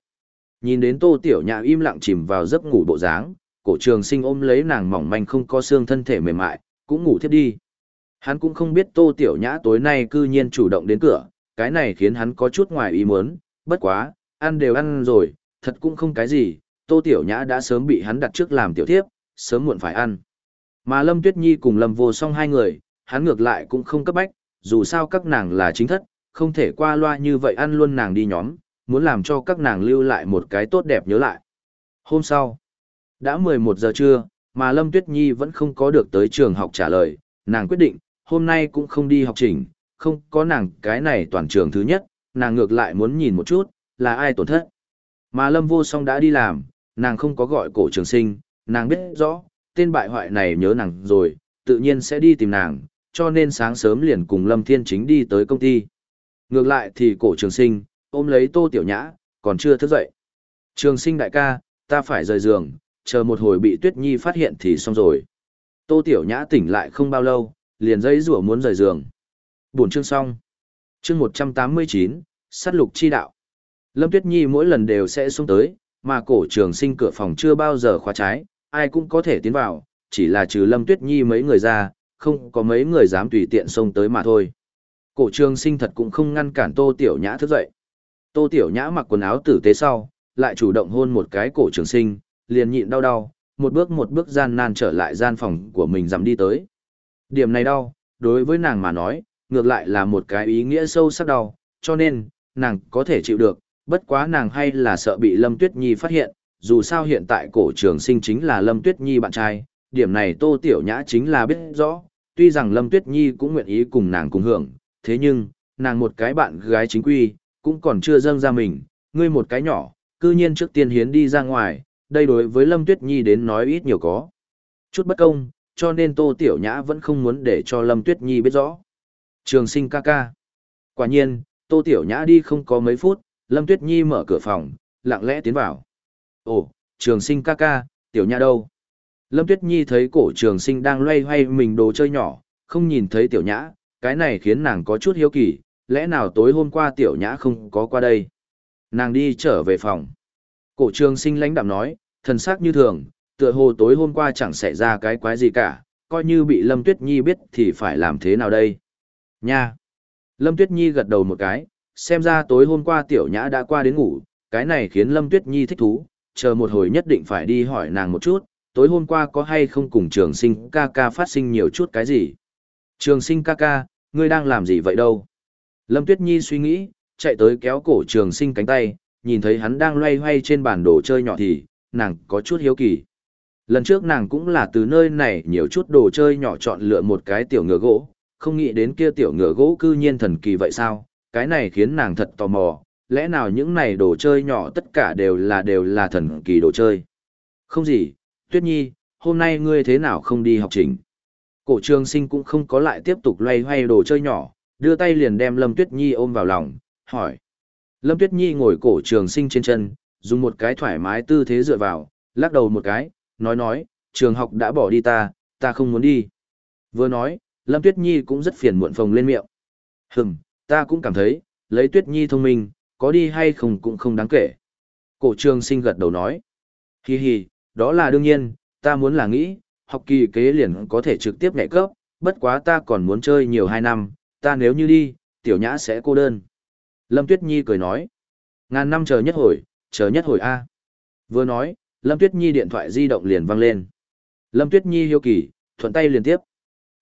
Nhìn đến Tô Tiểu Nhã im lặng chìm vào giấc ngủ bộ dáng, cổ trường sinh ôm lấy nàng mỏng manh không có xương thân thể mềm mại, cũng ngủ thiếp đi. Hắn cũng không biết Tô Tiểu Nhã tối nay cư nhiên chủ động đến cửa, cái này khiến hắn có chút ngoài ý muốn, bất quá, ăn đều ăn rồi, thật cũng không cái gì, Tô Tiểu Nhã đã sớm bị hắn đặt trước làm tiểu thiếp, sớm muộn phải ăn. Mà Lâm Tuyết Nhi cùng Lâm Vô Song hai người, hắn ngược lại cũng không cấp bách, dù sao các nàng là chính thất, không thể qua loa như vậy ăn luôn nàng đi nhóm, muốn làm cho các nàng lưu lại một cái tốt đẹp nhớ lại. Hôm sau, đã 11 giờ trưa, mà Lâm Tuyết Nhi vẫn không có được tới trường học trả lời, nàng quyết định, hôm nay cũng không đi học trình, không có nàng cái này toàn trường thứ nhất, nàng ngược lại muốn nhìn một chút, là ai tổn thất. Mà Lâm Vô Song đã đi làm, nàng không có gọi cổ trường sinh, nàng biết rõ, tên bại hoại này nhớ nàng rồi, tự nhiên sẽ đi tìm nàng, cho nên sáng sớm liền cùng Lâm Thiên Chính đi tới công ty. Ngược lại thì cổ trường sinh, ôm lấy tô tiểu nhã, còn chưa thức dậy. Trường sinh đại ca, ta phải rời giường, chờ một hồi bị Tuyết Nhi phát hiện thì xong rồi. Tô tiểu nhã tỉnh lại không bao lâu, liền dây rủa muốn rời giường. Buổi chương xong. Chương 189, sát lục chi đạo. Lâm Tuyết Nhi mỗi lần đều sẽ xuống tới, mà cổ trường sinh cửa phòng chưa bao giờ khóa trái, ai cũng có thể tiến vào, chỉ là trừ Lâm Tuyết Nhi mấy người ra, không có mấy người dám tùy tiện xông tới mà thôi. Cổ trường sinh thật cũng không ngăn cản Tô Tiểu Nhã thức dậy. Tô Tiểu Nhã mặc quần áo tử tế sau, lại chủ động hôn một cái cổ trường sinh, liền nhịn đau đau, một bước một bước gian nan trở lại gian phòng của mình dám đi tới. Điểm này đau, đối với nàng mà nói, ngược lại là một cái ý nghĩa sâu sắc đau, cho nên, nàng có thể chịu được, bất quá nàng hay là sợ bị Lâm Tuyết Nhi phát hiện, dù sao hiện tại cổ trường sinh chính là Lâm Tuyết Nhi bạn trai, điểm này Tô Tiểu Nhã chính là biết rõ, tuy rằng Lâm Tuyết Nhi cũng nguyện ý cùng nàng cùng hưởng, thế nhưng, nàng một cái bạn gái chính quy, cũng còn chưa dâng ra mình, ngươi một cái nhỏ, cư nhiên trước tiên hiến đi ra ngoài, đây đối với Lâm Tuyết Nhi đến nói ít nhiều có. Chút bất công, cho nên Tô Tiểu Nhã vẫn không muốn để cho Lâm Tuyết Nhi biết rõ. Trường sinh ca ca. Quả nhiên, Tô Tiểu Nhã đi không có mấy phút, Lâm Tuyết Nhi mở cửa phòng, lặng lẽ tiến vào. Ồ, trường sinh ca ca, Tiểu Nhã đâu? Lâm Tuyết Nhi thấy cổ trường sinh đang loay hoay mình đồ chơi nhỏ, không nhìn thấy Tiểu Nhã, cái này khiến nàng có chút hiếu kỳ, lẽ nào tối hôm qua Tiểu Nhã không có qua đây? Nàng đi trở về phòng. Cổ trường sinh lãnh đạm nói, thần sắc như thường, tựa hồ tối hôm qua chẳng xảy ra cái quái gì cả, coi như bị Lâm Tuyết Nhi biết thì phải làm thế nào đây? Nha! Lâm Tuyết Nhi gật đầu một cái, xem ra tối hôm qua Tiểu Nhã đã qua đến ngủ, cái này khiến Lâm Tuyết Nhi thích thú, chờ một hồi nhất định phải đi hỏi nàng một chút, tối hôm qua có hay không cùng trường sinh ca ca phát sinh nhiều chút cái gì? Trường sinh ca ca, ngươi đang làm gì vậy đâu? Lâm Tuyết Nhi suy nghĩ, chạy tới kéo cổ trường sinh cánh tay, nhìn thấy hắn đang loay hoay trên bản đồ chơi nhỏ thì, nàng có chút hiếu kỳ. Lần trước nàng cũng là từ nơi này nhiều chút đồ chơi nhỏ chọn lựa một cái tiểu ngựa gỗ, không nghĩ đến kia tiểu ngựa gỗ cư nhiên thần kỳ vậy sao, cái này khiến nàng thật tò mò, lẽ nào những này đồ chơi nhỏ tất cả đều là đều là thần kỳ đồ chơi. Không gì, Tuyết Nhi, hôm nay ngươi thế nào không đi học trình? Cổ trường sinh cũng không có lại tiếp tục loay hoay đồ chơi nhỏ, đưa tay liền đem Lâm Tuyết Nhi ôm vào lòng, hỏi. Lâm Tuyết Nhi ngồi cổ trường sinh trên chân, dùng một cái thoải mái tư thế dựa vào, lắc đầu một cái, nói nói, trường học đã bỏ đi ta, ta không muốn đi. Vừa nói, Lâm Tuyết Nhi cũng rất phiền muộn phồng lên miệng. Hừm, ta cũng cảm thấy, lấy Tuyết Nhi thông minh, có đi hay không cũng không đáng kể. Cổ trường sinh gật đầu nói. Hi hi, đó là đương nhiên, ta muốn là nghĩ, học kỳ kế liền có thể trực tiếp nhảy cấp, bất quá ta còn muốn chơi nhiều hai năm, ta nếu như đi, tiểu nhã sẽ cô đơn. Lâm Tuyết Nhi cười nói. Ngàn năm chờ nhất hồi, chờ nhất hồi A. Vừa nói, Lâm Tuyết Nhi điện thoại di động liền vang lên. Lâm Tuyết Nhi hiếu kỳ, thuận tay liền tiếp.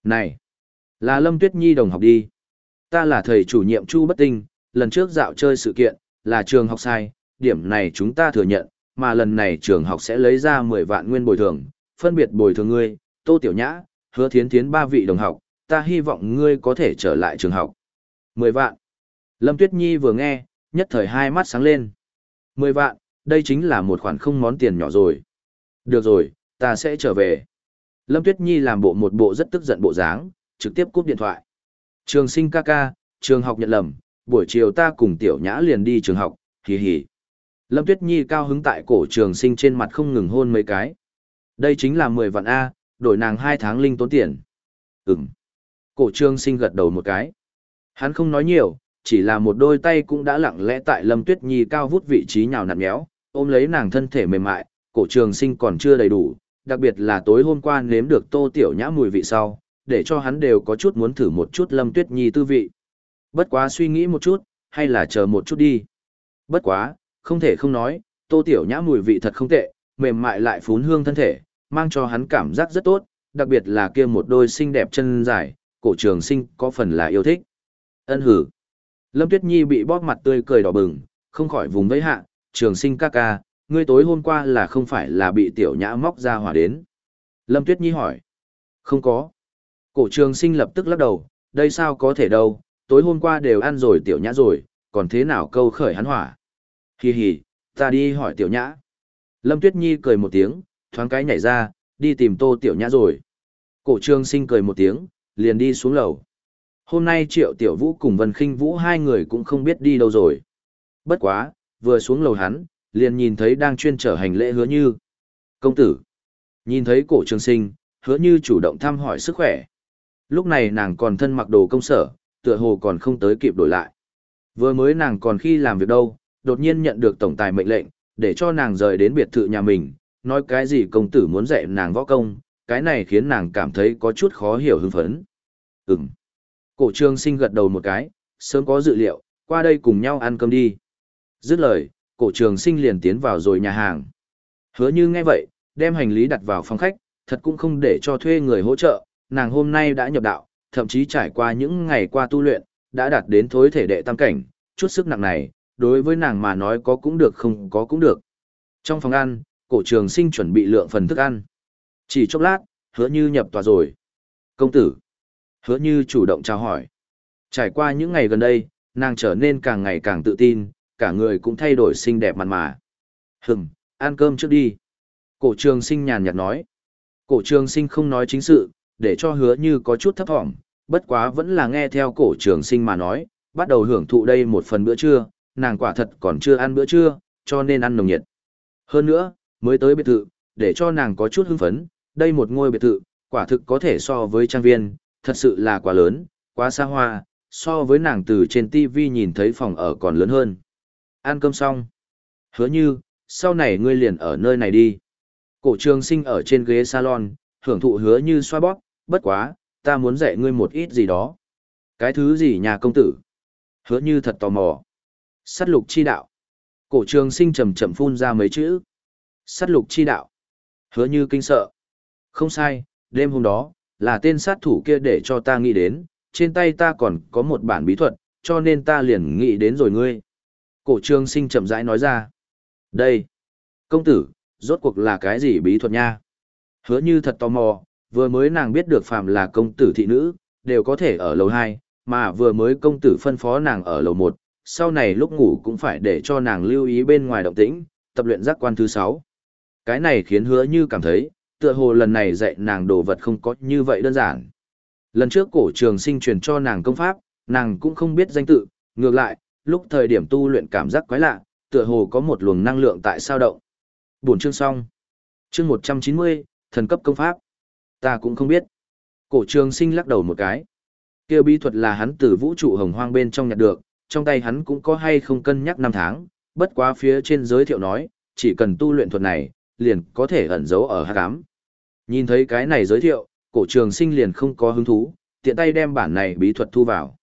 Này, là Lâm Tuyết Nhi đồng học đi. Ta là thầy chủ nhiệm Chu Bất Tinh, lần trước dạo chơi sự kiện, là trường học sai, điểm này chúng ta thừa nhận, mà lần này trường học sẽ lấy ra 10 vạn nguyên bồi thường, phân biệt bồi thường ngươi, Tô Tiểu Nhã, hứa thiến thiến ba vị đồng học, ta hy vọng ngươi có thể trở lại trường học. 10 vạn. Lâm Tuyết Nhi vừa nghe, nhất thời hai mắt sáng lên. 10 vạn, đây chính là một khoản không món tiền nhỏ rồi. Được rồi, ta sẽ trở về. Lâm Tuyết Nhi làm bộ một bộ rất tức giận bộ dáng, trực tiếp cúp điện thoại. Trường sinh ca ca, trường học nhận lầm, buổi chiều ta cùng tiểu nhã liền đi trường học, hì hì. Lâm Tuyết Nhi cao hứng tại cổ trường sinh trên mặt không ngừng hôn mấy cái. Đây chính là 10 vạn A, đổi nàng 2 tháng linh tốn tiền. Ừm. Cổ trường sinh gật đầu một cái. Hắn không nói nhiều, chỉ là một đôi tay cũng đã lặng lẽ tại Lâm Tuyết Nhi cao vút vị trí nhào nặn méo, ôm lấy nàng thân thể mềm mại, cổ trường sinh còn chưa đầy đủ, đặc biệt là tối hôm qua nếm được tô tiểu nhã mùi vị sau, để cho hắn đều có chút muốn thử một chút Lâm Tuyết Nhi tư vị. Bất quá suy nghĩ một chút, hay là chờ một chút đi. Bất quá, không thể không nói, tô tiểu nhã mùi vị thật không tệ, mềm mại lại phún hương thân thể, mang cho hắn cảm giác rất tốt, đặc biệt là kia một đôi xinh đẹp chân dài, cổ trường sinh có phần là yêu thích. Ân hử. Lâm Tuyết Nhi bị bóp mặt tươi cười đỏ bừng, không khỏi vùng vẫy hạ, trường sinh ca ca, ngươi tối hôm qua là không phải là bị tiểu nhã móc ra hỏa đến. Lâm Tuyết Nhi hỏi. Không có. Cổ trường sinh lập tức lắc đầu, đây sao có thể đâu, tối hôm qua đều ăn rồi tiểu nhã rồi, còn thế nào câu khởi hắn hỏa. Hi hi, ta đi hỏi tiểu nhã. Lâm Tuyết Nhi cười một tiếng, thoáng cái nhảy ra, đi tìm tô tiểu nhã rồi. Cổ trường sinh cười một tiếng, liền đi xuống lầu. Hôm nay Triệu Tiểu Vũ cùng Vân Kinh Vũ hai người cũng không biết đi đâu rồi. Bất quá, vừa xuống lầu hắn, liền nhìn thấy đang chuyên trở hành lễ hứa như. Công tử. Nhìn thấy cổ trường sinh, hứa như chủ động thăm hỏi sức khỏe. Lúc này nàng còn thân mặc đồ công sở, tựa hồ còn không tới kịp đổi lại. Vừa mới nàng còn khi làm việc đâu, đột nhiên nhận được tổng tài mệnh lệnh, để cho nàng rời đến biệt thự nhà mình, nói cái gì công tử muốn dạy nàng võ công, cái này khiến nàng cảm thấy có chút khó hiểu hưng phấn. Ừm. Cổ trường sinh gật đầu một cái, sớm có dự liệu, qua đây cùng nhau ăn cơm đi. Dứt lời, cổ trường sinh liền tiến vào rồi nhà hàng. Hứa như nghe vậy, đem hành lý đặt vào phòng khách, thật cũng không để cho thuê người hỗ trợ, nàng hôm nay đã nhập đạo, thậm chí trải qua những ngày qua tu luyện, đã đạt đến thối thể đệ tam cảnh, chút sức nặng này, đối với nàng mà nói có cũng được không có cũng được. Trong phòng ăn, cổ trường sinh chuẩn bị lượng phần thức ăn. Chỉ chốc lát, hứa như nhập tòa rồi. Công tử. Hứa như chủ động chào hỏi. Trải qua những ngày gần đây, nàng trở nên càng ngày càng tự tin, cả người cũng thay đổi xinh đẹp mặt mà. Hừm, ăn cơm trước đi. Cổ trường sinh nhàn nhạt nói. Cổ trường sinh không nói chính sự, để cho hứa như có chút thấp thỏm, bất quá vẫn là nghe theo cổ trường sinh mà nói, bắt đầu hưởng thụ đây một phần bữa trưa, nàng quả thật còn chưa ăn bữa trưa, cho nên ăn nồng nhiệt. Hơn nữa, mới tới biệt thự, để cho nàng có chút hưng phấn, đây một ngôi biệt thự, quả thực có thể so với trang viên, thật sự là quá lớn, quá xa hoa, so với nàng từ trên TV nhìn thấy phòng ở còn lớn hơn. Ăn cơm xong. Hứa như, sau này ngươi liền ở nơi này đi. Cổ trường sinh ở trên ghế salon, hưởng thụ hứa như xoa bóp, bất quá, ta muốn dạy ngươi một ít gì đó. Cái thứ gì nhà công tử? Hứa như thật tò mò. Sát lục chi đạo. Cổ trường sinh chậm chậm phun ra mấy chữ. Sát lục chi đạo. Hứa như kinh sợ. Không sai, đêm hôm đó, là tên sát thủ kia để cho ta nghĩ đến, trên tay ta còn có một bản bí thuật, cho nên ta liền nghĩ đến rồi ngươi. Cổ trường sinh chậm rãi nói ra. Đây, công tử, rốt cuộc là cái gì bí thuật nha? Hứa như thật tò mò, vừa mới nàng biết được phàm là công tử thị nữ, đều có thể ở lầu 2, mà vừa mới công tử phân phó nàng ở lầu 1, sau này lúc ngủ cũng phải để cho nàng lưu ý bên ngoài động tĩnh, tập luyện giác quan thứ 6. Cái này khiến hứa như cảm thấy, tựa hồ lần này dạy nàng đồ vật không có như vậy đơn giản. Lần trước cổ trường sinh truyền cho nàng công pháp, nàng cũng không biết danh tự, ngược lại, lúc thời điểm tu luyện cảm giác quái lạ, tựa hồ có một luồng năng lượng tại sao động. Buổi chương xong. Chương 190, thần cấp công pháp. Ta cũng không biết. Cổ trường sinh lắc đầu một cái. Kêu bí thuật là hắn từ vũ trụ hồng hoang bên trong nhặt được, trong tay hắn cũng có hay không cân nhắc năm tháng, bất quá phía trên giới thiệu nói, chỉ cần tu luyện thuật này, liền có thể ẩn giấu ở hắc ám. Nhìn thấy cái này giới thiệu, cổ trường sinh liền không có hứng thú, tiện tay đem bản này bí thuật thu vào.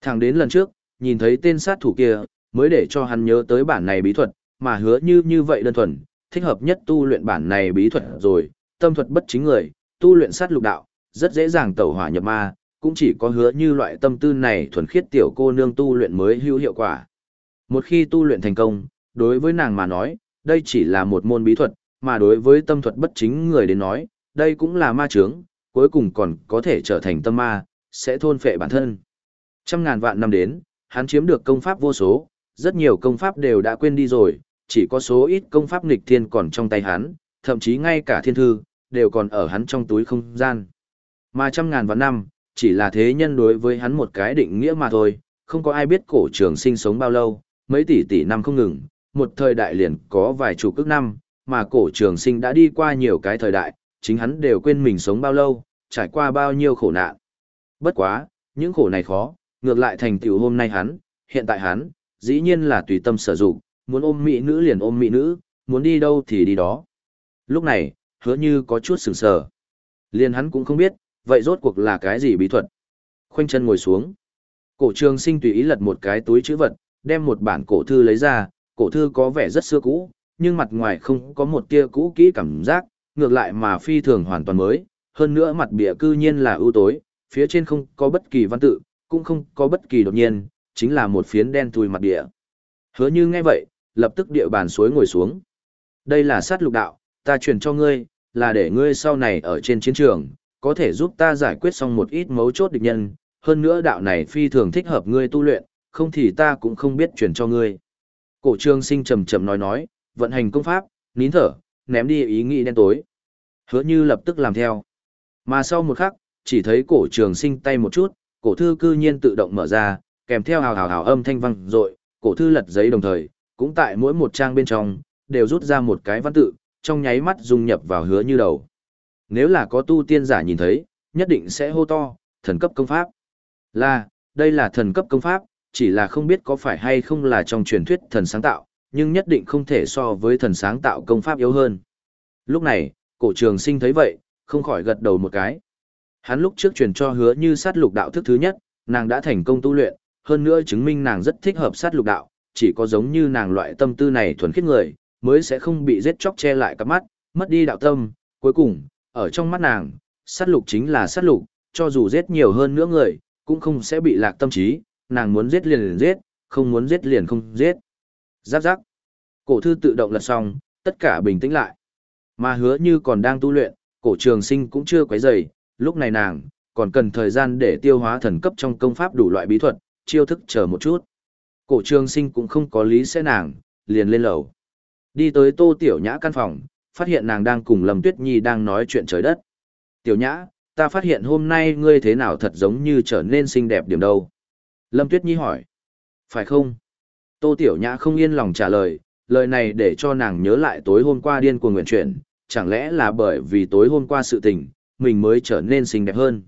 Thẳng đến lần trước, nhìn thấy tên sát thủ kia, mới để cho hắn nhớ tới bản này bí thuật, mà hứa như như vậy đơn thuần, thích hợp nhất tu luyện bản này bí thuật rồi, tâm thuật bất chính người, tu luyện sát lục đạo, rất dễ dàng tẩu hỏa nhập ma, cũng chỉ có hứa như loại tâm tư này thuần khiết tiểu cô nương tu luyện mới hữu hiệu quả. Một khi tu luyện thành công, đối với nàng mà nói, đây chỉ là một môn bí thuật, mà đối với tâm thuật bất chính người đến nói, đây cũng là ma chướng, cuối cùng còn có thể trở thành tâm ma, sẽ thôn phệ bản thân. Trăm ngàn vạn năm đến, hắn chiếm được công pháp vô số, rất nhiều công pháp đều đã quên đi rồi, chỉ có số ít công pháp nghịch thiên còn trong tay hắn, thậm chí ngay cả thiên thư, đều còn ở hắn trong túi không gian. Mà trăm ngàn vạn năm, chỉ là thế nhân đối với hắn một cái định nghĩa mà thôi, không có ai biết cổ trường sinh sống bao lâu, mấy tỷ tỷ năm không ngừng, một thời đại liền có vài chục ức năm, mà cổ trường sinh đã đi qua nhiều cái thời đại, chính hắn đều quên mình sống bao lâu, trải qua bao nhiêu khổ nạn. Bất quá, những khổ này khó, ngược lại thành tựu hôm nay hắn, hiện tại hắn, dĩ nhiên là tùy tâm sở dụng, muốn ôm mỹ nữ liền ôm mỹ nữ, muốn đi đâu thì đi đó. Lúc này, hứa như có chút sừng sờ. Liền hắn cũng không biết, vậy rốt cuộc là cái gì bí thuật. Khoanh chân ngồi xuống. Cổ trường sinh tùy ý lật một cái túi chữ vật, đem một bản cổ thư lấy ra, cổ thư có vẻ rất xưa cũ, nhưng mặt ngoài không có một tia cũ kỹ cảm giác, ngược lại mà phi thường hoàn toàn mới, hơn nữa mặt bìa cư nhiên là ưu tối, phía trên không có bất kỳ văn tự, cũng không có bất kỳ đột nhiên, chính là một phiến đen thui mặt địa. Hứa như nghe vậy, lập tức địa bàn suối ngồi xuống. Đây là sát lục đạo, ta truyền cho ngươi, là để ngươi sau này ở trên chiến trường, có thể giúp ta giải quyết xong một ít mấu chốt địch nhân, hơn nữa đạo này phi thường thích hợp ngươi tu luyện, không thì ta cũng không biết truyền cho ngươi. Cổ trương sinh trầm trầm nói nói, vận hành công pháp, nín thở, ném đi ý nghĩ đen tối. Hứa như lập tức làm theo. Mà sau một khắc, chỉ thấy cổ trường sinh tay một chút, cổ thư cư nhiên tự động mở ra, kèm theo hào hào hào âm thanh vang rội, cổ thư lật giấy đồng thời, cũng tại mỗi một trang bên trong, đều rút ra một cái văn tự, trong nháy mắt dung nhập vào hứa như đầu. Nếu là có tu tiên giả nhìn thấy, nhất định sẽ hô to, thần cấp công pháp. Là, đây là thần cấp công pháp, chỉ là không biết có phải hay không là trong truyền thuyết thần sáng tạo, nhưng nhất định không thể so với thần sáng tạo công pháp yếu hơn. Lúc này, cổ trường sinh thấy vậy, không khỏi gật đầu một cái. Hắn lúc trước truyền cho hứa như sát lục đạo thức thứ nhất, nàng đã thành công tu luyện, hơn nữa chứng minh nàng rất thích hợp sát lục đạo, chỉ có giống như nàng loại tâm tư này thuần khiết người, mới sẽ không bị giết chóc che lại cặp mắt, mất đi đạo tâm, cuối cùng, ở trong mắt nàng, sát lục chính là sát lục, cho dù giết nhiều hơn nữa người, cũng không sẽ bị lạc tâm trí, nàng muốn giết liền liền giết, không muốn giết liền không giết. Giáp giáp. Cổ thư tự động lật xong, tất cả bình tĩnh lại. Mà hứa như còn đang tu luyện, cổ trường sinh cũng chưa quấy rầy, lúc này nàng, còn cần thời gian để tiêu hóa thần cấp trong công pháp đủ loại bí thuật, chiêu thức chờ một chút. Cổ trường sinh cũng không có lý sẽ nàng, liền lên lầu. Đi tới tô tiểu nhã căn phòng, phát hiện nàng đang cùng Lâm Tuyết Nhi đang nói chuyện trời đất. Tiểu nhã, ta phát hiện hôm nay ngươi thế nào thật giống như trở nên xinh đẹp điểm đâu. Lâm Tuyết Nhi hỏi. Phải không? Tô Tiểu Nhã không yên lòng trả lời, lời này để cho nàng nhớ lại tối hôm qua điên cuồng nguyện chuyển, chẳng lẽ là bởi vì tối hôm qua sự tình, mình mới trở nên xinh đẹp hơn.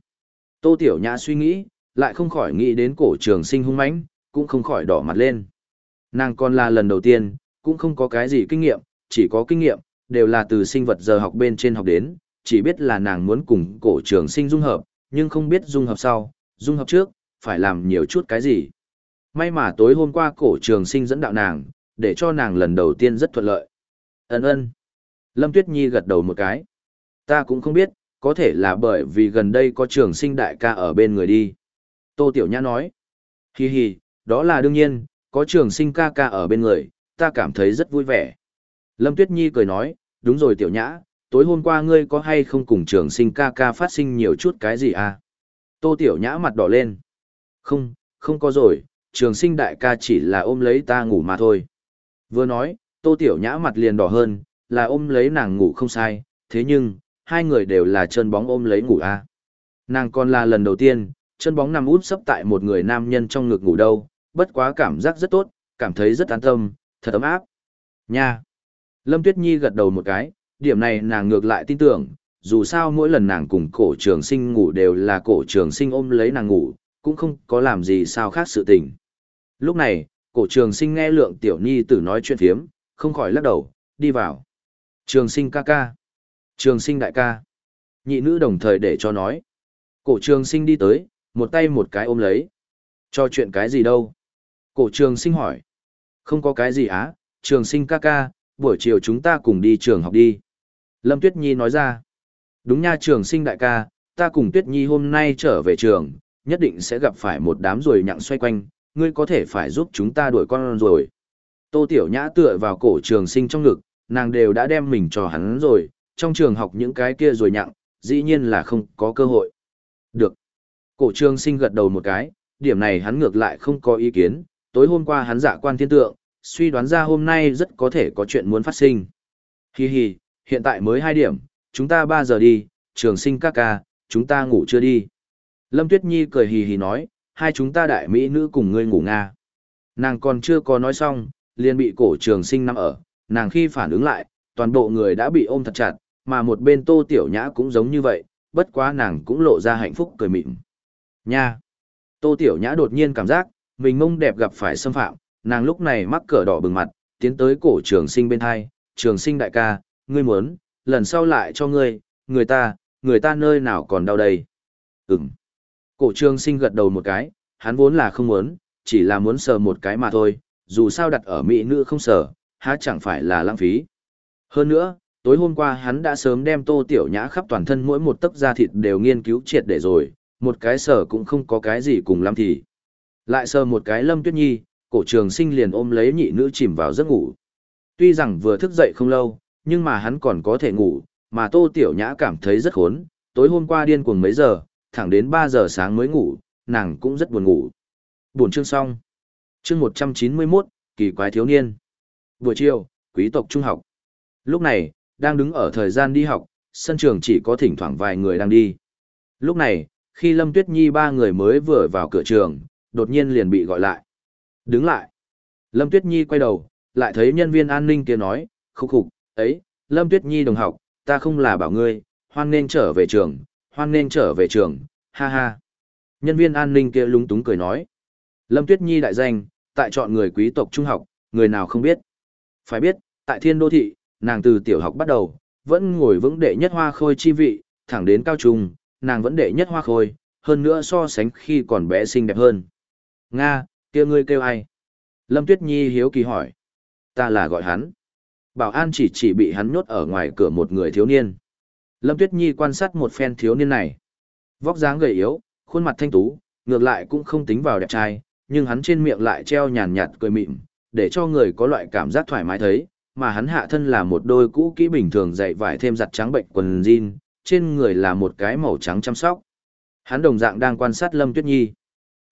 Tô Tiểu Nhã suy nghĩ, lại không khỏi nghĩ đến cổ trường sinh hung mãnh, cũng không khỏi đỏ mặt lên. Nàng còn là lần đầu tiên, cũng không có cái gì kinh nghiệm, chỉ có kinh nghiệm, đều là từ sinh vật giờ học bên trên học đến, chỉ biết là nàng muốn cùng cổ trường sinh dung hợp, nhưng không biết dung hợp sau, dung hợp trước, phải làm nhiều chút cái gì. May mà tối hôm qua cổ trường sinh dẫn đạo nàng, để cho nàng lần đầu tiên rất thuận lợi. Ấn ơn. Lâm Tuyết Nhi gật đầu một cái. Ta cũng không biết, có thể là bởi vì gần đây có trường sinh đại ca ở bên người đi. Tô Tiểu Nhã nói. Hi hi, đó là đương nhiên, có trường sinh ca ca ở bên người, ta cảm thấy rất vui vẻ. Lâm Tuyết Nhi cười nói, đúng rồi Tiểu Nhã, tối hôm qua ngươi có hay không cùng trường sinh ca ca phát sinh nhiều chút cái gì à? Tô Tiểu Nhã mặt đỏ lên. Không, không có rồi, trường sinh đại ca chỉ là ôm lấy ta ngủ mà thôi. Vừa nói, tô tiểu nhã mặt liền đỏ hơn, là ôm lấy nàng ngủ không sai, thế nhưng, hai người đều là chân bóng ôm lấy ngủ. À. Nàng còn là lần đầu tiên, chân bóng nằm út sấp tại một người nam nhân trong ngực ngủ đâu, bất quá cảm giác rất tốt, cảm thấy rất an tâm, thật ấm áp. Nha! Lâm Tuyết Nhi gật đầu một cái, điểm này nàng ngược lại tin tưởng, dù sao mỗi lần nàng cùng cổ trường sinh ngủ đều là cổ trường sinh ôm lấy nàng ngủ, cũng không có làm gì sao khác sự tình. Lúc này, cổ trường sinh nghe lượng tiểu nhi tử nói chuyện phiếm, không khỏi lắc đầu, đi vào. Trường sinh ca ca. Trường sinh đại ca. Nhị nữ đồng thời để cho nói. Cổ trường sinh đi tới, một tay một cái ôm lấy. Cho chuyện cái gì đâu? Cổ trường sinh hỏi. Không có cái gì á, trường sinh ca ca, buổi chiều chúng ta cùng đi trường học đi. Lâm Tuyết Nhi nói ra. Đúng nha trường sinh đại ca, ta cùng Tuyết Nhi hôm nay trở về trường, nhất định sẽ gặp phải một đám ruồi nhặng xoay quanh, ngươi có thể phải giúp chúng ta đuổi con rồi. Tô Tiểu Nhã tựa vào cổ trường sinh trong ngực, nàng đều đã đem mình cho hắn rồi, trong trường học những cái kia rồi nhặng, dĩ nhiên là không có cơ hội. Được. Cổ trường sinh gật đầu một cái, điểm này hắn ngược lại không có ý kiến, tối hôm qua hắn dạ quan thiên tượng, suy đoán ra hôm nay rất có thể có chuyện muốn phát sinh. Hi hi, hiện tại mới 2 điểm, chúng ta 3 giờ đi, trường sinh ca ca, chúng ta ngủ chưa đi. Lâm Tuyết Nhi cười hì hì nói, hai chúng ta đại mỹ nữ cùng ngươi ngủ nga. Nàng còn chưa có nói xong, liền bị cổ trường sinh nằm ở, nàng khi phản ứng lại, toàn bộ người đã bị ôm thật chặt, mà một bên tô tiểu nhã cũng giống như vậy, bất quá nàng cũng lộ ra hạnh phúc cười mịn. Nha! Tô tiểu nhã đột nhiên cảm giác, mình mông đẹp gặp phải xâm phạm, nàng lúc này mắc cỡ đỏ bừng mặt, tiến tới cổ trường sinh bên hai, trường sinh đại ca, ngươi muốn, lần sau lại cho ngươi, người ta, người ta nơi nào còn đau đây. Ừm. Cổ trường sinh gật đầu một cái, hắn vốn là không muốn, chỉ là muốn sờ một cái mà thôi, dù sao đặt ở mỹ nữ không sờ, há chẳng phải là lãng phí. Hơn nữa, tối hôm qua hắn đã sớm đem tô tiểu nhã khắp toàn thân mỗi một tấc da thịt đều nghiên cứu triệt để rồi, một cái sờ cũng không có cái gì cùng lắm thì. Lại sờ một cái lâm tuyết nhi, cổ trường sinh liền ôm lấy nhị nữ chìm vào giấc ngủ. Tuy rằng vừa thức dậy không lâu, nhưng mà hắn còn có thể ngủ, mà tô tiểu nhã cảm thấy rất khốn, tối hôm qua điên cuồng mấy giờ, thẳng đến 3 giờ sáng mới ngủ, nàng cũng rất buồn ngủ. Buồn chương xong. Chương 191, kỳ quái thiếu niên. Buổi chiều, quý tộc trung học. Lúc này, đang đứng ở thời gian đi học, sân trường chỉ có thỉnh thoảng vài người đang đi. Lúc này, khi Lâm Tuyết Nhi ba người mới vừa vào cửa trường, đột nhiên liền bị gọi lại. Đứng lại. Lâm Tuyết Nhi quay đầu, lại thấy nhân viên an ninh kia nói, khúc khục, ấy, Lâm Tuyết Nhi đồng học, ta không là bảo ngươi, hoan nên trở về trường, hoan nên trở về trường, ha ha. Nhân viên an ninh kia lúng túng cười nói. Lâm Tuyết Nhi đại danh, tại chọn người quý tộc trung học, người nào không biết. Phải biết, tại thiên đô thị, nàng từ tiểu học bắt đầu, vẫn ngồi vững đệ nhất hoa khôi chi vị, thẳng đến cao trung, nàng vẫn đệ nhất hoa khôi, hơn nữa so sánh khi còn bé xinh đẹp hơn. Nga, kia ngươi kêu ai? Lâm Tuyết Nhi hiếu kỳ hỏi. Ta là gọi hắn. Bảo an chỉ chỉ bị hắn nhốt ở ngoài cửa một người thiếu niên. Lâm Tuyết Nhi quan sát một phen thiếu niên này. Vóc dáng gầy yếu, khuôn mặt thanh tú, ngược lại cũng không tính vào đẹp trai, nhưng hắn trên miệng lại treo nhàn nhạt cười mịn, để cho người có loại cảm giác thoải mái thấy, mà hắn hạ thân là một đôi cũ kỹ bình thường dạy vải thêm giặt trắng bệnh quần jean, trên người là một cái màu trắng chăm sóc. Hắn đồng dạng đang quan sát Lâm Tuyết Nhi.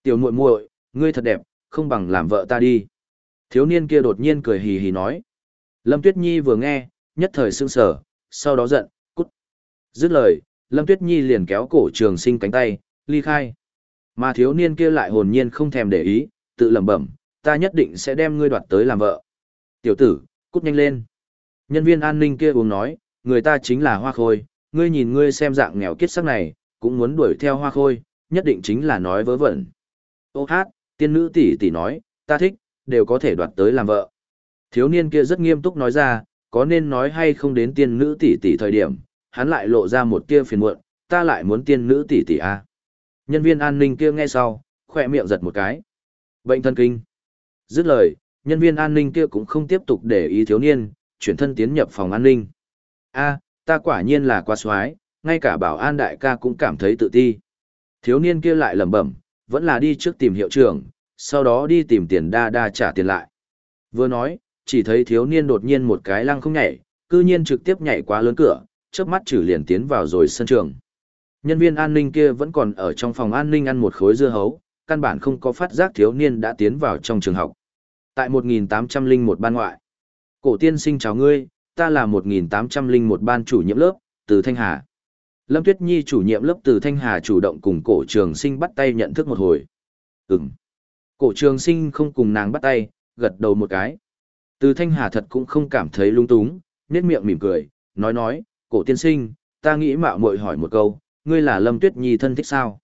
"Tiểu muội muội, ngươi thật đẹp, không bằng làm vợ ta đi." Thiếu niên kia đột nhiên cười hì hì nói. Lâm Tuyết Nhi vừa nghe, nhất thời sững sờ, sau đó giận, cút. Dứt lời, Lâm Tuyết Nhi liền kéo cổ trường sinh cánh tay, ly khai. Mà thiếu niên kia lại hồn nhiên không thèm để ý, tự lẩm bẩm, ta nhất định sẽ đem ngươi đoạt tới làm vợ. Tiểu tử, cút nhanh lên. Nhân viên an ninh kia uống nói, người ta chính là hoa khôi, ngươi nhìn ngươi xem dạng nghèo kiết sắc này, cũng muốn đuổi theo hoa khôi, nhất định chính là nói vớ vẩn. Ô hát, tiên nữ tỷ tỷ nói, ta thích, đều có thể đoạt tới làm vợ. Thiếu niên kia rất nghiêm túc nói ra, có nên nói hay không đến tiên nữ tỷ tỷ thời điểm, hắn lại lộ ra một kia phiền muộn, ta lại muốn tiên nữ tỷ tỷ a. Nhân viên an ninh kia nghe sau, khỏe miệng giật một cái. Bệnh thân kinh. Dứt lời, nhân viên an ninh kia cũng không tiếp tục để ý thiếu niên, chuyển thân tiến nhập phòng an ninh. A, ta quả nhiên là quá xoái, ngay cả bảo an đại ca cũng cảm thấy tự ti. Thiếu niên kia lại lẩm bẩm, vẫn là đi trước tìm hiệu trưởng, sau đó đi tìm tiền đa đa trả tiền lại. Vừa nói, chỉ thấy thiếu niên đột nhiên một cái lăng không nhảy, cư nhiên trực tiếp nhảy qua lớn cửa, chớp mắt chử liền tiến vào rồi sân trường. Nhân viên an ninh kia vẫn còn ở trong phòng an ninh ăn một khối dưa hấu, căn bản không có phát giác thiếu niên đã tiến vào trong trường học. Tại 1801 ban ngoại, cổ tiên sinh chào ngươi, ta là 1801 ban chủ nhiệm lớp, từ Thanh Hà. Lâm Tuyết Nhi chủ nhiệm lớp từ Thanh Hà chủ động cùng cổ trường sinh bắt tay nhận thức một hồi. Ừm. Cổ trường sinh không cùng nàng bắt tay, gật đầu một cái. Từ Thanh Hà thật cũng không cảm thấy lung túng, nét miệng mỉm cười, nói nói, cổ tiên sinh, ta nghĩ mạo muội hỏi một câu, ngươi là Lâm Tuyết Nhi thân thích sao?